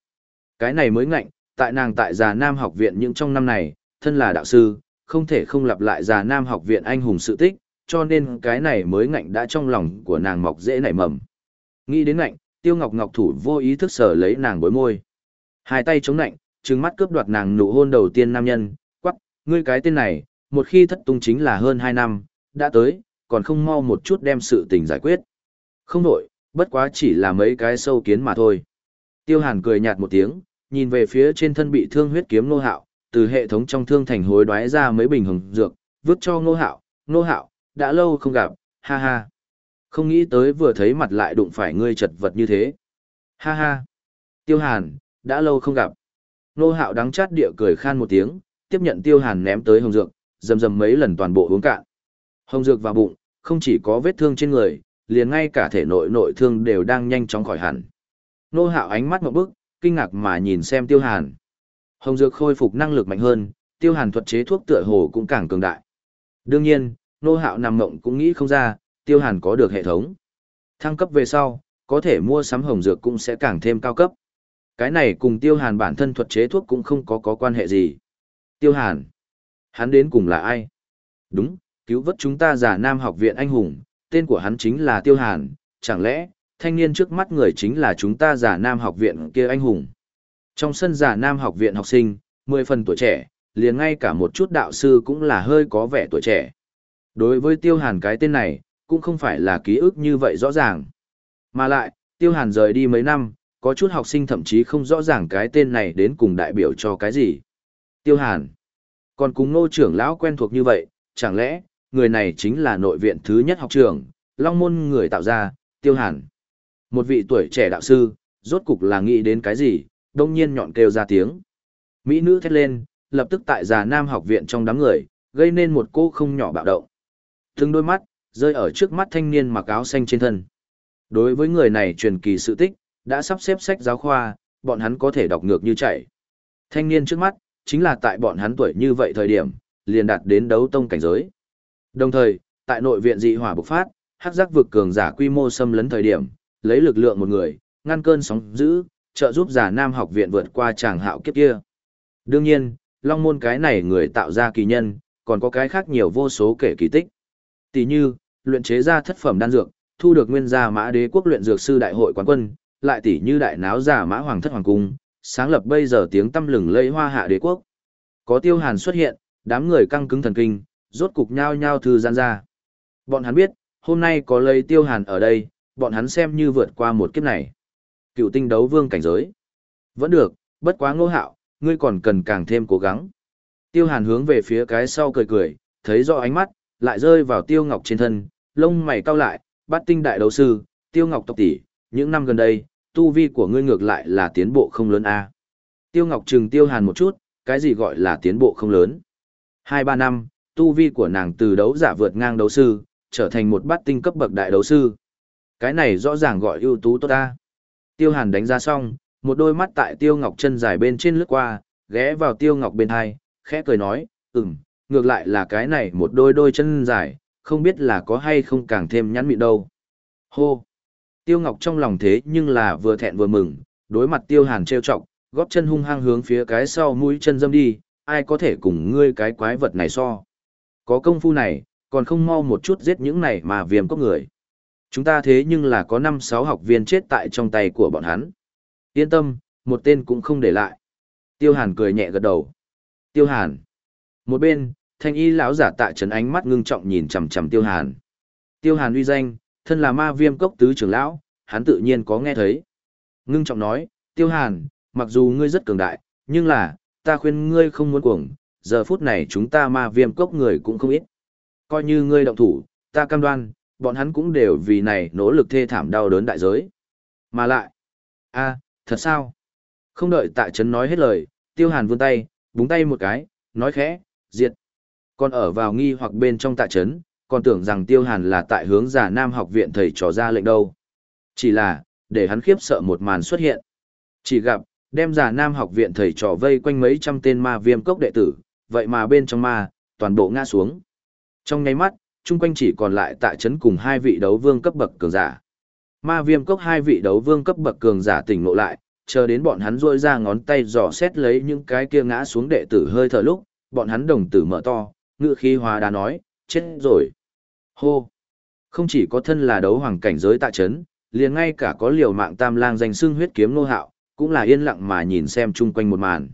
Cái này mới ngạnh, tại nàng tại già Nam học viện những trong năm này, thân là đạo sư, không thể không lặp lại già Nam học viện anh hùng sự tích, cho nên cái này mới ngạnh đã trong lòng của nàng mọc dễ nảy mầm. Nghĩ đến ngạnh, Tiêu Ngọc Ngọc thủ vô ý thức sở lấy nàng bối môi. Hai tay chống ngạnh, trừng mắt cướp đoạt nàng nụ hôn đầu tiên nam nhân, quắc, ngươi cái tên này, một khi thất tung chính là hơn hai năm, đã tới, còn không mau một chút đem sự tình giải quyết. Không đổi, bất quá chỉ là mấy cái sâu kiến mà thôi. Tiêu Hàn cười nhạt một tiếng, nhìn về phía trên thân bị thương huyết kiếm nô hạo, từ hệ thống trong thương thành hối đoái ra mấy bình hồng dược, vứt cho nô hạo, nô hạo, đã lâu không gặp, ha ha. Không nghĩ tới vừa thấy mặt lại đụng phải ngươi chật vật như thế. Ha ha. Tiêu Hàn, đã lâu không gặp. Nô hạo đắng chát địa cười khan một tiếng, tiếp nhận Tiêu Hàn ném tới hồng dược, dầm dầm mấy lần toàn bộ uống cạn. Hồng dược vào bụng, không chỉ có vết thương trên người, liền ngay cả thể nội nội thương đều đang nhanh chóng khỏi hẳn. Nô hạo ánh mắt một bức, kinh ngạc mà nhìn xem tiêu hàn. Hồng dược khôi phục năng lực mạnh hơn, tiêu hàn thuật chế thuốc tựa hồ cũng càng cường đại. Đương nhiên, nô hạo nằm mộng cũng nghĩ không ra, tiêu hàn có được hệ thống. Thăng cấp về sau, có thể mua sắm hồng dược cũng sẽ càng thêm cao cấp. Cái này cùng tiêu hàn bản thân thuật chế thuốc cũng không có có quan hệ gì. Tiêu hàn, hắn đến cùng là ai? Đúng, cứu vớt chúng ta giả nam học viện anh hùng, tên của hắn chính là Tiêu Hàn, chẳng lẽ, thanh niên trước mắt người chính là chúng ta giả nam học viện kia anh hùng. Trong sân giả nam học viện học sinh, mười phần tuổi trẻ, liền ngay cả một chút đạo sư cũng là hơi có vẻ tuổi trẻ. Đối với Tiêu Hàn cái tên này, cũng không phải là ký ức như vậy rõ ràng. Mà lại, Tiêu Hàn rời đi mấy năm, có chút học sinh thậm chí không rõ ràng cái tên này đến cùng đại biểu cho cái gì. Tiêu Hàn. Còn cùng ngô trưởng lão quen thuộc như vậy, chẳng lẽ, người này chính là nội viện thứ nhất học trường, long môn người tạo ra, tiêu hàn. Một vị tuổi trẻ đạo sư, rốt cục là nghĩ đến cái gì, đông nhiên nhọn kêu ra tiếng. Mỹ nữ thét lên, lập tức tại già nam học viện trong đám người, gây nên một cô không nhỏ bạo động. Từng đôi mắt, rơi ở trước mắt thanh niên mặc áo xanh trên thân. Đối với người này truyền kỳ sự tích, đã sắp xếp sách giáo khoa, bọn hắn có thể đọc ngược như chạy. Thanh niên trước mắt, chính là tại bọn hắn tuổi như vậy thời điểm, liền đạt đến đấu tông cảnh giới. Đồng thời, tại nội viện dị hỏa bộc phát, hắc giác vực cường giả quy mô xâm lấn thời điểm, lấy lực lượng một người, ngăn cơn sóng dữ, trợ giúp giả nam học viện vượt qua chàng hạo kiếp kia. Đương nhiên, long môn cái này người tạo ra kỳ nhân, còn có cái khác nhiều vô số kể kỳ tích. Tỷ như, luyện chế ra thất phẩm đan dược, thu được nguyên gia mã đế quốc luyện dược sư đại hội quán quân, lại tỷ như đại náo giả mã hoàng thất hoàng cung, sáng lập bây giờ tiếng tâm lừng lẫy hoa hạ đế quốc. Có tiêu hàn xuất hiện, đám người căng cứng thần kinh, rốt cục nhao nhao thư gian ra. Bọn hắn biết, hôm nay có lấy tiêu hàn ở đây, bọn hắn xem như vượt qua một kiếp này. Cựu tinh đấu vương cảnh giới. Vẫn được, bất quá ngô hạo, ngươi còn cần càng thêm cố gắng. Tiêu hàn hướng về phía cái sau cười cười, thấy rõ ánh mắt, lại rơi vào tiêu ngọc trên thân, lông mày cau lại, bắt tinh đại đấu sư, tiêu ngọc tộc tỷ, những năm gần đây, tu vi của ngươi ngược lại là tiến bộ không lớn a. Tiêu ngọc trừng tiêu hàn một chút, cái gì gọi là tiến bộ không lớn. Hai ba năm, tu vi của nàng từ đấu giả vượt ngang đấu sư, trở thành một bát tinh cấp bậc đại đấu sư. Cái này rõ ràng gọi ưu tú tốt ta. Tiêu Hàn đánh ra xong, một đôi mắt tại Tiêu Ngọc chân dài bên trên lướt qua, ghé vào Tiêu Ngọc bên hai, khẽ cười nói, ừm, ngược lại là cái này một đôi đôi chân dài, không biết là có hay không càng thêm nhắn mịn đâu. Hô! Tiêu Ngọc trong lòng thế nhưng là vừa thẹn vừa mừng, đối mặt Tiêu Hàn trêu chọc, góp chân hung hăng hướng phía cái sau mũi chân dâm đi, ai có thể cùng ngươi cái quái vật này so. Có công phu này, còn không mau một chút giết những này mà viêm có người. Chúng ta thế nhưng là có 5-6 học viên chết tại trong tay của bọn hắn. Yên tâm, một tên cũng không để lại. Tiêu Hàn cười nhẹ gật đầu. Tiêu Hàn. Một bên, thanh y lão giả tạ trấn ánh mắt ngưng trọng nhìn chằm chằm Tiêu Hàn. Tiêu Hàn uy danh, thân là ma viêm cốc tứ trưởng lão, hắn tự nhiên có nghe thấy. Ngưng trọng nói, Tiêu Hàn, mặc dù ngươi rất cường đại, nhưng là, ta khuyên ngươi không muốn cuồng, giờ phút này chúng ta ma viêm cốc người cũng không ít. Coi như ngươi động thủ, ta cam đoan, bọn hắn cũng đều vì này nỗ lực thê thảm đau đớn đại giới. Mà lại, a, thật sao? Không đợi tạ trấn nói hết lời, tiêu hàn vươn tay, búng tay một cái, nói khẽ, diệt. Còn ở vào nghi hoặc bên trong tạ trấn, còn tưởng rằng Tiêu Hàn là tại hướng giả Nam học viện thầy trò ra lệnh đâu. Chỉ là, để hắn khiếp sợ một màn xuất hiện. Chỉ gặp, đem giả Nam học viện thầy trò vây quanh mấy trăm tên ma viêm cốc đệ tử, vậy mà bên trong ma, toàn bộ ngã xuống. Trong nháy mắt, chung quanh chỉ còn lại tại trấn cùng hai vị đấu vương cấp bậc cường giả. Ma viêm cốc hai vị đấu vương cấp bậc cường giả tỉnh ngộ lại, chờ đến bọn hắn rôi ra ngón tay dò xét lấy những cái kia ngã xuống đệ tử hơi thở lúc, bọn hắn đồng tử mở to, ngựa khí hóa đá nói, chết rồi. Hô! Không chỉ có thân là đấu hoàng cảnh giới tại trấn liền ngay cả có liều mạng tam lang danh xưng huyết kiếm nô hạo, cũng là yên lặng mà nhìn xem chung quanh một màn.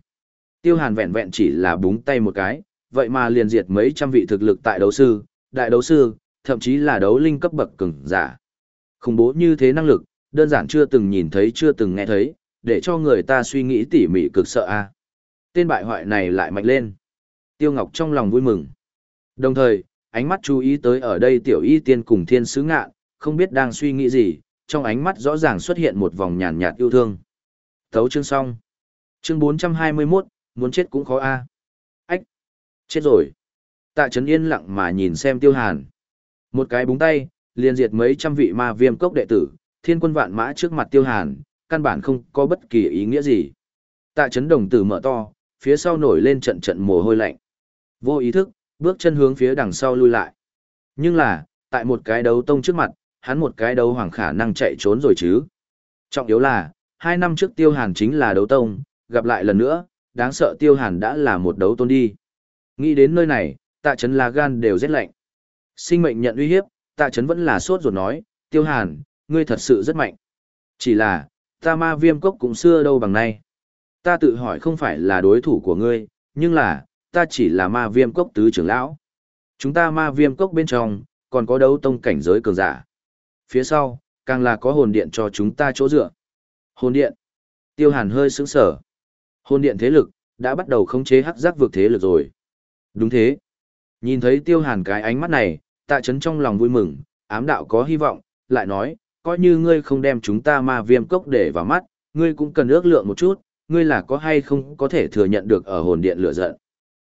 Tiêu hàn vẹn vẹn chỉ là búng tay một cái, vậy mà liền diệt mấy trăm vị thực lực tại đấu sư, đại đấu sư, thậm chí là đấu linh cấp bậc cường giả. Khủng bố như thế năng lực, đơn giản chưa từng nhìn thấy chưa từng nghe thấy, để cho người ta suy nghĩ tỉ mỉ cực sợ a. Tên bại hoại này lại mạnh lên. Tiêu Ngọc trong lòng vui mừng. Đồng thời, ánh mắt chú ý tới ở đây tiểu y tiên cùng thiên sứ ngạ, không biết đang suy nghĩ gì, trong ánh mắt rõ ràng xuất hiện một vòng nhàn nhạt yêu thương. Thấu chương xong. Chương 421, muốn chết cũng khó a. Ách. Chết rồi. Tạ Trấn yên lặng mà nhìn xem Tiêu Hàn. Một cái búng tay, liền diệt mấy trăm vị ma viêm cốc đệ tử, thiên quân vạn mã trước mặt Tiêu Hàn, căn bản không có bất kỳ ý nghĩa gì. Tạ Trấn đồng tử mở to, phía sau nổi lên trận trận mồ hôi lạnh. Vô ý thức, bước chân hướng phía đằng sau lui lại. Nhưng là, tại một cái đấu tông trước mặt, hắn một cái đấu hoàng khả năng chạy trốn rồi chứ. Trọng yếu là, hai năm trước Tiêu Hàn chính là đấu tông, gặp lại lần nữa, đáng sợ Tiêu Hàn đã là một đấu tôn đi. Nghĩ đến nơi này, tạ Trấn là gan đều rét lạnh. Sinh mệnh nhận uy hiếp, tạ Trấn vẫn là sốt ruột nói, Tiêu Hàn, ngươi thật sự rất mạnh. Chỉ là, ta ma viêm cốc cũng xưa đâu bằng nay. Ta tự hỏi không phải là đối thủ của ngươi, nhưng là, ta chỉ là ma viêm cốc tứ trưởng lão. Chúng ta ma viêm cốc bên trong, còn có đấu tông cảnh giới cường giả. Phía sau, càng là có hồn điện cho chúng ta chỗ dựa. Hồn điện. Tiêu hàn hơi sững sở. Hồn điện thế lực, đã bắt đầu khống chế hắc giác vực thế lực rồi. Đúng thế. Nhìn thấy tiêu hàn cái ánh mắt này, tạ chấn trong lòng vui mừng, ám đạo có hy vọng, lại nói, coi như ngươi không đem chúng ta ma viêm cốc để vào mắt, ngươi cũng cần ước lượng một chút, ngươi là có hay không có thể thừa nhận được ở hồn điện lửa giận.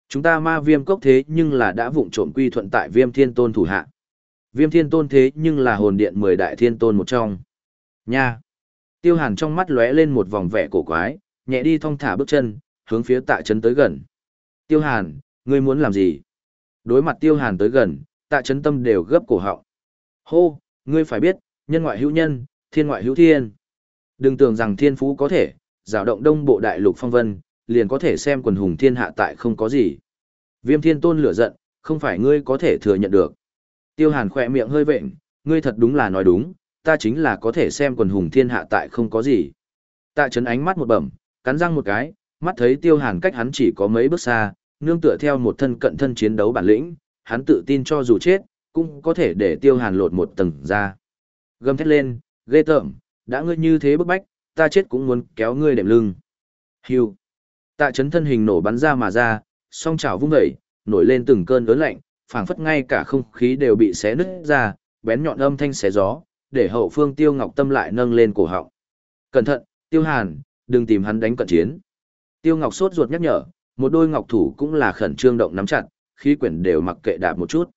Chúng ta ma viêm cốc thế nhưng là đã vụng trộm quy thuận tại viêm thiên tôn thủ hạ. Viêm thiên tôn thế nhưng là hồn điện mười đại thiên tôn một trong. Nha! Tiêu hàn trong mắt lóe lên một vòng vẻ cổ quái, nhẹ đi thong thả bước chân, hướng phía tạ trấn tới gần. Tiêu hàn, ngươi muốn làm gì? Đối mặt tiêu hàn tới gần, tạ trấn tâm đều gấp cổ họng. Hô, ngươi phải biết, nhân ngoại hữu nhân, thiên ngoại hữu thiên. Đừng tưởng rằng thiên phú có thể, rào động đông bộ đại lục phong vân, liền có thể xem quần hùng thiên hạ tại không có gì. Viêm thiên tôn lửa giận, không phải ngươi có thể thừa nhận được. Tiêu hàn khỏe miệng hơi vệnh, ngươi thật đúng là nói đúng, ta chính là có thể xem quần hùng thiên hạ tại không có gì. Tạ chấn ánh mắt một bẩm, cắn răng một cái, mắt thấy tiêu hàn cách hắn chỉ có mấy bước xa, nương tựa theo một thân cận thân chiến đấu bản lĩnh, hắn tự tin cho dù chết, cũng có thể để tiêu hàn lột một tầng ra. Gầm thét lên, ghê tởm, đã ngươi như thế bức bách, ta chết cũng muốn kéo ngươi đệm lưng. Hiu. Tạ chấn thân hình nổ bắn ra mà ra, song chảo vung dậy, nổi lên từng cơn ớn lạnh, phảng phất ngay cả không khí đều bị xé nứt ra, bén nhọn âm thanh xé gió, để hậu phương Tiêu Ngọc Tâm lại nâng lên cổ họng. Cẩn thận, Tiêu Hàn, đừng tìm hắn đánh cận chiến. Tiêu Ngọc sốt ruột nhắc nhở, một đôi ngọc thủ cũng là khẩn trương động nắm chặt, khí quyển đều mặc kệ đạp một chút.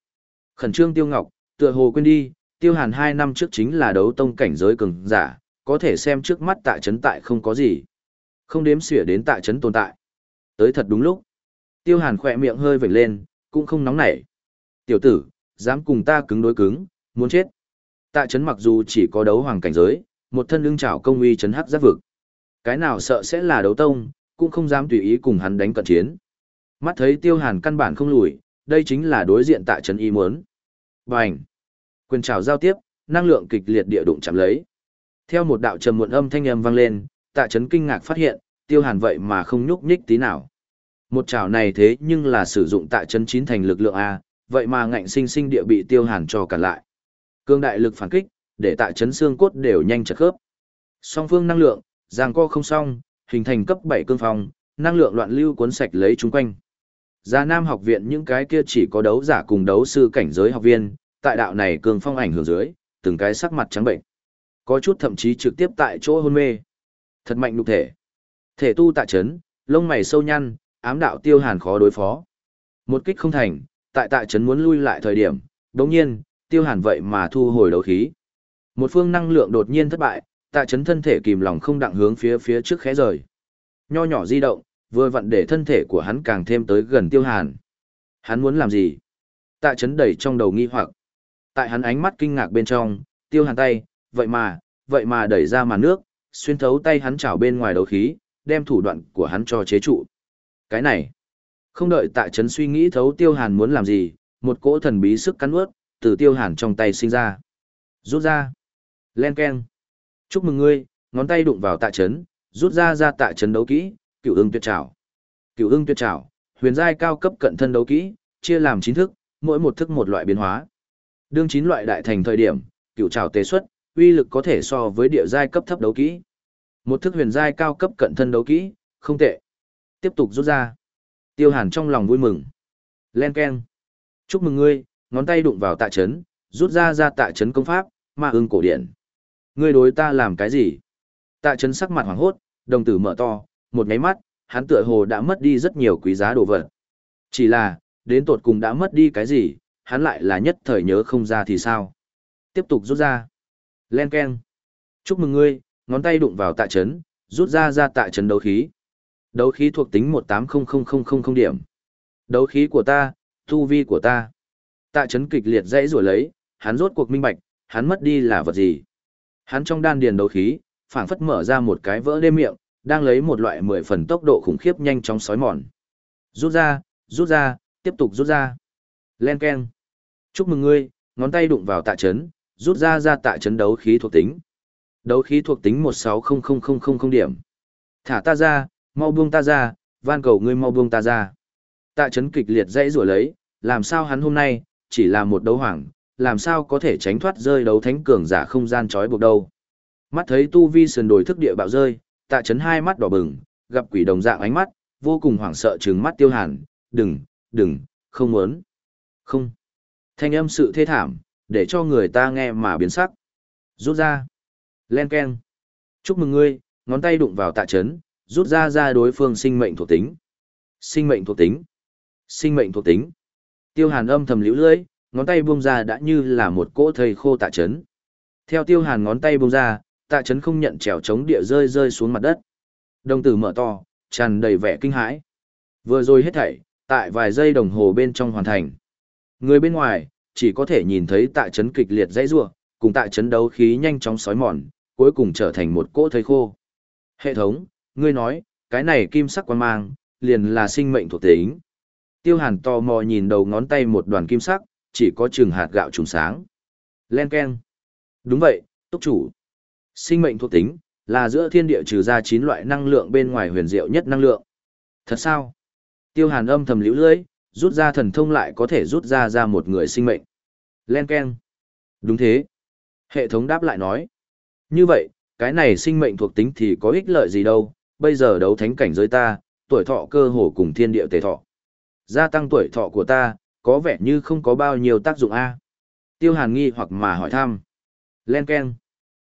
Khẩn trương Tiêu Ngọc, tựa hồ quên đi, Tiêu Hàn hai năm trước chính là đấu tông cảnh giới cường giả, có thể xem trước mắt tạ chấn tại không có gì. Không đếm xỉa đến tạ chấn tồn tại. Tới thật đúng lúc. Tiêu hàn khỏe miệng hơi vểnh lên, cũng không nóng nảy. Tiểu tử, dám cùng ta cứng đối cứng, muốn chết. Tạ chấn mặc dù chỉ có đấu hoàng cảnh giới, một thân lưng trảo công uy chấn hắc giáp vực. Cái nào sợ sẽ là đấu tông, cũng không dám tùy ý cùng hắn đánh cận chiến. Mắt thấy tiêu hàn căn bản không lùi, đây chính là đối diện tạ trấn y muốn. Bành! Quyền trào giao tiếp, năng lượng kịch liệt địa đụng chạm lấy. Theo một đạo trầm muộn âm thanh âm vang lên, tạ trấn kinh ngạc phát hiện, tiêu hàn vậy mà không nhúc nhích tí nào. Một trào này thế nhưng là sử dụng tạ trấn chín thành lực lượng A, vậy mà ngạnh sinh sinh địa bị tiêu hàn cho cản lại. Cương đại lực phản kích, để tạ trấn xương cốt đều nhanh chật khớp. Song phương năng lượng, giang co không song, hình thành cấp 7 cương phong, năng lượng loạn lưu cuốn sạch lấy chúng quanh. Gia Nam học viện những cái kia chỉ có đấu giả cùng đấu sư cảnh giới học viên, tại đạo này cương phong ảnh hưởng dưới, từng cái sắc mặt trắng bệnh. Có chút thậm chí trực tiếp tại chỗ hôn mê. Thật mạnh nhục thể. Thể tu tạ chấn, lông mày sâu nhăn, ám đạo tiêu hàn khó đối phó. Một kích không thành, tại tạ chấn muốn lui lại thời điểm, Đồng nhiên, tiêu hàn vậy mà thu hồi đấu khí. Một phương năng lượng đột nhiên thất bại, tạ chấn thân thể kìm lòng không đặng hướng phía phía trước khẽ rời. Nho nhỏ di động, vừa vặn để thân thể của hắn càng thêm tới gần tiêu hàn. Hắn muốn làm gì? Tạ chấn đẩy trong đầu nghi hoặc. Tại hắn ánh mắt kinh ngạc bên trong, tiêu hàn tay, vậy mà, vậy mà đẩy ra màn nước, xuyên thấu tay hắn chảo bên ngoài đấu khí, đem thủ đoạn của hắn cho chế trụ. Cái này, không đợi tạ chấn suy nghĩ thấu tiêu hàn muốn làm gì, một cỗ thần bí sức cắn ướt, từ tiêu hàn trong tay sinh ra. Rút ra. Len keng. Chúc mừng ngươi, ngón tay đụng vào tạ chấn, rút ra ra tạ chấn đấu kỹ, cựu ưng tuyệt trảo. Cựu ưng tuyệt trảo, huyền giai cao cấp cận thân đấu kỹ, chia làm chín thức, mỗi một thức một loại biến hóa. Đương chín loại đại thành thời điểm, cựu trảo tế xuất, uy lực có thể so với địa giai cấp thấp đấu kỹ. Một thức huyền giai cao cấp cận thân đấu kỹ, không tệ. Tiếp tục rút ra. Tiêu Hàn trong lòng vui mừng. Len keng. Chúc mừng ngươi, ngón tay đụng vào tạ chấn, rút ra ra tạ chấn công pháp, ma ưng cổ điển. Ngươi đối ta làm cái gì? Tạ chấn sắc mặt hoảng hốt, đồng tử mở to, một nháy mắt, hắn tựa hồ đã mất đi rất nhiều quý giá đồ vật. Chỉ là, đến tột cùng đã mất đi cái gì, hắn lại là nhất thời nhớ không ra thì sao? Tiếp tục rút ra. Len keng. Chúc mừng ngươi, ngón tay đụng vào tạ chấn, rút ra ra tạ chấn đấu khí. Đấu khí thuộc tính 1800000 điểm. Đấu khí của ta, tu vi của ta. Tạ chấn kịch liệt dãy rủa lấy, hắn rốt cuộc minh bạch, hắn mất đi là vật gì. Hắn trong đan điền đấu khí, phảng phất mở ra một cái vỡ đêm miệng, đang lấy một loại mười phần tốc độ khủng khiếp nhanh chóng sói mòn. Rút ra, rút ra, tiếp tục rút ra. Len keng. Chúc mừng ngươi, ngón tay đụng vào tạ chấn, rút ra ra tạ chấn đấu khí thuộc tính. Đấu khí thuộc tính 1600000 điểm. Thả ta ra, mau buông ta ra, van cầu ngươi mau buông ta ra. Tạ chấn kịch liệt dãy rủa lấy, làm sao hắn hôm nay, chỉ là một đấu hoàng, làm sao có thể tránh thoát rơi đấu thánh cường giả không gian trói buộc đâu. Mắt thấy tu vi sườn đồi thức địa bạo rơi, tạ chấn hai mắt đỏ bừng, gặp quỷ đồng dạng ánh mắt, vô cùng hoảng sợ trừng mắt tiêu hàn, đừng, đừng, không muốn. Không. Thanh âm sự thê thảm, để cho người ta nghe mà biến sắc. Rút ra. Len keng. Chúc mừng ngươi, ngón tay đụng vào tạ chấn, rút ra ra đối phương sinh mệnh thuộc tính. Sinh mệnh thuộc tính. Sinh mệnh thuộc tính. Tiêu hàn âm thầm liễu lưỡi, ngón tay buông ra đã như là một cỗ thầy khô tạ chấn. Theo tiêu hàn ngón tay buông ra, tạ chấn không nhận trèo chống địa rơi rơi xuống mặt đất. Đồng tử mở to, tràn đầy vẻ kinh hãi. Vừa rồi hết thảy, tại vài giây đồng hồ bên trong hoàn thành. Người bên ngoài, chỉ có thể nhìn thấy tạ chấn kịch liệt dãy rua, cùng tạ chấn đấu khí nhanh chóng sói mòn, cuối cùng trở thành một cỗ thầy khô. Hệ thống, ngươi nói, cái này kim sắc quan mang, liền là sinh mệnh thuộc tính. Tiêu hàn tò mò nhìn đầu ngón tay một đoàn kim sắc, chỉ có chừng hạt gạo trùng sáng. Len Ken. Đúng vậy, túc chủ. Sinh mệnh thuộc tính, là giữa thiên địa trừ ra 9 loại năng lượng bên ngoài huyền diệu nhất năng lượng. Thật sao? Tiêu hàn âm thầm liễu lưỡi, rút ra thần thông lại có thể rút ra ra một người sinh mệnh. Len Ken. Đúng thế. Hệ thống đáp lại nói. Như vậy, cái này sinh mệnh thuộc tính thì có ích lợi gì đâu, bây giờ đấu thánh cảnh giới ta, tuổi thọ cơ hồ cùng thiên địa tề thọ. Gia tăng tuổi thọ của ta, có vẻ như không có bao nhiêu tác dụng a. Tiêu Hàn nghi hoặc mà hỏi thăm. Len Ken.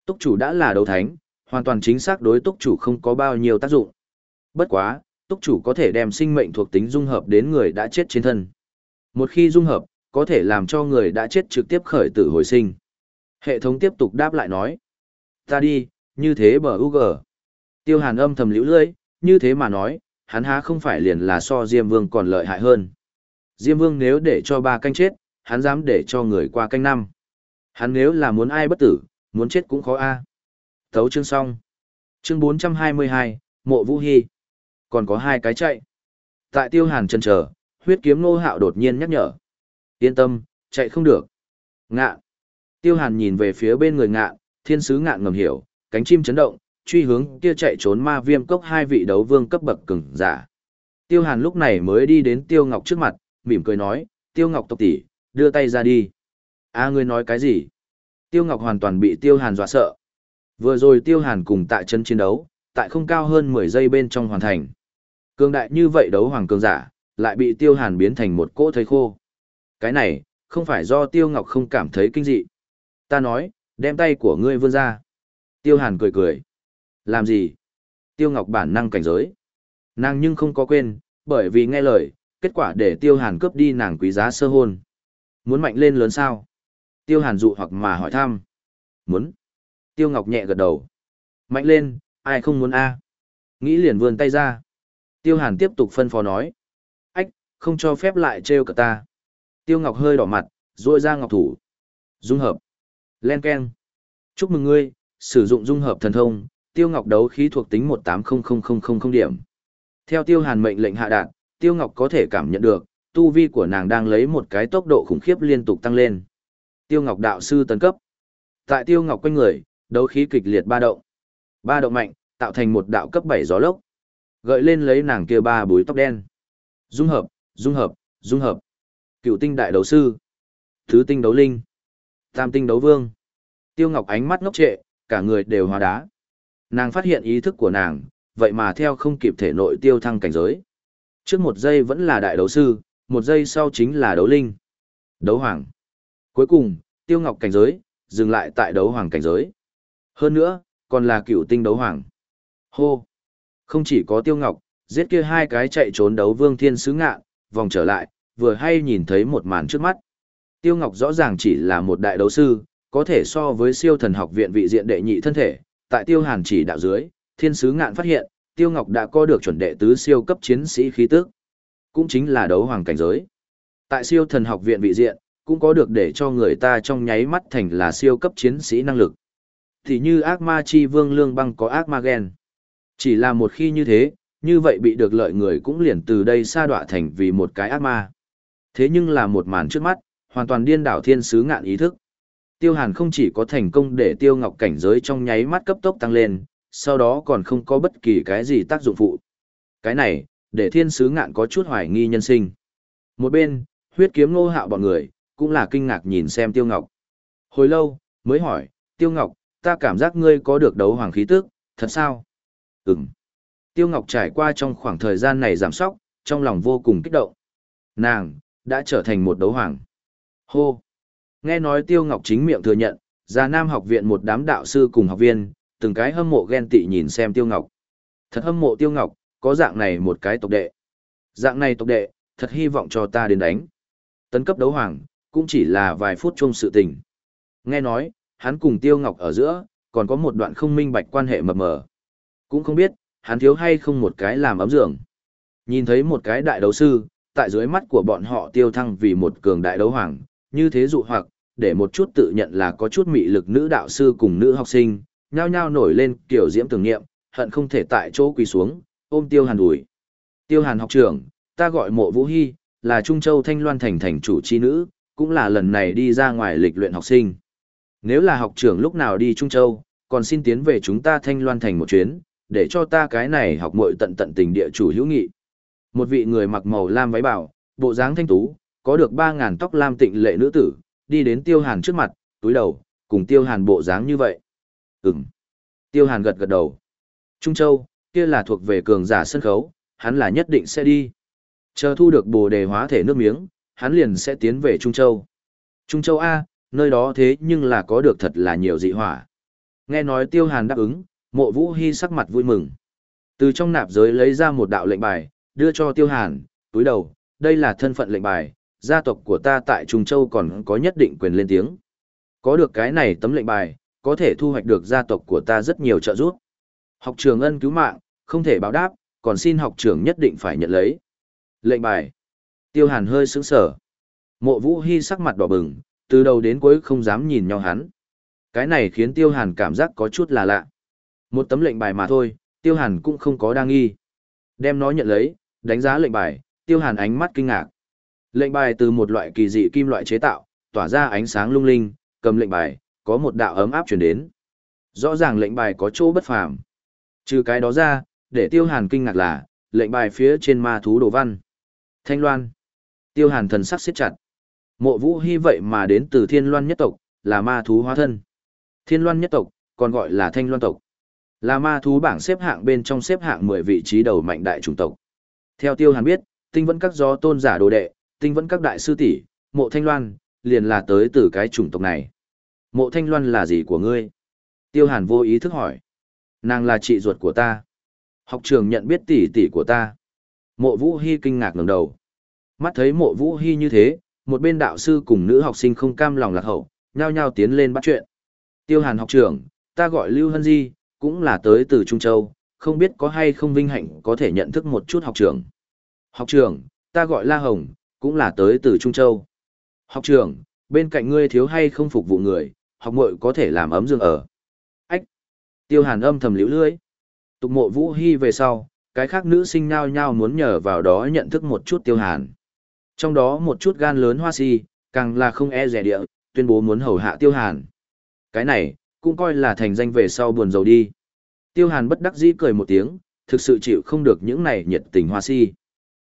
Túc chủ đã là đấu thánh, hoàn toàn chính xác đối túc chủ không có bao nhiêu tác dụng. Bất quá, túc chủ có thể đem sinh mệnh thuộc tính dung hợp đến người đã chết trên thân. Một khi dung hợp, có thể làm cho người đã chết trực tiếp khởi tử hồi sinh. Hệ thống tiếp tục đáp lại nói. Ta đi, như thế bờ u g Tiêu hàn âm thầm liễu lưỡi, như thế mà nói, hắn há không phải liền là so Diêm Vương còn lợi hại hơn. Diêm Vương nếu để cho ba canh chết, hắn dám để cho người qua canh năm. Hắn nếu là muốn ai bất tử, muốn chết cũng khó a. Thấu chương xong. Chương 422, Mộ Vũ Hi. Còn có hai cái chạy. Tại Tiêu Hàn chân chờ, huyết kiếm nô hạo đột nhiên nhắc nhở. Yên tâm, chạy không được. Ngạ. Tiêu Hàn nhìn về phía bên người ngạ, thiên sứ ngạ ngầm hiểu, cánh chim chấn động, truy hướng kia chạy trốn ma viêm cốc hai vị đấu vương cấp bậc cường giả. Tiêu Hàn lúc này mới đi đến Tiêu Ngọc trước mặt, mỉm cười nói, Tiêu Ngọc tộc tỷ, đưa tay ra đi. A ngươi nói cái gì? Tiêu Ngọc hoàn toàn bị Tiêu Hàn dọa sợ. Vừa rồi Tiêu Hàn cùng tại chân chiến đấu, tại không cao hơn 10 giây bên trong hoàn thành. Cường đại như vậy đấu hoàng cường giả, lại bị Tiêu Hàn biến thành một cỗ thây khô. Cái này, không phải do Tiêu Ngọc không cảm thấy kinh dị. Ta nói, đem tay của ngươi vươn ra. Tiêu Hàn cười cười. Làm gì? Tiêu Ngọc bản năng cảnh giới. Nàng nhưng không có quên, bởi vì nghe lời, kết quả để Tiêu Hàn cướp đi nàng quý giá sơ hôn. Muốn mạnh lên lớn sao? Tiêu Hàn dụ hoặc mà hỏi thăm. Muốn. Tiêu Ngọc nhẹ gật đầu. Mạnh lên, ai không muốn a? Nghĩ liền vươn tay ra. Tiêu Hàn tiếp tục phân phó nói. Ách, không cho phép lại trêu cả ta. Tiêu Ngọc hơi đỏ mặt, dội ra ngọc thủ. Dung hợp. Len Ken. Chúc mừng ngươi, sử dụng dung hợp thần thông, Tiêu Ngọc đấu khí thuộc tính 1800000 điểm. Theo Tiêu Hàn mệnh lệnh hạ đạn. Tiêu Ngọc có thể cảm nhận được, tu vi của nàng đang lấy một cái tốc độ khủng khiếp liên tục tăng lên. Tiêu Ngọc đạo sư tấn cấp. Tại Tiêu Ngọc quanh người, đấu khí kịch liệt ba động. Ba động mạnh, tạo thành một đạo cấp 7 gió lốc. Gợi lên lấy nàng kia ba búi tóc đen. Dung hợp, dung hợp, dung hợp. Cựu tinh đại đấu sư. Thứ tinh đấu linh. Tam tinh đấu vương. Tiêu Ngọc ánh mắt ngốc trệ, cả người đều hóa đá. Nàng phát hiện ý thức của nàng, vậy mà theo không kịp thể nội tiêu thăng cảnh giới. Trước một giây vẫn là đại đấu sư, một giây sau chính là đấu linh. Đấu hoàng. Cuối cùng, tiêu ngọc cảnh giới, dừng lại tại đấu hoàng cảnh giới. Hơn nữa, còn là cựu tinh đấu hoàng. Hô! Không chỉ có tiêu ngọc, giết kia hai cái chạy trốn đấu vương thiên sứ ngạ, vòng trở lại, vừa hay nhìn thấy một màn trước mắt. Tiêu ngọc rõ ràng chỉ là một đại đấu sư, có thể so với siêu thần học viện vị diện đệ nhị thân thể, tại tiêu hàn chỉ đạo dưới, thiên sứ ngạn phát hiện, tiêu ngọc đã có được chuẩn đệ tứ siêu cấp chiến sĩ khí tức cũng chính là đấu hoàng cảnh giới. Tại siêu thần học viện vị diện, cũng có được để cho người ta trong nháy mắt thành là siêu cấp chiến sĩ năng lực. Thì như ác ma chi vương lương băng có ác ma gen. Chỉ là một khi như thế, như vậy bị được lợi người cũng liền từ đây sa đọa thành vì một cái ác ma. Thế nhưng là một màn trước mắt, hoàn toàn điên đảo thiên sứ ngạn ý thức. Tiêu Hàn không chỉ có thành công để Tiêu Ngọc cảnh giới trong nháy mắt cấp tốc tăng lên, sau đó còn không có bất kỳ cái gì tác dụng phụ. Cái này, để thiên sứ ngạn có chút hoài nghi nhân sinh. Một bên, huyết kiếm ngô hạo bọn người, cũng là kinh ngạc nhìn xem Tiêu Ngọc. Hồi lâu, mới hỏi, Tiêu Ngọc, ta cảm giác ngươi có được đấu hoàng khí tức, thật sao? Ừm. Tiêu Ngọc trải qua trong khoảng thời gian này giảm sóc, trong lòng vô cùng kích động. Nàng, đã trở thành một đấu hoàng. Hô. Nghe nói Tiêu Ngọc chính miệng thừa nhận, ra Nam học viện một đám đạo sư cùng học viên, từng cái hâm mộ ghen tị nhìn xem Tiêu Ngọc. Thật hâm mộ Tiêu Ngọc, có dạng này một cái tộc đệ. Dạng này tộc đệ, thật hy vọng cho ta đến đánh. Tấn cấp đấu hoàng, cũng chỉ là vài phút chung sự tình. Nghe nói, hắn cùng Tiêu Ngọc ở giữa, còn có một đoạn không minh bạch quan hệ mập mờ. Cũng không biết, hắn thiếu hay không một cái làm ấm giường. Nhìn thấy một cái đại đấu sư, tại dưới mắt của bọn họ tiêu thăng vì một cường đại đấu hoàng, như thế dụ hoặc, để một chút tự nhận là có chút mị lực nữ đạo sư cùng nữ học sinh, nhao nhao nổi lên kiểu diễm tưởng niệm, hận không thể tại chỗ quỳ xuống, ôm tiêu hàn đùi. Tiêu hàn học trưởng, ta gọi mộ vũ hy, là Trung Châu Thanh Loan Thành thành chủ chi nữ, cũng là lần này đi ra ngoài lịch luyện học sinh. Nếu là học trưởng lúc nào đi Trung Châu, còn xin tiến về chúng ta Thanh Loan Thành một chuyến, để cho ta cái này học muội tận tận tình địa chủ hữu nghị. Một vị người mặc màu lam váy bảo, bộ dáng thanh tú, có được ba ngàn tóc lam tịnh lệ nữ tử, đi đến Tiêu Hàn trước mặt, túi đầu, cùng Tiêu Hàn bộ dáng như vậy. Ừm. Tiêu Hàn gật gật đầu. Trung Châu, kia là thuộc về cường giả sân khấu, hắn là nhất định sẽ đi. Chờ thu được bồ đề hóa thể nước miếng, hắn liền sẽ tiến về Trung Châu. Trung Châu A, nơi đó thế nhưng là có được thật là nhiều dị hỏa. Nghe nói Tiêu Hàn đáp ứng, mộ vũ hy sắc mặt vui mừng. Từ trong nạp giới lấy ra một đạo lệnh bài, đưa cho Tiêu Hàn, túi đầu, đây là thân phận lệnh bài, gia tộc của ta tại Trung Châu còn có nhất định quyền lên tiếng. Có được cái này tấm lệnh bài, có thể thu hoạch được gia tộc của ta rất nhiều trợ giúp. Học trường ân cứu mạng, không thể báo đáp, còn xin học trưởng nhất định phải nhận lấy. Lệnh bài. Tiêu Hàn hơi sững sờ. Mộ Vũ Hi sắc mặt đỏ bừng, từ đầu đến cuối không dám nhìn nhau hắn. Cái này khiến Tiêu Hàn cảm giác có chút là lạ. Một tấm lệnh bài mà thôi, Tiêu Hàn cũng không có đang nghi. Đem nó nhận lấy, đánh giá lệnh bài, Tiêu Hàn ánh mắt kinh ngạc. Lệnh bài từ một loại kỳ dị kim loại chế tạo, tỏa ra ánh sáng lung linh, cầm lệnh bài, có một đạo ấm áp truyền đến. Rõ ràng lệnh bài có chỗ bất phàm. Trừ cái đó ra, để tiêu hàn kinh ngạc là, lệnh bài phía trên ma thú đồ văn. Thanh Loan. Tiêu hàn thần sắc siết chặt. Mộ vũ hy vậy mà đến từ thiên loan nhất tộc, là ma thú hóa thân. Thiên loan nhất tộc, còn gọi là thanh loan tộc. Là ma thú bảng xếp hạng bên trong xếp hạng mười vị trí đầu mạnh đại chủng tộc. Theo tiêu hàn biết, tinh vẫn các gió tôn giả đồ đệ, tinh vẫn các đại sư tỷ, mộ thanh loan, liền là tới từ cái chủng tộc này. Mộ thanh loan là gì của ngươi? Tiêu hàn vô ý thức hỏi. Nàng là chị ruột của ta. Học trường nhận biết tỷ tỷ của ta. Mộ Vũ Hi kinh ngạc ngẩng đầu. Mắt thấy Mộ Vũ Hi như thế, một bên đạo sư cùng nữ học sinh không cam lòng lạc hậu, nhao nhao tiến lên bắt chuyện. Tiêu Hàn học trưởng, ta gọi Lưu Hân Di, cũng là tới từ Trung Châu, không biết có hay không vinh hạnh có thể nhận thức một chút học trưởng. Học trưởng, ta gọi La Hồng, cũng là tới từ Trung Châu. Học trưởng, bên cạnh ngươi thiếu hay không phục vụ người, học muội có thể làm ấm dương ở. Ách! Tiêu Hàn âm thầm liễu lưỡi. Tục mộ Vũ Hy về sau, cái khác nữ sinh nhao nhao muốn nhờ vào đó nhận thức một chút Tiêu Hàn. Trong đó một chút gan lớn hoa si, càng là không e rẻ địa, tuyên bố muốn hầu hạ Tiêu Hàn. Cái này, cũng coi là thành danh về sau buồn giàu đi. Tiêu Hàn bất đắc dĩ cười một tiếng, thực sự chịu không được những này nhiệt tình hoa si.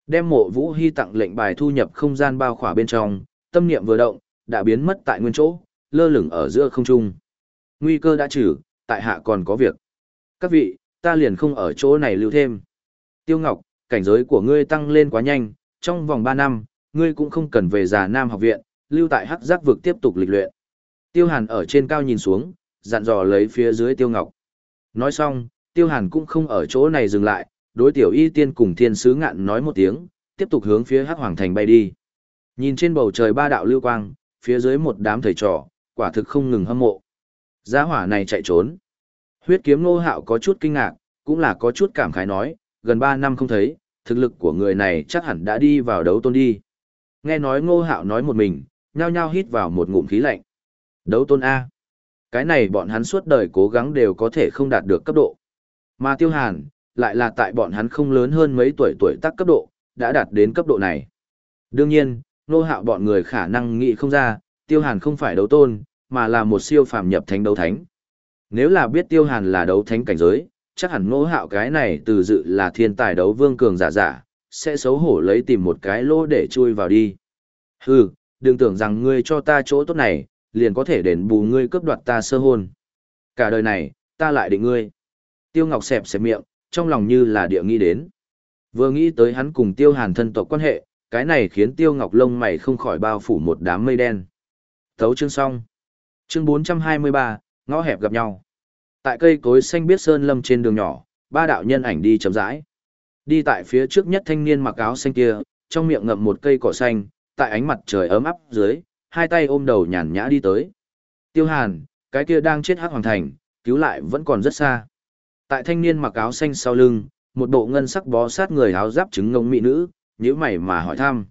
Đem mộ Vũ Hy tặng lệnh bài thu nhập không gian bao khỏa bên trong, tâm niệm vừa động, đã biến mất tại nguyên chỗ, lơ lửng ở giữa không trung. Nguy cơ đã trừ, tại hạ còn có việc. Các vị, ta liền không ở chỗ này lưu thêm. Tiêu Ngọc, cảnh giới của ngươi tăng lên quá nhanh, trong vòng 3 năm, ngươi cũng không cần về già Nam học viện, lưu tại Hắc Giác vực tiếp tục lịch luyện. Tiêu Hàn ở trên cao nhìn xuống, dặn dò lấy phía dưới Tiêu Ngọc. Nói xong, Tiêu Hàn cũng không ở chỗ này dừng lại, đối tiểu y tiên cùng thiên sứ ngạn nói một tiếng, tiếp tục hướng phía Hắc Hoàng Thành bay đi. Nhìn trên bầu trời ba đạo lưu quang, phía dưới một đám thầy trò, quả thực không ngừng hâm mộ. Giá hỏa này chạy trốn. Huyết kiếm nô hạo có chút kinh ngạc, cũng là có chút cảm khái nói, gần 3 năm không thấy, thực lực của người này chắc hẳn đã đi vào đấu tôn đi. Nghe nói ngô hạo nói một mình, nhao nhao hít vào một ngụm khí lạnh. Đấu tôn A. Cái này bọn hắn suốt đời cố gắng đều có thể không đạt được cấp độ. Mà tiêu hàn, lại là tại bọn hắn không lớn hơn mấy tuổi tuổi tác cấp độ, đã đạt đến cấp độ này. Đương nhiên, nô hạo bọn người khả năng nghĩ không ra, tiêu hàn không phải đấu tôn, mà là một siêu phàm nhập thánh đấu thánh. Nếu là biết tiêu hàn là đấu thánh cảnh giới, chắc hẳn ngỗ hạo cái này từ dự là thiên tài đấu vương cường giả giả, sẽ xấu hổ lấy tìm một cái lỗ để chui vào đi. Hừ, đừng tưởng rằng ngươi cho ta chỗ tốt này, liền có thể đền bù ngươi cướp đoạt ta sơ hôn. Cả đời này, ta lại định ngươi. Tiêu Ngọc xẹp xẹp miệng, trong lòng như là địa nghĩ đến. Vừa nghĩ tới hắn cùng Tiêu Hàn thân tộc quan hệ, cái này khiến Tiêu Ngọc lông mày không khỏi bao phủ một đám mây đen. Thấu chương xong. Chương 423, ngõ hẹp gặp nhau. Tại cây cối xanh biết sơn lâm trên đường nhỏ, ba đạo nhân ảnh đi chậm rãi. Đi tại phía trước nhất thanh niên mặc áo xanh kia, trong miệng ngậm một cây cỏ xanh, tại ánh mặt trời ấm áp dưới, hai tay ôm đầu nhàn nhã đi tới. Tiêu Hàn, cái kia đang chết hắc hoàng thành, cứu lại vẫn còn rất xa. Tại thanh niên mặc áo xanh sau lưng, một bộ ngân sắc bó sát người áo giáp trứng ngông mỹ nữ, nhíu mày mà hỏi thăm.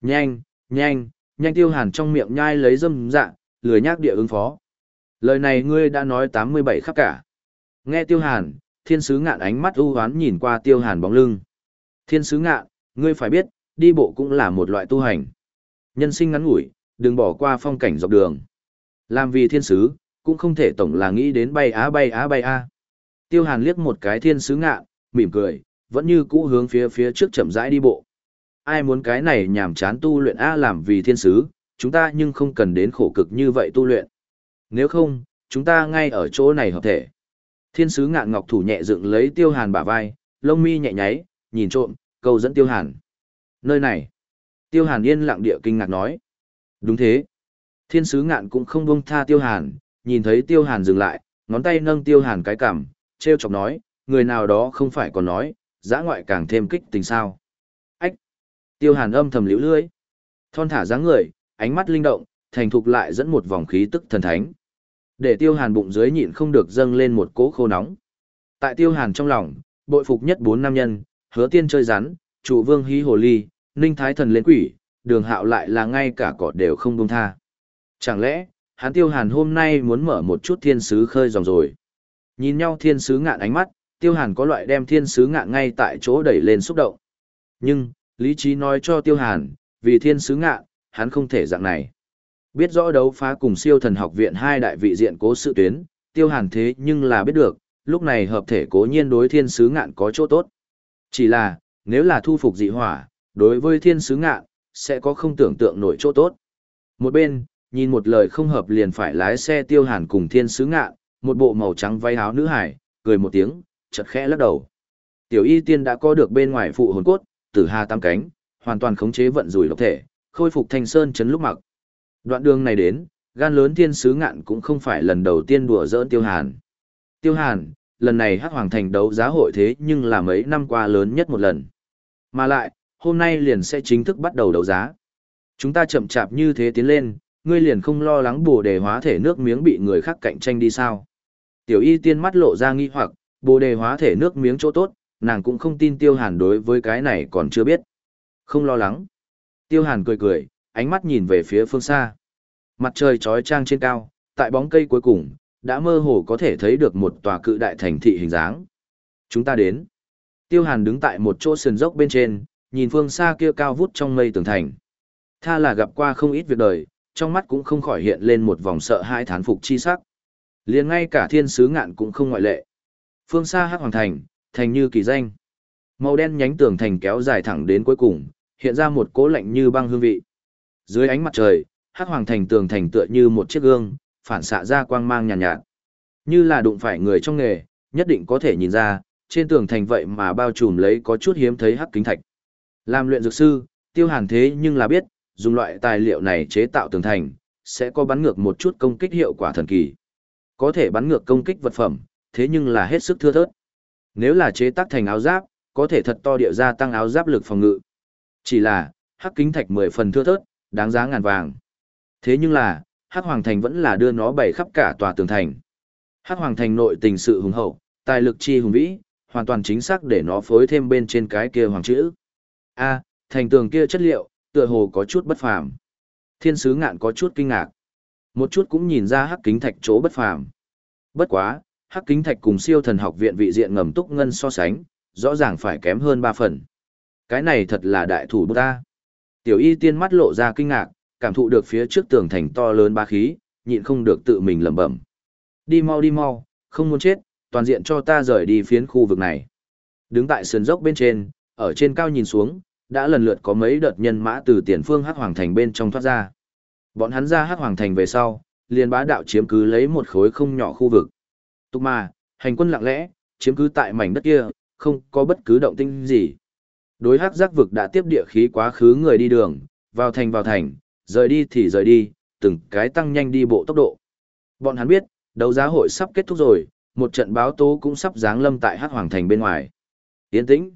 Nhanh, nhanh, nhanh Tiêu Hàn trong miệng nhai lấy dâm dạ, lười nhác địa ứng phó. Lời này ngươi đã nói 87 khắp cả. Nghe Tiêu Hàn, thiên sứ ngạn ánh mắt ưu hoán nhìn qua Tiêu Hàn bóng lưng. Thiên sứ ngạn, ngươi phải biết, đi bộ cũng là một loại tu hành. Nhân sinh ngắn ngủi, đừng bỏ qua phong cảnh dọc đường. Làm vì thiên sứ, cũng không thể tổng là nghĩ đến bay á bay á bay a. Tiêu Hàn liếc một cái thiên sứ ngạn mỉm cười, vẫn như cũ hướng phía phía trước chậm rãi đi bộ. Ai muốn cái này nhảm chán tu luyện a làm vì thiên sứ, chúng ta nhưng không cần đến khổ cực như vậy tu luyện. Nếu không, chúng ta ngay ở chỗ này hợp thể. Thiên sứ ngạn ngọc thủ nhẹ dựng lấy Tiêu Hàn bả vai, lông mi nhẹ nháy, nhìn trộm, câu dẫn Tiêu Hàn. Nơi này. Tiêu Hàn yên lặng địa kinh ngạc nói. Đúng thế. Thiên sứ ngạn cũng không buông tha Tiêu Hàn, nhìn thấy Tiêu Hàn dừng lại, ngón tay nâng Tiêu Hàn cái cằm, treo chọc nói, người nào đó không phải còn nói, giã ngoại càng thêm kích tình sao. Tiêu Hàn âm thầm liễu lưỡi. Thon thả dáng người, ánh mắt linh động, thành thục lại dẫn một vòng khí tức thần thánh. Để Tiêu Hàn bụng dưới nhịn không được dâng lên một cỗ khô nóng. Tại Tiêu Hàn trong lòng, bội phục nhất bốn nam nhân, hứa tiên chơi rắn, Chủ vương hí hồ ly, ninh thái thần lên quỷ, đường hạo lại là ngay cả cỏ đều không buông tha. Chẳng lẽ, hắn tiêu hàn hôm nay muốn mở một chút thiên sứ khơi dòng rồi. Nhìn nhau thiên sứ ngạn ánh mắt, tiêu hàn có loại đem thiên sứ ngạn ngay tại chỗ đẩy lên xúc động. Nhưng, lý trí nói cho tiêu hàn, vì thiên sứ ngạ, hắn không thể dạng này. Biết rõ đấu phá cùng siêu thần học viện hai đại vị diện cố sự tuyến, tiêu hàn thế nhưng là biết được, lúc này hợp thể cố nhiên đối thiên sứ ngạn có chỗ tốt. Chỉ là, nếu là thu phục dị hỏa, đối với thiên sứ ngạn, sẽ có không tưởng tượng nổi chỗ tốt. Một bên, nhìn một lời không hợp liền phải lái xe tiêu hàn cùng thiên sứ ngạn, một bộ màu trắng váy áo nữ hải, cười một tiếng, chật khẽ lắc đầu. Tiểu y tiên đã có được bên ngoài phụ hồn cốt, tử hà tam cánh, hoàn toàn khống chế vận rủi độc thể, khôi phục thanh sơn chấn lúc mặc. Đoạn đường này đến, gan lớn thiên sứ ngạn cũng không phải lần đầu tiên đùa giỡn tiêu hàn. Tiêu hàn, lần này hắc hoàng thành đấu giá hội thế nhưng là mấy năm qua lớn nhất một lần. Mà lại, hôm nay liền sẽ chính thức bắt đầu đấu giá. Chúng ta chậm chạp như thế tiến lên, ngươi liền không lo lắng bồ đề hóa thể nước miếng bị người khác cạnh tranh đi sao. Tiểu y tiên mắt lộ ra nghi hoặc, bồ đề hóa thể nước miếng chỗ tốt, nàng cũng không tin tiêu hàn đối với cái này còn chưa biết. Không lo lắng. Tiêu hàn cười cười, ánh mắt nhìn về phía phương xa. Mặt trời trói trang trên cao, tại bóng cây cuối cùng, đã mơ hồ có thể thấy được một tòa cự đại thành thị hình dáng. Chúng ta đến. Tiêu hàn đứng tại một chỗ sườn dốc bên trên, nhìn phương xa kia cao vút trong mây tường thành. Tha là gặp qua không ít việc đời, trong mắt cũng không khỏi hiện lên một vòng sợ hãi thán phục chi sắc. liền ngay cả thiên sứ ngạn cũng không ngoại lệ. Phương xa hắc hoàng thành, thành như kỳ danh. Màu đen nhánh tường thành kéo dài thẳng đến cuối cùng, hiện ra một cố lạnh như băng hương vị. Dưới ánh mặt trời, hắc hoàng thành tường thành tựa như một chiếc gương, phản xạ ra quang mang nhàn nhạt, nhạt. Như là đụng phải người trong nghề, nhất định có thể nhìn ra, trên tường thành vậy mà bao trùm lấy có chút hiếm thấy hắc kính thạch. Làm luyện dược sư, tiêu hàn thế nhưng là biết, dùng loại tài liệu này chế tạo tường thành, sẽ có bắn ngược một chút công kích hiệu quả thần kỳ. Có thể bắn ngược công kích vật phẩm, thế nhưng là hết sức thưa thớt. Nếu là chế tác thành áo giáp, có thể thật to địa gia tăng áo giáp lực phòng ngự. Chỉ là, hắc kính thạch 10 phần thưa thớt, đáng giá ngàn vàng. Thế nhưng là, hắc hoàng thành vẫn là đưa nó bày khắp cả tòa tường thành. Hắc hoàng thành nội tình sự hùng hậu, tài lực chi hùng vĩ, hoàn toàn chính xác để nó phối thêm bên trên cái kia hoàng chữ. A, thành tường kia chất liệu, tựa hồ có chút bất phàm. Thiên sứ ngạn có chút kinh ngạc. Một chút cũng nhìn ra hắc kính thạch chỗ bất phàm. Bất quá, hắc kính thạch cùng siêu thần học viện vị diện ngầm túc ngân so sánh, rõ ràng phải kém hơn ba phần. Cái này thật là đại thủ bút ta. Tiểu y tiên mắt lộ ra kinh ngạc, cảm thụ được phía trước tường thành to lớn ba khí, nhịn không được tự mình lẩm bẩm. Đi mau đi mau, không muốn chết, toàn diện cho ta rời đi phiến khu vực này. Đứng tại sườn dốc bên trên, ở trên cao nhìn xuống, đã lần lượt có mấy đợt nhân mã từ tiền phương hắc hoàng thành bên trong thoát ra. Bọn hắn ra hắc hoàng thành về sau, liền bá đạo chiếm cứ lấy một khối không nhỏ khu vực. Tục mà, hành quân lặng lẽ, chiếm cứ tại mảnh đất kia, không có bất cứ động tĩnh gì. Đối hắc giác vực đã tiếp địa khí quá khứ người đi đường, vào thành vào thành, rời đi thì rời đi, từng cái tăng nhanh đi bộ tốc độ. Bọn hắn biết, đấu giá hội sắp kết thúc rồi, một trận báo tố cũng sắp giáng lâm tại hắc hoàng thành bên ngoài. Yên tĩnh.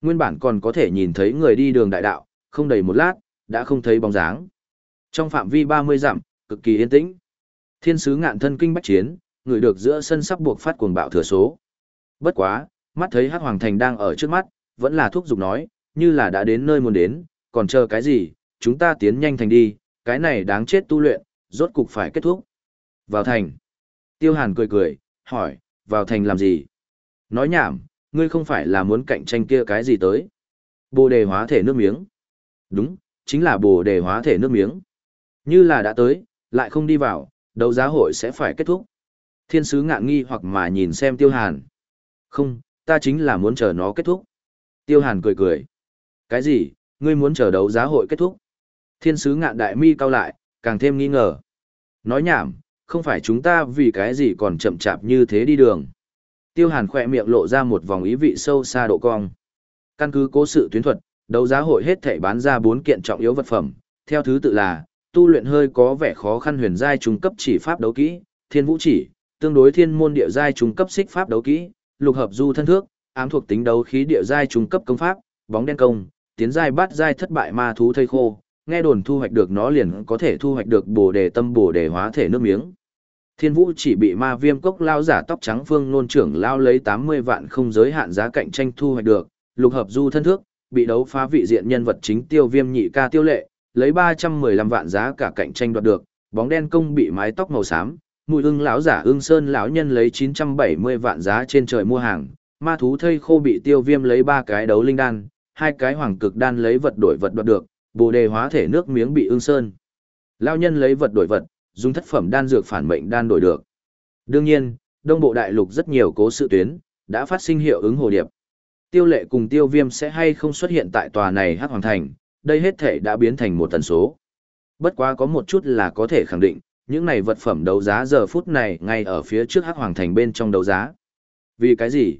Nguyên bản còn có thể nhìn thấy người đi đường đại đạo, không đầy một lát, đã không thấy bóng dáng. Trong phạm vi 30 dặm, cực kỳ yên tĩnh. Thiên sứ ngạn thân kinh bách chiến, người được giữa sân sắp buộc phát cuồng bạo thừa số. Bất quá, mắt thấy Hắc Hoàng Thành đang ở trước mắt, vẫn là thúc giục nói, như là đã đến nơi muốn đến, còn chờ cái gì, chúng ta tiến nhanh thành đi, cái này đáng chết tu luyện, rốt cục phải kết thúc. Vào thành. Tiêu Hàn cười cười, hỏi, vào thành làm gì? Nói nhảm, ngươi không phải là muốn cạnh tranh kia cái gì tới. Bồ đề hóa thể nước miếng. Đúng, chính là bồ đề hóa thể nước miếng. Như là đã tới, lại không đi vào, đấu giá hội sẽ phải kết thúc. Thiên sứ ngạn nghi hoặc mà nhìn xem tiêu hàn. Không, ta chính là muốn chờ nó kết thúc. Tiêu hàn cười cười. Cái gì, ngươi muốn chờ đấu giá hội kết thúc? Thiên sứ ngạn đại mi cao lại, càng thêm nghi ngờ. Nói nhảm, không phải chúng ta vì cái gì còn chậm chạp như thế đi đường. Tiêu hàn khỏe miệng lộ ra một vòng ý vị sâu xa độ cong. Căn cứ cố sự tuyến thuật, đấu giá hội hết thể bán ra bốn kiện trọng yếu vật phẩm, theo thứ tự là, tu luyện hơi có vẻ khó khăn huyền giai trung cấp chỉ pháp đấu kỹ, thiên vũ chỉ, tương đối thiên môn địa giai trung cấp xích pháp đấu kỹ, lục hợp du thân thước, ám thuộc tính đấu khí địa giai trung cấp công pháp, bóng đen công, tiến giai bát giai thất bại ma thú thây khô, nghe đồn thu hoạch được nó liền có thể thu hoạch được bổ đề tâm bổ đề hóa thể nước miếng. Thiên Vũ chỉ bị ma viêm cốc lao giả tóc trắng phương nôn trưởng lao lấy 80 vạn không giới hạn giá cạnh tranh thu hoạch được, lục hợp du thân thước, bị đấu phá vị diện nhân vật chính tiêu viêm nhị ca tiêu lệ, lấy 315 vạn giá cả cạnh tranh đoạt được, bóng đen công bị mái tóc màu xám, mùi ưng lão giả ưng sơn lão nhân lấy 970 vạn giá trên trời mua hàng, ma thú thây khô bị tiêu viêm lấy ba cái đấu linh đan, hai cái hoàng cực đan lấy vật đổi vật đoạt được, bồ đề hóa thể nước miếng bị ưng sơn. Lão nhân lấy vật đổi vật, dùng thất phẩm đan dược phản mệnh đan đổi được. Đương nhiên, đông bộ đại lục rất nhiều cố sự tuyến, đã phát sinh hiệu ứng hồ điệp. Tiêu lệ cùng tiêu viêm sẽ hay không xuất hiện tại tòa này hắc hoàng thành, đây hết thể đã biến thành một tần số. Bất quá có một chút là có thể khẳng định, những này vật phẩm đấu giá giờ phút này ngay ở phía trước hắc hoàng thành bên trong đấu giá. Vì cái gì?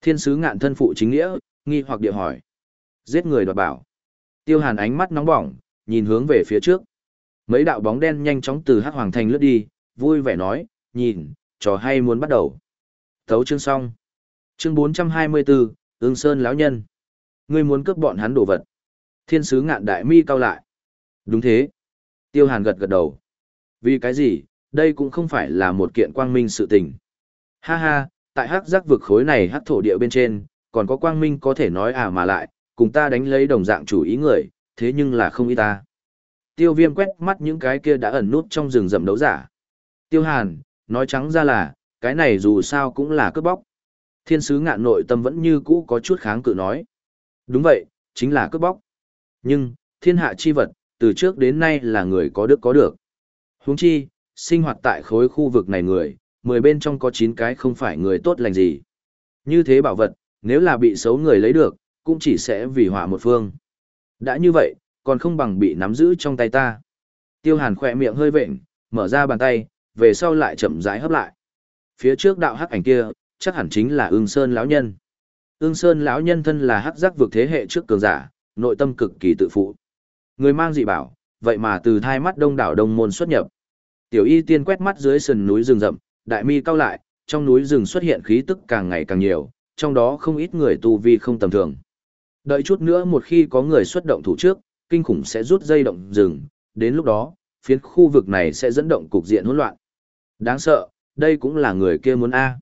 Thiên sứ ngạn thân phụ chính nghĩa, nghi hoặc địa hỏi. Giết người đoạt bảo. Tiêu hàn ánh mắt nóng bỏng, nhìn hướng về phía trước. Mấy đạo bóng đen nhanh chóng từ hắc hoàng thành lướt đi, vui vẻ nói, nhìn, trò hay muốn bắt đầu. Thấu chương xong. Chương 424, ương sơn lão nhân. Ngươi muốn cướp bọn hắn đồ vật. Thiên sứ ngạn đại mi cao lại. Đúng thế. Tiêu Hàn gật gật đầu. Vì cái gì, đây cũng không phải là một kiện quang minh sự tình. Ha ha, tại hắc giác vực khối này hắc thổ địa bên trên, còn có quang minh có thể nói à mà lại, cùng ta đánh lấy đồng dạng chủ ý người, thế nhưng là không ý ta. Tiêu viêm quét mắt những cái kia đã ẩn nút trong rừng rậm đấu giả. Tiêu hàn, nói trắng ra là, cái này dù sao cũng là cướp bóc. Thiên sứ ngạn nội tâm vẫn như cũ có chút kháng cự nói. Đúng vậy, chính là cướp bóc. Nhưng, thiên hạ chi vật, từ trước đến nay là người có đức có được huống chi, sinh hoạt tại khối khu vực này người, mười bên trong có chín cái không phải người tốt lành gì. Như thế bảo vật, nếu là bị xấu người lấy được, cũng chỉ sẽ vì họa một phương. Đã như vậy, còn không bằng bị nắm giữ trong tay ta. Tiêu hàn khỏe miệng hơi vện, mở ra bàn tay, về sau lại chậm rãi hấp lại. Phía trước đạo hắc ảnh kia, chắc hẳn chính là ương sơn lão nhân. Ương sơn lão nhân thân là hắc giác vực thế hệ trước cường giả, nội tâm cực kỳ tự phụ. Người mang dị bảo, vậy mà từ thai mắt đông đảo đông môn xuất nhập. Tiểu y tiên quét mắt dưới sườn núi rừng rậm, đại mi cao lại, trong núi rừng xuất hiện khí tức càng ngày càng nhiều, trong đó không ít người tu vi không tầm thường. Đợi chút nữa một khi có người xuất động thủ trước, kinh khủng sẽ rút dây động rừng, đến lúc đó, phiến khu vực này sẽ dẫn động cục diện hỗn loạn. Đáng sợ, đây cũng là người kia muốn A.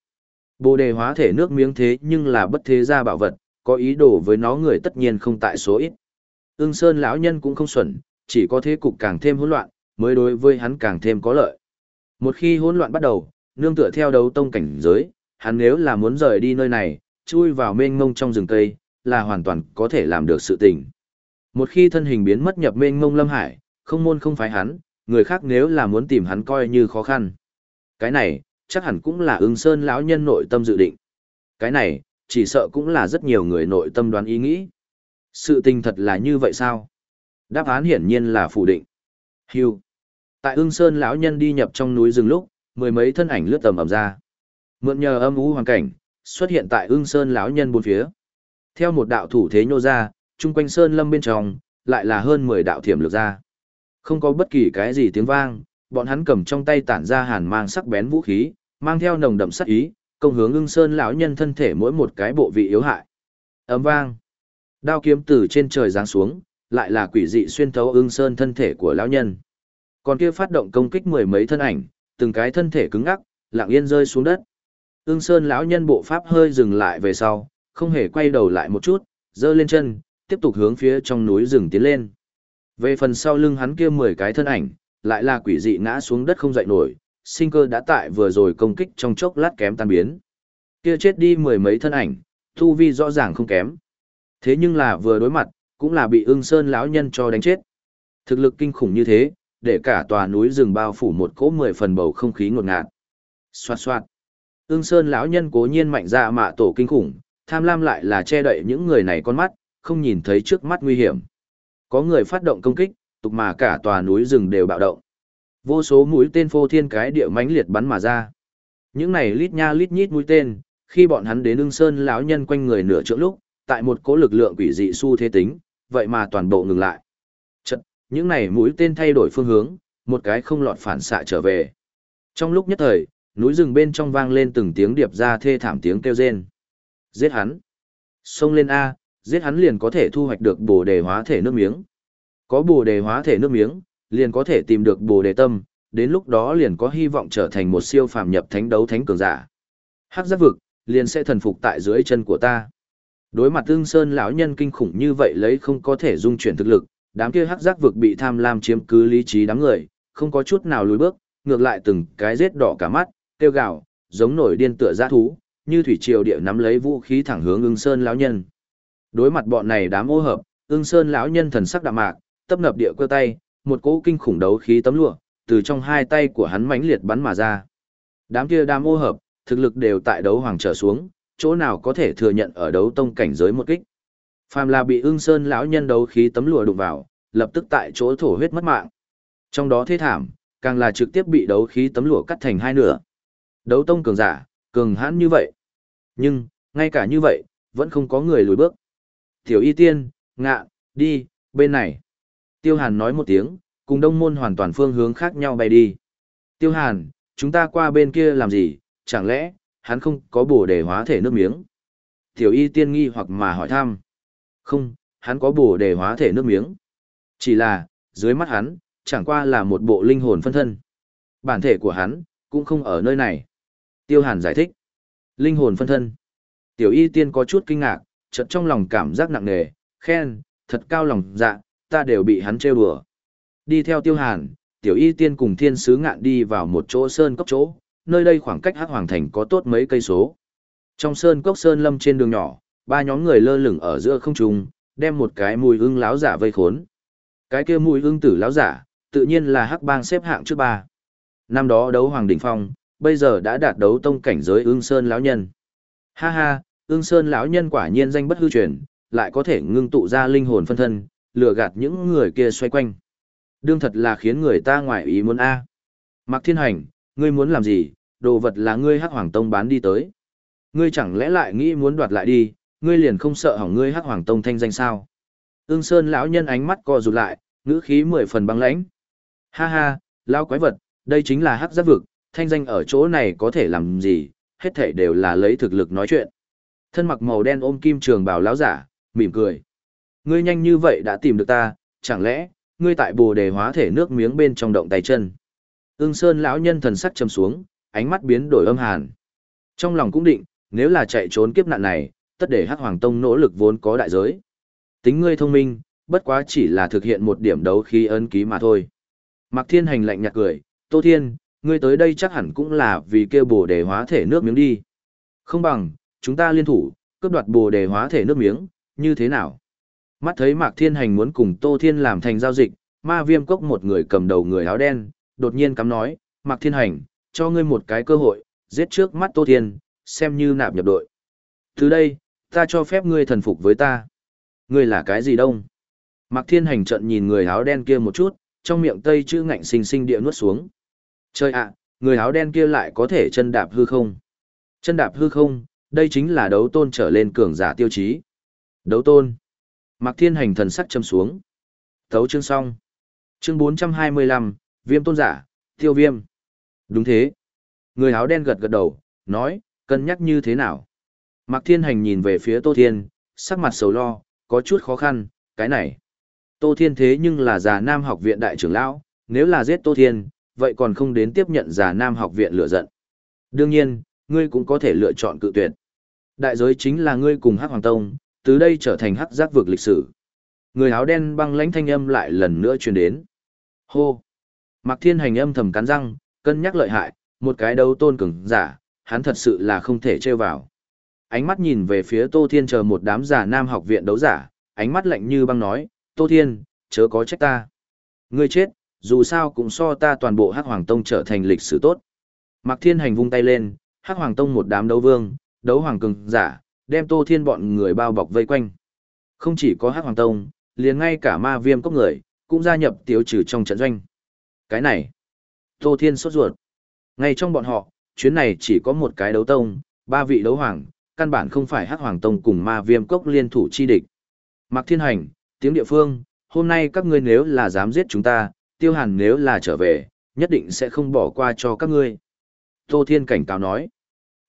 Bồ đề hóa thể nước miếng thế nhưng là bất thế gia bảo vật, có ý đồ với nó người tất nhiên không tại số ít. Ưng Sơn lão nhân cũng không xuẩn, chỉ có thế cục càng thêm hỗn loạn, mới đối với hắn càng thêm có lợi. Một khi hỗn loạn bắt đầu, nương tựa theo đấu tông cảnh giới, hắn nếu là muốn rời đi nơi này, chui vào mênh mông trong rừng cây, là hoàn toàn có thể làm được sự tình. Một khi thân hình biến mất nhập mênh mông lâm hải, không môn không phái hắn, người khác nếu là muốn tìm hắn coi như khó khăn. Cái này, chắc hẳn cũng là ưng sơn lão nhân nội tâm dự định. Cái này, chỉ sợ cũng là rất nhiều người nội tâm đoán ý nghĩ. Sự tình thật là như vậy sao? Đáp án hiển nhiên là phủ định. Hưu. Tại ưng sơn lão nhân đi nhập trong núi rừng lúc, mười mấy thân ảnh lướt tầm ầm ra. Mượn nhờ âm u hoàn cảnh, xuất hiện tại ưng sơn lão nhân bốn phía. Theo một đạo thủ thế nhô ra, chung quanh sơn lâm bên trong, lại là hơn 10 đạo thiểm lược ra. Không có bất kỳ cái gì tiếng vang, bọn hắn cầm trong tay tản ra hàn mang sắc bén vũ khí, mang theo nồng đậm sắc ý, công hướng ưng sơn lão nhân thân thể mỗi một cái bộ vị yếu hại. Ấm vang. Đao kiếm từ trên trời giáng xuống, lại là quỷ dị xuyên thấu ưng sơn thân thể của lão nhân. Còn kia phát động công kích mười mấy thân ảnh, từng cái thân thể cứng ngắc, lặng yên rơi xuống đất. Ưng sơn lão nhân bộ pháp hơi dừng lại về sau, không hề quay đầu lại một chút, giơ lên chân, tiếp tục hướng phía trong núi rừng tiến lên. Về phần sau lưng hắn kia 10 cái thân ảnh, lại là quỷ dị ngã xuống đất không dậy nổi, sinh cơ đã tại vừa rồi công kích trong chốc lát kém tan biến. Kia chết đi mười mấy thân ảnh, thu vi rõ ràng không kém. Thế nhưng là vừa đối mặt, cũng là bị ưng sơn lão nhân cho đánh chết. Thực lực kinh khủng như thế, để cả tòa núi rừng bao phủ một cỗ mười phần bầu không khí ngột ngạt. Xoạt xoạt. Ưng sơn lão nhân cố nhiên mạnh ra mạ tổ kinh khủng, tham lam lại là che đậy những người này con mắt, không nhìn thấy trước mắt nguy hiểm. Có người phát động công kích, tục mà cả tòa núi rừng đều bạo động. Vô số mũi tên phô thiên cái địa mãnh liệt bắn mà ra. Những này lít nha lít nhít mũi tên, khi bọn hắn đến ưng sơn lão nhân quanh người nửa trượng lúc, tại một cỗ lực lượng quỷ dị su thế tính, vậy mà toàn bộ ngừng lại. Chật, những này mũi tên thay đổi phương hướng, một cái không lọt phản xạ trở về. Trong lúc nhất thời, núi rừng bên trong vang lên từng tiếng điệp ra thê thảm tiếng kêu rên. Giết hắn. Xông lên A, giết hắn liền có thể thu hoạch được bồ đề hóa thể nước miếng. Có bồ đề hóa thể nước miếng, liền có thể tìm được bồ đề tâm, đến lúc đó liền có hy vọng trở thành một siêu phàm nhập thánh đấu thánh cường giả. Hắc giác vực, liền sẽ thần phục tại dưới chân của ta. Đối mặt tương sơn lão nhân kinh khủng như vậy lấy không có thể dung chuyển thực lực, đám kia hắc giác vực bị tham lam chiếm cứ lý trí đám người, không có chút nào lùi bước, ngược lại từng cái rết đỏ cả mắt, tiêu gạo, giống nổi điên tựa giã thú, như thủy triều địa nắm lấy vũ khí thẳng hướng ưng sơn lão nhân. Đối mặt bọn này đám ô hợp, ưng sơn lão nhân thần sắc đạm mạc, tấp nập địa cơ tay, một cỗ kinh khủng đấu khí tấm lụa, từ trong hai tay của hắn mãnh liệt bắn mà ra. Đám kia đám ô hợp, thực lực đều tại đấu hoàng trở xuống, chỗ nào có thể thừa nhận ở đấu tông cảnh giới một kích. Phàm là bị ưng sơn lão nhân đấu khí tấm lụa đụng vào, lập tức tại chỗ thổ huyết mất mạng. Trong đó thế thảm, càng là trực tiếp bị đấu khí tấm lụa cắt thành hai nửa. Đấu tông cường giả, cường hãn như vậy. Nhưng, ngay cả như vậy, vẫn không có người lùi bước. Tiểu y tiên, ngạ, đi, bên này. Tiêu Hàn nói một tiếng, cùng đông môn hoàn toàn phương hướng khác nhau bay đi. Tiêu Hàn, chúng ta qua bên kia làm gì, chẳng lẽ, hắn không có bổ đề hóa thể nước miếng? Tiểu y tiên nghi hoặc mà hỏi thăm. Không, hắn có bổ đề hóa thể nước miếng. Chỉ là, dưới mắt hắn, chẳng qua là một bộ linh hồn phân thân. Bản thể của hắn, cũng không ở nơi này. Tiêu Hàn giải thích. Linh hồn phân thân. Tiểu y tiên có chút kinh ngạc, chợt trong lòng cảm giác nặng nề, khen, thật cao lòng dạ, ta đều bị hắn trêu đùa. Đi theo Tiêu Hàn, Tiểu y tiên cùng thiên sứ ngạn đi vào một chỗ sơn cốc chỗ, nơi đây khoảng cách Hắc Hoàng Thành có tốt mấy cây số. Trong sơn cốc sơn lâm trên đường nhỏ, ba nhóm người lơ lửng ở giữa không trung, đem một cái mùi ưng láo giả vây khốn. Cái kia mùi ưng tử láo giả, tự nhiên là Hắc Bang xếp hạng trước ba. Năm đó đấu Hoàng Đỉnh Phong, bây giờ đã đạt đấu tông cảnh giới ưng sơn lão nhân. Ha ha, ưng sơn lão nhân quả nhiên danh bất hư truyền, lại có thể ngưng tụ ra linh hồn phân thân, lừa gạt những người kia xoay quanh. Đương thật là khiến người ta ngoại ý muốn a. Mạc Thiên Hành, ngươi muốn làm gì, đồ vật là ngươi Hắc Hoàng Tông bán đi tới. Ngươi chẳng lẽ lại nghĩ muốn đoạt lại đi, ngươi liền không sợ hỏng ngươi Hắc Hoàng Tông thanh danh sao? Ưng Sơn lão nhân ánh mắt co rụt lại, ngữ khí mười phần băng lãnh. Ha ha, lão quái vật, đây chính là Hắc Giáp vực, thanh danh ở chỗ này có thể làm gì, hết thảy đều là lấy thực lực nói chuyện. Thân mặc màu đen ôm kim trường bào lão giả, mỉm cười. Ngươi nhanh như vậy đã tìm được ta, chẳng lẽ ngươi tại Bồ Đề hóa thể nước miếng bên trong động tay chân? Ưng Sơn lão nhân thần sắc trầm xuống, ánh mắt biến đổi âm hàn. Trong lòng cũng định, nếu là chạy trốn kiếp nạn này, tất để Hắc Hoàng Tông nỗ lực vốn có đại giới. Tính ngươi thông minh, bất quá chỉ là thực hiện một điểm đấu khí ấn ký mà thôi. Mạc Thiên Hành lạnh nhạt cười, Tô Thiên, ngươi tới đây chắc hẳn cũng là vì kêu bồ đề hóa thể nước miếng đi. Không bằng, chúng ta liên thủ, cướp đoạt bồ đề hóa thể nước miếng, như thế nào? Mắt thấy Mạc Thiên Hành muốn cùng Tô Thiên làm thành giao dịch, ma viêm cốc một người cầm đầu người áo đen, đột nhiên cắm nói, Mạc Thiên Hành, cho ngươi một cái cơ hội, giết trước mắt Tô Thiên, xem như nạp nhập đội. Từ đây, ta cho phép ngươi thần phục với ta. Ngươi là cái gì đông? Mạc Thiên Hành trận nhìn người áo đen kia một chút, trong miệng tây chữ ngạnh sinh sinh địa nuốt xuống. Trời ạ, người áo đen kia lại có thể chân đạp hư không? Chân đạp hư không, đây chính là đấu tôn trở lên cường giả tiêu chí. Đấu tôn. Mạc Thiên Hành thần sắc châm xuống. Thấu chương xong. Chương 425, Viêm tôn giả, tiêu viêm. Đúng thế. Người áo đen gật gật đầu, nói, cân nhắc như thế nào? Mạc Thiên Hành nhìn về phía Tô Thiên, sắc mặt sầu lo, có chút khó khăn, cái này. Tô Thiên thế nhưng là già nam học viện đại trưởng lão, nếu là giết Tô Thiên, vậy còn không đến tiếp nhận già nam học viện lựa giận. Đương nhiên, ngươi cũng có thể lựa chọn cự tuyệt. Đại giới chính là ngươi cùng Hắc Hoàng Tông, từ đây trở thành hắc giác vực lịch sử. Người áo đen băng lãnh thanh âm lại lần nữa truyền đến. Hô! Mạc Thiên Hành âm thầm cắn răng, cân nhắc lợi hại, một cái đấu tôn cường giả, hắn thật sự là không thể trêu vào. Ánh mắt nhìn về phía Tô Thiên chờ một đám giả nam học viện đấu giả, ánh mắt lạnh như băng nói, Tô Thiên, chớ có trách ta. Ngươi chết, dù sao cũng so ta toàn bộ Hắc Hoàng Tông trở thành lịch sử tốt. Mạc Thiên Hành vung tay lên, Hắc Hoàng Tông một đám đấu vương, đấu hoàng cường giả, đem Tô Thiên bọn người bao bọc vây quanh. Không chỉ có Hắc Hoàng Tông, liền ngay cả ma viêm cốc người, cũng gia nhập tiêu trừ trong trận doanh. Cái này, Tô Thiên sốt ruột. Ngay trong bọn họ, chuyến này chỉ có một cái đấu tông, ba vị đấu hoàng, căn bản không phải Hắc Hoàng Tông cùng ma viêm cốc liên thủ chi địch. Mạc Thiên Hành, tiếng địa phương, hôm nay các ngươi nếu là dám giết chúng ta, tiêu hàn nếu là trở về, nhất định sẽ không bỏ qua cho các ngươi. Tô Thiên cảnh cáo nói.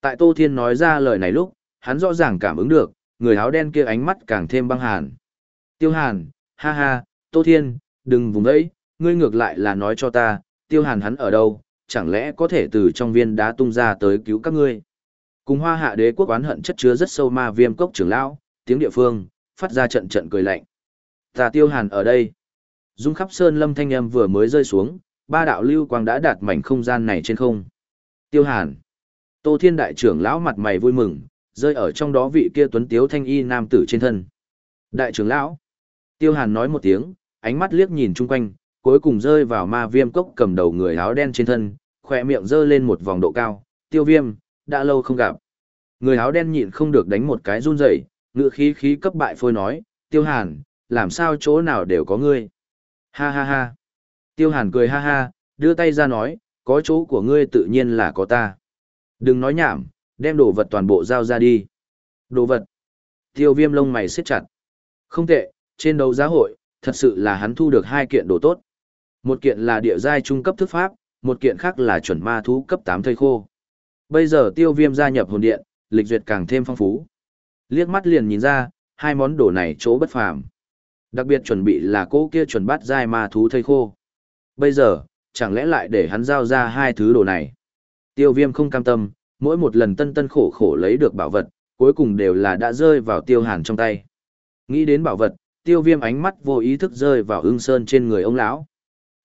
Tại Tô Thiên nói ra lời này lúc, hắn rõ ràng cảm ứng được, người áo đen kia ánh mắt càng thêm băng hàn. Tiêu hàn, ha ha, Tô Thiên, đừng vùng ấy, ngươi ngược lại là nói cho ta, tiêu hàn hắn ở đâu, chẳng lẽ có thể từ trong viên đá tung ra tới cứu các ngươi. Cùng hoa hạ đế quốc oán hận chất chứa rất sâu ma viêm cốc trưởng lão, tiếng địa phương, phát ra trận trận cười lạnh. Ta tiêu hàn ở đây. Dung khắp sơn lâm thanh âm vừa mới rơi xuống, ba đạo lưu quang đã đạt mảnh không gian này trên không. Tiêu hàn. Tô thiên đại trưởng lão mặt mày vui mừng, rơi ở trong đó vị kia tuấn tiếu thanh y nam tử trên thân. Đại trưởng lão. Tiêu hàn nói một tiếng, ánh mắt liếc nhìn chung quanh, cuối cùng rơi vào ma viêm cốc cầm đầu người áo đen trên thân, khỏe miệng dơ lên một vòng độ cao. Tiêu viêm, đã lâu không gặp. Người áo đen nhịn không được đánh một cái run rẩy, ngựa khí khí cấp bại phôi nói, tiêu hàn, làm sao chỗ nào đều có ngươi. Ha ha ha. Tiêu hàn cười ha ha, đưa tay ra nói, có chỗ của ngươi tự nhiên là có ta. Đừng nói nhảm, đem đồ vật toàn bộ giao ra đi. Đồ vật. Tiêu viêm lông mày siết chặt. Không tệ, trên đấu giá hội, thật sự là hắn thu được hai kiện đồ tốt. Một kiện là địa giai trung cấp thức pháp, một kiện khác là chuẩn ma thú cấp 8 thây khô. Bây giờ tiêu viêm gia nhập hồn điện, lịch duyệt càng thêm phong phú. Liếc mắt liền nhìn ra, hai món đồ này chỗ bất phàm. Đặc biệt chuẩn bị là cô kia chuẩn bắt giai ma thú thây khô. Bây giờ, chẳng lẽ lại để hắn giao ra hai thứ đồ này? Tiêu viêm không cam tâm, mỗi một lần tân tân khổ khổ lấy được bảo vật, cuối cùng đều là đã rơi vào tiêu hàn trong tay. Nghĩ đến bảo vật, tiêu viêm ánh mắt vô ý thức rơi vào ưng sơn trên người ông lão.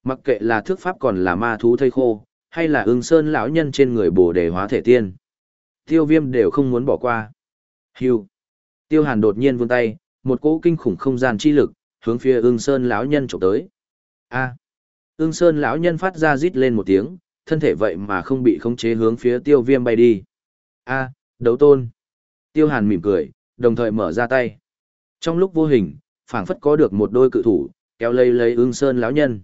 Mặc kệ là thước pháp còn là ma thú thây khô, hay là ưng sơn lão nhân trên người bồ đề hóa thể tiên. Tiêu viêm đều không muốn bỏ qua. Hưu. Tiêu hàn đột nhiên vươn tay, một cỗ kinh khủng không gian chi lực, hướng phía ưng sơn lão nhân trộm tới. A. Ưng sơn lão nhân phát ra rít lên một tiếng, thân thể vậy mà không bị khống chế hướng phía tiêu viêm bay đi. A, đấu tôn. Tiêu hàn mỉm cười, đồng thời mở ra tay. Trong lúc vô hình, phảng phất có được một đôi cự thủ, kéo lây lấy ưng sơn lão nhân.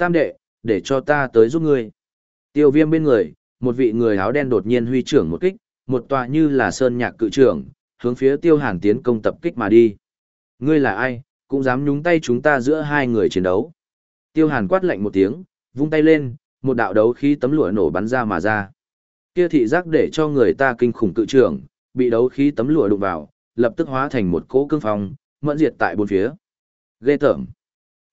Tam đệ, để cho ta tới giúp ngươi. Tiêu viêm bên người, một vị người áo đen đột nhiên huy trưởng một kích, một tòa như là sơn nhạc cự trưởng, hướng phía tiêu hàn tiến công tập kích mà đi. Ngươi là ai, cũng dám nhúng tay chúng ta giữa hai người chiến đấu. Tiêu hàn quát lạnh một tiếng, vung tay lên, một đạo đấu khí tấm lụa nổ bắn ra mà ra. Kia thị giác để cho người ta kinh khủng cự trưởng, bị đấu khí tấm lụa đụng vào, lập tức hóa thành một cỗ cương phong, mẫn diệt tại bốn phía. Ghê tởm.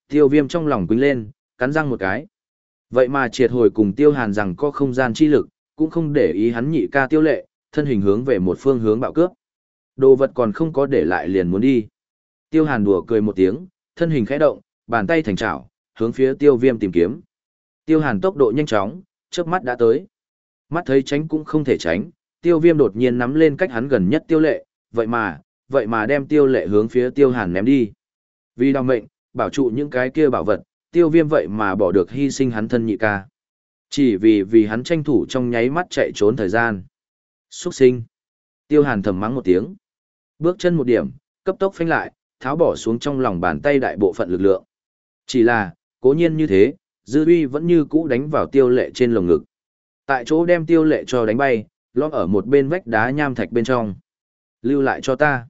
Tiêu viêm trong lòng quýnh lên, cắn răng một cái. Vậy mà triệt hồi cùng tiêu hàn rằng có không gian chi lực, cũng không để ý hắn nhị ca tiêu lệ, thân hình hướng về một phương hướng bạo cướp. Đồ vật còn không có để lại liền muốn đi. Tiêu hàn đùa cười một tiếng, thân hình khẽ động, bàn tay thành chảo, hướng phía tiêu viêm tìm kiếm. Tiêu hàn tốc độ nhanh chóng, trước mắt đã tới. Mắt thấy tránh cũng không thể tránh, tiêu viêm đột nhiên nắm lên cách hắn gần nhất tiêu lệ, vậy mà, vậy mà đem tiêu lệ hướng phía tiêu hàn ném đi. Vì đau mệnh, bảo trụ những cái kia bảo vật, tiêu viêm vậy mà bỏ được hy sinh hắn thân nhị ca. Chỉ vì vì hắn tranh thủ trong nháy mắt chạy trốn thời gian. Xuất sinh. Tiêu hàn thầm mắng một tiếng. Bước chân một điểm, cấp tốc phanh lại, tháo bỏ xuống trong lòng bàn tay đại bộ phận lực lượng. Chỉ là, cố nhiên như thế, dư uy vẫn như cũ đánh vào tiêu lệ trên lồng ngực. Tại chỗ đem tiêu lệ cho đánh bay, lót ở một bên vách đá nham thạch bên trong. Lưu lại cho ta.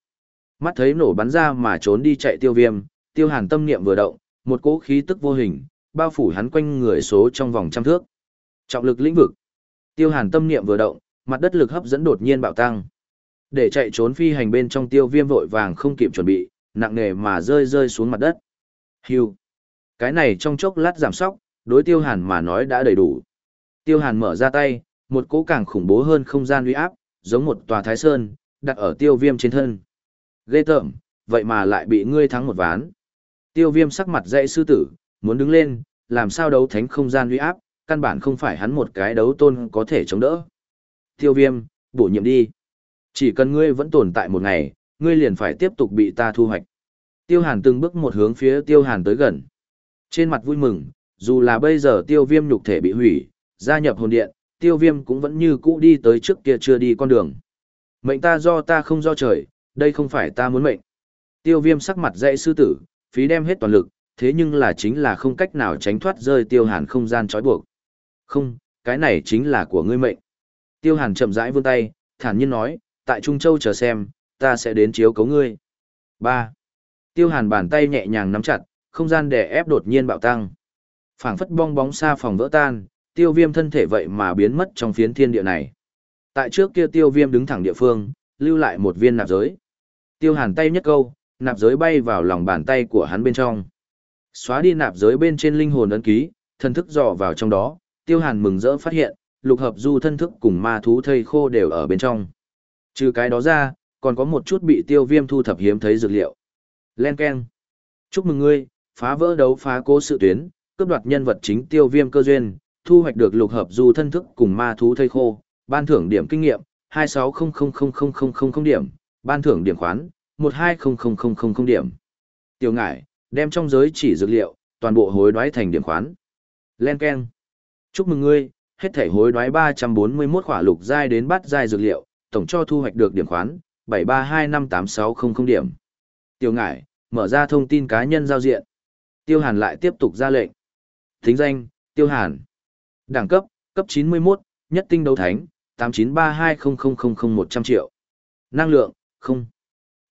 Mắt thấy nổ bắn ra mà trốn đi chạy tiêu viêm, tiêu hàn tâm niệm vừa động, một cỗ khí tức vô hình, bao phủ hắn quanh người số trong vòng trăm thước. Trọng lực lĩnh vực. Tiêu hàn tâm niệm vừa động, mặt đất lực hấp dẫn đột nhiên bạo tăng. Để chạy trốn phi hành bên trong tiêu viêm vội vàng không kịp chuẩn bị, nặng nề mà rơi rơi xuống mặt đất. Hưu. Cái này trong chốc lát giảm sóc, đối tiêu hàn mà nói đã đầy đủ. Tiêu hàn mở ra tay, một cỗ càng khủng bố hơn không gian uy áp, giống một tòa thái sơn, đặt ở tiêu viêm trên thân. Ghê tởm, vậy mà lại bị ngươi thắng một ván. Tiêu viêm sắc mặt dậy sư tử, muốn đứng lên, làm sao đấu thánh không gian uy áp, căn bản không phải hắn một cái đấu tôn có thể chống đỡ. Tiêu viêm, bổ nhiệm đi. Chỉ cần ngươi vẫn tồn tại một ngày, ngươi liền phải tiếp tục bị ta thu hoạch. Tiêu hàn từng bước một hướng phía tiêu hàn tới gần. Trên mặt vui mừng, dù là bây giờ tiêu viêm nhục thể bị hủy, gia nhập hồn điện, tiêu viêm cũng vẫn như cũ đi tới trước kia chưa đi con đường. Mệnh ta do ta không do trời, đây không phải ta muốn mệnh. Tiêu viêm sắc mặt dậy sư tử, phí đem hết toàn lực, thế nhưng là chính là không cách nào tránh thoát rơi tiêu hàn không gian trói buộc. Không, cái này chính là của ngươi mệnh. Tiêu hàn chậm rãi vươn tay, thản nhiên nói, tại Trung Châu chờ xem, ta sẽ đến chiếu cấu ngươi. 3. Tiêu hàn bàn tay nhẹ nhàng nắm chặt, không gian đè ép đột nhiên bạo tăng. phảng phất bong bóng xa phòng vỡ tan, tiêu viêm thân thể vậy mà biến mất trong phiến thiên địa này. Tại trước kia tiêu viêm đứng thẳng địa phương, lưu lại một viên nạp giới. Tiêu hàn tay nhất câu, nạp giới bay vào lòng bàn tay của hắn bên trong. Xóa đi nạp giới bên trên linh hồn ấn ký, thân thức dò vào trong đó, tiêu hàn mừng rỡ phát hiện, lục hợp du thân thức cùng ma thú thây khô đều ở bên trong. Trừ cái đó ra, còn có một chút bị tiêu viêm thu thập hiếm thấy dược liệu. Len Ken. Chúc mừng ngươi, phá vỡ đấu phá cố sự tuyến, cướp đoạt nhân vật chính tiêu viêm cơ duyên, thu hoạch được lục hợp du thân thức cùng ma thú thây khô, ban thưởng điểm kinh nghiệm, 26000000 điểm, ban thưởng điểm khoán, 12000000 điểm. Tiểu ngải, đem trong giới chỉ dược liệu, toàn bộ hối đoái thành điểm khoán. Len Ken. Chúc mừng ngươi, hết thể hối đoái 341 khỏa lục giai đến bắt giai dược liệu, tổng cho thu hoạch được điểm khoán, 7325860 điểm. tiểu ngải, mở ra thông tin cá nhân giao diện. Tiêu Hàn lại tiếp tục ra lệnh. Thính danh, Tiêu Hàn. Đẳng cấp, cấp 91, nhất tinh đấu thánh, 8932000100 triệu. Năng lượng, không.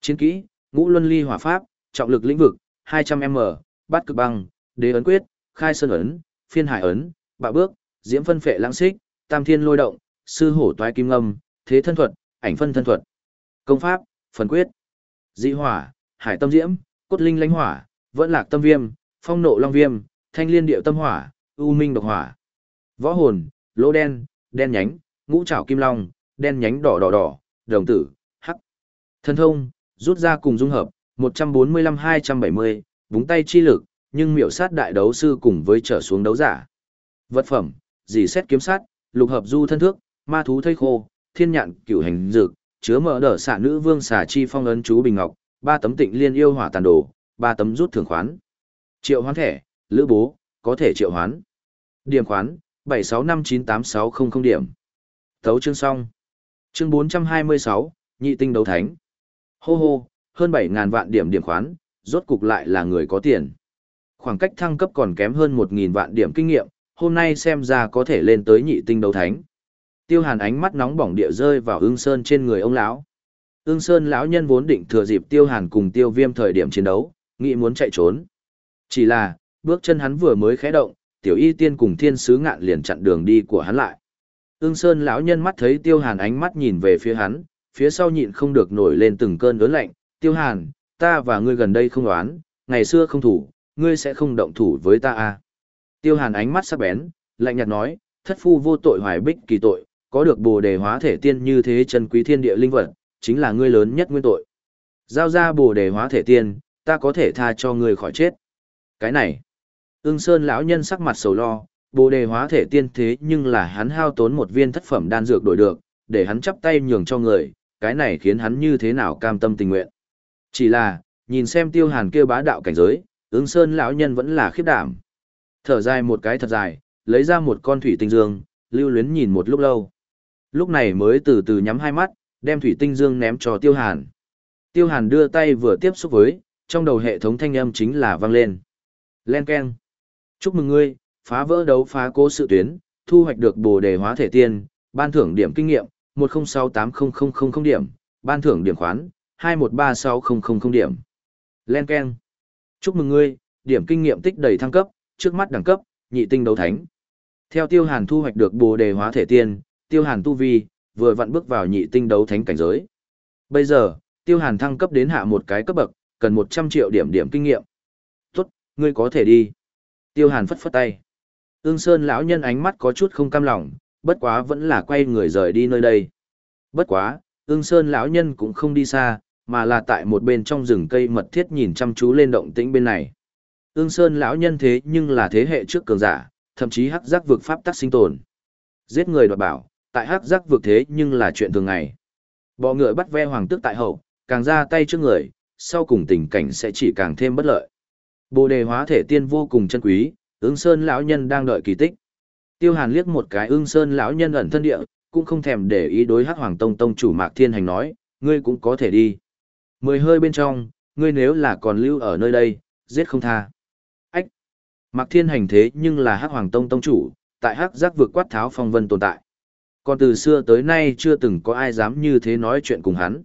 Chiến kỹ, ngũ luân ly hỏa pháp, trọng lực lĩnh vực, 200m, bát cực băng, đế ấn quyết, khai sơn ấn, phiên hải ấn, bạ bước, diễm phân phệ lãng xích, tam thiên lôi động, sư hổ toái kim ngâm, thế thân thuật, ảnh phân thân thuật. Công pháp, phần quyết. Dị hỏa, hải tâm diễm, cốt linh lãnh hỏa, vẫn lạc tâm viêm, phong nộ long viêm, thanh liên điệu tâm hỏa, u minh độc hỏa. Võ hồn, lỗ đen, đen nhánh, ngũ trảo kim long, đen nhánh đỏ đỏ đỏ, đồng tử, hắc. Thân thông, rút ra cùng dung hợp, 145-270, búng tay chi lực, nhưng miểu sát đại đấu sư cùng với trở xuống đấu giả. Vật phẩm, dì xét kiếm sát, lục hợp du thân thước, ma thú thây khô, thiên nhạn cửu hành dược, chứa mở đỡ xạ nữ vương xà chi phong ấn chú bình ngọc, ba tấm tịnh liên yêu hỏa tàn đồ, ba tấm rút thường khoán. Triệu hoán thẻ, lữ bố, có thể triệu hoán. Điểm khoán, 76598600 điểm. Thấu chương xong. Chương 426, nhị tinh đấu thánh. Hô hô, hơn 7.000 vạn điểm điểm khoán, rốt cục lại là người có tiền. Khoảng cách thăng cấp còn kém hơn 1.000 vạn điểm kinh nghiệm, hôm nay xem ra có thể lên tới nhị tinh đấu thánh. Tiêu Hàn ánh mắt nóng bỏng địa rơi vào Ưng Sơn trên người ông lão. Ưng Sơn lão nhân vốn định thừa dịp Tiêu Hàn cùng Tiêu Viêm thời điểm chiến đấu, nghĩ muốn chạy trốn. Chỉ là, bước chân hắn vừa mới khẽ động, Tiểu Y Tiên cùng Thiên Sứ Ngạn liền chặn đường đi của hắn lại. Ưng Sơn lão nhân mắt thấy Tiêu Hàn ánh mắt nhìn về phía hắn, phía sau nhịn không được nổi lên từng cơn đớn lạnh, "Tiêu Hàn, ta và ngươi gần đây không đoán, ngày xưa không thủ, ngươi sẽ không động thủ với ta à?" Tiêu Hàn ánh mắt sắc bén, lạnh nhạt nói, "Thất phu vô tội hoài bích kỳ tội, có được Bồ Đề Hóa Thể Tiên như thế chân quý thiên địa linh vật, chính là ngươi lớn nhất nguyên tội. Giao ra Bồ Đề Hóa Thể Tiên, ta có thể tha cho ngươi khỏi chết." Cái này, Ưng Sơn lão nhân sắc mặt sầu lo, Bồ đề hóa thể tiên thế nhưng là hắn hao tốn một viên thất phẩm đan dược đổi được, để hắn chắp tay nhường cho người, cái này khiến hắn như thế nào cam tâm tình nguyện. Chỉ là, nhìn xem tiêu hàn kêu bá đạo cảnh giới, ứng sơn lão nhân vẫn là khiếp đảm. Thở dài một cái thật dài, lấy ra một con thủy tinh dương, lưu luyến nhìn một lúc lâu. Lúc này mới từ từ nhắm hai mắt, đem thủy tinh dương ném cho tiêu hàn. Tiêu hàn đưa tay vừa tiếp xúc với, trong đầu hệ thống thanh âm chính là vang lên. Len keng. Chúc mừng ngươi, phá vỡ đấu phá cố sự tuyến, thu hoạch được bồ đề hóa thể tiên, ban thưởng điểm kinh nghiệm, 10680000 điểm, ban thưởng điểm khoán, 2136000 điểm. Len Ken. Chúc mừng ngươi, điểm kinh nghiệm tích đầy thăng cấp, trước mắt đẳng cấp, nhị tinh đấu thánh. Theo Tiêu Hàn thu hoạch được bồ đề hóa thể tiên, Tiêu Hàn tu vi, vừa vặn bước vào nhị tinh đấu thánh cảnh giới. Bây giờ, Tiêu Hàn thăng cấp đến hạ một cái cấp bậc, cần 100 triệu điểm điểm kinh nghiệm. Tốt, ngươi có thể đi. Tiêu Hàn phất phất tay. Ương Sơn lão nhân ánh mắt có chút không cam lòng, bất quá vẫn là quay người rời đi nơi đây. Bất quá, Ương Sơn lão nhân cũng không đi xa, mà là tại một bên trong rừng cây mật thiết nhìn chăm chú lên động tĩnh bên này. Ương Sơn lão nhân thế nhưng là thế hệ trước cường giả, thậm chí hắc giác vực pháp tắc sinh tồn. Giết người đoạt bảo, tại hắc giác vực thế nhưng là chuyện thường ngày. Bọ ngựa bắt ve hoàng tước tại hậu, càng ra tay trước người, sau cùng tình cảnh sẽ chỉ càng thêm bất lợi. Bồ đề hóa thể tiên vô cùng chân quý, ương sơn lão nhân đang đợi kỳ tích. Tiêu Hàn liếc một cái ương sơn lão nhân ẩn thân địa, cũng không thèm để ý đối hắc hoàng tông tông chủ Mạc Thiên Hành nói, ngươi cũng có thể đi. Mười hơi bên trong, ngươi nếu là còn lưu ở nơi đây, giết không tha. Ách! Mạc Thiên Hành thế nhưng là hắc hoàng tông tông chủ, tại hắc giác vượt quát tháo phong vân tồn tại. Còn từ xưa tới nay chưa từng có ai dám như thế nói chuyện cùng hắn.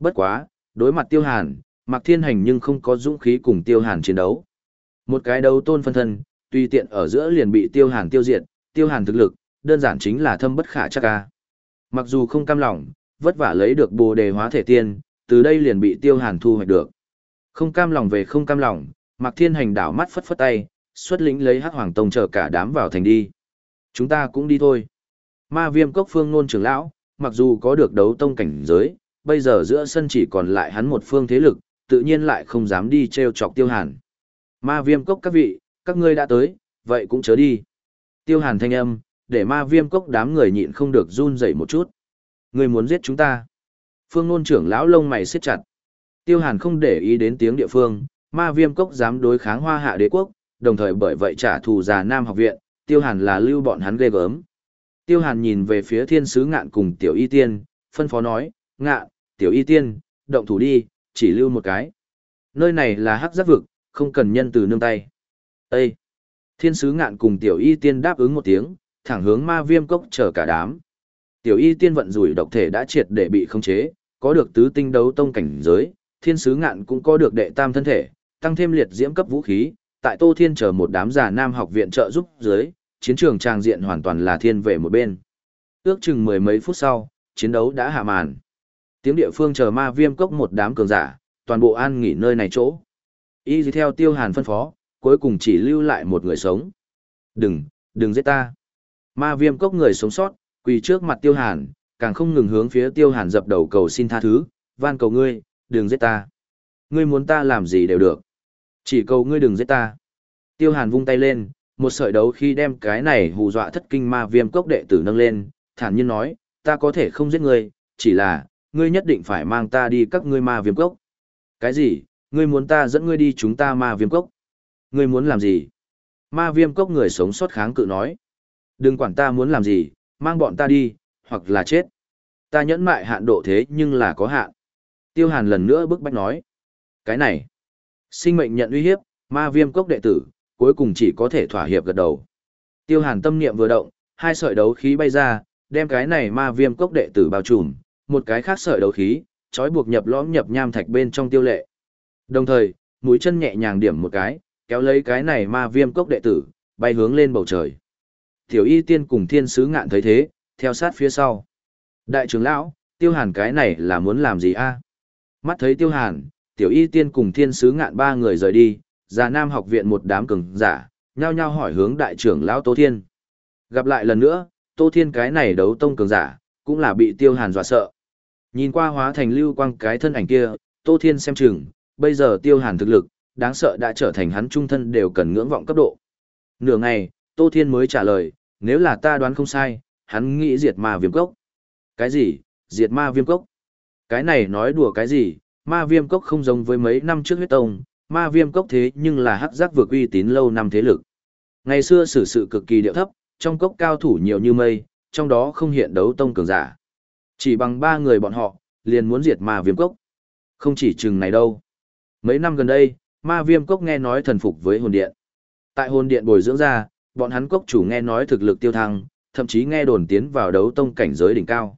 Bất quá, đối mặt Tiêu Hàn, Mạc Thiên Hành nhưng không có dũng khí cùng Tiêu Hàn chiến đấu. Một cái đấu tôn phân thân, tùy tiện ở giữa liền bị Tiêu Hàn tiêu diệt, Tiêu Hàn thực lực, đơn giản chính là thâm bất khả chắc ca. Mặc dù không cam lòng, vất vả lấy được bồ đề hóa thể tiên, từ đây liền bị Tiêu Hàn thu hoạch được. Không cam lòng về không cam lòng, Mạc Thiên Hành đảo mắt phất phất tay, xuất lĩnh lấy Hắc Hoàng Tông chờ cả đám vào thành đi. Chúng ta cũng đi thôi. Ma Viêm Cốc Phương Nôn trưởng lão, mặc dù có được đấu tông cảnh giới, bây giờ giữa sân chỉ còn lại hắn một phương thế lực, tự nhiên lại không dám đi treo chọc tiêu hàn. Ma viêm cốc các vị, các ngươi đã tới, vậy cũng chớ đi. Tiêu hàn thanh âm, để ma viêm cốc đám người nhịn không được run dậy một chút. Ngươi muốn giết chúng ta. Phương nôn trưởng lão lông mày siết chặt. Tiêu hàn không để ý đến tiếng địa phương, ma viêm cốc dám đối kháng hoa hạ đế quốc, đồng thời bởi vậy trả thù già nam học viện, tiêu hàn là lưu bọn hắn ghê gớm. Tiêu hàn nhìn về phía thiên sứ ngạn cùng tiểu y tiên, phân phó nói, ngạn, tiểu y tiên, động thủ đi, chỉ lưu một cái. Nơi này là hắc giáp vực, không cần nhân từ nương tay. Ê! Thiên sứ ngạn cùng tiểu y tiên đáp ứng một tiếng, thẳng hướng ma viêm cốc chờ cả đám. Tiểu y tiên vận rủi độc thể đã triệt để bị khống chế, có được tứ tinh đấu tông cảnh giới, thiên sứ ngạn cũng có được đệ tam thân thể, tăng thêm liệt diễm cấp vũ khí, tại Tô Thiên chờ một đám giả nam học viện trợ giúp dưới, chiến trường trang diện hoàn toàn là thiên về một bên. Ước chừng mười mấy phút sau, chiến đấu đã hạ màn. Tiếng địa phương chờ ma viêm cốc một đám cường giả, toàn bộ an nghỉ nơi này chỗ. Y theo tiêu hàn phân phó, cuối cùng chỉ lưu lại một người sống. Đừng, đừng giết ta. Ma viêm cốc người sống sót, quỳ trước mặt tiêu hàn, càng không ngừng hướng phía tiêu hàn dập đầu cầu xin tha thứ, van cầu ngươi, đừng giết ta. Ngươi muốn ta làm gì đều được. Chỉ cầu ngươi đừng giết ta. Tiêu hàn vung tay lên, một sợi đấu khi đem cái này hù dọa thất kinh ma viêm cốc đệ tử nâng lên, thản nhiên nói, ta có thể không giết ngươi, chỉ là, ngươi nhất định phải mang ta đi các ngươi ma viêm cốc. Cái gì, ngươi muốn ta dẫn ngươi đi chúng ta ma viêm cốc? Ngươi muốn làm gì? Ma viêm cốc người sống sót kháng cự nói. Đừng quản ta muốn làm gì, mang bọn ta đi, hoặc là chết. Ta nhẫn mại hạn độ thế nhưng là có hạn. Tiêu hàn lần nữa bức bách nói. Cái này, sinh mệnh nhận uy hiếp, ma viêm cốc đệ tử, cuối cùng chỉ có thể thỏa hiệp gật đầu. Tiêu hàn tâm niệm vừa động, hai sợi đấu khí bay ra, đem cái này ma viêm cốc đệ tử bao trùm, một cái khác sợi đấu khí, trói buộc nhập lõm nhập nham thạch bên trong tiêu lệ. Đồng thời, mũi chân nhẹ nhàng điểm một cái, kéo lấy cái này ma viêm cốc đệ tử, bay hướng lên bầu trời. Tiểu y tiên cùng thiên sứ ngạn thấy thế, theo sát phía sau. Đại trưởng lão, tiêu hàn cái này là muốn làm gì a? Mắt thấy tiêu hàn, tiểu y tiên cùng thiên sứ ngạn ba người rời đi, già nam học viện một đám cường giả, nhao nhao hỏi hướng đại trưởng lão Tô Thiên. Gặp lại lần nữa, Tô Thiên cái này đấu tông cường giả, cũng là bị tiêu hàn dọa sợ. Nhìn qua hóa thành lưu quang cái thân ảnh kia, Tô Thiên xem chừng, bây giờ tiêu hàn thực lực, đáng sợ đã trở thành hắn trung thân đều cần ngưỡng vọng cấp độ. Nửa ngày, Tô Thiên mới trả lời, nếu là ta đoán không sai, hắn nghĩ diệt ma viêm cốc. Cái gì, diệt ma viêm cốc? Cái này nói đùa cái gì, ma viêm cốc không giống với mấy năm trước huyết tông, ma viêm cốc thế nhưng là hắc giác vượt uy tín lâu năm thế lực. Ngày xưa xử sự cực kỳ điệu thấp, trong cốc cao thủ nhiều như mây, trong đó không hiện đấu tông cường giả. Chỉ bằng ba người bọn họ, liền muốn diệt ma viêm cốc. Không chỉ chừng này đâu. Mấy năm gần đây, ma viêm cốc nghe nói thần phục với hồn điện. Tại hồn điện bồi dưỡng ra, bọn hắn cốc chủ nghe nói thực lực tiêu thăng, thậm chí nghe đồn tiến vào đấu tông cảnh giới đỉnh cao.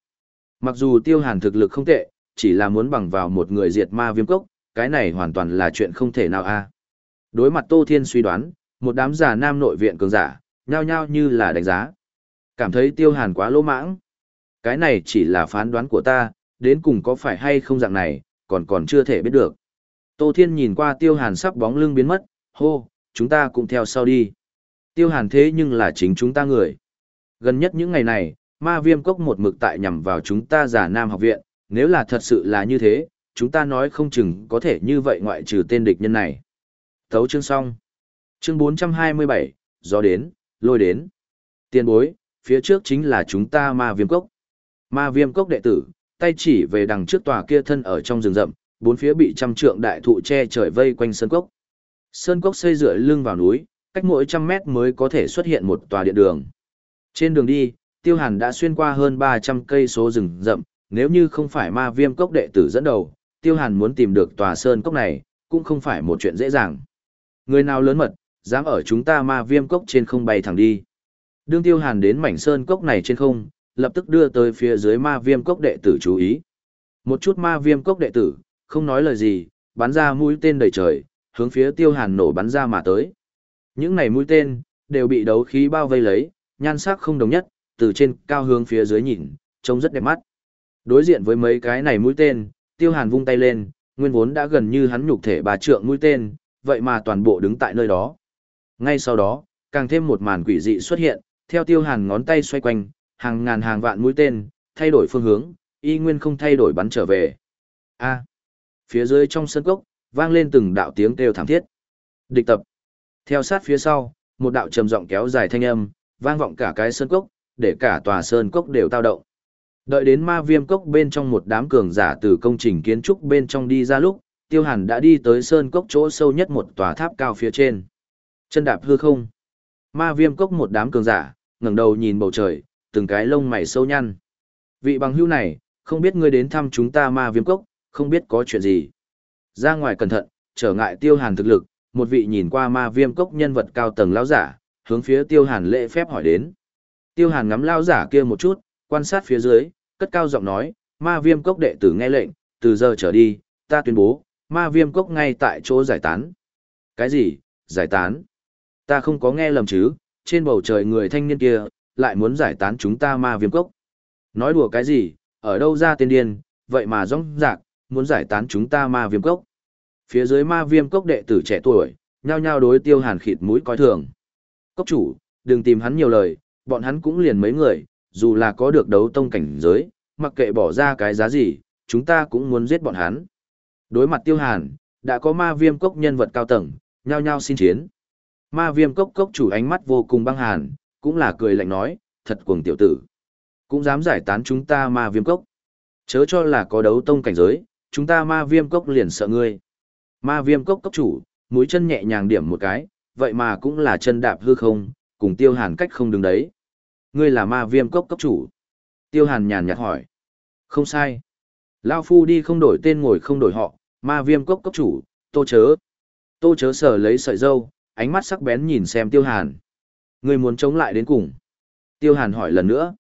Mặc dù tiêu hàn thực lực không tệ, chỉ là muốn bằng vào một người diệt ma viêm cốc, cái này hoàn toàn là chuyện không thể nào a. Đối mặt Tô Thiên suy đoán, một đám giả nam nội viện cường giả, nhao nhao như là đánh giá. Cảm thấy tiêu hàn quá lỗ mãng. Cái này chỉ là phán đoán của ta, đến cùng có phải hay không dạng này, còn còn chưa thể biết được. Tô Thiên nhìn qua tiêu hàn sắp bóng lưng biến mất, hô, chúng ta cũng theo sau đi. Tiêu hàn thế nhưng là chính chúng ta người. Gần nhất những ngày này, ma viêm cốc một mực tại nhằm vào chúng ta giả nam học viện, nếu là thật sự là như thế, chúng ta nói không chừng có thể như vậy ngoại trừ tên địch nhân này. Thấu chương xong. Chương 427, do đến, lôi đến. Tiên bối, phía trước chính là chúng ta ma viêm cốc. Ma viêm cốc đệ tử, tay chỉ về đằng trước tòa kia thân ở trong rừng rậm, bốn phía bị trăm trượng đại thụ che trời vây quanh sơn cốc. Sơn cốc xây dựa lưng vào núi, cách mỗi trăm mét mới có thể xuất hiện một tòa điện đường. Trên đường đi, Tiêu Hàn đã xuyên qua hơn 300 cây số rừng rậm, nếu như không phải ma viêm cốc đệ tử dẫn đầu, Tiêu Hàn muốn tìm được tòa sơn cốc này, cũng không phải một chuyện dễ dàng. Người nào lớn mật, dám ở chúng ta ma viêm cốc trên không bay thẳng đi. Đương Tiêu Hàn đến mảnh sơn cốc này trên không, lập tức đưa tới phía dưới ma viêm cốc đệ tử chú ý. Một chút ma viêm cốc đệ tử, không nói lời gì, bắn ra mũi tên đầy trời, hướng phía Tiêu Hàn nổ bắn ra mà tới. Những này mũi tên, đều bị đấu khí bao vây lấy, nhan sắc không đồng nhất, từ trên cao hướng phía dưới nhìn, trông rất đẹp mắt. Đối diện với mấy cái này mũi tên, Tiêu Hàn vung tay lên, nguyên vốn đã gần như hắn nhục thể bà trượng mũi tên, vậy mà toàn bộ đứng tại nơi đó. Ngay sau đó, càng thêm một màn quỷ dị xuất hiện, theo Tiêu Hàn ngón tay xoay quanh, hàng ngàn hàng vạn mũi tên, thay đổi phương hướng, y nguyên không thay đổi bắn trở về. A phía dưới trong sân cốc, vang lên từng đạo tiếng kêu thảm thiết. Địch tập. Theo sát phía sau, một đạo trầm giọng kéo dài thanh âm, vang vọng cả cái sơn cốc, để cả tòa sơn cốc đều tao động. Đợi đến ma viêm cốc bên trong một đám cường giả từ công trình kiến trúc bên trong đi ra lúc, tiêu hàn đã đi tới sơn cốc chỗ sâu nhất một tòa tháp cao phía trên. Chân đạp hư không. Ma viêm cốc một đám cường giả, ngẩng đầu nhìn bầu trời, từng cái lông mày sâu nhăn. Vị bằng hữu này, không biết ngươi đến thăm chúng ta ma viêm cốc, không biết có chuyện gì. Ra ngoài cẩn thận, trở ngại tiêu hàn thực lực, một vị nhìn qua ma viêm cốc nhân vật cao tầng lão giả, hướng phía tiêu hàn lễ phép hỏi đến. Tiêu hàn ngắm lão giả kia một chút, quan sát phía dưới, cất cao giọng nói, ma viêm cốc đệ tử nghe lệnh, từ giờ trở đi, ta tuyên bố, ma viêm cốc ngay tại chỗ giải tán. Cái gì, giải tán? Ta không có nghe lầm chứ, trên bầu trời người thanh niên kia, lại muốn giải tán chúng ta ma viêm cốc. Nói đùa cái gì, ở đâu ra tên điên, vậy mà rong rạc, muốn giải tán chúng ta ma viêm cốc. Phía dưới ma viêm cốc đệ tử trẻ tuổi, nhao nhao đối tiêu hàn khịt mũi coi thường. Cốc chủ, đừng tìm hắn nhiều lời, bọn hắn cũng liền mấy người, dù là có được đấu tông cảnh giới, mặc kệ bỏ ra cái giá gì, chúng ta cũng muốn giết bọn hắn. Đối mặt tiêu hàn, đã có ma viêm cốc nhân vật cao tầng, nhao nhao xin chiến. Ma viêm cốc cốc chủ ánh mắt vô cùng băng hàn, cũng là cười lạnh nói, thật cuồng tiểu tử. Cũng dám giải tán chúng ta ma viêm cốc. Chớ cho là có đấu tông cảnh giới, chúng ta ma viêm cốc liền sợ ngươi. Ma viêm cốc cốc chủ, mũi chân nhẹ nhàng điểm một cái, vậy mà cũng là chân đạp hư không, cùng tiêu hàn cách không đứng đấy. Ngươi là ma viêm cốc cốc chủ. Tiêu hàn nhàn nhạt hỏi. Không sai. Lao phu đi không đổi tên ngồi không đổi họ, ma viêm cốc cốc chủ, tô chớ. Tô chớ sở lấy sợi dâu, ánh mắt sắc bén nhìn xem tiêu hàn. Ngươi muốn chống lại đến cùng. Tiêu hàn hỏi lần nữa.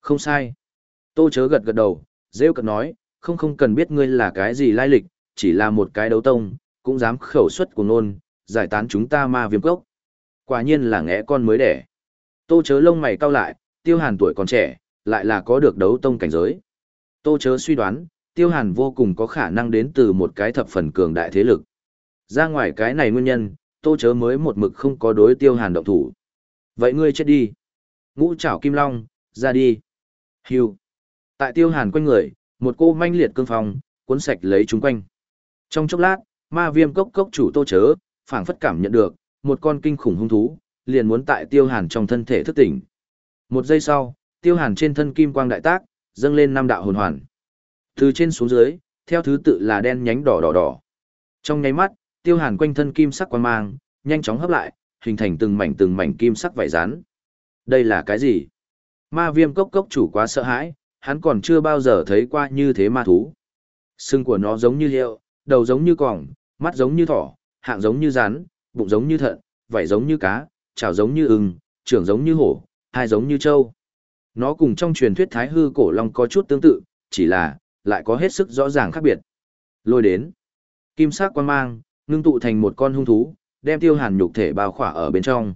Không sai. Tô chớ gật gật đầu, rêu cật nói, không không cần biết ngươi là cái gì lai lịch, chỉ là một cái đấu tông, cũng dám khẩu xuất của nôn, giải tán chúng ta ma viêm cốc. Quả nhiên là ngẽ con mới đẻ. Tô chớ lông mày cau lại, tiêu hàn tuổi còn trẻ, lại là có được đấu tông cảnh giới. Tô chớ suy đoán, tiêu hàn vô cùng có khả năng đến từ một cái thập phần cường đại thế lực. Ra ngoài cái này nguyên nhân, tô chớ mới một mực không có đối tiêu hàn động thủ. Vậy ngươi chết đi. Ngũ trảo kim long, ra đi. Hưu. Tại tiêu hàn quanh người, một cô manh liệt cương phong, cuốn sạch lấy chúng quanh. Trong chốc lát, ma viêm cốc cốc chủ tô chớ, phảng phất cảm nhận được, một con kinh khủng hung thú, liền muốn tại tiêu hàn trong thân thể thức tỉnh. Một giây sau, tiêu hàn trên thân kim quang đại tác, dâng lên năm đạo hồn hoàn. Từ trên xuống dưới, theo thứ tự là đen nhánh đỏ đỏ đỏ. Trong nháy mắt, tiêu hàn quanh thân kim sắc quang mang, nhanh chóng hấp lại, hình thành từng mảnh từng mảnh kim sắc vảy rán. Đây là cái gì? Ma viêm cốc cốc chủ quá sợ hãi, hắn còn chưa bao giờ thấy qua như thế ma thú. Sưng của nó giống như hiệu, đầu giống như còng, mắt giống như thỏ, hạng giống như rắn, bụng giống như thận, vảy giống như cá, chảo giống như ưng, trưởng giống như hổ, hai giống như trâu. Nó cùng trong truyền thuyết thái hư cổ long có chút tương tự, chỉ là, lại có hết sức rõ ràng khác biệt. Lôi đến. Kim sắc quan mang, ngưng tụ thành một con hung thú, đem tiêu hàn nhục thể bao khỏa ở bên trong.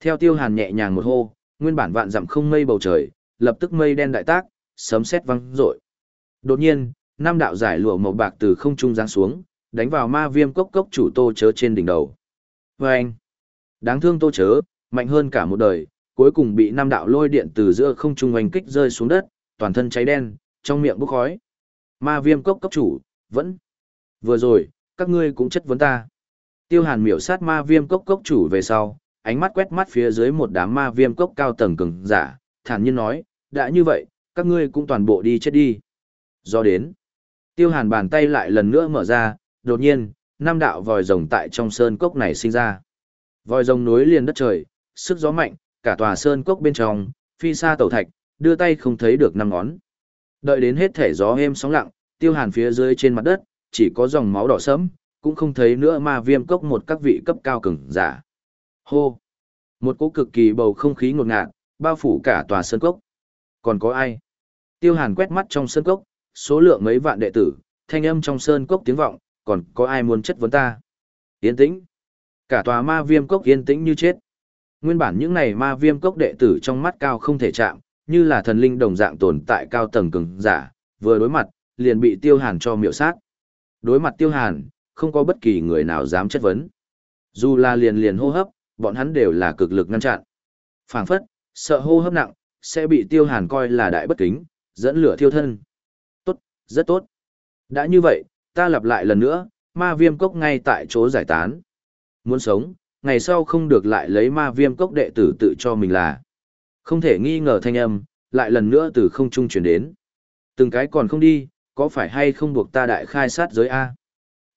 Theo tiêu hàn nhẹ nhàng một hô, nguyên bản vạn dặm không mây bầu trời, lập tức mây đen đại tác, sấm sét vang rội. Đột nhiên, năm đạo giải lụa màu bạc từ không trung giáng xuống, đánh vào ma viêm cốc cốc chủ tô chớ trên đỉnh đầu. Và anh, đáng thương tô chớ, mạnh hơn cả một đời, cuối cùng bị năm đạo lôi điện từ giữa không trung oanh kích rơi xuống đất, toàn thân cháy đen, trong miệng bốc khói. Ma viêm cốc cốc chủ, vẫn. Vừa rồi, các ngươi cũng chất vấn ta. Tiêu hàn miểu sát ma viêm cốc cốc chủ về sau, ánh mắt quét mắt phía dưới một đám ma viêm cốc cao tầng cường giả, thản nhiên nói, đã như vậy, các ngươi cũng toàn bộ đi chết đi. Do đến, tiêu hàn bàn tay lại lần nữa mở ra, đột nhiên, năm đạo vòi rồng tại trong sơn cốc này sinh ra. Vòi rồng nối liền đất trời, sức gió mạnh, cả tòa sơn cốc bên trong, phi xa tẩu thạch, đưa tay không thấy được năm ngón. Đợi đến hết thể gió êm sóng lặng, tiêu hàn phía dưới trên mặt đất, chỉ có dòng máu đỏ sẫm, cũng không thấy nữa ma viêm cốc một các vị cấp cao cường giả. Hô! Một cỗ cực kỳ bầu không khí ngột ngạt, bao phủ cả tòa sơn cốc. Còn có ai? Tiêu hàn quét mắt trong sơn cốc, số lượng mấy vạn đệ tử, thanh âm trong sơn cốc tiếng vọng, còn có ai muốn chất vấn ta? Yên tĩnh. Cả tòa ma viêm cốc yên tĩnh như chết. Nguyên bản những này ma viêm cốc đệ tử trong mắt cao không thể chạm, như là thần linh đồng dạng tồn tại cao tầng cường giả, vừa đối mặt, liền bị tiêu hàn cho miệu sát. Đối mặt tiêu hàn, không có bất kỳ người nào dám chất vấn. Dù là liền liền hô hấp, bọn hắn đều là cực lực ngăn chặn. phảng phất, sợ hô hấp nặng, sẽ bị tiêu hàn coi là đại bất kính, dẫn lửa thiêu thân. Tốt, rất tốt. Đã như vậy, ta lặp lại lần nữa, ma viêm cốc ngay tại chỗ giải tán. Muốn sống, ngày sau không được lại lấy ma viêm cốc đệ tử tự cho mình là. Không thể nghi ngờ thanh âm, lại lần nữa từ không trung chuyển đến. Từng cái còn không đi, có phải hay không buộc ta đại khai sát giới A?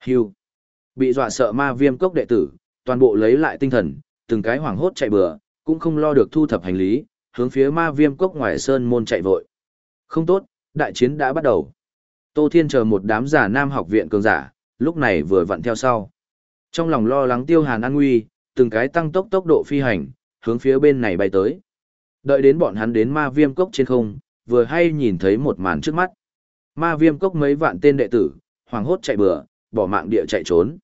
Hiu, Bị dọa sợ ma viêm cốc đệ tử, toàn bộ lấy lại tinh thần, từng cái hoảng hốt chạy bừa, cũng không lo được thu thập hành lý, hướng phía ma viêm cốc ngoài sơn môn chạy vội. Không tốt, đại chiến đã bắt đầu. Tô Thiên chờ một đám giả nam học viện cường giả, lúc này vừa vặn theo sau. Trong lòng lo lắng tiêu hàn an nguy, từng cái tăng tốc tốc độ phi hành, hướng phía bên này bay tới. Đợi đến bọn hắn đến ma viêm cốc trên không, vừa hay nhìn thấy một màn trước mắt. Ma viêm cốc mấy vạn tên đệ tử, hoàng hốt chạy bừa, bỏ mạng địa chạy trốn.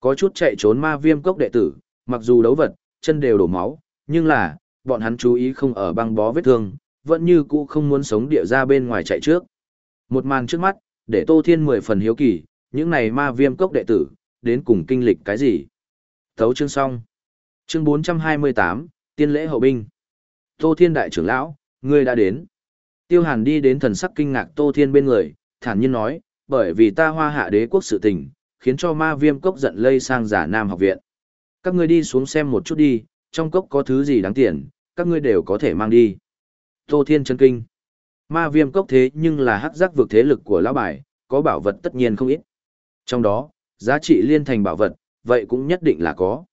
Có chút chạy trốn ma viêm cốc đệ tử, mặc dù đấu vật, chân đều đổ máu, nhưng là, bọn hắn chú ý không ở băng bó vết thương, vẫn như cũ không muốn sống địa ra bên ngoài chạy trước. Một màn trước mắt, để Tô Thiên mười phần hiếu kỳ, những này ma viêm cốc đệ tử, đến cùng kinh lịch cái gì. Thấu chương xong. Chương 428, Tiên lễ hậu binh. Tô Thiên Đại trưởng lão, ngươi đã đến. Tiêu Hàn đi đến thần sắc kinh ngạc Tô Thiên bên người, thản nhiên nói, bởi vì ta hoa hạ đế quốc sự tình, khiến cho ma viêm cốc giận lây sang giả nam học viện. Các ngươi đi xuống xem một chút đi, trong cốc có thứ gì đáng tiền, các ngươi đều có thể mang đi. Tô Thiên chân kinh. Ma viêm cốc thế nhưng là hắc giác vực thế lực của lão bài, có bảo vật tất nhiên không ít. Trong đó, giá trị liên thành bảo vật, vậy cũng nhất định là có.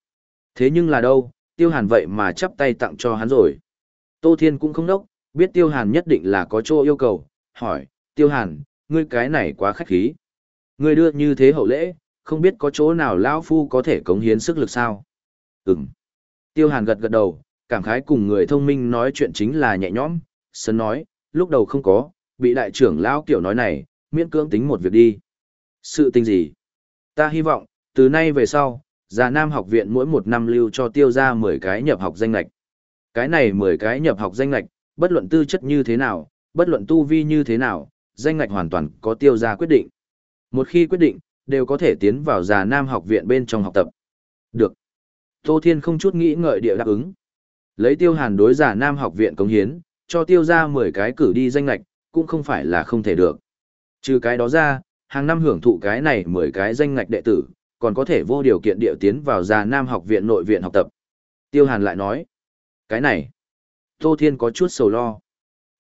Thế nhưng là đâu, tiêu hàn vậy mà chắp tay tặng cho hắn rồi. Tô Thiên cũng không đốc, biết tiêu hàn nhất định là có chỗ yêu cầu, hỏi, tiêu hàn, ngươi cái này quá khách khí. Ngươi đưa như thế hậu lễ, không biết có chỗ nào lão phu có thể cống hiến sức lực sao? Ừm. Tiêu hàn gật gật đầu, cảm khái cùng người thông minh nói chuyện chính là nhẹ nhõm, sân nói, lúc đầu không có, bị đại trưởng lão kiểu nói này, miễn cưỡng tính một việc đi. Sự tình gì? Ta hy vọng, từ nay về sau, già nam học viện mỗi một năm lưu cho tiêu ra 10 cái nhập học danh lạch. Cái này 10 cái nhập học danh lạch, bất luận tư chất như thế nào, bất luận tu vi như thế nào, danh lạch hoàn toàn có tiêu ra quyết định. Một khi quyết định, đều có thể tiến vào già nam học viện bên trong học tập. Được. Tô Thiên không chút nghĩ ngợi địa đáp ứng. Lấy tiêu hàn đối giả nam học viện công hiến, cho tiêu ra 10 cái cử đi danh lạch, cũng không phải là không thể được. Trừ cái đó ra, hàng năm hưởng thụ cái này 10 cái danh ngạch đệ tử, còn có thể vô điều kiện địa tiến vào già nam học viện nội viện học tập. Tiêu hàn lại nói, cái này, Tô Thiên có chút sầu lo.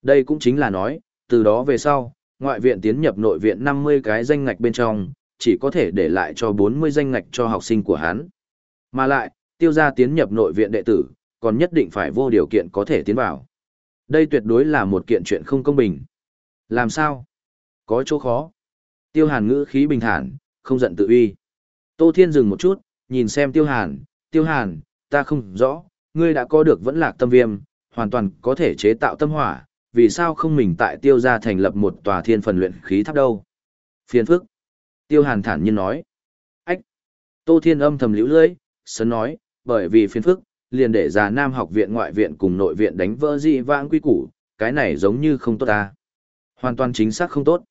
Đây cũng chính là nói, từ đó về sau, ngoại viện tiến nhập nội viện 50 cái danh ngạch bên trong, chỉ có thể để lại cho 40 danh ngạch cho học sinh của hắn. Mà lại, tiêu gia tiến nhập nội viện đệ tử, còn nhất định phải vô điều kiện có thể tiến vào. Đây tuyệt đối là một kiện chuyện không công bình. Làm sao? Có chỗ khó. Tiêu hàn ngữ khí bình thản, không giận tự uy. Tô Thiên dừng một chút, nhìn xem tiêu hàn, tiêu hàn, ta không rõ, ngươi đã có được vẫn lạc tâm viêm, hoàn toàn có thể chế tạo tâm hỏa, vì sao không mình tại tiêu gia thành lập một tòa thiên phần luyện khí tháp đâu? Phiền phức. Tiêu hàn thản nhiên nói. Ách. Tô Thiên âm thầm liễu lưỡi, sớm nói, bởi vì phiền phức, liền để già nam học viện ngoại viện cùng nội viện đánh vỡ dị vãng quy củ, cái này giống như không tốt ta. Hoàn toàn chính xác không tốt.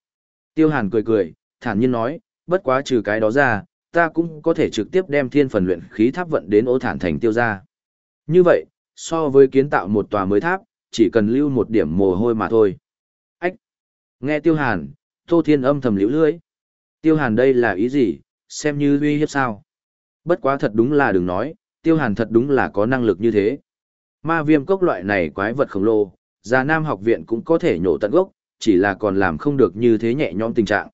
Tiêu hàn cười cười, thản nhiên nói, bất quá trừ cái đó ra, ta cũng có thể trực tiếp đem thiên phần luyện khí tháp vận đến ô thản thành tiêu ra. Như vậy, so với kiến tạo một tòa mới tháp, chỉ cần lưu một điểm mồ hôi mà thôi. Ách! Nghe tiêu hàn, tô thiên âm thầm liễu lưới. Tiêu hàn đây là ý gì, xem như uy hiếp sao? Bất quá thật đúng là đừng nói, tiêu hàn thật đúng là có năng lực như thế. Ma viêm cốc loại này quái vật khổng lồ, già nam học viện cũng có thể nhổ tận gốc, chỉ là còn làm không được như thế nhẹ nhõm tình trạng.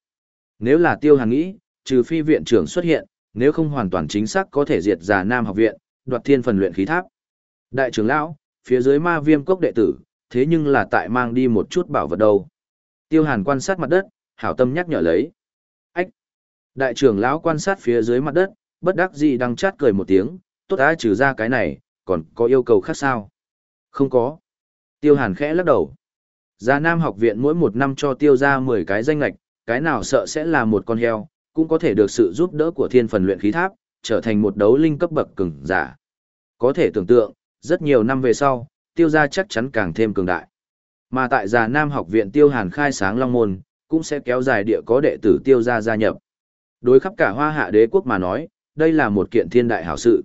Nếu là tiêu hàn nghĩ, trừ phi viện trưởng xuất hiện, nếu không hoàn toàn chính xác có thể diệt già nam học viện, đoạt thiên phần luyện khí tháp. Đại trưởng lão, phía dưới ma viêm cốc đệ tử, thế nhưng là tại mang đi một chút bảo vật đâu. Tiêu hàn quan sát mặt đất, hảo tâm nhắc nhở lấy. Ách! Đại trưởng lão quan sát phía dưới mặt đất, bất đắc dĩ đang chát cười một tiếng, tốt đã trừ ra cái này, còn có yêu cầu khác sao? Không có. Tiêu hàn khẽ lắc đầu. Gia Nam học viện mỗi một năm cho tiêu ra 10 cái danh lạch, cái nào sợ sẽ là một con heo, cũng có thể được sự giúp đỡ của thiên phần luyện khí tháp, trở thành một đấu linh cấp bậc cường giả. Có thể tưởng tượng, rất nhiều năm về sau, tiêu gia chắc chắn càng thêm cường đại. Mà tại Già Nam học viện tiêu hàn khai sáng Long Môn, cũng sẽ kéo dài địa có đệ tử tiêu gia gia nhập. Đối khắp cả hoa hạ đế quốc mà nói, đây là một kiện thiên đại hảo sự.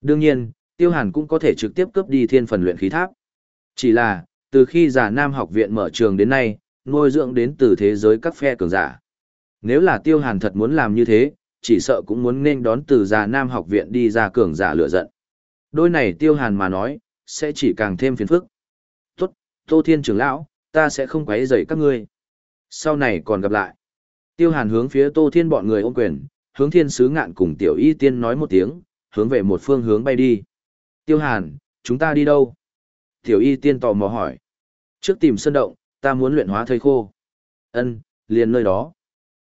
Đương nhiên, tiêu hàn cũng có thể trực tiếp cướp đi thiên phần luyện khí tháp. Chỉ là, từ khi giả nam học viện mở trường đến nay, nuôi dưỡng đến từ thế giới các phe cường giả. Nếu là tiêu hàn thật muốn làm như thế, chỉ sợ cũng muốn nên đón từ giả nam học viện đi ra cường giả lựa giận. Đôi này tiêu hàn mà nói, sẽ chỉ càng thêm phiền phức. Tốt, Tô Thiên trưởng lão, ta sẽ không quấy rầy các ngươi. Sau này còn gặp lại. Tiêu hàn hướng phía Tô Thiên bọn người ôm quyền, hướng thiên sứ ngạn cùng tiểu y tiên nói một tiếng, hướng về một phương hướng bay đi. Tiêu hàn, chúng ta đi đâu? Tiểu y tiên tò mò hỏi. Trước tìm sơn động, ta muốn luyện hóa thây khô. Ân, liền nơi đó.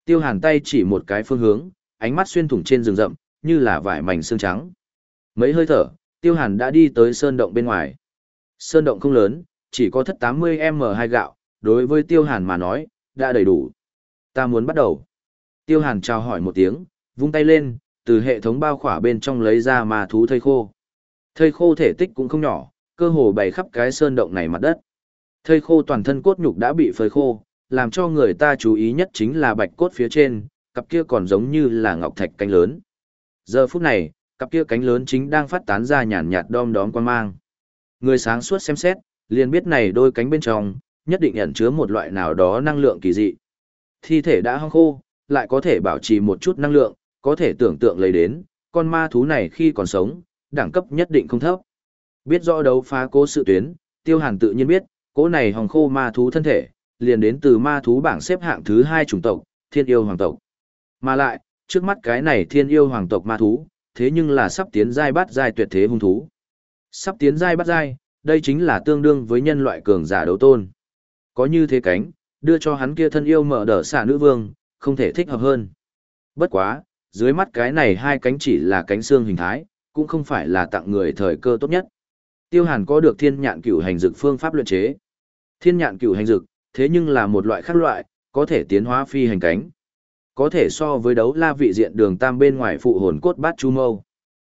Tiêu hàn tay chỉ một cái phương hướng, ánh mắt xuyên thủng trên rừng rậm, như là vải mảnh xương trắng. Mấy hơi thở, tiêu hàn đã đi tới sơn động bên ngoài. Sơn động không lớn, chỉ có thất 80M2 gạo, đối với tiêu hàn mà nói, đã đầy đủ. Ta muốn bắt đầu. Tiêu hàn chào hỏi một tiếng, vung tay lên, từ hệ thống bao khỏa bên trong lấy ra ma thú thây khô. Thây khô thể tích cũng không nhỏ, cơ hồ bày khắp cái sơn động này mặt đất. Thây khô toàn thân cốt nhục đã bị phơi khô, làm cho người ta chú ý nhất chính là bạch cốt phía trên, cặp kia còn giống như là ngọc thạch cánh lớn. Giờ phút này, cặp kia cánh lớn chính đang phát tán ra nhàn nhạt đom đóm quan mang. Người sáng suốt xem xét, liền biết này đôi cánh bên trong, nhất định ẩn chứa một loại nào đó năng lượng kỳ dị. Thi thể đã hong khô, lại có thể bảo trì một chút năng lượng, có thể tưởng tượng lấy đến, con ma thú này khi còn sống, đẳng cấp nhất định không thấp. Biết rõ đấu phá cố sự tuyến, Tiêu Hàn tự nhiên biết, cố này hòng khô ma thú thân thể, liền đến từ ma thú bảng xếp hạng thứ hai chủng tộc, thiên yêu hoàng tộc. Mà lại, trước mắt cái này thiên yêu hoàng tộc ma thú, thế nhưng là sắp tiến giai bát giai tuyệt thế hung thú. Sắp tiến giai bát giai, đây chính là tương đương với nhân loại cường giả đấu tôn. Có như thế cánh, đưa cho hắn kia thân yêu mở đỡ xả nữ vương, không thể thích hợp hơn. Bất quá, dưới mắt cái này hai cánh chỉ là cánh xương hình thái, cũng không phải là tặng người thời cơ tốt nhất. Tiêu Hàn có được thiên nhạn cửu hành dược phương pháp luyện chế. Thiên nhạn cửu hành dược, thế nhưng là một loại khác loại, có thể tiến hóa phi hành cánh. Có thể so với đấu la vị diện đường tam bên ngoài phụ hồn cốt bát chu mâu.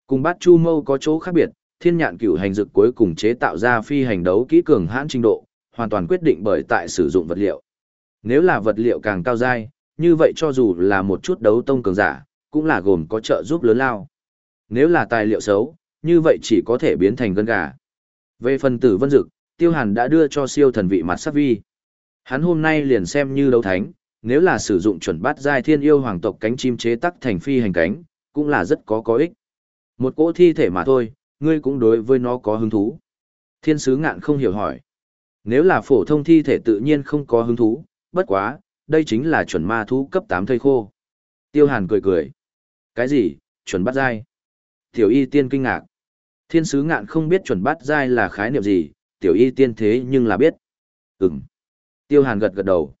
Cùng bát chu mâu có chỗ khác biệt, thiên nhạn cửu hành dược cuối cùng chế tạo ra phi hành đấu kỹ cường hãn trình độ, hoàn toàn quyết định bởi tại sử dụng vật liệu. Nếu là vật liệu càng cao dai, như vậy cho dù là một chút đấu tông cường giả, cũng là gồm có trợ giúp lớn lao. Nếu là tài liệu xấu, như vậy chỉ có thể biến thành gân gà. Về phần tử vân dực, tiêu hàn đã đưa cho siêu thần vị mặt sắc vi. Hắn hôm nay liền xem như đấu thánh, nếu là sử dụng chuẩn bát giai thiên yêu hoàng tộc cánh chim chế tắc thành phi hành cánh, cũng là rất có có ích. Một cỗ thi thể mà thôi, ngươi cũng đối với nó có hứng thú. Thiên sứ ngạn không hiểu hỏi. Nếu là phổ thông thi thể tự nhiên không có hứng thú, bất quá, đây chính là chuẩn ma thú cấp 8 thây khô. Tiêu hàn cười cười. Cái gì, chuẩn bát giai? Tiểu y tiên kinh ngạc. Thiên sứ ngạn không biết chuẩn bát giai là khái niệm gì, tiểu y tiên thế nhưng là biết. Ừm. Tiêu hàn gật gật đầu.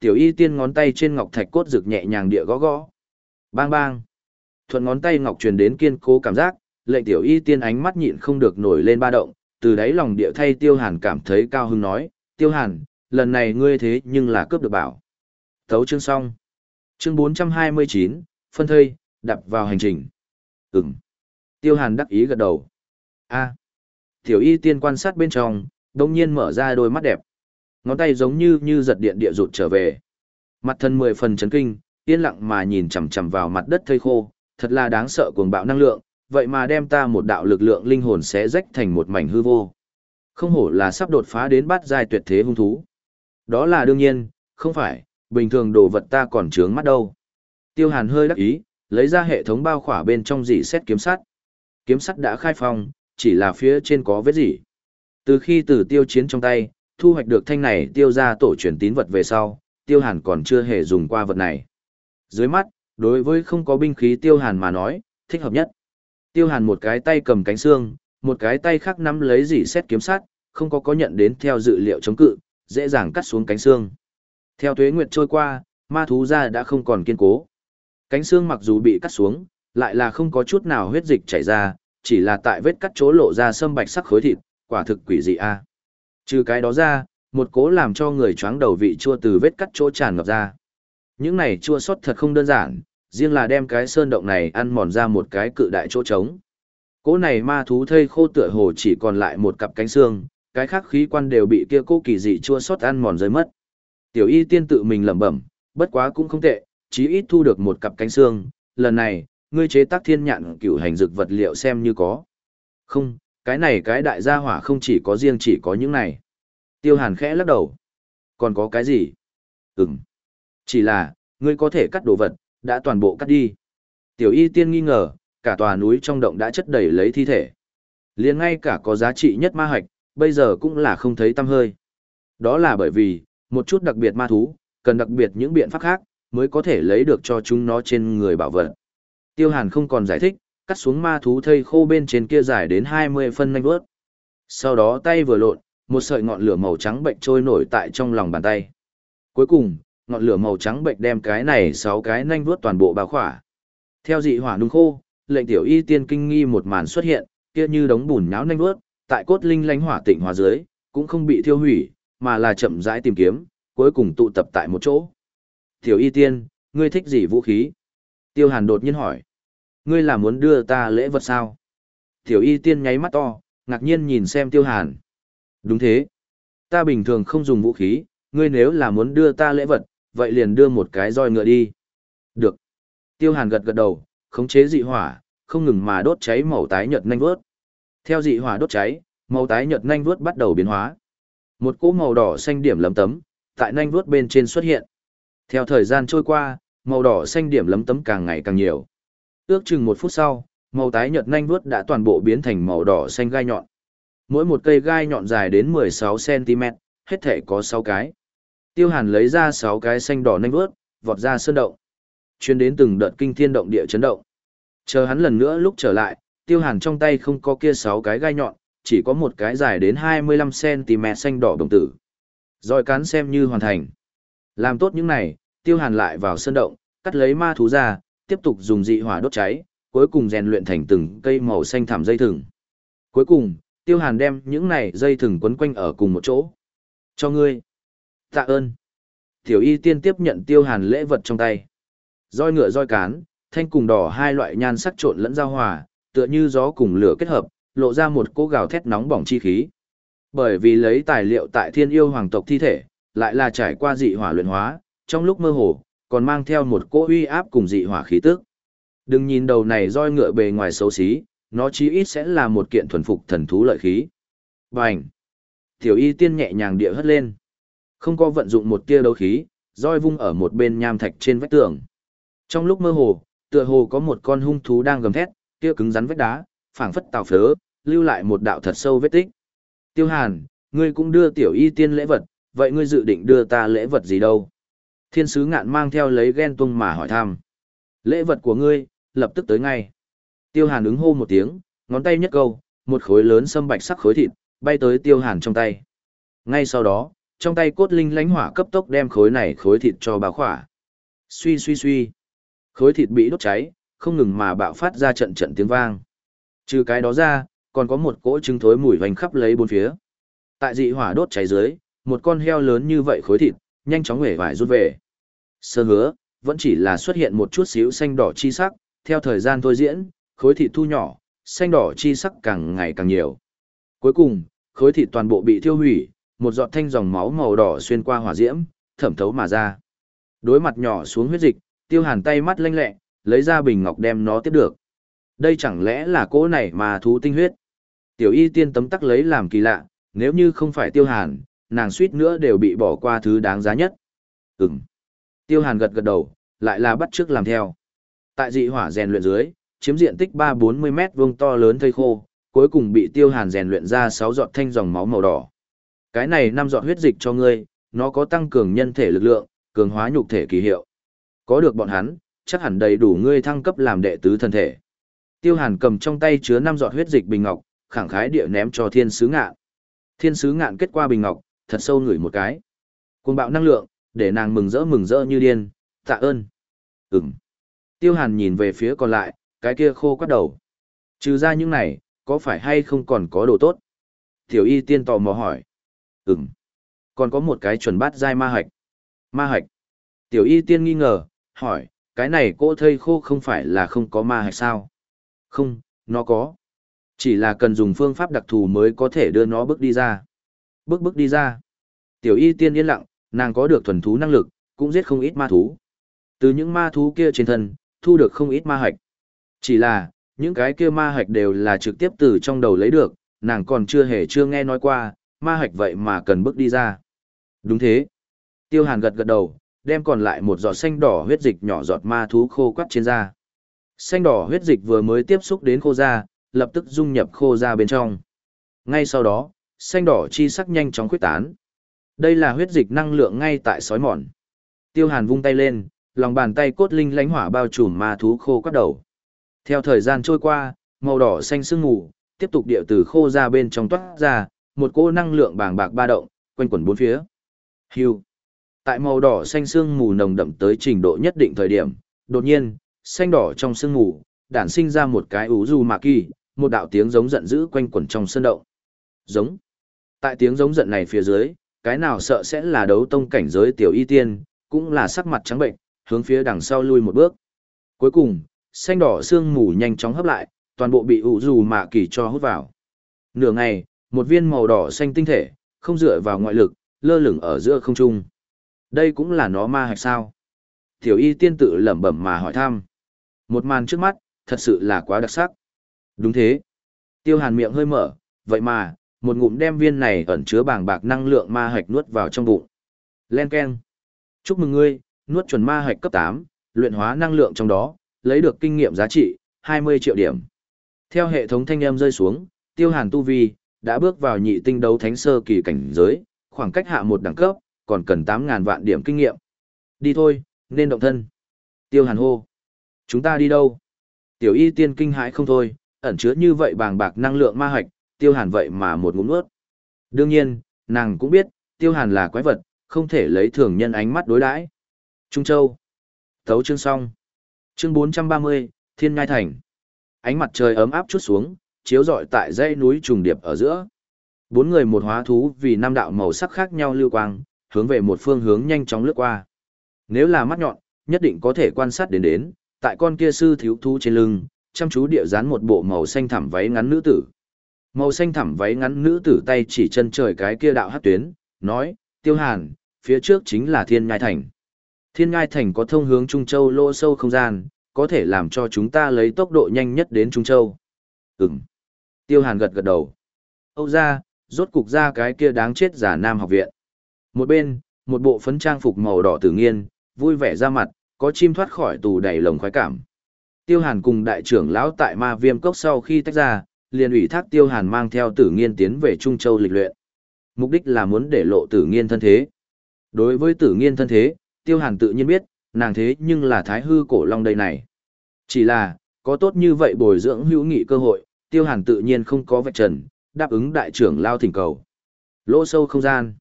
Tiểu y tiên ngón tay trên ngọc thạch cốt rực nhẹ nhàng địa gõ gõ. Bang bang. Thuận ngón tay ngọc truyền đến kiên cố cảm giác, lệnh tiểu y tiên ánh mắt nhịn không được nổi lên ba động, từ đáy lòng địa thay tiêu hàn cảm thấy cao hứng nói, tiêu hàn, lần này ngươi thế nhưng là cướp được bảo. Thấu chương xong. Chương 429, phân thây, đập vào hành trình. Ừm. Tiêu hàn đắc ý gật đầu. a Tiểu y tiên quan sát bên trong, đông nhiên mở ra đôi mắt đẹp. Ngón tay giống như như giật điện địa rụt trở về. Mặt thân mười phần chấn kinh, yên lặng mà nhìn chằm chằm vào mặt đất thây khô, thật là đáng sợ cuồng bạo năng lượng, vậy mà đem ta một đạo lực lượng linh hồn sẽ rách thành một mảnh hư vô. Không hổ là sắp đột phá đến bát giai tuyệt thế hung thú. Đó là đương nhiên, không phải, bình thường đồ vật ta còn trướng mắt đâu. Tiêu Hàn hơi đắc ý, lấy ra hệ thống bao khỏa bên trong dỉ xét kiếm sắt. Kiếm sắt đã khai phong, chỉ là phía trên có vết dỉ. Từ khi từ tiêu chiến trong tay, thu hoạch được thanh này tiêu ra tổ truyền tín vật về sau, tiêu hàn còn chưa hề dùng qua vật này. Dưới mắt, đối với không có binh khí tiêu hàn mà nói, thích hợp nhất. Tiêu hàn một cái tay cầm cánh xương, một cái tay khác nắm lấy dỉ xét kiếm sắt, không có có nhận đến theo dự liệu chống cự, dễ dàng cắt xuống cánh xương. Theo tuế nguyệt trôi qua, ma thú ra đã không còn kiên cố. Cánh xương mặc dù bị cắt xuống, lại là không có chút nào huyết dịch chảy ra, chỉ là tại vết cắt chỗ lộ ra sâm bạch sắc khối thịt, quả thực quỷ dị a. Trừ cái đó ra, một cố làm cho người choáng đầu vị chua từ vết cắt chỗ tràn ngập ra. Những này chua sót thật không đơn giản, riêng là đem cái sơn động này ăn mòn ra một cái cự đại chỗ trống. Cố này ma thú thây khô tựa hồ chỉ còn lại một cặp cánh xương, cái khác khí quan đều bị kia cô kỳ dị chua sót ăn mòn rơi mất. Tiểu y tiên tự mình lẩm bẩm, bất quá cũng không tệ, chí ít thu được một cặp cánh xương, lần này, ngươi chế tác thiên nhạn cửu hành dược vật liệu xem như có. Không, cái này cái đại gia hỏa không chỉ có riêng chỉ có những này. Tiêu hàn khẽ lắc đầu. Còn có cái gì? Ừm. Chỉ là, ngươi có thể cắt đồ vật, đã toàn bộ cắt đi. Tiểu y tiên nghi ngờ, cả tòa núi trong động đã chất đầy lấy thi thể. liền ngay cả có giá trị nhất ma hạch, bây giờ cũng là không thấy tăm hơi. Đó là bởi vì, một chút đặc biệt ma thú, cần đặc biệt những biện pháp khác, mới có thể lấy được cho chúng nó trên người bảo vật. Tiêu Hàn không còn giải thích, cắt xuống ma thú thây khô bên trên kia dài đến 20 phân nhanh vớt. Sau đó tay vừa lộn, một sợi ngọn lửa màu trắng bệnh trôi nổi tại trong lòng bàn tay. Cuối cùng, ngọn lửa màu trắng bệnh đem cái này sáu cái nhanh vuốt toàn bộ bao khỏa. Theo dị hỏa nung khô, lệnh tiểu y tiên kinh nghi một màn xuất hiện, kia như đống bùn nhão nhanh vuốt, tại cốt linh lánh hỏa tịnh hòa dưới, cũng không bị thiêu hủy, mà là chậm rãi tìm kiếm, cuối cùng tụ tập tại một chỗ. Tiểu y tiên, ngươi thích gì vũ khí? Tiêu hàn đột nhiên hỏi. Ngươi là muốn đưa ta lễ vật sao? Tiểu y tiên nháy mắt to, ngạc nhiên nhìn xem tiêu hàn. Đúng thế. Ta bình thường không dùng vũ khí, ngươi nếu là muốn đưa ta lễ vật, vậy liền đưa một cái roi ngựa đi. Được. Tiêu hàn gật gật đầu, khống chế dị hỏa, không ngừng mà đốt cháy màu tái nhợt nhanh vớt. Theo dị hỏa đốt cháy, màu tái nhợt nhanh vớt bắt đầu biến hóa. Một cỗ màu đỏ xanh điểm lấm tấm, tại nhanh vớt bên trên xuất hiện. Theo thời gian trôi qua, màu đỏ xanh điểm lấm tấm càng ngày càng nhiều. Ước chừng một phút sau, màu tái nhợt nhanh vớt đã toàn bộ biến thành màu đỏ xanh gai nhọn. Mỗi một cây gai nhọn dài đến 16cm, hết thể có 6 cái. Tiêu Hàn lấy ra 6 cái xanh đỏ nhanh vớt, vọt ra sơn động. Chuyên đến từng đợt kinh thiên động địa chấn động. Chờ hắn lần nữa lúc trở lại, Tiêu Hàn trong tay không có kia 6 cái gai nhọn, chỉ có một cái dài đến 25cm xanh đỏ đồng tử. Rồi cán xem như hoàn thành. Làm tốt những này, Tiêu Hàn lại vào sơn động, cắt lấy ma thú ra, tiếp tục dùng dị hỏa đốt cháy, cuối cùng rèn luyện thành từng cây màu xanh thảm dây thừng. Cuối cùng, Tiêu Hàn đem những này dây thừng quấn quanh ở cùng một chỗ. Cho ngươi. Tạ ơn. Tiểu y tiên tiếp nhận Tiêu Hàn lễ vật trong tay. Roi ngựa roi cán, thanh cùng đỏ hai loại nhan sắc trộn lẫn giao hòa, tựa như gió cùng lửa kết hợp, lộ ra một cỗ gào thét nóng bỏng chi khí. Bởi vì lấy tài liệu tại thiên yêu hoàng tộc thi thể, lại là trải qua dị hỏa luyện hóa, trong lúc mơ hồ, còn mang theo một cỗ uy áp cùng dị hỏa khí tức. Đừng nhìn đầu này roi ngựa bề ngoài xấu xí, nó chí ít sẽ là một kiện thuần phục thần thú lợi khí. Bành! Tiểu y tiên nhẹ nhàng địa hất lên. Không có vận dụng một tia đấu khí, roi vung ở một bên nham thạch trên vách tường. Trong lúc mơ hồ, tựa hồ có một con hung thú đang gầm thét, kia cứng rắn vách đá, phảng phất tào phớ, lưu lại một đạo thật sâu vết tích. Tiêu Hàn, ngươi cũng đưa tiểu y tiên lễ vật, vậy ngươi dự định đưa ta lễ vật gì đâu? Thiên sứ ngạn mang theo lấy ghen tung mà hỏi thăm. Lễ vật của ngươi, lập tức tới ngay. Tiêu Hàn ứng hô một tiếng, ngón tay nhất câu, một khối lớn sâm bạch sắc khối thịt, bay tới Tiêu Hàn trong tay. Ngay sau đó, trong tay cốt linh lánh hỏa cấp tốc đem khối này khối thịt cho báo khỏa. Suy suy suy. Khối thịt bị đốt cháy, không ngừng mà bạo phát ra trận trận tiếng vang. Trừ cái đó ra, còn có một cỗ trứng thối mùi vành khắp lấy bốn phía. Tại dị hỏa đốt cháy dưới, một con heo lớn như vậy khối thịt, nhanh chóng hể vải rút về. Sơ hứa, vẫn chỉ là xuất hiện một chút xíu xanh đỏ chi sắc, theo thời gian thôi diễn, khối thịt thu nhỏ, xanh đỏ chi sắc càng ngày càng nhiều. Cuối cùng, khối thịt toàn bộ bị thiêu hủy, một giọt thanh dòng máu màu đỏ xuyên qua hỏa diễm, thẩm thấu mà ra. Đối mặt nhỏ xuống huyết dịch, tiêu hàn tay mắt lanh lẹ, lấy ra bình ngọc đem nó tiếp được. Đây chẳng lẽ là cỗ này mà thú tinh huyết? Tiểu y tiên tấm tắc lấy làm kỳ lạ, nếu như không phải tiêu hàn, nàng suýt nữa đều bị bỏ qua thứ đáng giá nhất. Ừm. Tiêu hàn gật gật đầu, lại là bắt trước làm theo. Tại dị hỏa rèn luyện dưới, chiếm diện tích 3-40 mét vuông to lớn thây khô, cuối cùng bị tiêu hàn rèn luyện ra 6 giọt thanh dòng máu màu đỏ. Cái này 5 giọt huyết dịch cho ngươi, nó có tăng cường nhân thể lực lượng, cường hóa nhục thể kỳ hiệu. Có được bọn hắn, chắc hẳn đầy đủ ngươi thăng cấp làm đệ tứ thân thể. Tiêu Hàn cầm trong tay chứa 5 giọt huyết dịch bình ngọc, khẳng khái địa ném cho Thiên Sứ Ngạn. Thiên Sứ Ngạn kết qua bình ngọc, thật sâu ngửi một cái. Cuồng bạo năng lượng, để nàng mừng rỡ mừng rỡ như điên, tạ ơn. Ừm. Tiêu Hàn nhìn về phía còn lại, cái kia khô quắt đầu. Trừ ra những này, có phải hay không còn có đồ tốt? Tiểu y tiên tò mò hỏi. Ừm. Còn có một cái chuẩn bát giai ma hạch. Ma hạch. Tiểu y tiên nghi ngờ, hỏi, cái này cô thây khô không phải là không có ma hạch sao? Không, nó có. Chỉ là cần dùng phương pháp đặc thù mới có thể đưa nó bước đi ra. Bước bước đi ra. Tiểu y tiên yên lặng, nàng có được thuần thú năng lực, cũng giết không ít ma thú. Từ những ma thú kia trên thân, thu được không ít ma hạch. Chỉ là, những cái kia ma hạch đều là trực tiếp từ trong đầu lấy được, nàng còn chưa hề chưa nghe nói qua, ma hạch vậy mà cần bước đi ra. Đúng thế. Tiêu hàn gật gật đầu, đem còn lại một giọt xanh đỏ huyết dịch nhỏ giọt ma thú khô quắt trên da. Xanh đỏ huyết dịch vừa mới tiếp xúc đến khô da, lập tức dung nhập khô da bên trong. Ngay sau đó, xanh đỏ chi sắc nhanh chóng khuếch tán. Đây là huyết dịch năng lượng ngay tại sói mòn. Tiêu Hàn vung tay lên, lòng bàn tay cốt linh lánh hỏa bao trùm ma thú khô quắt đầu. Theo thời gian trôi qua, màu đỏ xanh sương mù tiếp tục điệu từ khô ra bên trong toát ra, một cỗ năng lượng bàng bạc ba động, quanh quẩn bốn phía. Hưu. Tại màu đỏ xanh sương mù nồng đậm tới trình độ nhất định thời điểm, đột nhiên, xanh đỏ trong sương mù, đản sinh ra một cái ủ du mạ kỳ, một đạo tiếng giống giận dữ quanh quẩn trong sân động. Giống. Tại tiếng giống giận này phía dưới, cái nào sợ sẽ là đấu tông cảnh giới tiểu y tiên, cũng là sắc mặt trắng bệnh, hướng phía đằng sau lui một bước. Cuối cùng, xanh đỏ xương mù nhanh chóng hấp lại, toàn bộ bị ủ dù mạ kỳ cho hút vào. Nửa ngày, một viên màu đỏ xanh tinh thể, không dựa vào ngoại lực, lơ lửng ở giữa không trung. Đây cũng là nó ma hạch sao? Tiểu y tiên tự lẩm bẩm mà hỏi thăm. Một màn trước mắt, thật sự là quá đặc sắc. Đúng thế. Tiêu hàn miệng hơi mở, vậy mà, một ngụm đem viên này ẩn chứa bàng bạc năng lượng ma hạch nuốt vào trong bụng. Len keng. Chúc mừng ngươi, nuốt chuẩn ma hạch cấp 8, luyện hóa năng lượng trong đó, lấy được kinh nghiệm giá trị, 20 triệu điểm. Theo hệ thống thanh âm rơi xuống, tiêu hàn tu vi, đã bước vào nhị tinh đấu thánh sơ kỳ cảnh giới, khoảng cách hạ một đẳng cấp, còn cần 8000 vạn điểm kinh nghiệm. Đi thôi, nên động thân. Tiêu hàn hô. Chúng ta đi đâu? Tiểu y tiên kinh hãi không thôi, ẩn chứa như vậy bàng bạc năng lượng ma hạch, tiêu hàn vậy mà một ngụm nuốt. Đương nhiên, nàng cũng biết, tiêu hàn là quái vật, không thể lấy thường nhân ánh mắt đối đãi. Trung Châu. Thấu chương xong. Chương 430, Thiên Ngai Thành. Ánh mặt trời ấm áp chút xuống, chiếu rọi tại dãy núi trùng điệp ở giữa. Bốn người một hóa thú vì năm đạo màu sắc khác nhau lưu quang, hướng về một phương hướng nhanh chóng lướt qua. Nếu là mắt nhọn, nhất định có thể quan sát đến đến, tại con kia sư thiếu thú trên lưng, chăm chú địa dán một bộ màu xanh thẳm váy ngắn nữ tử. Màu xanh thẳm váy ngắn nữ tử tay chỉ chân trời cái kia đạo hát tuyến, nói, tiêu hàn, phía trước chính là thiên ngai thành. Thiên ngai thành có thông hướng Trung Châu lô sâu không gian, có thể làm cho chúng ta lấy tốc độ nhanh nhất đến Trung Châu. Ừm. Tiêu hàn gật gật đầu. Âu ra, rốt cục ra cái kia đáng chết giả nam học viện. Một bên, một bộ phấn trang phục màu đỏ tử nghiên, vui vẻ ra mặt, có chim thoát khỏi tù đầy lồng khoái cảm. Tiêu Hàn cùng đại trưởng lão tại ma viêm cốc sau khi tách ra, liền ủy thác Tiêu Hàn mang theo tử nghiên tiến về Trung Châu lịch luyện. Mục đích là muốn để lộ tử nghiên thân thế. Đối với tử nghiên thân thế, Tiêu Hàn tự nhiên biết, nàng thế nhưng là thái hư cổ long đây này. Chỉ là, có tốt như vậy bồi dưỡng hữu nghị cơ hội, Tiêu Hàn tự nhiên không có vạch trần, đáp ứng đại trưởng lao thỉnh cầu. Lỗ sâu không gian.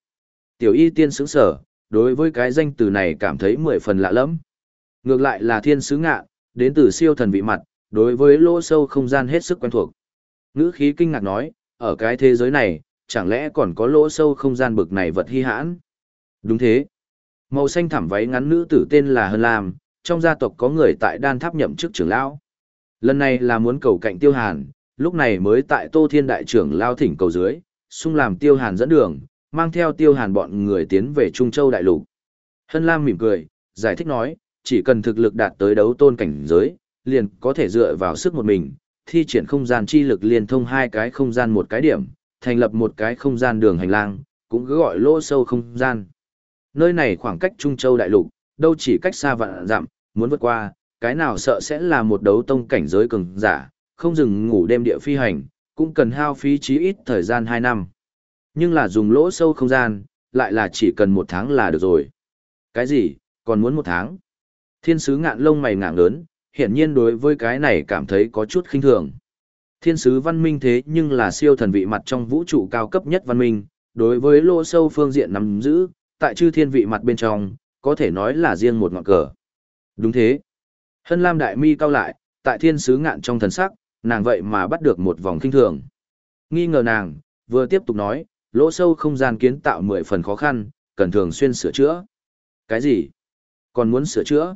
Tiểu y tiên xứng sở, đối với cái danh từ này cảm thấy mười phần lạ lẫm. Ngược lại là thiên sứ ngạ, đến từ siêu thần vị mặt, đối với lỗ sâu không gian hết sức quen thuộc. Ngữ khí kinh ngạc nói, ở cái thế giới này, chẳng lẽ còn có lỗ sâu không gian bực này vật hy hãn? Đúng thế. Màu xanh thảm váy ngắn nữ tử tên là Hân Lam, trong gia tộc có người tại đan tháp nhậm chức trưởng lão. Lần này là muốn cầu cạnh tiêu hàn, lúc này mới tại Tô Thiên Đại trưởng lao thỉnh cầu dưới, xung làm tiêu hàn dẫn đường, mang theo tiêu hàn bọn người tiến về Trung Châu Đại Lục. Hân Lam mỉm cười, giải thích nói, chỉ cần thực lực đạt tới đấu tôn cảnh giới, liền có thể dựa vào sức một mình, thi triển không gian chi lực liên thông hai cái không gian một cái điểm, thành lập một cái không gian đường hành lang, cũng cứ gọi lỗ sâu không gian. Nơi này khoảng cách Trung Châu Đại Lục, đâu chỉ cách xa vạn dặm, muốn vượt qua, cái nào sợ sẽ là một đấu tông cảnh giới cường giả, không dừng ngủ đêm địa phi hành, cũng cần hao phí chí ít thời gian 2 năm. Nhưng là dùng lỗ sâu không gian, lại là chỉ cần một tháng là được rồi. Cái gì, còn muốn một tháng? Thiên sứ ngạn lông mày ngạng lớn, hiển nhiên đối với cái này cảm thấy có chút khinh thường. Thiên sứ văn minh thế nhưng là siêu thần vị mặt trong vũ trụ cao cấp nhất văn minh, đối với lỗ sâu phương diện nắm giữ, tại chư thiên vị mặt bên trong, có thể nói là riêng một ngọn cờ. Đúng thế. Hân Lam đại mi cao lại, tại thiên sứ ngạn trong thần sắc, nàng vậy mà bắt được một vòng kinh thường. Nghi ngờ nàng, vừa tiếp tục nói, lỗ sâu không gian kiến tạo mười phần khó khăn, cần thường xuyên sửa chữa. Cái gì? Còn muốn sửa chữa?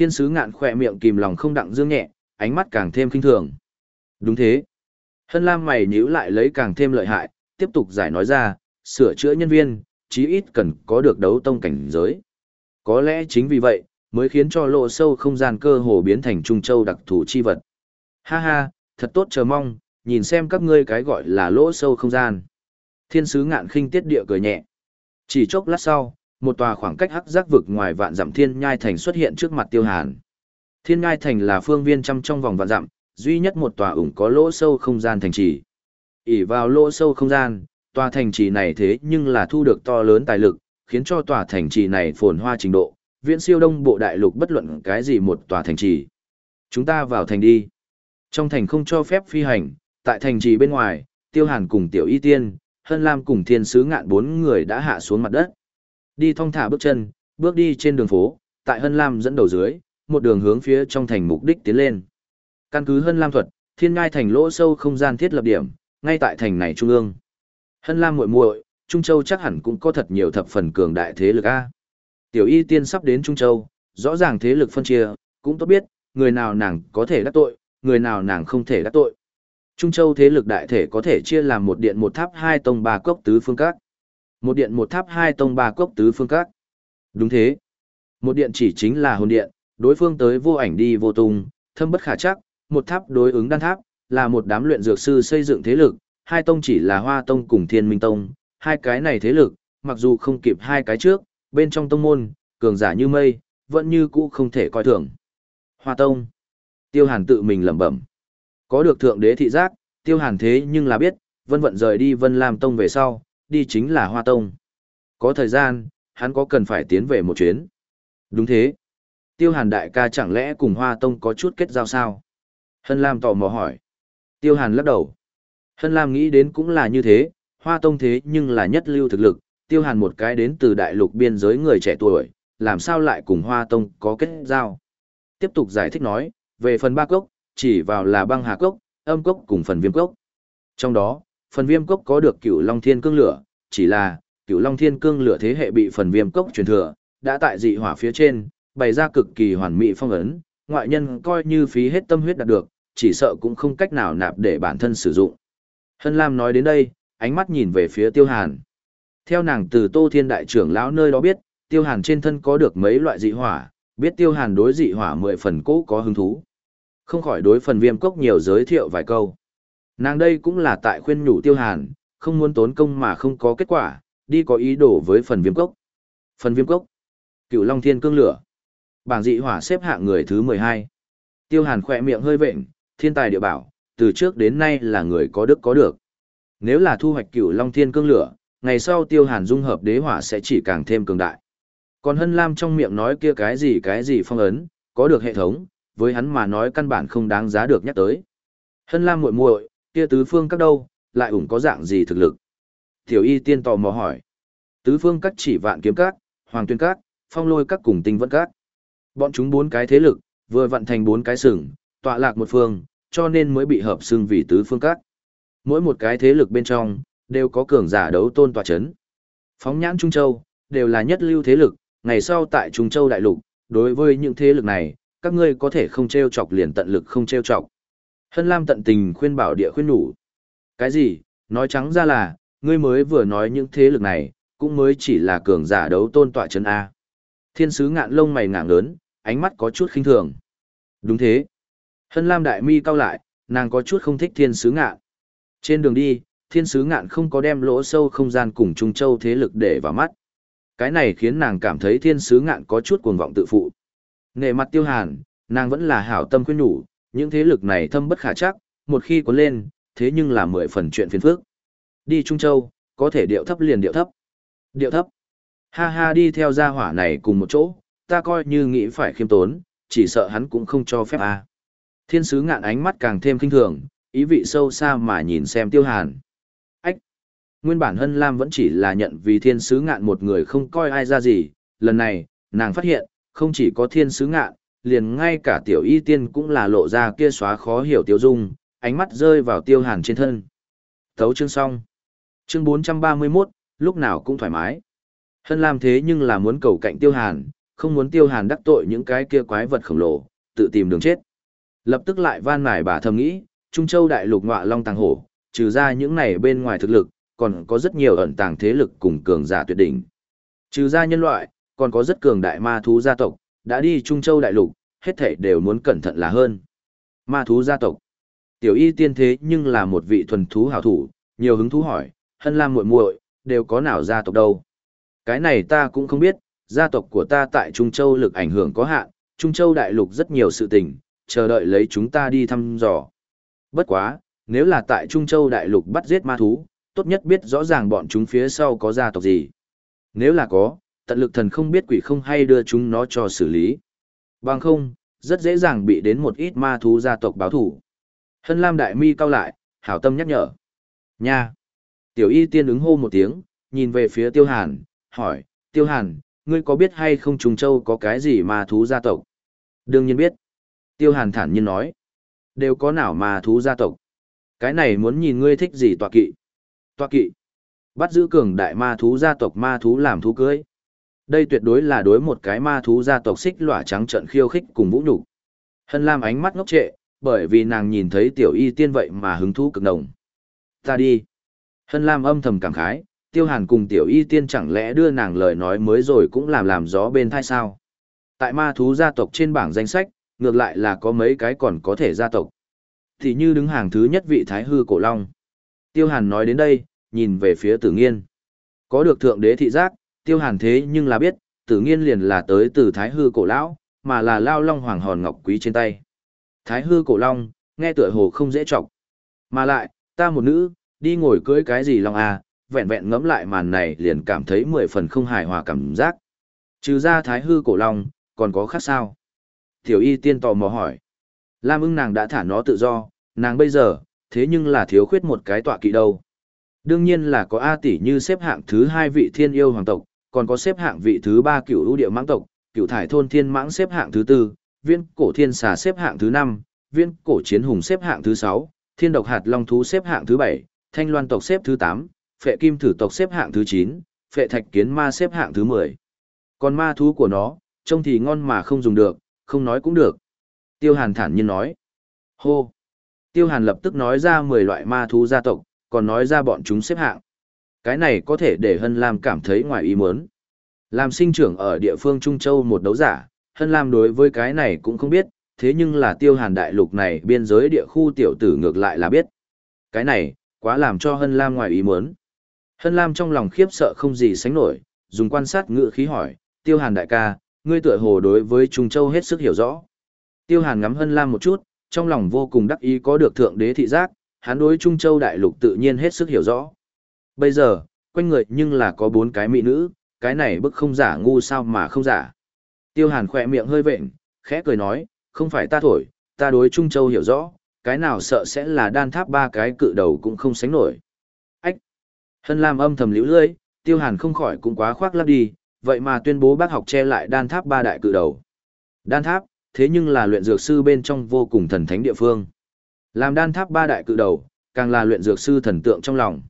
Thiên sứ ngạn khỏe miệng kìm lòng không đặng dương nhẹ, ánh mắt càng thêm kinh thường. Đúng thế. Hân Lam mày nhíu lại lấy càng thêm lợi hại, tiếp tục giải nói ra, sửa chữa nhân viên, chí ít cần có được đấu tông cảnh giới. Có lẽ chính vì vậy, mới khiến cho lộ sâu không gian cơ hồ biến thành trung châu đặc thù chi vật. Ha ha, thật tốt chờ mong, nhìn xem các ngươi cái gọi là lỗ sâu không gian. Thiên sứ ngạn khinh tiết địa cười nhẹ. Chỉ chốc lát sau, một tòa khoảng cách hắc giác vực ngoài vạn dặm thiên nhai thành xuất hiện trước mặt tiêu hàn. Thiên nhai thành là phương viên trăm trong vòng vạn dặm, duy nhất một tòa ủng có lỗ sâu không gian thành trì. ỉ vào lỗ sâu không gian, tòa thành trì này thế nhưng là thu được to lớn tài lực, khiến cho tòa thành trì này phồn hoa trình độ, viễn siêu đông bộ đại lục bất luận cái gì một tòa thành trì. Chúng ta vào thành đi. Trong thành không cho phép phi hành, tại thành trì bên ngoài, tiêu hàn cùng tiểu y tiên, hân lam cùng thiên sứ ngạn bốn người đã hạ xuống mặt đất. Đi thong thả bước chân, bước đi trên đường phố, tại hân lam dẫn đầu dưới, một đường hướng phía trong thành mục đích tiến lên. Căn cứ hân lam thuật, thiên ngai thành lỗ sâu không gian thiết lập điểm, ngay tại thành này trung ương. Hân lam muội muội, Trung Châu chắc hẳn cũng có thật nhiều thập phần cường đại thế lực a. Tiểu y tiên sắp đến Trung Châu, rõ ràng thế lực phân chia, cũng tốt biết, người nào nàng có thể đắc tội, người nào nàng không thể đắc tội. Trung Châu thế lực đại thể có thể chia làm một điện một tháp hai tông ba cốc tứ phương các. Một điện một tháp hai tông ba cốc tứ phương các. Đúng thế. Một điện chỉ chính là hồn điện, đối phương tới vô ảnh đi vô tung, thâm bất khả chắc, một tháp đối ứng đan tháp, là một đám luyện dược sư xây dựng thế lực, hai tông chỉ là Hoa Tông cùng Thiên Minh Tông, hai cái này thế lực, mặc dù không kịp hai cái trước, bên trong tông môn, cường giả như mây, vẫn như cũ không thể coi thường. Hoa Tông. Tiêu Hàn tự mình lẩm bẩm. Có được thượng đế thị giác, Tiêu Hàn thế nhưng là biết, Vân Vận rời đi Vân Lam Tông về sau, đi chính là Hoa Tông. Có thời gian, hắn có cần phải tiến về một chuyến. Đúng thế. Tiêu Hàn đại ca chẳng lẽ cùng Hoa Tông có chút kết giao sao? Hân Lam tò mò hỏi. Tiêu Hàn lắc đầu. Hân Lam nghĩ đến cũng là như thế, Hoa Tông thế nhưng là nhất lưu thực lực, Tiêu Hàn một cái đến từ đại lục biên giới người trẻ tuổi, làm sao lại cùng Hoa Tông có kết giao? Tiếp tục giải thích nói, về phần ba cốc, chỉ vào là băng hà cốc, âm cốc cùng phần viêm cốc. Trong đó, phần viêm cốc có được cửu long thiên cương lửa, chỉ là cửu long thiên cương lửa thế hệ bị phần viêm cốc truyền thừa, đã tại dị hỏa phía trên, bày ra cực kỳ hoàn mỹ phong ấn, ngoại nhân coi như phí hết tâm huyết đạt được, chỉ sợ cũng không cách nào nạp để bản thân sử dụng. Hân Lam nói đến đây, ánh mắt nhìn về phía Tiêu Hàn. Theo nàng từ Tô Thiên Đại trưởng lão nơi đó biết, Tiêu Hàn trên thân có được mấy loại dị hỏa, biết Tiêu Hàn đối dị hỏa mười phần cố có hứng thú. Không khỏi đối phần viêm cốc nhiều giới thiệu vài câu. Nàng đây cũng là tại khuyên nhủ Tiêu Hàn, không muốn tốn công mà không có kết quả, đi có ý đồ với phần viêm cốc. Phần viêm cốc. Cựu Long Thiên Cương Lửa. Bảng dị hỏa xếp hạng người thứ 12. Tiêu Hàn khỏe miệng hơi vệnh, thiên tài địa bảo, từ trước đến nay là người có đức có được. Nếu là thu hoạch cựu Long Thiên Cương Lửa, ngày sau Tiêu Hàn dung hợp đế hỏa sẽ chỉ càng thêm cường đại. Còn Hân Lam trong miệng nói kia cái gì cái gì phong ấn, có được hệ thống, với hắn mà nói căn bản không đáng giá được nhắc tới. Hân Lam muội muội, kia tứ phương các đâu, lại ủng có dạng gì thực lực? Tiểu y tiên tò mò hỏi. Tứ phương các chỉ vạn kiếm các, hoàng tuyên các, phong lôi các cùng tinh vẫn các. Bọn chúng bốn cái thế lực, vừa vận thành bốn cái sừng, tọa lạc một phương, cho nên mới bị hợp xưng vì tứ phương các. Mỗi một cái thế lực bên trong, đều có cường giả đấu tôn tòa chấn. Phóng nhãn Trung Châu, đều là nhất lưu thế lực, ngày sau tại Trung Châu đại lục, đối với những thế lực này, các ngươi có thể không treo chọc liền tận lực không treo chọc. Hân Lam tận tình khuyên bảo địa khuyên nhủ. Cái gì, nói trắng ra là, ngươi mới vừa nói những thế lực này, cũng mới chỉ là cường giả đấu tôn tọa chân A. Thiên sứ ngạn lông mày ngạng lớn, ánh mắt có chút khinh thường. Đúng thế. Hân Lam đại mi cao lại, nàng có chút không thích thiên sứ ngạn. Trên đường đi, thiên sứ ngạn không có đem lỗ sâu không gian cùng Trung Châu thế lực để vào mắt. Cái này khiến nàng cảm thấy thiên sứ ngạn có chút cuồng vọng tự phụ. Nề mặt tiêu hàn, nàng vẫn là hảo tâm khuyên nhủ, những thế lực này thâm bất khả chắc, một khi có lên, thế nhưng là mười phần chuyện phiền phức. Đi Trung Châu, có thể điệu thấp liền điệu thấp. Điệu thấp. Ha ha đi theo gia hỏa này cùng một chỗ, ta coi như nghĩ phải khiêm tốn, chỉ sợ hắn cũng không cho phép a. Thiên sứ ngạn ánh mắt càng thêm kinh thường, ý vị sâu xa mà nhìn xem tiêu hàn. Ách! Nguyên bản Hân Lam vẫn chỉ là nhận vì thiên sứ ngạn một người không coi ai ra gì, lần này, nàng phát hiện, không chỉ có thiên sứ ngạn, liền ngay cả tiểu y tiên cũng là lộ ra kia xóa khó hiểu tiêu dung, ánh mắt rơi vào tiêu hàn trên thân. Thấu chương xong. Chương 431, lúc nào cũng thoải mái. Hân Lam thế nhưng là muốn cầu cạnh tiêu hàn, không muốn tiêu hàn đắc tội những cái kia quái vật khổng lồ, tự tìm đường chết. Lập tức lại van nài bà thầm nghĩ, Trung Châu đại lục ngọa long tàng hổ, trừ ra những này bên ngoài thực lực, còn có rất nhiều ẩn tàng thế lực cùng cường giả tuyệt đỉnh. Trừ ra nhân loại, còn có rất cường đại ma thú gia tộc, đã đi Trung Châu đại lục, hết thảy đều muốn cẩn thận là hơn. Ma thú gia tộc. Tiểu y tiên thế nhưng là một vị thuần thú hảo thủ, nhiều hứng thú hỏi, hân lam muội muội đều có nào gia tộc đâu. Cái này ta cũng không biết, gia tộc của ta tại Trung Châu lực ảnh hưởng có hạn, Trung Châu đại lục rất nhiều sự tình, chờ đợi lấy chúng ta đi thăm dò. Bất quá, nếu là tại Trung Châu đại lục bắt giết ma thú, tốt nhất biết rõ ràng bọn chúng phía sau có gia tộc gì. Nếu là có, tận lực thần không biết quỷ không hay đưa chúng nó cho xử lý. Bằng không, rất dễ dàng bị đến một ít ma thú gia tộc báo thủ. Hân Lam đại mi cao lại, hảo tâm nhắc nhở. Nha! Tiểu y tiên ứng hô một tiếng, nhìn về phía tiêu hàn, hỏi, tiêu hàn, ngươi có biết hay không trùng Châu có cái gì ma thú gia tộc? Đương nhiên biết. Tiêu hàn thản nhiên nói. Đều có nào ma thú gia tộc? Cái này muốn nhìn ngươi thích gì tọa kỵ. Tọa kỵ. Bắt giữ cường đại ma thú gia tộc ma thú làm thú cưới. Đây tuyệt đối là đối một cái ma thú gia tộc xích lỏa trắng trận khiêu khích cùng vũ nhục. Hân Lam ánh mắt ngốc trệ, bởi vì nàng nhìn thấy tiểu y tiên vậy mà hứng thú cực nồng. Ta đi. Hân Lam âm thầm cảm khái, tiêu hàn cùng tiểu y tiên chẳng lẽ đưa nàng lời nói mới rồi cũng làm làm gió bên thai sao. Tại ma thú gia tộc trên bảng danh sách, ngược lại là có mấy cái còn có thể gia tộc. Thì như đứng hàng thứ nhất vị Thái Hư Cổ Long. Tiêu Hàn nói đến đây, nhìn về phía tử nghiên. Có được thượng đế thị giác, Tiêu Hàn thế nhưng là biết, tử nghiên liền là tới từ Thái Hư Cổ Lão, mà là lao long hoàng hòn ngọc quý trên tay. Thái Hư Cổ Long, nghe tựa hồ không dễ trọng. Mà lại, ta một nữ, đi ngồi cưới cái gì long à, vẹn vẹn ngẫm lại màn này liền cảm thấy mười phần không hài hòa cảm giác. Trừ ra thái hư cổ long, còn có khác sao? Tiểu y tiên tò mò hỏi. Lam ưng nàng đã thả nó tự do, nàng bây giờ, thế nhưng là thiếu khuyết một cái tọa kỵ đâu. Đương nhiên là có A tỷ như xếp hạng thứ hai vị thiên yêu hoàng tộc, còn có xếp hạng vị thứ ba cựu ưu địa mãng tộc, cựu thải thôn thiên mãng xếp hạng thứ tư, viên cổ thiên xà xếp hạng thứ năm, viên cổ chiến hùng xếp hạng thứ sáu, thiên độc hạt long thú xếp hạng thứ bảy, thanh loan tộc xếp thứ tám, phệ kim thử tộc xếp hạng thứ chín, phệ thạch kiến ma xếp hạng thứ mười. Còn ma thú của nó, trông thì ngon mà không dùng được, không nói cũng được. Tiêu Hàn thản nhiên nói. Hô! Tiêu Hàn lập tức nói ra 10 loại ma thú gia tộc, còn nói ra bọn chúng xếp hạng. Cái này có thể để Hân Lam cảm thấy ngoài ý muốn. Làm sinh trưởng ở địa phương Trung Châu một đấu giả, Hân Lam đối với cái này cũng không biết, thế nhưng là tiêu hàn đại lục này biên giới địa khu tiểu tử ngược lại là biết. Cái này, quá làm cho Hân Lam ngoài ý muốn. Hân Lam trong lòng khiếp sợ không gì sánh nổi, dùng quan sát ngựa khí hỏi, tiêu hàn đại ca, ngươi tựa hồ đối với Trung Châu hết sức hiểu rõ. Tiêu hàn ngắm Hân Lam một chút, trong lòng vô cùng đắc ý có được thượng đế thị giác, hắn đối Trung Châu đại lục tự nhiên hết sức hiểu rõ. Bây giờ, quanh người nhưng là có bốn cái mỹ nữ, cái này bức không giả ngu sao mà không giả. Tiêu hàn khỏe miệng hơi vệnh, khẽ cười nói, không phải ta thổi, ta đối Trung Châu hiểu rõ, cái nào sợ sẽ là đan tháp ba cái cự đầu cũng không sánh nổi. Ách! Hân Lam âm thầm liễu lưỡi, tiêu hàn không khỏi cũng quá khoác lắp đi, vậy mà tuyên bố bác học che lại đan tháp ba đại cự đầu. Đan tháp, thế nhưng là luyện dược sư bên trong vô cùng thần thánh địa phương. Làm đan tháp ba đại cự đầu, càng là luyện dược sư thần tượng trong lòng.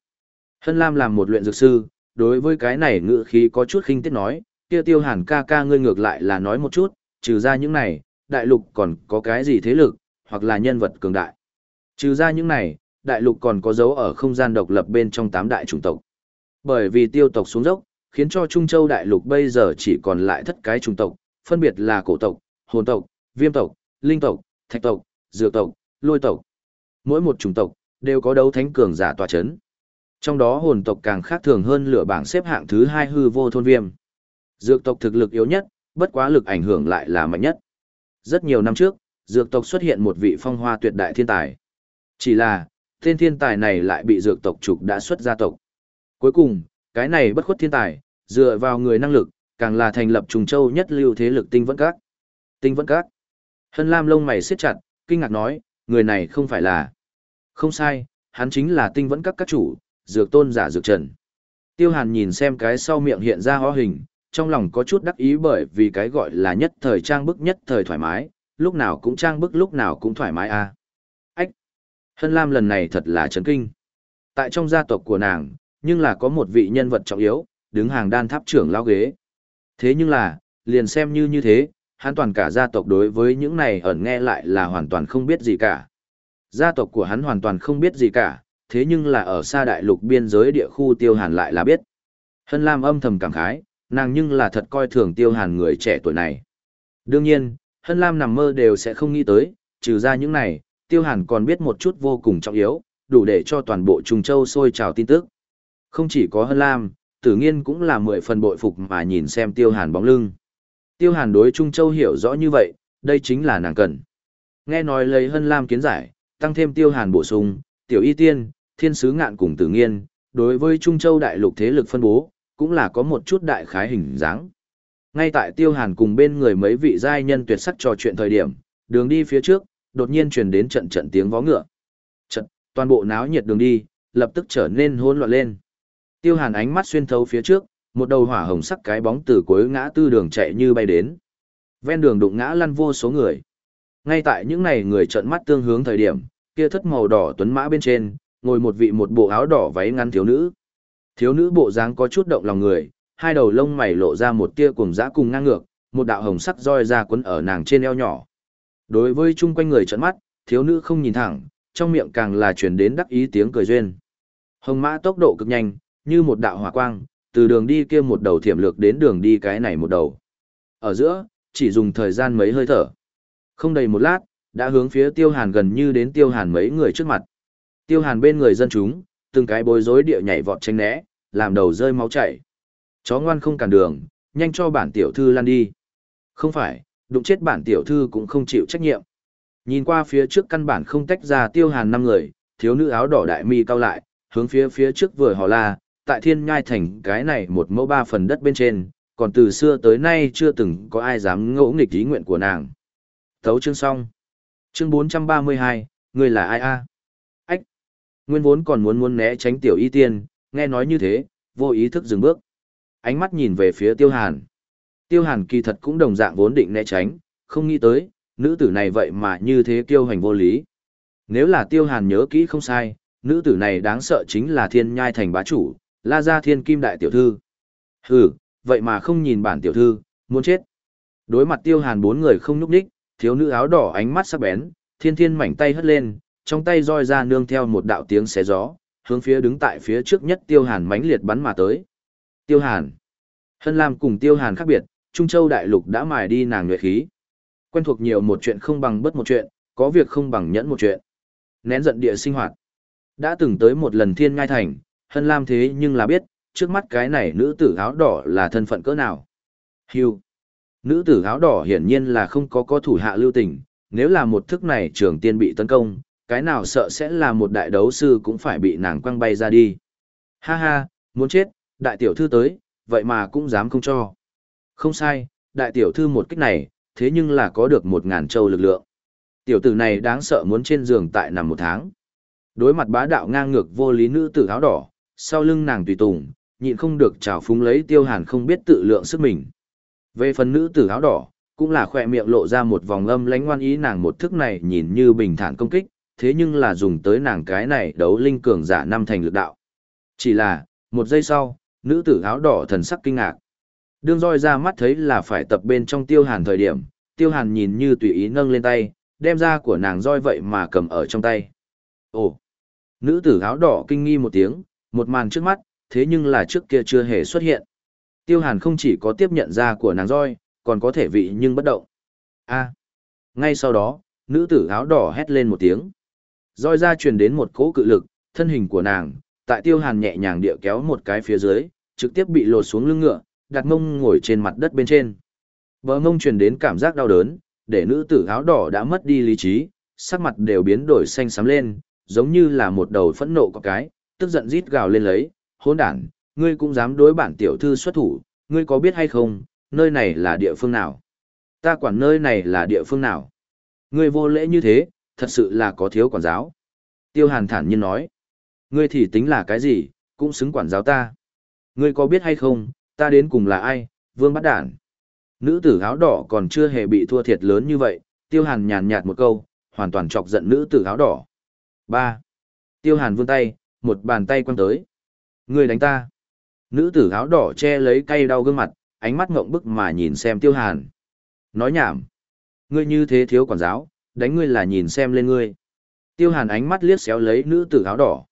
Hân Lam làm một luyện dược sư, đối với cái này ngự khí có chút khinh tiết nói, kia tiêu hàn ca ca ngươi ngược lại là nói một chút, trừ ra những này, đại lục còn có cái gì thế lực, hoặc là nhân vật cường đại. Trừ ra những này, đại lục còn có dấu ở không gian độc lập bên trong tám đại chủng tộc. Bởi vì tiêu tộc xuống dốc, khiến cho Trung Châu đại lục bây giờ chỉ còn lại thất cái chủng tộc, phân biệt là cổ tộc, hồn tộc, viêm tộc, linh tộc, thạch tộc, dược tộc, lôi tộc. Mỗi một chủng tộc, đều có đấu thánh cường giả tòa chấn. Trong đó hồn tộc càng khác thường hơn lửa bảng xếp hạng thứ hai hư vô thôn viêm. Dược tộc thực lực yếu nhất, bất quá lực ảnh hưởng lại là mạnh nhất. Rất nhiều năm trước, dược tộc xuất hiện một vị phong hoa tuyệt đại thiên tài. Chỉ là, tên thiên tài này lại bị dược tộc trục đã xuất gia tộc. Cuối cùng, cái này bất khuất thiên tài, dựa vào người năng lực, càng là thành lập trùng châu nhất lưu thế lực tinh vẫn các. Tinh vẫn các. Hân Lam lông mày siết chặt, kinh ngạc nói, người này không phải là. Không sai, hắn chính là tinh vẫn các các chủ, dược tôn giả dược trần. Tiêu hàn nhìn xem cái sau miệng hiện ra ho hình, trong lòng có chút đắc ý bởi vì cái gọi là nhất thời trang bức nhất thời thoải mái, lúc nào cũng trang bức lúc nào cũng thoải mái à. Ách! Hân Lam lần này thật là chấn kinh. Tại trong gia tộc của nàng, nhưng là có một vị nhân vật trọng yếu, đứng hàng đan tháp trưởng lao ghế. Thế nhưng là, liền xem như như thế, hắn toàn cả gia tộc đối với những này ẩn nghe lại là hoàn toàn không biết gì cả. Gia tộc của hắn hoàn toàn không biết gì cả, thế nhưng là ở xa đại lục biên giới địa khu tiêu hàn lại là biết. Hân Lam âm thầm cảm khái, nàng nhưng là thật coi thường tiêu hàn người trẻ tuổi này. Đương nhiên, Hân Lam nằm mơ đều sẽ không nghĩ tới, trừ ra những này, tiêu hàn còn biết một chút vô cùng trọng yếu, đủ để cho toàn bộ Trung Châu sôi trào tin tức. Không chỉ có Hân Lam, tử nghiên cũng là mười phần bội phục mà nhìn xem tiêu hàn bóng lưng. Tiêu hàn đối Trung Châu hiểu rõ như vậy, đây chính là nàng cần. Nghe nói lấy Hân Lam kiến giải, tăng thêm tiêu hàn bổ sung, tiểu y tiên, thiên sứ ngạn cùng tử nghiên, đối với Trung Châu đại lục thế lực phân bố, cũng là có một chút đại khái hình dáng. Ngay tại Tiêu Hàn cùng bên người mấy vị giai nhân tuyệt sắc trò chuyện thời điểm, đường đi phía trước, đột nhiên truyền đến trận trận tiếng vó ngựa. Trận, toàn bộ náo nhiệt đường đi, lập tức trở nên hỗn loạn lên. Tiêu Hàn ánh mắt xuyên thấu phía trước, một đầu hỏa hồng sắc cái bóng từ cuối ngã tư đường chạy như bay đến. Ven đường đụng ngã lăn vô số người. Ngay tại những này người trợn mắt tương hướng thời điểm, kia thất màu đỏ tuấn mã bên trên, ngồi một vị một bộ áo đỏ váy ngắn thiếu nữ. Thiếu nữ bộ dáng có chút động lòng người, hai đầu lông mày lộ ra một tia cùng dã cùng ngang ngược, một đạo hồng sắc roi ra quấn ở nàng trên eo nhỏ. Đối với chung quanh người trợn mắt, thiếu nữ không nhìn thẳng, trong miệng càng là truyền đến đắc ý tiếng cười duyên. Hồng mã tốc độ cực nhanh, như một đạo hỏa quang, từ đường đi kia một đầu thiểm lược đến đường đi cái này một đầu. Ở giữa, chỉ dùng thời gian mấy hơi thở. Không đầy một lát, đã hướng phía tiêu hàn gần như đến tiêu hàn mấy người trước mặt. Tiêu hàn bên người dân chúng, từng cái bối rối địa nhảy vọt tranh né, làm đầu rơi máu chảy. Chó ngoan không cản đường, nhanh cho bản tiểu thư lan đi. Không phải, đụng chết bản tiểu thư cũng không chịu trách nhiệm. Nhìn qua phía trước căn bản không tách ra tiêu hàn năm người, thiếu nữ áo đỏ đại mi cao lại, hướng phía phía trước vừa hò la, tại thiên nhai thành cái này một mẫu ba phần đất bên trên, còn từ xưa tới nay chưa từng có ai dám ngỗ nghịch ý nguyện của nàng. Thấu chương xong. Chương 432, người là ai a? Nguyên vốn còn muốn muốn né tránh tiểu y tiên, nghe nói như thế, vô ý thức dừng bước. Ánh mắt nhìn về phía tiêu hàn. Tiêu hàn kỳ thật cũng đồng dạng vốn định né tránh, không nghĩ tới, nữ tử này vậy mà như thế kiêu hành vô lý. Nếu là tiêu hàn nhớ kỹ không sai, nữ tử này đáng sợ chính là thiên nhai thành bá chủ, la gia thiên kim đại tiểu thư. Hừ, vậy mà không nhìn bản tiểu thư, muốn chết. Đối mặt tiêu hàn bốn người không nhúc đích, thiếu nữ áo đỏ ánh mắt sắc bén, thiên thiên mảnh tay hất lên, trong tay roi ra nương theo một đạo tiếng xé gió, hướng phía đứng tại phía trước nhất tiêu hàn mãnh liệt bắn mà tới. Tiêu hàn. Hân Lam cùng tiêu hàn khác biệt, Trung Châu đại lục đã mài đi nàng nhuệ khí. Quen thuộc nhiều một chuyện không bằng bất một chuyện, có việc không bằng nhẫn một chuyện. Nén giận địa sinh hoạt. Đã từng tới một lần thiên ngai thành, Hân Lam thế nhưng là biết, trước mắt cái này nữ tử áo đỏ là thân phận cỡ nào. Hưu. Nữ tử áo đỏ hiển nhiên là không có có thủ hạ lưu tình, nếu là một thức này trường tiên bị tấn công, cái nào sợ sẽ là một đại đấu sư cũng phải bị nàng quăng bay ra đi. Ha ha, muốn chết, đại tiểu thư tới, vậy mà cũng dám không cho. Không sai, đại tiểu thư một kích này, thế nhưng là có được một ngàn châu lực lượng. Tiểu tử này đáng sợ muốn trên giường tại nằm một tháng. Đối mặt bá đạo ngang ngược vô lý nữ tử áo đỏ, sau lưng nàng tùy tùng, nhịn không được trào phúng lấy tiêu hàn không biết tự lượng sức mình. Về phần nữ tử áo đỏ, cũng là khỏe miệng lộ ra một vòng âm lánh ngoan ý nàng một thức này nhìn như bình thản công kích, thế nhưng là dùng tới nàng cái này đấu linh cường giả năm thành lực đạo. Chỉ là, một giây sau, nữ tử áo đỏ thần sắc kinh ngạc. Đương roi ra mắt thấy là phải tập bên trong tiêu hàn thời điểm, tiêu hàn nhìn như tùy ý nâng lên tay, đem ra của nàng roi vậy mà cầm ở trong tay. Ồ! Nữ tử áo đỏ kinh nghi một tiếng, một màn trước mắt, thế nhưng là trước kia chưa hề xuất hiện. Tiêu hàn không chỉ có tiếp nhận ra của nàng roi, còn có thể vị nhưng bất động. a Ngay sau đó, nữ tử áo đỏ hét lên một tiếng. Roi ra truyền đến một cỗ cự lực, thân hình của nàng, tại tiêu hàn nhẹ nhàng địa kéo một cái phía dưới, trực tiếp bị lột xuống lưng ngựa, đặt mông ngồi trên mặt đất bên trên. Bờ mông truyền đến cảm giác đau đớn, để nữ tử áo đỏ đã mất đi lý trí, sắc mặt đều biến đổi xanh xám lên, giống như là một đầu phẫn nộ có cái, tức giận rít gào lên lấy, hỗn đản, ngươi cũng dám đối bản tiểu thư xuất thủ, ngươi có biết hay không, nơi này là địa phương nào? Ta quản nơi này là địa phương nào? Ngươi vô lễ như thế, thật sự là có thiếu quản giáo. Tiêu hàn thản nhiên nói, ngươi thì tính là cái gì, cũng xứng quản giáo ta. Ngươi có biết hay không, ta đến cùng là ai, vương bắt đản. Nữ tử áo đỏ còn chưa hề bị thua thiệt lớn như vậy, tiêu hàn nhàn nhạt một câu, hoàn toàn chọc giận nữ tử áo đỏ. 3. Tiêu hàn vươn tay, một bàn tay quăng tới. ngươi đánh ta. Nữ tử áo đỏ che lấy cây đau gương mặt, ánh mắt ngộng bức mà nhìn xem tiêu hàn. Nói nhảm. Ngươi như thế thiếu quản giáo, đánh ngươi là nhìn xem lên ngươi. Tiêu hàn ánh mắt liếc xéo lấy nữ tử áo đỏ.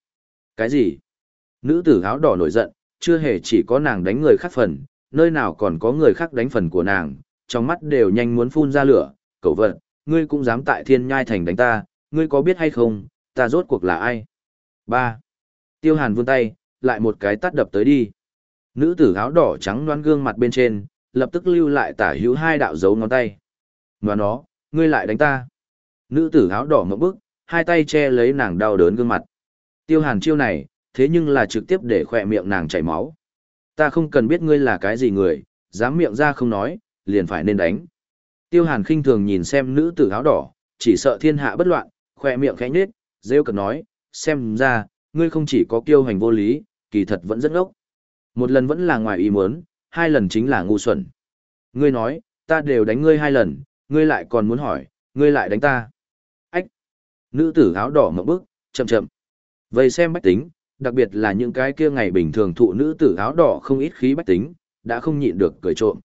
Cái gì? Nữ tử áo đỏ nổi giận, chưa hề chỉ có nàng đánh người khác phần, nơi nào còn có người khác đánh phần của nàng, trong mắt đều nhanh muốn phun ra lửa, cậu vật, ngươi cũng dám tại thiên nhai thành đánh ta, ngươi có biết hay không, ta rốt cuộc là ai? 3. Tiêu hàn vươn tay, lại một cái tắt đập tới đi. Nữ tử áo đỏ trắng loan gương mặt bên trên, lập tức lưu lại tả hữu hai đạo dấu ngón tay. Nói nó, ngươi lại đánh ta. Nữ tử áo đỏ ngậm bức, hai tay che lấy nàng đau đớn gương mặt. Tiêu hàn chiêu này, thế nhưng là trực tiếp để khỏe miệng nàng chảy máu. Ta không cần biết ngươi là cái gì người, dám miệng ra không nói, liền phải nên đánh. Tiêu hàn khinh thường nhìn xem nữ tử áo đỏ, chỉ sợ thiên hạ bất loạn, khỏe miệng khẽ nhếch, rêu cực nói, xem ra, ngươi không chỉ có kiêu hành vô lý, kỳ thật vẫn rất ngốc. Một lần vẫn là ngoài ý muốn, hai lần chính là ngu xuẩn. Ngươi nói, ta đều đánh ngươi hai lần, ngươi lại còn muốn hỏi, ngươi lại đánh ta. Nữ tử áo đỏ ngậm bước, chậm chậm. Vậy xem bách tính, đặc biệt là những cái kia ngày bình thường thụ nữ tử áo đỏ không ít khí bách tính, đã không nhịn được cười trộm.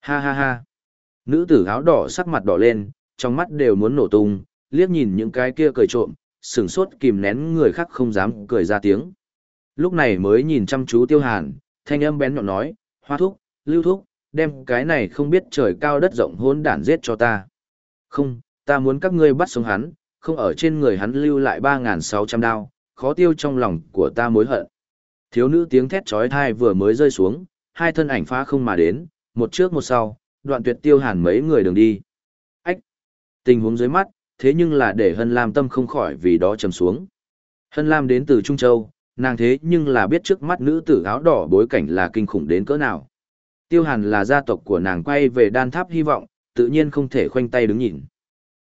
Ha ha ha! Nữ tử áo đỏ sắc mặt đỏ lên, trong mắt đều muốn nổ tung, liếc nhìn những cái kia cười trộm, sửng sốt kìm nén người khác không dám cười ra tiếng. Lúc này mới nhìn chăm chú tiêu hàn, thanh âm bén nhọn nói, hoa thúc, lưu thúc, đem cái này không biết trời cao đất rộng hôn đản giết cho ta. Không, Ta muốn các ngươi bắt sống hắn, không ở trên người hắn lưu lại 3.600 đao, khó tiêu trong lòng của ta mối hận. Thiếu nữ tiếng thét trói thai vừa mới rơi xuống, hai thân ảnh phá không mà đến, một trước một sau, đoạn tuyệt tiêu hàn mấy người đường đi. Ách! Tình huống dưới mắt, thế nhưng là để Hân Lam tâm không khỏi vì đó trầm xuống. Hân Lam đến từ Trung Châu, nàng thế nhưng là biết trước mắt nữ tử áo đỏ bối cảnh là kinh khủng đến cỡ nào. Tiêu Hàn là gia tộc của nàng quay về đan tháp hy vọng, tự nhiên không thể khoanh tay đứng nhìn.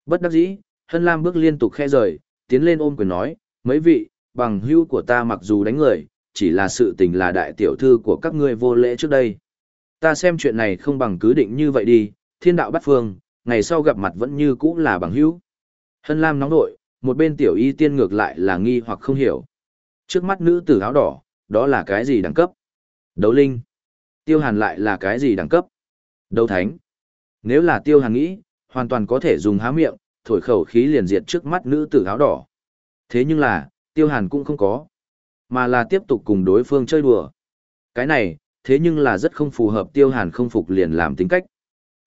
Bất đắc dĩ, Hân Lam bước liên tục khe rời, tiến lên ôm quyền nói, mấy vị, bằng hữu của ta mặc dù đánh người, chỉ là sự tình là đại tiểu thư của các ngươi vô lễ trước đây. Ta xem chuyện này không bằng cứ định như vậy đi, thiên đạo bắt phương, ngày sau gặp mặt vẫn như cũ là bằng hữu. Hân Lam nóng nội, một bên tiểu y tiên ngược lại là nghi hoặc không hiểu. Trước mắt nữ tử áo đỏ, đó là cái gì đẳng cấp? Đấu linh. Tiêu hàn lại là cái gì đẳng cấp? Đấu thánh. Nếu là tiêu hàn nghĩ, hoàn toàn có thể dùng há miệng, thổi khẩu khí liền diệt trước mắt nữ tử áo đỏ. Thế nhưng là, tiêu hàn cũng không có, mà là tiếp tục cùng đối phương chơi đùa. Cái này, thế nhưng là rất không phù hợp tiêu hàn không phục liền làm tính cách.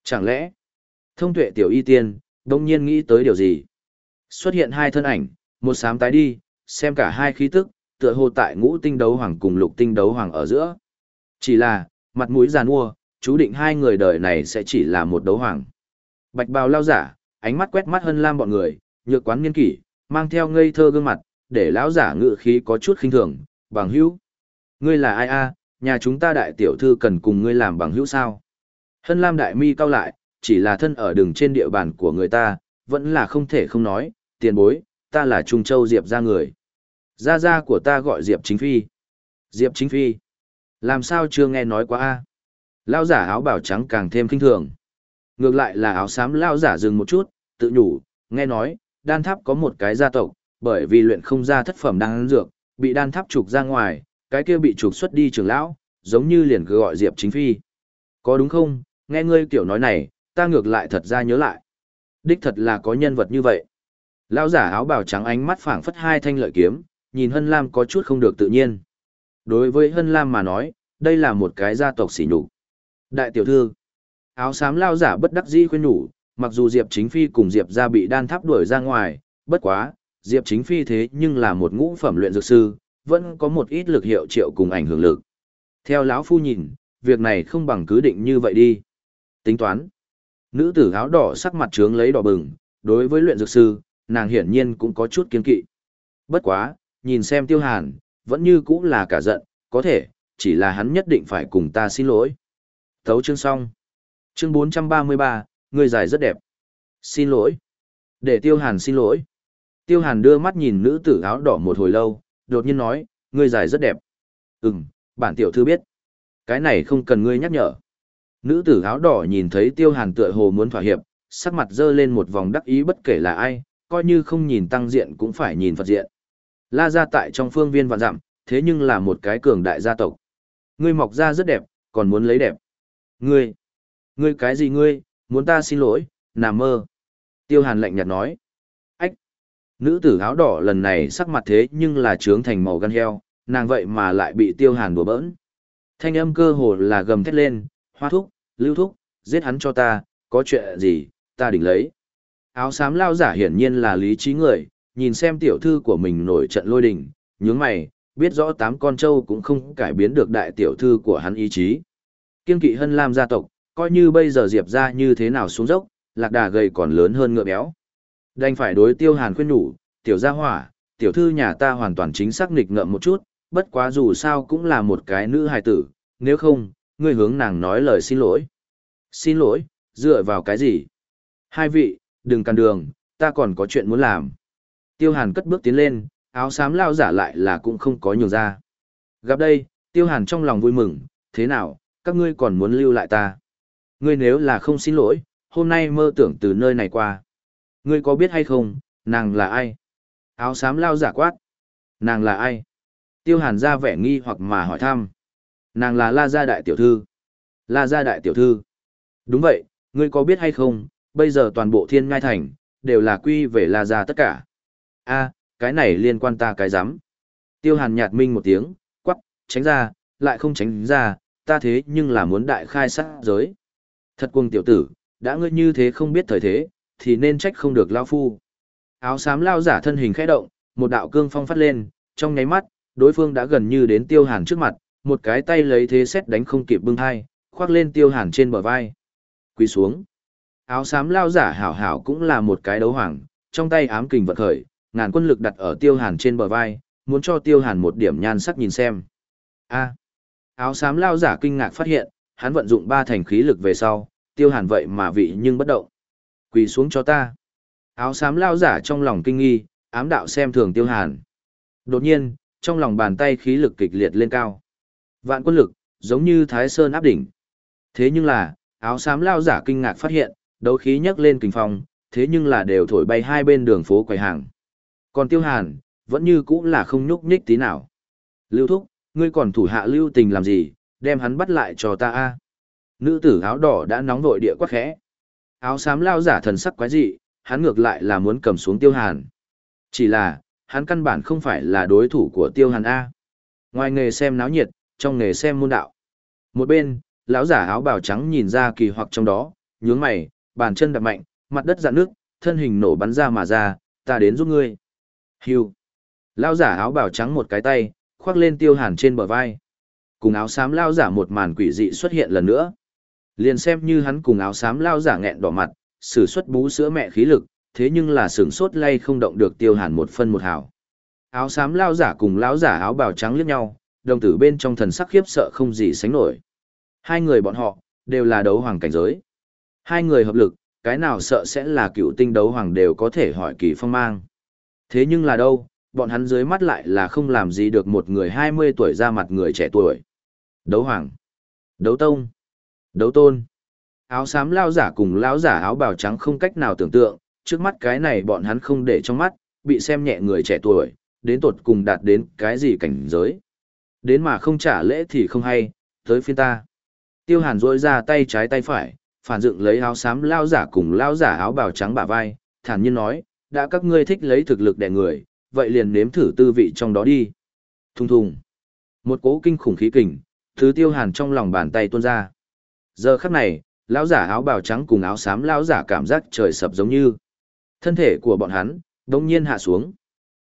Chẳng lẽ, thông tuệ tiểu y tiên, đông nhiên nghĩ tới điều gì? Xuất hiện hai thân ảnh, một sám tái đi, xem cả hai khí tức, tựa hồ tại ngũ tinh đấu hoàng cùng lục tinh đấu hoàng ở giữa. Chỉ là, mặt mũi giàn mua, chú định hai người đời này sẽ chỉ là một đấu hoàng. Bạch bào lao giả, ánh mắt quét mắt hân lam bọn người, nhược quán nghiên kỷ, mang theo ngây thơ gương mặt, để lão giả ngự khí có chút khinh thường, bằng hữu. Ngươi là ai a? nhà chúng ta đại tiểu thư cần cùng ngươi làm bằng hữu sao? Hân lam đại mi cao lại, chỉ là thân ở đường trên địa bàn của người ta, vẫn là không thể không nói, tiền bối, ta là Trung Châu Diệp ra người. Gia gia của ta gọi Diệp Chính Phi. Diệp Chính Phi. Làm sao chưa nghe nói quá a? Lão giả áo bảo trắng càng thêm kinh thường. Ngược lại là áo xám lao giả dừng một chút, tự nhủ, nghe nói, đan tháp có một cái gia tộc, bởi vì luyện không ra thất phẩm đan dược, bị đan tháp trục ra ngoài, cái kia bị trục xuất đi trường lão, giống như liền cứ gọi Diệp Chính Phi. Có đúng không, nghe ngươi kiểu nói này, ta ngược lại thật ra nhớ lại. Đích thật là có nhân vật như vậy. Lão giả áo bào trắng ánh mắt phảng phất hai thanh lợi kiếm, nhìn Hân Lam có chút không được tự nhiên. Đối với Hân Lam mà nói, đây là một cái gia tộc sỉ nhục. Đại tiểu thư, áo xám lao giả bất đắc dĩ khuyên nhủ, mặc dù Diệp Chính Phi cùng Diệp gia bị đan tháp đuổi ra ngoài, bất quá, Diệp Chính Phi thế nhưng là một ngũ phẩm luyện dược sư, vẫn có một ít lực hiệu triệu cùng ảnh hưởng lực. Theo lão phu nhìn, việc này không bằng cứ định như vậy đi. Tính toán. Nữ tử áo đỏ sắc mặt trướng lấy đỏ bừng, đối với luyện dược sư, nàng hiển nhiên cũng có chút kiên kỵ. Bất quá, nhìn xem tiêu hàn, vẫn như cũng là cả giận, có thể, chỉ là hắn nhất định phải cùng ta xin lỗi. Thấu chương xong. Chương 433, người dài rất đẹp. Xin lỗi. Để tiêu hàn xin lỗi. Tiêu hàn đưa mắt nhìn nữ tử áo đỏ một hồi lâu, đột nhiên nói, người dài rất đẹp. Ừm, bản tiểu thư biết. Cái này không cần ngươi nhắc nhở. Nữ tử áo đỏ nhìn thấy tiêu hàn tựa hồ muốn thỏa hiệp, sắc mặt dơ lên một vòng đắc ý bất kể là ai, coi như không nhìn tăng diện cũng phải nhìn Phật diện. La gia tại trong phương viên vạn dặm, thế nhưng là một cái cường đại gia tộc. Ngươi mọc ra rất đẹp, còn muốn lấy đẹp. Ngươi, ngươi cái gì ngươi, muốn ta xin lỗi, nằm mơ. Tiêu hàn lạnh nhạt nói. Ách, nữ tử áo đỏ lần này sắc mặt thế nhưng là trướng thành màu gan heo, nàng vậy mà lại bị tiêu hàn đùa bỡn. Thanh âm cơ hồ là gầm thét lên, hoa thúc, lưu thúc, giết hắn cho ta, có chuyện gì, ta đỉnh lấy. Áo xám lao giả hiển nhiên là lý trí người, nhìn xem tiểu thư của mình nổi trận lôi đình, nhướng mày, biết rõ tám con trâu cũng không cải biến được đại tiểu thư của hắn ý chí. Kiên kỵ hân lam gia tộc, coi như bây giờ diệp ra như thế nào xuống dốc, lạc đà gầy còn lớn hơn ngựa béo. Đành phải đối tiêu hàn khuyên nhủ, tiểu gia hỏa, tiểu thư nhà ta hoàn toàn chính xác nghịch ngợm một chút, bất quá dù sao cũng là một cái nữ hài tử, nếu không, ngươi hướng nàng nói lời xin lỗi. Xin lỗi, dựa vào cái gì? Hai vị, đừng cản đường, ta còn có chuyện muốn làm. Tiêu Hàn cất bước tiến lên, áo xám lao giả lại là cũng không có nhường ra. Gặp đây, Tiêu Hàn trong lòng vui mừng, thế nào, các ngươi còn muốn lưu lại ta? Ngươi nếu là không xin lỗi, hôm nay mơ tưởng từ nơi này qua. Ngươi có biết hay không, nàng là ai? Áo xám lao giả quát. Nàng là ai? Tiêu Hàn ra vẻ nghi hoặc mà hỏi thăm. Nàng là La Gia Đại Tiểu Thư. La Gia Đại Tiểu Thư. Đúng vậy, ngươi có biết hay không, bây giờ toàn bộ thiên ngai thành, đều là quy về La Gia tất cả. a cái này liên quan ta cái rắm Tiêu hàn nhạt minh một tiếng, quắc, tránh ra, lại không tránh ra, ta thế nhưng là muốn đại khai sát giới. Thật quân tiểu tử, đã ngươi như thế không biết thời thế, thì nên trách không được lao phu. Áo xám lao giả thân hình khẽ động, một đạo cương phong phát lên, trong nháy mắt, đối phương đã gần như đến tiêu hàn trước mặt, một cái tay lấy thế xét đánh không kịp bưng hai, khoác lên tiêu hàn trên bờ vai. Quỳ xuống. Áo xám lao giả hảo hảo cũng là một cái đấu hoàng, trong tay ám kình vận khởi, ngàn quân lực đặt ở tiêu hàn trên bờ vai, muốn cho tiêu hàn một điểm nhan sắc nhìn xem. A. Áo xám lao giả kinh ngạc phát hiện, hắn vận dụng ba thành khí lực về sau, tiêu hàn vậy mà vị nhưng bất động. Quỳ xuống cho ta. Áo xám lao giả trong lòng kinh nghi, ám đạo xem thường tiêu hàn. Đột nhiên, trong lòng bàn tay khí lực kịch liệt lên cao. Vạn quân lực, giống như thái sơn áp đỉnh. Thế nhưng là, áo xám lao giả kinh ngạc phát hiện, đấu khí nhấc lên kinh phong, thế nhưng là đều thổi bay hai bên đường phố quầy hàng. Còn tiêu hàn, vẫn như cũng là không nhúc nhích tí nào. Lưu thúc, ngươi còn thủ hạ lưu tình làm gì, đem hắn bắt lại cho ta a. Nữ tử áo đỏ đã nóng vội địa quắc khẽ. Áo xám lao giả thần sắc quái dị, hắn ngược lại là muốn cầm xuống tiêu hàn. Chỉ là, hắn căn bản không phải là đối thủ của tiêu hàn A. Ngoài nghề xem náo nhiệt, trong nghề xem môn đạo. Một bên, lão giả áo bào trắng nhìn ra kỳ hoặc trong đó, nhướng mày, bàn chân đập mạnh, mặt đất dạn nước, thân hình nổ bắn ra mà ra, ta đến giúp ngươi. Hiu. Lão giả áo bào trắng một cái tay, khoác lên tiêu hàn trên bờ vai. Cùng áo xám lao giả một màn quỷ dị xuất hiện lần nữa. Liền xem như hắn cùng áo xám lao giả nghẹn đỏ mặt, sử xuất bú sữa mẹ khí lực, thế nhưng là sửng sốt lay không động được tiêu hàn một phân một hào. Áo xám lao giả cùng lão giả áo bào trắng liếc nhau, đồng tử bên trong thần sắc khiếp sợ không gì sánh nổi. Hai người bọn họ, đều là đấu hoàng cảnh giới. Hai người hợp lực, cái nào sợ sẽ là cựu tinh đấu hoàng đều có thể hỏi kỳ phong mang. Thế nhưng là đâu, bọn hắn dưới mắt lại là không làm gì được một người 20 tuổi ra mặt người trẻ tuổi. Đấu hoàng, đấu tông, đấu tôn. Áo xám lao giả cùng lão giả áo bào trắng không cách nào tưởng tượng, trước mắt cái này bọn hắn không để trong mắt, bị xem nhẹ người trẻ tuổi, đến tột cùng đạt đến cái gì cảnh giới. Đến mà không trả lễ thì không hay, tới phiên ta. Tiêu hàn rôi ra tay trái tay phải, phản dựng lấy áo xám lao giả cùng lao giả áo bào trắng bả vai, thản nhiên nói, đã các ngươi thích lấy thực lực đè người, vậy liền nếm thử tư vị trong đó đi. Thùng thùng. Một cỗ kinh khủng khí kình, thứ tiêu hàn trong lòng bàn tay tuôn ra. Giờ khắc này, lão giả áo bào trắng cùng áo xám lão giả cảm giác trời sập giống như. Thân thể của bọn hắn, đống nhiên hạ xuống.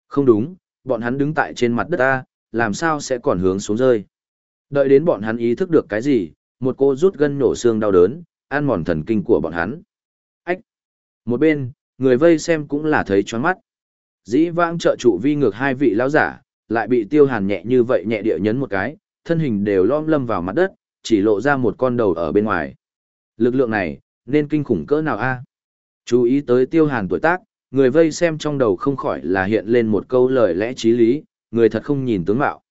Không đúng, bọn hắn đứng tại trên mặt đất ta, làm sao sẽ còn hướng xuống rơi. Đợi đến bọn hắn ý thức được cái gì, một cô rút gân nổ xương đau đớn, ăn mòn thần kinh của bọn hắn. Ách! Một bên, người vây xem cũng là thấy choáng mắt. Dĩ vãng trợ trụ vi ngược hai vị lão giả, lại bị tiêu hàn nhẹ như vậy nhẹ địa nhấn một cái, thân hình đều lom lâm vào mặt đất, chỉ lộ ra một con đầu ở bên ngoài. Lực lượng này, nên kinh khủng cỡ nào a? Chú ý tới tiêu hàn tuổi tác, người vây xem trong đầu không khỏi là hiện lên một câu lời lẽ trí lý, người thật không nhìn tướng mạo.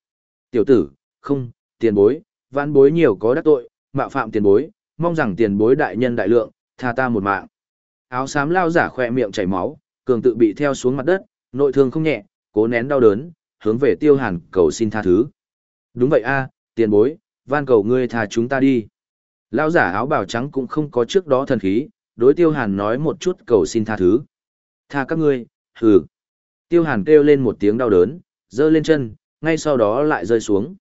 Tiểu tử, không, tiền bối, vãn bối nhiều có đắc tội, mạo phạm tiền bối, mong rằng tiền bối đại nhân đại lượng, tha ta một mạng. Áo xám lao giả khỏe miệng chảy máu, cường tự bị theo xuống mặt đất, nội thương không nhẹ, cố nén đau đớn, hướng về tiêu hàn cầu xin tha thứ. Đúng vậy a, tiền bối, van cầu ngươi tha chúng ta đi. lão giả áo bào trắng cũng không có trước đó thần khí, đối tiêu hàn nói một chút cầu xin tha thứ. Tha các ngươi, hừ. Tiêu hàn kêu lên một tiếng đau đớn, giơ lên chân, ngay sau đó lại rơi xuống.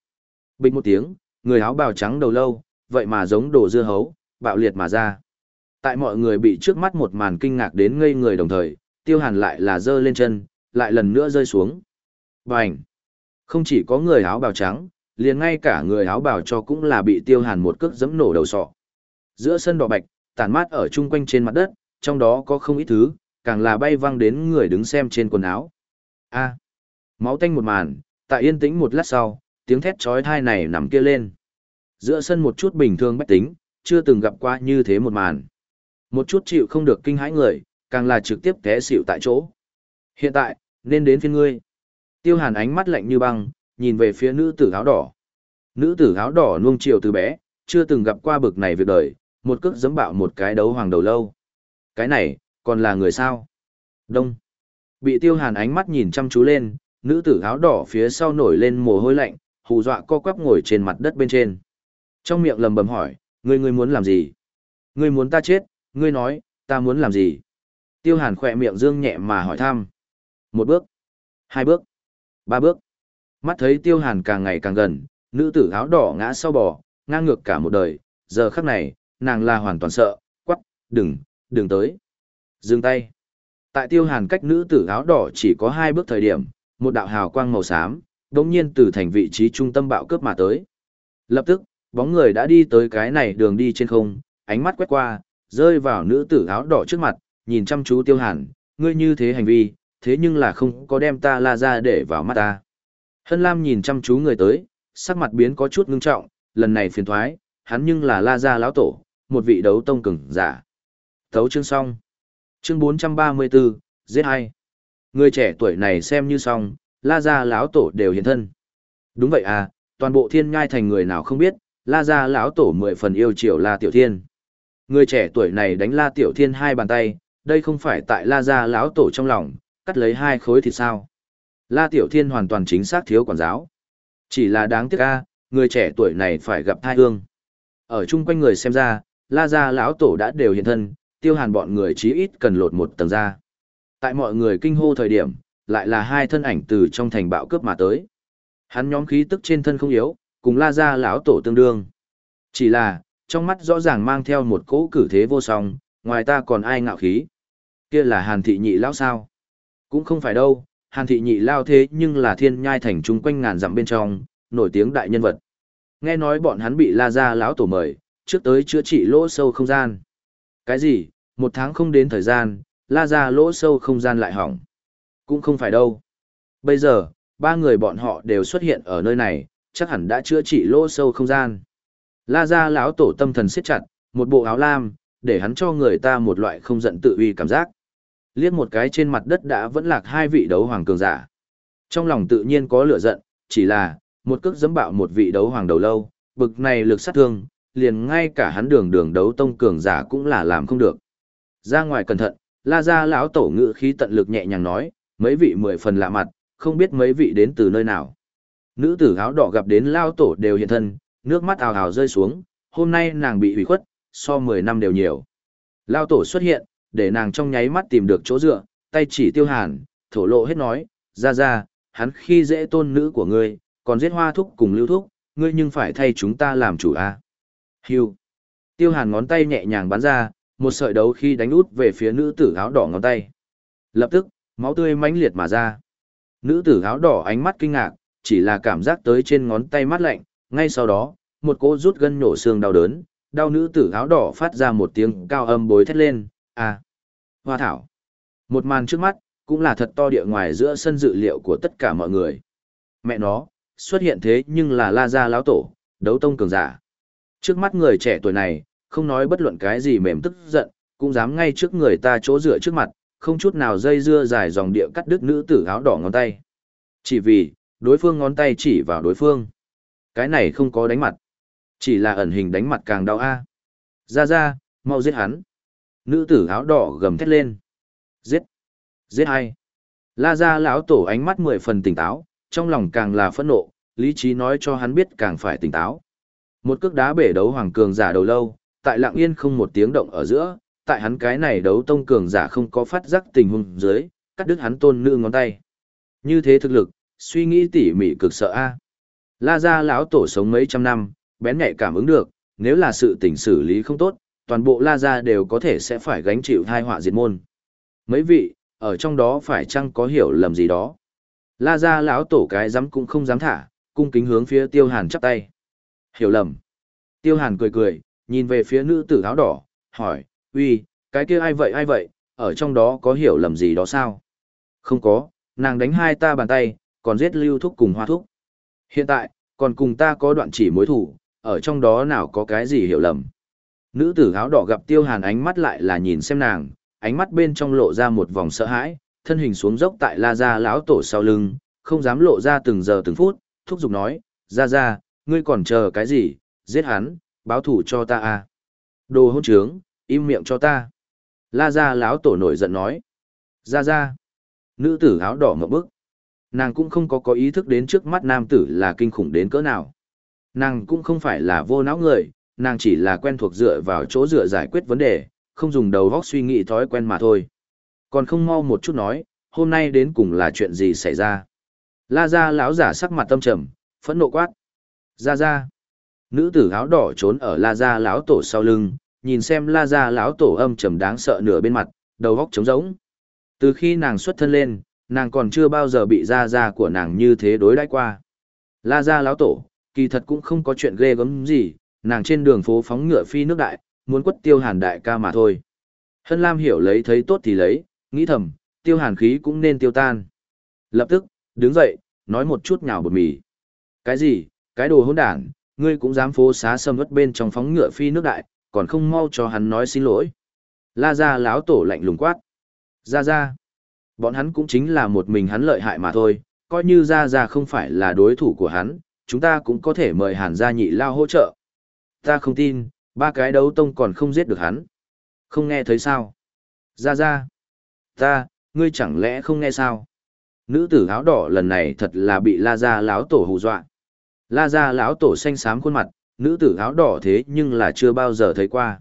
bình một tiếng, người áo bào trắng đầu lâu, vậy mà giống đồ dưa hấu, bạo liệt mà ra. Tại mọi người bị trước mắt một màn kinh ngạc đến ngây người đồng thời, tiêu hàn lại là giơ lên chân, lại lần nữa rơi xuống. Bành! Không chỉ có người áo bào trắng, liền ngay cả người áo bào cho cũng là bị tiêu hàn một cước giẫm nổ đầu sọ. Giữa sân đỏ bạch, tản mát ở chung quanh trên mặt đất, trong đó có không ít thứ, càng là bay văng đến người đứng xem trên quần áo. A! Máu tanh một màn, tại yên tĩnh một lát sau, tiếng thét chói tai này nằm kia lên. Giữa sân một chút bình thường bách tính, chưa từng gặp qua như thế một màn. Một chút chịu không được kinh hãi người, càng là trực tiếp té xỉu tại chỗ. Hiện tại, nên đến phiên ngươi. Tiêu hàn ánh mắt lạnh như băng, nhìn về phía nữ tử áo đỏ. Nữ tử áo đỏ nuông chiều từ bé, chưa từng gặp qua bực này việc đời, một cước giẫm bạo một cái đấu hoàng đầu lâu. Cái này, còn là người sao? Đông. Bị tiêu hàn ánh mắt nhìn chăm chú lên, nữ tử áo đỏ phía sau nổi lên mồ hôi lạnh, hù dọa co quắp ngồi trên mặt đất bên trên. Trong miệng lầm bầm hỏi, ngươi ngươi muốn làm gì? Ngươi muốn ta chết, ngươi nói, ta muốn làm gì? Tiêu hàn khỏe miệng dương nhẹ mà hỏi thăm. Một bước, hai bước, ba bước. Mắt thấy tiêu hàn càng ngày càng gần, nữ tử áo đỏ ngã sau bò, ngang ngược cả một đời, giờ khắc này, nàng là hoàn toàn sợ, quắc, đừng, đừng tới. Dừng tay. Tại tiêu hàn cách nữ tử áo đỏ chỉ có hai bước thời điểm, một đạo hào quang màu xám, đống nhiên từ thành vị trí trung tâm bạo cướp mà tới. Lập tức, bóng người đã đi tới cái này đường đi trên không, ánh mắt quét qua, rơi vào nữ tử áo đỏ trước mặt, nhìn chăm chú tiêu hàn, ngươi như thế hành vi, thế nhưng là không có đem ta la ra để vào mắt ta. Hân Lam nhìn chăm chú người tới, sắc mặt biến có chút ngưng trọng, lần này phiền thoái, hắn nhưng là la ra lão tổ, một vị đấu tông cường giả. Thấu chương xong. Chương 434, giết hai. Người trẻ tuổi này xem như xong, la ra lão tổ đều hiện thân. Đúng vậy à, toàn bộ thiên ngai thành người nào không biết, la ra lão tổ mười phần yêu chiều la tiểu thiên. Người trẻ tuổi này đánh la tiểu thiên hai bàn tay, đây không phải tại la ra lão tổ trong lòng, cắt lấy hai khối thì sao. La tiểu thiên hoàn toàn chính xác thiếu quản giáo. Chỉ là đáng tiếc a, người trẻ tuổi này phải gặp thai hương. Ở chung quanh người xem ra, la gia lão tổ đã đều hiện thân, tiêu hàn bọn người chí ít cần lột một tầng ra. Tại mọi người kinh hô thời điểm, lại là hai thân ảnh từ trong thành bạo cướp mà tới. Hắn nhóm khí tức trên thân không yếu, cùng la gia lão tổ tương đương. Chỉ là, trong mắt rõ ràng mang theo một cỗ cử thế vô song, ngoài ta còn ai ngạo khí. Kia là hàn thị nhị lão sao? Cũng không phải đâu, hàn thị nhị lao thế nhưng là thiên nhai thành chung quanh ngàn dặm bên trong, nổi tiếng đại nhân vật. Nghe nói bọn hắn bị la gia lão tổ mời, trước tới chữa trị lỗ sâu không gian. Cái gì, một tháng không đến thời gian, la gia lỗ sâu không gian lại hỏng. Cũng không phải đâu. Bây giờ, ba người bọn họ đều xuất hiện ở nơi này, chắc hẳn đã chữa trị lỗ sâu không gian. La gia lão tổ tâm thần siết chặt, một bộ áo lam, để hắn cho người ta một loại không giận tự uy cảm giác. Liếc một cái trên mặt đất đã vẫn lạc hai vị đấu hoàng cường giả. Trong lòng tự nhiên có lửa giận, chỉ là, một cước giẫm bạo một vị đấu hoàng đầu lâu, bực này lực sát thương, liền ngay cả hắn đường đường đấu tông cường giả cũng là làm không được. Ra ngoài cẩn thận, la gia lão tổ ngự khí tận lực nhẹ nhàng nói, mấy vị mười phần lạ mặt, không biết mấy vị đến từ nơi nào. Nữ tử áo đỏ gặp đến lao tổ đều hiện thân, nước mắt ào ào rơi xuống, hôm nay nàng bị hủy khuất, so 10 năm đều nhiều. Lao tổ xuất hiện, để nàng trong nháy mắt tìm được chỗ dựa, tay chỉ tiêu hàn, thổ lộ hết nói, ra ra, hắn khi dễ tôn nữ của ngươi, còn giết hoa thúc cùng lưu thúc, ngươi nhưng phải thay chúng ta làm chủ a. À? Hưu. Tiêu hàn ngón tay nhẹ nhàng bắn ra, một sợi đấu khi đánh út về phía nữ tử áo đỏ ngón tay. Lập tức, máu tươi mãnh liệt mà ra. Nữ tử áo đỏ ánh mắt kinh ngạc, chỉ là cảm giác tới trên ngón tay mát lạnh, ngay sau đó, một cỗ rút gân nổ xương đau đớn, đau nữ tử áo đỏ phát ra một tiếng cao âm bối thét lên, à, hoa thảo. Một màn trước mắt, cũng là thật to địa ngoài giữa sân dự liệu của tất cả mọi người. Mẹ nó, xuất hiện thế nhưng là la gia lão tổ, đấu tông cường giả. Trước mắt người trẻ tuổi này, không nói bất luận cái gì mềm tức giận, cũng dám ngay trước người ta chỗ dựa trước mặt, không chút nào dây dưa dài dòng địa cắt đứt nữ tử áo đỏ ngón tay. Chỉ vì, đối phương ngón tay chỉ vào đối phương. Cái này không có đánh mặt. Chỉ là ẩn hình đánh mặt càng đau a. Ra ra, mau giết hắn. Nữ tử áo đỏ gầm thét lên. Giết. Giết hay. La ra lão tổ ánh mắt mười phần tỉnh táo, trong lòng càng là phẫn nộ, lý trí nói cho hắn biết càng phải tỉnh táo. Một cước đá bể đấu hoàng cường giả đầu lâu, tại lặng yên không một tiếng động ở giữa, tại hắn cái này đấu tông cường giả không có phát giác tình huống dưới, cắt đứt hắn tôn nữ ngón tay. Như thế thực lực, suy nghĩ tỉ mỉ cực sợ a. La gia lão tổ sống mấy trăm năm, bén nhạy cảm ứng được, nếu là sự tình xử lý không tốt, toàn bộ La gia đều có thể sẽ phải gánh chịu thai họa diệt môn. Mấy vị, ở trong đó phải chăng có hiểu lầm gì đó? La gia lão tổ cái dám cũng không dám thả, cung kính hướng phía Tiêu Hàn chắp tay. Hiểu lầm. Tiêu Hàn cười cười, nhìn về phía nữ tử áo đỏ, hỏi, uy, cái kia ai vậy ai vậy, ở trong đó có hiểu lầm gì đó sao? Không có, nàng đánh hai ta bàn tay, còn giết lưu thúc cùng hoa thúc. Hiện tại, còn cùng ta có đoạn chỉ mối thủ, ở trong đó nào có cái gì hiểu lầm. Nữ tử áo đỏ gặp tiêu hàn ánh mắt lại là nhìn xem nàng, ánh mắt bên trong lộ ra một vòng sợ hãi, thân hình xuống dốc tại la gia lão tổ sau lưng, không dám lộ ra từng giờ từng phút, thúc giục nói, ra ra, ngươi còn chờ cái gì, giết hắn, báo thủ cho ta à. Đồ hôn trướng, im miệng cho ta. La gia lão tổ nổi giận nói. Ra ra. Nữ tử áo đỏ ngậm bức. Nàng cũng không có có ý thức đến trước mắt nam tử là kinh khủng đến cỡ nào. Nàng cũng không phải là vô não người, nàng chỉ là quen thuộc dựa vào chỗ dựa giải quyết vấn đề, không dùng đầu óc suy nghĩ thói quen mà thôi. Còn không mau một chút nói, hôm nay đến cùng là chuyện gì xảy ra. La gia lão giả sắc mặt tâm trầm, phẫn nộ quát. Ra ra. Nữ tử áo đỏ trốn ở La gia lão tổ sau lưng, nhìn xem La gia lão tổ âm trầm đáng sợ nửa bên mặt, đầu óc trống rỗng. Từ khi nàng xuất thân lên, nàng còn chưa bao giờ bị gia gia của nàng như thế đối đãi qua. La gia lão tổ, kỳ thật cũng không có chuyện ghê gớm gì, nàng trên đường phố phóng ngựa phi nước đại, muốn quất tiêu hàn đại ca mà thôi. Hân Lam hiểu lấy thấy tốt thì lấy, nghĩ thầm, tiêu hàn khí cũng nên tiêu tan. Lập tức, đứng dậy, nói một chút nhào bột mì. Cái gì, cái đồ hỗn đản, ngươi cũng dám phố xá sâm ớt bên trong phóng ngựa phi nước đại, còn không mau cho hắn nói xin lỗi. La ra láo tổ lạnh lùng quát. Ra ra. Bọn hắn cũng chính là một mình hắn lợi hại mà thôi, coi như ra ra không phải là đối thủ của hắn, chúng ta cũng có thể mời hàn gia nhị lao hỗ trợ. Ta không tin, ba cái đấu tông còn không giết được hắn. Không nghe thấy sao? Ra ra. Ta, ngươi chẳng lẽ không nghe sao? Nữ tử áo đỏ lần này thật là bị la gia lão tổ hù dọa. La gia lão tổ xanh xám khuôn mặt, nữ tử áo đỏ thế nhưng là chưa bao giờ thấy qua.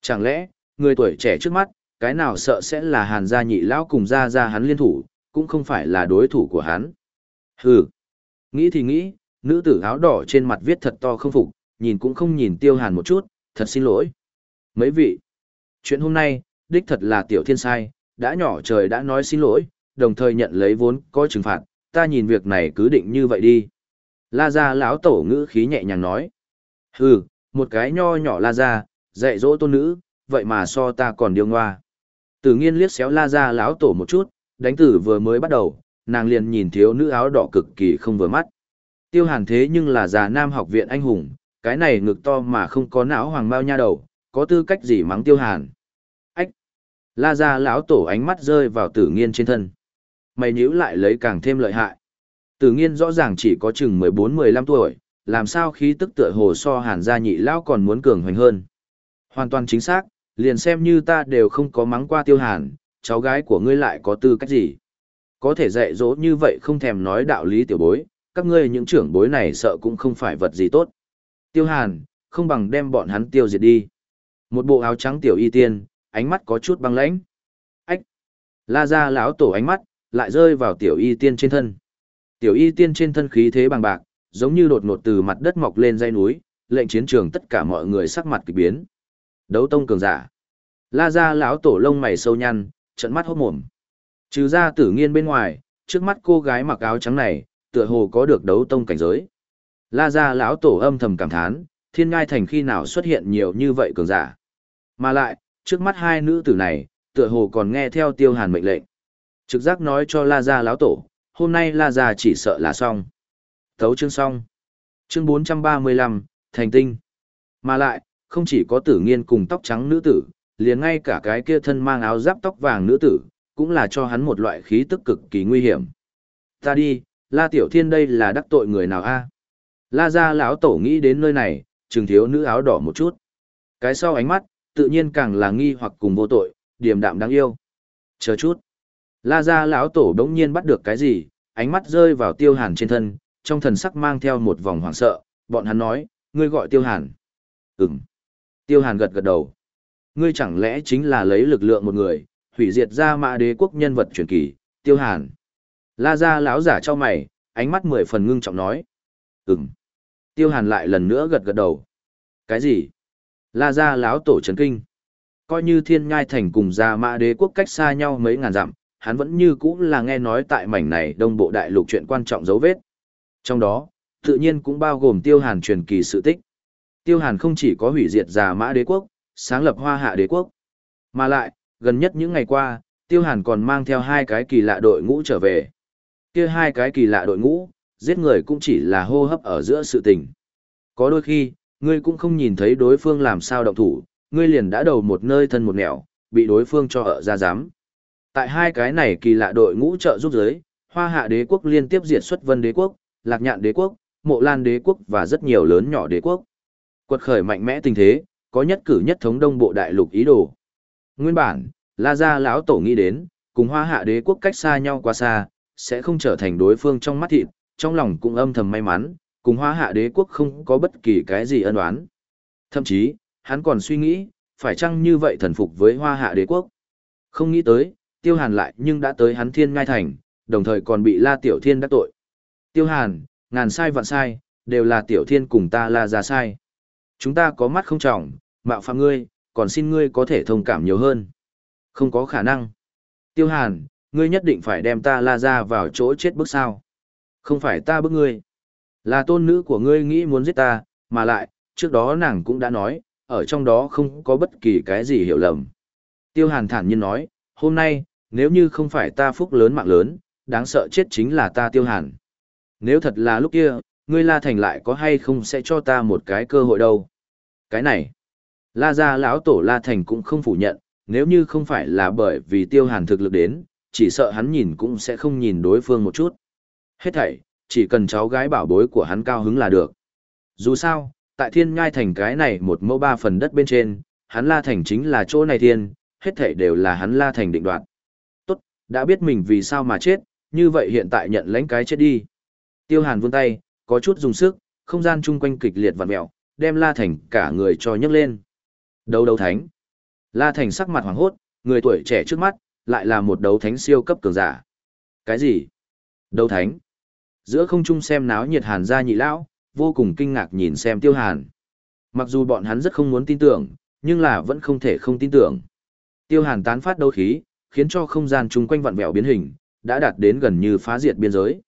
Chẳng lẽ, người tuổi trẻ trước mắt, cái nào sợ sẽ là hàn gia nhị lão cùng gia gia hắn liên thủ, cũng không phải là đối thủ của hắn. Hừ. Nghĩ thì nghĩ, nữ tử áo đỏ trên mặt viết thật to không phục, nhìn cũng không nhìn tiêu hàn một chút, thật xin lỗi. Mấy vị, chuyện hôm nay, đích thật là tiểu thiên sai, đã nhỏ trời đã nói xin lỗi, đồng thời nhận lấy vốn có trừng phạt, ta nhìn việc này cứ định như vậy đi. La gia lão tổ ngữ khí nhẹ nhàng nói. Hừ, một cái nho nhỏ la gia, dạy dỗ tôn nữ, vậy mà so ta còn điêu ngoa. Tử nghiên liếc xéo la gia lão tổ một chút, đánh tử vừa mới bắt đầu, nàng liền nhìn thiếu nữ áo đỏ cực kỳ không vừa mắt. Tiêu hàn thế nhưng là già nam học viện anh hùng, cái này ngực to mà không có não hoàng bao nha đầu, có tư cách gì mắng tiêu hàn. Ách! La gia lão tổ ánh mắt rơi vào tử nghiên trên thân. Mày nhíu lại lấy càng thêm lợi hại. Tử nghiên rõ ràng chỉ có chừng 14-15 tuổi, làm sao khí tức tựa hồ so hàn gia nhị lão còn muốn cường hoành hơn. Hoàn toàn chính xác, liền xem như ta đều không có mắng qua tiêu hàn, cháu gái của ngươi lại có tư cách gì. Có thể dạy dỗ như vậy không thèm nói đạo lý tiểu bối, các ngươi những trưởng bối này sợ cũng không phải vật gì tốt. Tiêu hàn, không bằng đem bọn hắn tiêu diệt đi. Một bộ áo trắng tiểu y tiên, ánh mắt có chút băng lãnh. Ách! La ra lão tổ ánh mắt, lại rơi vào tiểu y tiên trên thân. Tiểu y tiên trên thân khí thế bằng bạc, giống như đột ngột từ mặt đất mọc lên dây núi, lệnh chiến trường tất cả mọi người sắc mặt kỳ biến. Đấu tông cường giả. La ra lão tổ lông mày sâu nhăn, trận mắt hốt mồm. Trừ ra tử nghiên bên ngoài, trước mắt cô gái mặc áo trắng này, tựa hồ có được đấu tông cảnh giới. La gia lão tổ âm thầm cảm thán, thiên ngai thành khi nào xuất hiện nhiều như vậy cường giả. Mà lại, trước mắt hai nữ tử này, tựa hồ còn nghe theo tiêu hàn mệnh lệnh. Trực giác nói cho La Gia lão tổ, hôm nay La Gia chỉ sợ là xong. Thấu chương xong. Chương 435, Thành Tinh. Mà lại, không chỉ có tử nghiên cùng tóc trắng nữ tử, liền ngay cả cái kia thân mang áo giáp tóc vàng nữ tử, cũng là cho hắn một loại khí tức cực kỳ nguy hiểm. Ta đi, La Tiểu Thiên đây là đắc tội người nào a? La Gia lão tổ nghĩ đến nơi này, trừng thiếu nữ áo đỏ một chút. Cái sau ánh mắt, tự nhiên càng là nghi hoặc cùng vô tội, điềm đạm đáng yêu. Chờ chút. La Gia lão tổ đống nhiên bắt được cái gì, ánh mắt rơi vào Tiêu Hàn trên thân, trong thần sắc mang theo một vòng hoảng sợ, bọn hắn nói, ngươi gọi Tiêu Hàn. Ừm. Tiêu Hàn gật gật đầu. Ngươi chẳng lẽ chính là lấy lực lượng một người, hủy diệt ra mã đế quốc nhân vật truyền kỳ, Tiêu Hàn. La Gia lão giả cho mày, ánh mắt mười phần ngưng trọng nói. Ừm. Tiêu Hàn lại lần nữa gật gật đầu. Cái gì? La Gia lão tổ chấn kinh. Coi như thiên nhai thành cùng gia mã đế quốc cách xa nhau mấy ngàn dặm, hắn vẫn như cũ là nghe nói tại mảnh này đông bộ đại lục chuyện quan trọng dấu vết. Trong đó, tự nhiên cũng bao gồm tiêu hàn truyền kỳ sự tích. Tiêu hàn không chỉ có hủy diệt già mã đế quốc, sáng lập hoa hạ đế quốc, mà lại, gần nhất những ngày qua, tiêu hàn còn mang theo hai cái kỳ lạ đội ngũ trở về. kia hai cái kỳ lạ đội ngũ, giết người cũng chỉ là hô hấp ở giữa sự tình. Có đôi khi, ngươi cũng không nhìn thấy đối phương làm sao động thủ, ngươi liền đã đầu một nơi thân một nẻo, bị đối phương cho ở ra giám. Tại hai cái này kỳ lạ đội ngũ trợ giúp giới, Hoa Hạ đế quốc liên tiếp diệt xuất Vân đế quốc, Lạc Nhạn đế quốc, Mộ Lan đế quốc và rất nhiều lớn nhỏ đế quốc. Quật khởi mạnh mẽ tình thế, có nhất cử nhất thống đông bộ đại lục ý đồ. Nguyên bản, La Gia lão tổ nghĩ đến, cùng Hoa Hạ đế quốc cách xa nhau quá xa, sẽ không trở thành đối phương trong mắt thịt, trong lòng cũng âm thầm may mắn, cùng Hoa Hạ đế quốc không có bất kỳ cái gì ân oán. Thậm chí, hắn còn suy nghĩ, phải chăng như vậy thần phục với Hoa Hạ đế quốc. Không nghĩ tới, tiêu hàn lại nhưng đã tới hắn thiên ngai thành, đồng thời còn bị la tiểu thiên đắc tội. Tiêu hàn, ngàn sai vạn sai, đều là tiểu thiên cùng ta la ra sai. Chúng ta có mắt không trọng, mạo phạm ngươi, còn xin ngươi có thể thông cảm nhiều hơn. Không có khả năng. Tiêu Hàn, ngươi nhất định phải đem ta la ra vào chỗ chết bước sao. Không phải ta bức ngươi. Là tôn nữ của ngươi nghĩ muốn giết ta, mà lại, trước đó nàng cũng đã nói, ở trong đó không có bất kỳ cái gì hiểu lầm. Tiêu Hàn thản nhiên nói, hôm nay, nếu như không phải ta phúc lớn mạng lớn, đáng sợ chết chính là ta Tiêu Hàn. Nếu thật là lúc kia, ngươi La Thành lại có hay không sẽ cho ta một cái cơ hội đâu. Cái này, La gia lão tổ La Thành cũng không phủ nhận, nếu như không phải là bởi vì Tiêu Hàn thực lực đến, chỉ sợ hắn nhìn cũng sẽ không nhìn đối phương một chút. Hết thảy, chỉ cần cháu gái bảo bối của hắn cao hứng là được. Dù sao, tại thiên ngai thành cái này một mẫu ba phần đất bên trên, hắn la thành chính là chỗ này thiên, hết thảy đều là hắn la thành định đoạt. Tốt, đã biết mình vì sao mà chết, như vậy hiện tại nhận lãnh cái chết đi. Tiêu hàn vươn tay, có chút dùng sức, không gian chung quanh kịch liệt vặn mẹo, đem la thành cả người cho nhấc lên. Đấu đấu thánh. La thành sắc mặt hoàng hốt, người tuổi trẻ trước mắt, lại là một đấu thánh siêu cấp cường giả. Cái gì? Đấu thánh? Giữa không trung xem náo nhiệt hàn gia nhị lão, vô cùng kinh ngạc nhìn xem tiêu hàn. Mặc dù bọn hắn rất không muốn tin tưởng, nhưng là vẫn không thể không tin tưởng. Tiêu hàn tán phát đấu khí, khiến cho không gian chung quanh vặn vẹo biến hình, đã đạt đến gần như phá diệt biên giới.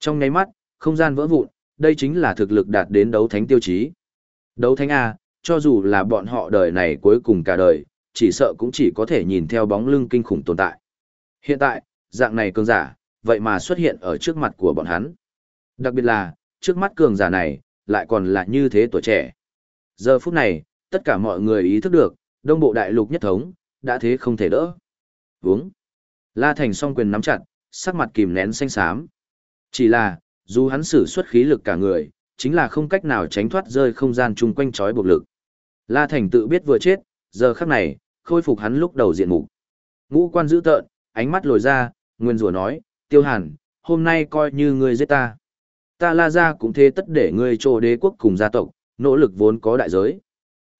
Trong nháy mắt, không gian vỡ vụn, đây chính là thực lực đạt đến đấu thánh tiêu chí. Đấu thánh A, cho dù là bọn họ đời này cuối cùng cả đời, chỉ sợ cũng chỉ có thể nhìn theo bóng lưng kinh khủng tồn tại. Hiện tại, dạng này cường giả, vậy mà xuất hiện ở trước mặt của bọn hắn. Đặc biệt là, trước mắt cường giả này, lại còn là như thế tuổi trẻ. Giờ phút này, tất cả mọi người ý thức được, đông bộ đại lục nhất thống, đã thế không thể đỡ. Vướng. La Thành song quyền nắm chặt, sắc mặt kìm nén xanh xám. Chỉ là, dù hắn sử xuất khí lực cả người, chính là không cách nào tránh thoát rơi không gian chung quanh trói buộc lực. La Thành tự biết vừa chết, giờ khắc này, khôi phục hắn lúc đầu diện mục. Ngũ quan dữ tợn, ánh mắt lồi ra, nguyên rủa nói, tiêu hàn, hôm nay coi như ngươi giết ta. Ta la ra cũng thế tất để ngươi trô đế quốc cùng gia tộc, nỗ lực vốn có đại giới.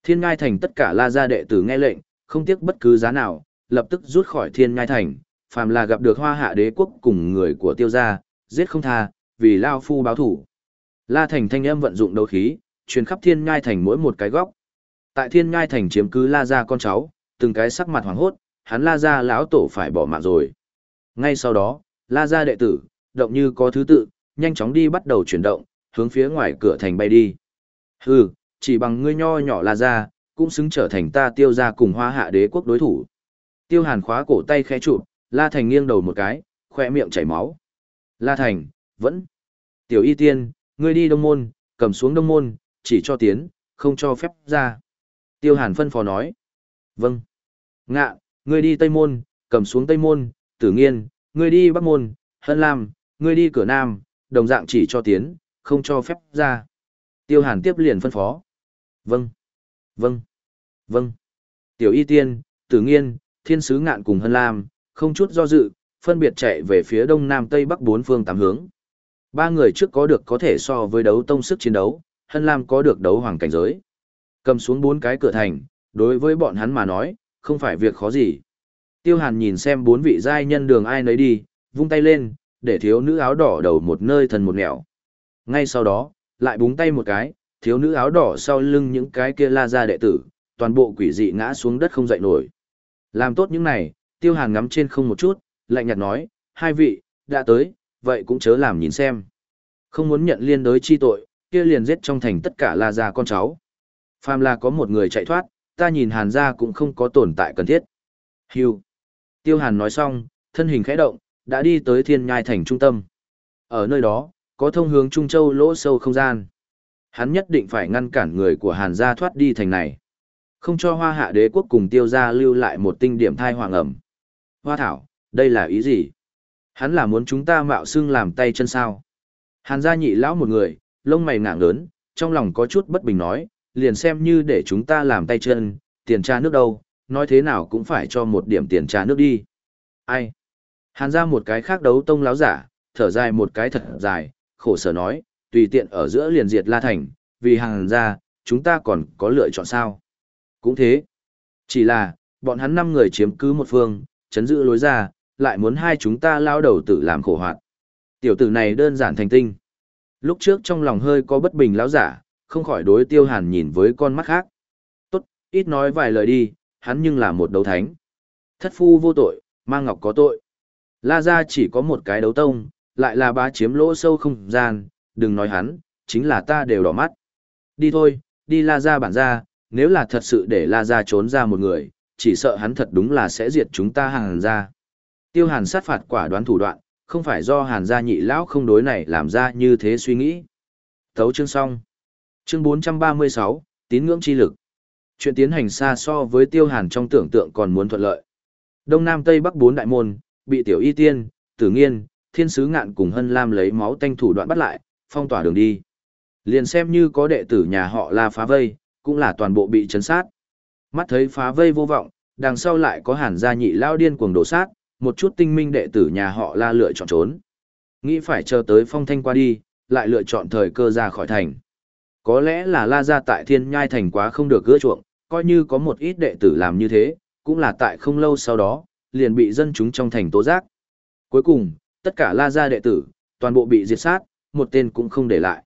Thiên ngai thành tất cả la gia đệ tử nghe lệnh, không tiếc bất cứ giá nào, lập tức rút khỏi thiên ngai thành, phàm là gặp được hoa hạ đế quốc cùng người của tiêu gia, giết không tha, vì lao phu báo thủ. La thành thanh âm vận dụng đấu khí, truyền khắp thiên ngai thành mỗi một cái góc. Tại thiên ngai thành chiếm cứ la gia con cháu, từng cái sắc mặt hoảng hốt, hắn la gia lão tổ phải bỏ mạng rồi. Ngay sau đó, la gia đệ tử, động như có thứ tự, nhanh chóng đi bắt đầu chuyển động, hướng phía ngoài cửa thành bay đi. Hừ, chỉ bằng ngươi nho nhỏ la gia, cũng xứng trở thành ta tiêu gia cùng hoa hạ đế quốc đối thủ. Tiêu hàn khóa cổ tay khẽ chụp, la thành nghiêng đầu một cái, khoe miệng chảy máu. La thành, vẫn. Tiểu y tiên, ngươi đi đông môn, cầm xuống đông môn, chỉ cho tiến, không cho phép ra. Tiêu hàn phân phó nói. Vâng. Ngạ, ngươi đi tây môn, cầm xuống tây môn, tử nghiên, ngươi đi bắc môn, hân lam, ngươi đi cửa nam, đồng dạng chỉ cho tiến, không cho phép ra. Tiêu hàn tiếp liền phân phó. Vâng. Vâng. Vâng. Tiểu y tiên, tử nghiên, thiên sứ ngạn cùng hân lam, không chút do dự, phân biệt chạy về phía đông nam tây bắc bốn phương tám hướng. Ba người trước có được có thể so với đấu tông sức chiến đấu, hân lam có được đấu hoàng cảnh giới. Cầm xuống bốn cái cửa thành, đối với bọn hắn mà nói, không phải việc khó gì. Tiêu hàn nhìn xem bốn vị giai nhân đường ai nấy đi, vung tay lên, để thiếu nữ áo đỏ đầu một nơi thần một nẻo. Ngay sau đó, lại búng tay một cái, thiếu nữ áo đỏ sau lưng những cái kia la ra đệ tử, toàn bộ quỷ dị ngã xuống đất không dậy nổi. Làm tốt những này, tiêu hàn ngắm trên không một chút, lạnh nhạt nói, hai vị, đã tới, vậy cũng chớ làm nhìn xem. Không muốn nhận liên đối chi tội, kia liền giết trong thành tất cả la ra con cháu. Phàm là có một người chạy thoát, ta nhìn hàn ra cũng không có tồn tại cần thiết. Hưu. Tiêu hàn nói xong, thân hình khẽ động, đã đi tới thiên nhai thành trung tâm. Ở nơi đó, có thông hướng Trung Châu lỗ sâu không gian. Hắn nhất định phải ngăn cản người của Hàn gia thoát đi thành này. Không cho hoa hạ đế quốc cùng tiêu gia lưu lại một tinh điểm thai hoàng ẩm. Hoa thảo, đây là ý gì? Hắn là muốn chúng ta mạo xưng làm tay chân sao? Hàn gia nhị lão một người, lông mày ngạng lớn, trong lòng có chút bất bình nói, liền xem như để chúng ta làm tay chân, tiền tra nước đâu, nói thế nào cũng phải cho một điểm tiền trà nước đi. Ai? Hàn ra một cái khác đấu tông láo giả, thở dài một cái thật dài, khổ sở nói, tùy tiện ở giữa liền diệt La Thành, vì hàn ra, chúng ta còn có lựa chọn sao. Cũng thế. Chỉ là, bọn hắn năm người chiếm cứ một phương, chấn giữ lối ra, lại muốn hai chúng ta lao đầu tử làm khổ hoạt. Tiểu tử này đơn giản thành tinh. Lúc trước trong lòng hơi có bất bình lão giả, không khỏi đối tiêu hàn nhìn với con mắt khác. Tốt, ít nói vài lời đi, hắn nhưng là một đấu thánh. Thất phu vô tội, mang ngọc có tội. La Gia chỉ có một cái đấu tông, lại là bá chiếm lỗ sâu không gian, đừng nói hắn, chính là ta đều đỏ mắt. Đi thôi, đi La Gia bản ra, nếu là thật sự để La Gia trốn ra một người, chỉ sợ hắn thật đúng là sẽ diệt chúng ta hàng ra. Tiêu hàn sát phạt quả đoán thủ đoạn, không phải do hàn gia nhị lão không đối này làm ra như thế suy nghĩ. Thấu chương xong. Chương 436, tín ngưỡng chi lực. Chuyện tiến hành xa so với tiêu hàn trong tưởng tượng còn muốn thuận lợi. Đông Nam Tây Bắc bốn đại môn, bị tiểu y tiên, tử nghiên, thiên sứ ngạn cùng hân lam lấy máu tanh thủ đoạn bắt lại, phong tỏa đường đi. Liền xem như có đệ tử nhà họ la phá vây, cũng là toàn bộ bị chấn sát. Mắt thấy phá vây vô vọng, đằng sau lại có hàn gia nhị lao điên cuồng đổ sát, một chút tinh minh đệ tử nhà họ la lựa chọn trốn. Nghĩ phải chờ tới phong thanh qua đi, lại lựa chọn thời cơ ra khỏi thành. Có lẽ là la ra tại thiên nhai thành quá không được gỡ chuộng, coi như có một ít đệ tử làm như thế, cũng là tại không lâu sau đó, liền bị dân chúng trong thành tố giác. Cuối cùng, tất cả la gia đệ tử, toàn bộ bị diệt sát, một tên cũng không để lại.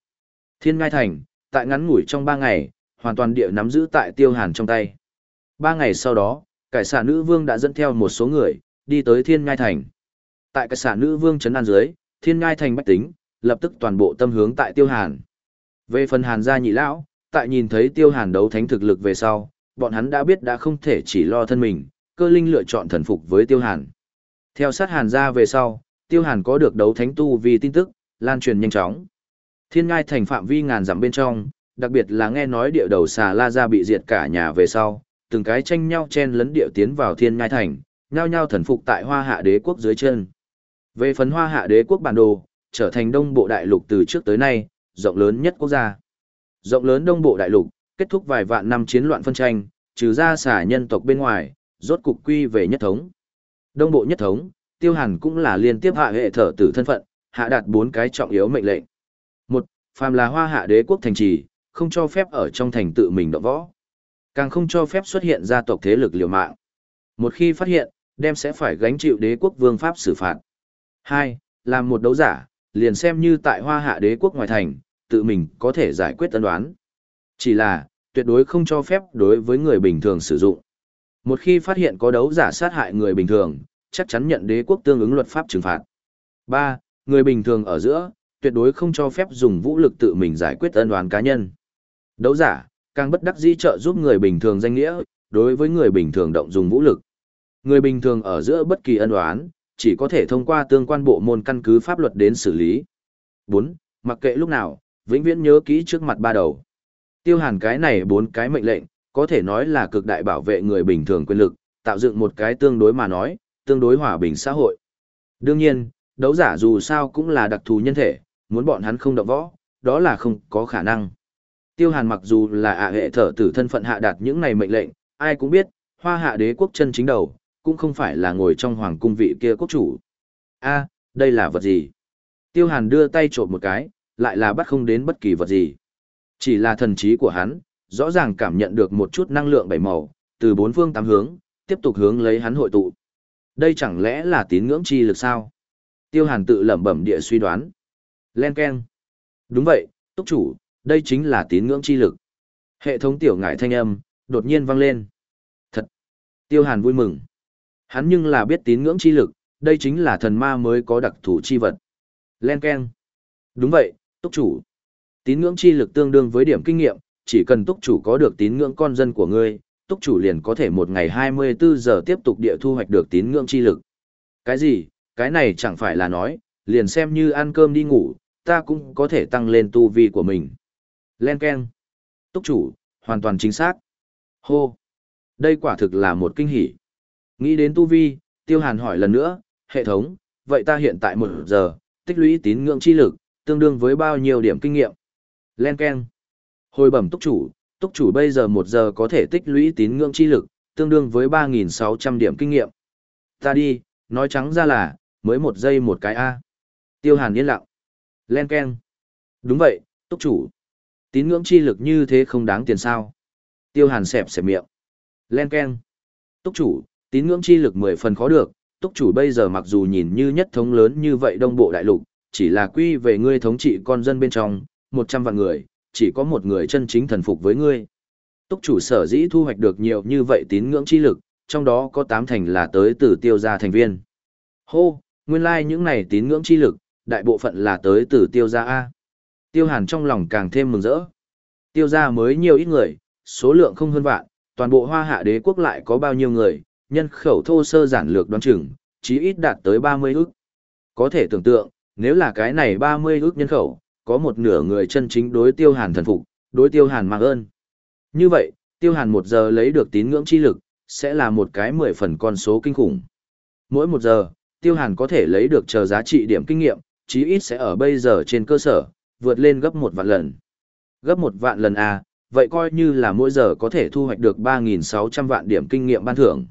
Thiên ngai thành, tại ngắn ngủi trong ba ngày, hoàn toàn địa nắm giữ tại tiêu hàn trong tay. Ba ngày sau đó, cải xà nữ vương đã dẫn theo một số người, đi tới thiên ngai thành. Tại cải xà nữ vương trấn an dưới, thiên ngai thành bách tính, lập tức toàn bộ tâm hướng tại tiêu hàn. Về phần hàn gia nhị lão, tại nhìn thấy tiêu hàn đấu thánh thực lực về sau, bọn hắn đã biết đã không thể chỉ lo thân mình, cơ linh lựa chọn thần phục với tiêu hàn. Theo sát hàn gia về sau, tiêu hàn có được đấu thánh tu vì tin tức, lan truyền nhanh chóng. Thiên ngai thành phạm vi ngàn dặm bên trong, đặc biệt là nghe nói địa đầu xà la ra bị diệt cả nhà về sau, từng cái tranh nhau chen lấn địa tiến vào thiên ngai thành, nhao nhao thần phục tại hoa hạ đế quốc dưới chân. Về phần hoa hạ đế quốc bản đồ, trở thành đông bộ đại lục từ trước tới nay, rộng lớn nhất quốc gia. Rộng lớn đông bộ đại lục, kết thúc vài vạn năm chiến loạn phân tranh, trừ ra xả nhân tộc bên ngoài, rốt cục quy về nhất thống. Đông bộ nhất thống, tiêu hàn cũng là liên tiếp hạ hệ thở tử thân phận, hạ đạt bốn cái trọng yếu mệnh lệnh. Một, phàm là hoa hạ đế quốc thành trì, không cho phép ở trong thành tự mình động võ. Càng không cho phép xuất hiện gia tộc thế lực liều mạng. Một khi phát hiện, đem sẽ phải gánh chịu đế quốc vương pháp xử phạt. Hai, làm một đấu giả, liền xem như tại hoa hạ đế quốc ngoài thành, tự mình có thể giải quyết tân đoán. Chỉ là, tuyệt đối không cho phép đối với người bình thường sử dụng. Một khi phát hiện có đấu giả sát hại người bình thường, chắc chắn nhận đế quốc tương ứng luật pháp trừng phạt. 3. Người bình thường ở giữa, tuyệt đối không cho phép dùng vũ lực tự mình giải quyết ân oán cá nhân. Đấu giả, càng bất đắc dĩ trợ giúp người bình thường danh nghĩa, đối với người bình thường động dùng vũ lực. Người bình thường ở giữa bất kỳ ân oán, chỉ có thể thông qua tương quan bộ môn căn cứ pháp luật đến xử lý. 4. Mặc kệ lúc nào, vĩnh viễn nhớ kỹ trước mặt ba đầu. Tiêu hàn cái này bốn cái mệnh lệnh, có thể nói là cực đại bảo vệ người bình thường quyền lực, tạo dựng một cái tương đối mà nói, tương đối hòa bình xã hội. Đương nhiên, đấu giả dù sao cũng là đặc thù nhân thể, muốn bọn hắn không động võ, đó là không có khả năng. Tiêu Hàn mặc dù là ạ hệ thở tử thân phận hạ đạt những này mệnh lệnh, ai cũng biết, hoa hạ đế quốc chân chính đầu, cũng không phải là ngồi trong hoàng cung vị kia quốc chủ. a đây là vật gì? Tiêu Hàn đưa tay trộm một cái, lại là bắt không đến bất kỳ vật gì. Chỉ là thần trí của hắn, rõ ràng cảm nhận được một chút năng lượng bảy màu, từ bốn phương tám hướng, tiếp tục hướng lấy hắn hội tụ. Đây chẳng lẽ là tín ngưỡng chi lực sao? Tiêu Hàn tự lẩm bẩm địa suy đoán. Len Ken. Đúng vậy, túc chủ, đây chính là tín ngưỡng chi lực. Hệ thống tiểu ngải thanh âm, đột nhiên vang lên. Thật. Tiêu Hàn vui mừng. Hắn nhưng là biết tín ngưỡng chi lực, đây chính là thần ma mới có đặc thủ chi vật. Len Ken. Đúng vậy, túc chủ. Tín ngưỡng chi lực tương đương với điểm kinh nghiệm, chỉ cần túc chủ có được tín ngưỡng con dân của ngươi, túc chủ liền có thể một ngày 24 giờ tiếp tục địa thu hoạch được tín ngưỡng chi lực. Cái gì, cái này chẳng phải là nói, liền xem như ăn cơm đi ngủ, ta cũng có thể tăng lên tu vi của mình. Len Ken. Túc chủ, hoàn toàn chính xác. Hô. Đây quả thực là một kinh hỉ. Nghĩ đến tu vi, tiêu hàn hỏi lần nữa, hệ thống, vậy ta hiện tại một giờ, tích lũy tín ngưỡng chi lực, tương đương với bao nhiêu điểm kinh nghiệm? Len Ken. Hồi bẩm túc chủ, túc chủ bây giờ một giờ có thể tích lũy tín ngưỡng chi lực, tương đương với 3.600 điểm kinh nghiệm. Ta đi, nói trắng ra là, mới một giây một cái A. Tiêu hàn yên lặng. Len Ken. Đúng vậy, túc chủ. Tín ngưỡng chi lực như thế không đáng tiền sao. Tiêu hàn xẹp xẹp miệng. Len Ken. Túc chủ, tín ngưỡng chi lực mười phần khó được. Túc chủ bây giờ mặc dù nhìn như nhất thống lớn như vậy đông bộ đại lục, chỉ là quy về ngươi thống trị con dân bên trong, một trăm vạn người, chỉ có một người chân chính thần phục với ngươi. Túc chủ sở dĩ thu hoạch được nhiều như vậy tín ngưỡng chi lực, trong đó có tám thành là tới từ tiêu gia thành viên. Hô, nguyên lai like những này tín ngưỡng chi lực, đại bộ phận là tới từ tiêu gia A. Tiêu hàn trong lòng càng thêm mừng rỡ. Tiêu gia mới nhiều ít người, số lượng không hơn vạn, toàn bộ hoa hạ đế quốc lại có bao nhiêu người, nhân khẩu thô sơ giản lược đoán chừng, chí ít đạt tới 30 ức. Có thể tưởng tượng, nếu là cái này 30 ước nhân khẩu, có một nửa người chân chính đối tiêu hàn thần phục, đối tiêu hàn mạng ơn. Như vậy, tiêu hàn một giờ lấy được tín ngưỡng chi lực, sẽ là một cái 10 phần con số kinh khủng. Mỗi một giờ, tiêu hàn có thể lấy được chờ giá trị điểm kinh nghiệm, chí ít sẽ ở bây giờ trên cơ sở, vượt lên gấp một vạn lần. Gấp một vạn lần à, vậy coi như là mỗi giờ có thể thu hoạch được 3.600 vạn điểm kinh nghiệm ban thưởng.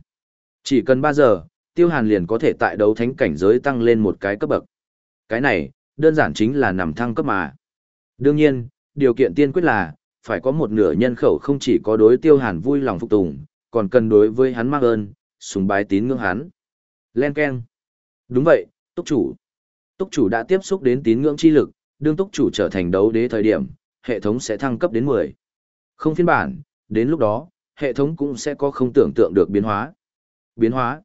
Chỉ cần 3 giờ, tiêu hàn liền có thể tại đấu thánh cảnh giới tăng lên một cái cấp bậc. Cái này, đơn giản chính là nằm thăng cấp mà. Đương nhiên, điều kiện tiên quyết là, phải có một nửa nhân khẩu không chỉ có đối tiêu hàn vui lòng phục tùng, còn cần đối với hắn mắc ơn, sùng bái tín ngưỡng hắn. Len Ken. Đúng vậy, túc chủ. Túc chủ đã tiếp xúc đến tín ngưỡng chi lực, đương túc chủ trở thành đấu đế thời điểm, hệ thống sẽ thăng cấp đến 10. Không phiên bản, đến lúc đó, hệ thống cũng sẽ có không tưởng tượng được biến hóa. Biến hóa?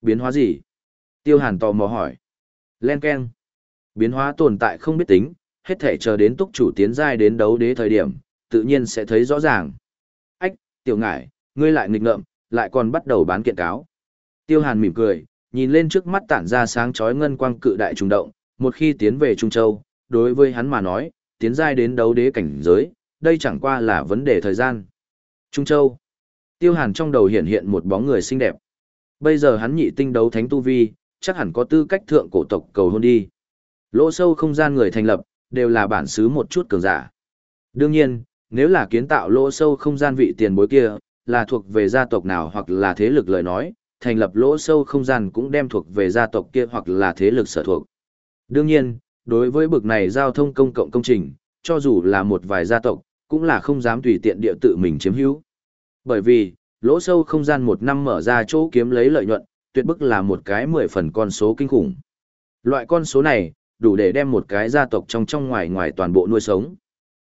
Biến hóa gì? Tiêu Hàn tò mò hỏi. Len Ken. Biến hóa tồn tại không biết tính, hết thể chờ đến túc chủ tiến giai đến đấu đế thời điểm, tự nhiên sẽ thấy rõ ràng. Ách, tiểu ngải, ngươi lại nghịch ngợm, lại còn bắt đầu bán kiện cáo. Tiêu Hàn mỉm cười, nhìn lên trước mắt tản ra sáng chói ngân quang cự đại trùng động, một khi tiến về Trung Châu, đối với hắn mà nói, tiến giai đến đấu đế cảnh giới, đây chẳng qua là vấn đề thời gian. Trung Châu. Tiêu Hàn trong đầu hiện hiện một bóng người xinh đẹp. Bây giờ hắn nhị tinh đấu thánh tu vi, chắc hẳn có tư cách thượng cổ tộc cầu hôn đi. Lỗ sâu không gian người thành lập, đều là bản xứ một chút cường giả. Đương nhiên, nếu là kiến tạo lỗ sâu không gian vị tiền bối kia, là thuộc về gia tộc nào hoặc là thế lực lời nói, thành lập lỗ sâu không gian cũng đem thuộc về gia tộc kia hoặc là thế lực sở thuộc. Đương nhiên, đối với bực này giao thông công cộng công trình, cho dù là một vài gia tộc, cũng là không dám tùy tiện địa tự mình chiếm hữu. Bởi vì, lỗ sâu không gian một năm mở ra chỗ kiếm lấy lợi nhuận, tuyệt bức là một cái mười phần con số kinh khủng. Loại con số này, đủ để đem một cái gia tộc trong trong ngoài ngoài toàn bộ nuôi sống.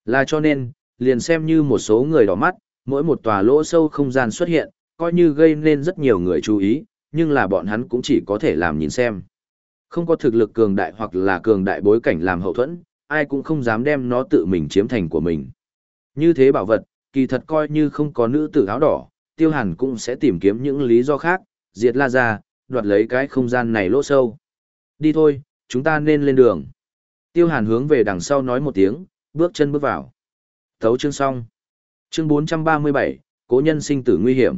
Là cho nên, liền xem như một số người đỏ mắt, mỗi một tòa lỗ sâu không gian xuất hiện, coi như gây nên rất nhiều người chú ý, nhưng là bọn hắn cũng chỉ có thể làm nhìn xem. Không có thực lực cường đại hoặc là cường đại bối cảnh làm hậu thuẫn, ai cũng không dám đem nó tự mình chiếm thành của mình. Như thế bảo vật, kỳ thật coi như không có nữ tử áo đỏ, tiêu hàn cũng sẽ tìm kiếm những lý do khác, diệt la ra, đoạt lấy cái không gian này lỗ sâu. Đi thôi, chúng ta nên lên đường. Tiêu hàn hướng về đằng sau nói một tiếng, bước chân bước vào. Thấu chương xong. Chương 437, cố nhân sinh tử nguy hiểm.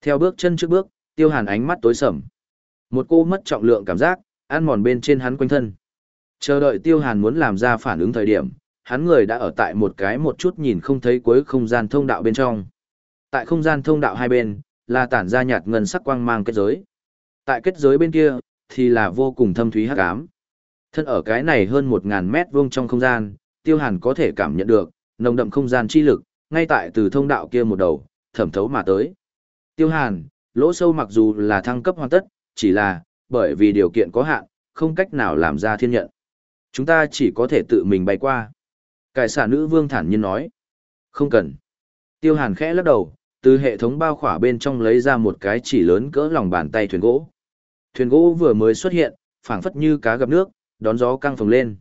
Theo bước chân trước bước, tiêu hàn ánh mắt tối sầm. Một cô mất trọng lượng cảm giác, ăn mòn bên trên hắn quanh thân. Chờ đợi tiêu hàn muốn làm ra phản ứng thời điểm, hắn người đã ở tại một cái một chút nhìn không thấy cuối không gian thông đạo bên trong. Tại không gian thông đạo hai bên, là tản ra nhạt ngân sắc quang mang kết giới. Tại kết giới bên kia, thì là vô cùng thâm thúy hắc ám. Thân ở cái này hơn một ngàn mét vuông trong không gian, tiêu hàn có thể cảm nhận được, nồng đậm không gian chi lực, ngay tại từ thông đạo kia một đầu, thẩm thấu mà tới. Tiêu hàn, lỗ sâu mặc dù là thăng cấp hoàn tất, chỉ là, bởi vì điều kiện có hạn, không cách nào làm ra thiên nhận. Chúng ta chỉ có thể tự mình bay qua. Cải xả nữ vương thản nhiên nói. Không cần. Tiêu hàn khẽ lắc đầu, từ hệ thống bao khỏa bên trong lấy ra một cái chỉ lớn cỡ lòng bàn tay thuyền gỗ. Thuyền gỗ vừa mới xuất hiện, phảng phất như cá gặp nước, đón gió căng phồng lên.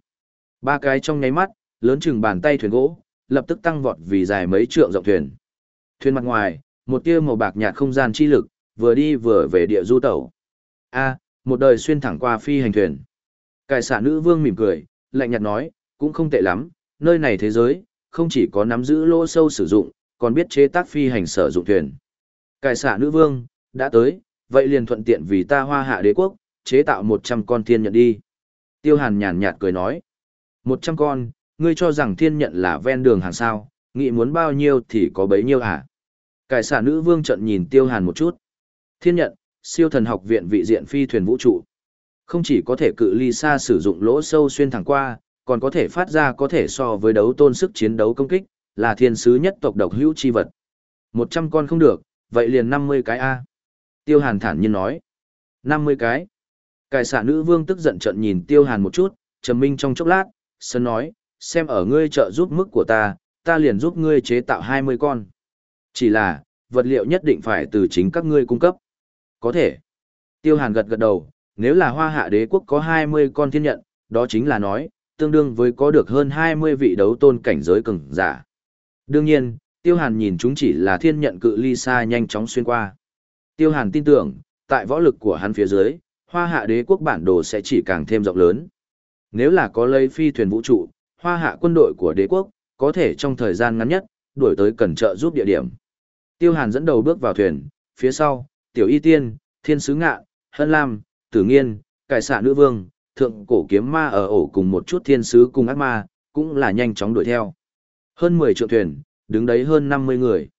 Ba cái trong nháy mắt, lớn chừng bàn tay thuyền gỗ, lập tức tăng vọt vì dài mấy trượng rộng thuyền. Thuyền mặt ngoài, một tia màu bạc nhạt không gian chi lực, vừa đi vừa về địa du tẩu. A, một đời xuyên thẳng qua phi hành thuyền. Cải xả nữ vương mỉm cười, lạnh nhạt nói, cũng không tệ lắm, nơi này thế giới, không chỉ có nắm giữ lỗ sâu sử dụng, còn biết chế tác phi hành sở dụng thuyền. Cải xả nữ vương, đã tới, vậy liền thuận tiện vì ta hoa hạ đế quốc, chế tạo 100 con thiên nhận đi. Tiêu hàn nhàn nhạt cười nói, 100 con, ngươi cho rằng thiên nhận là ven đường hàng sao, nghĩ muốn bao nhiêu thì có bấy nhiêu hả? Cải xả nữ vương trận nhìn tiêu hàn một chút. Thiên nhận, siêu thần học viện vị diện phi thuyền vũ trụ. Không chỉ có thể cự ly xa sử dụng lỗ sâu xuyên thẳng qua, còn có thể phát ra có thể so với đấu tôn sức chiến đấu công kích, là thiên sứ nhất tộc độc hữu chi vật. Một trăm con không được, vậy liền năm mươi cái A. Tiêu Hàn thản nhiên nói. năm mươi cái. Cải xạ nữ vương tức giận trận nhìn Tiêu Hàn một chút, trầm minh trong chốc lát, sân nói, xem ở ngươi trợ giúp mức của ta, ta liền giúp ngươi chế tạo hai mươi con. Chỉ là, vật liệu nhất định phải từ chính các ngươi cung cấp. Có thể. Tiêu Hàn gật gật đầu, nếu là hoa hạ đế quốc có 20 con thiên nhận, đó chính là nói, tương đương với có được hơn 20 vị đấu tôn cảnh giới cường giả. Đương nhiên, Tiêu Hàn nhìn chúng chỉ là thiên nhận cự ly xa nhanh chóng xuyên qua. Tiêu Hàn tin tưởng, tại võ lực của hắn phía dưới, hoa hạ đế quốc bản đồ sẽ chỉ càng thêm rộng lớn. Nếu là có lấy phi thuyền vũ trụ, hoa hạ quân đội của đế quốc, có thể trong thời gian ngắn nhất, đuổi tới cần trợ giúp địa điểm. Tiêu Hàn dẫn đầu bước vào thuyền, phía sau, Tiểu Y Tiên, Thiên Sứ Ngạ, Hân Lam, Tử Nghiên, Cải xạ Nữ Vương, Thượng Cổ Kiếm Ma ở ổ cùng một chút thiên sứ cùng ác ma, cũng là nhanh chóng đuổi theo. Hơn 10 triệu thuyền, đứng đấy hơn 50 người.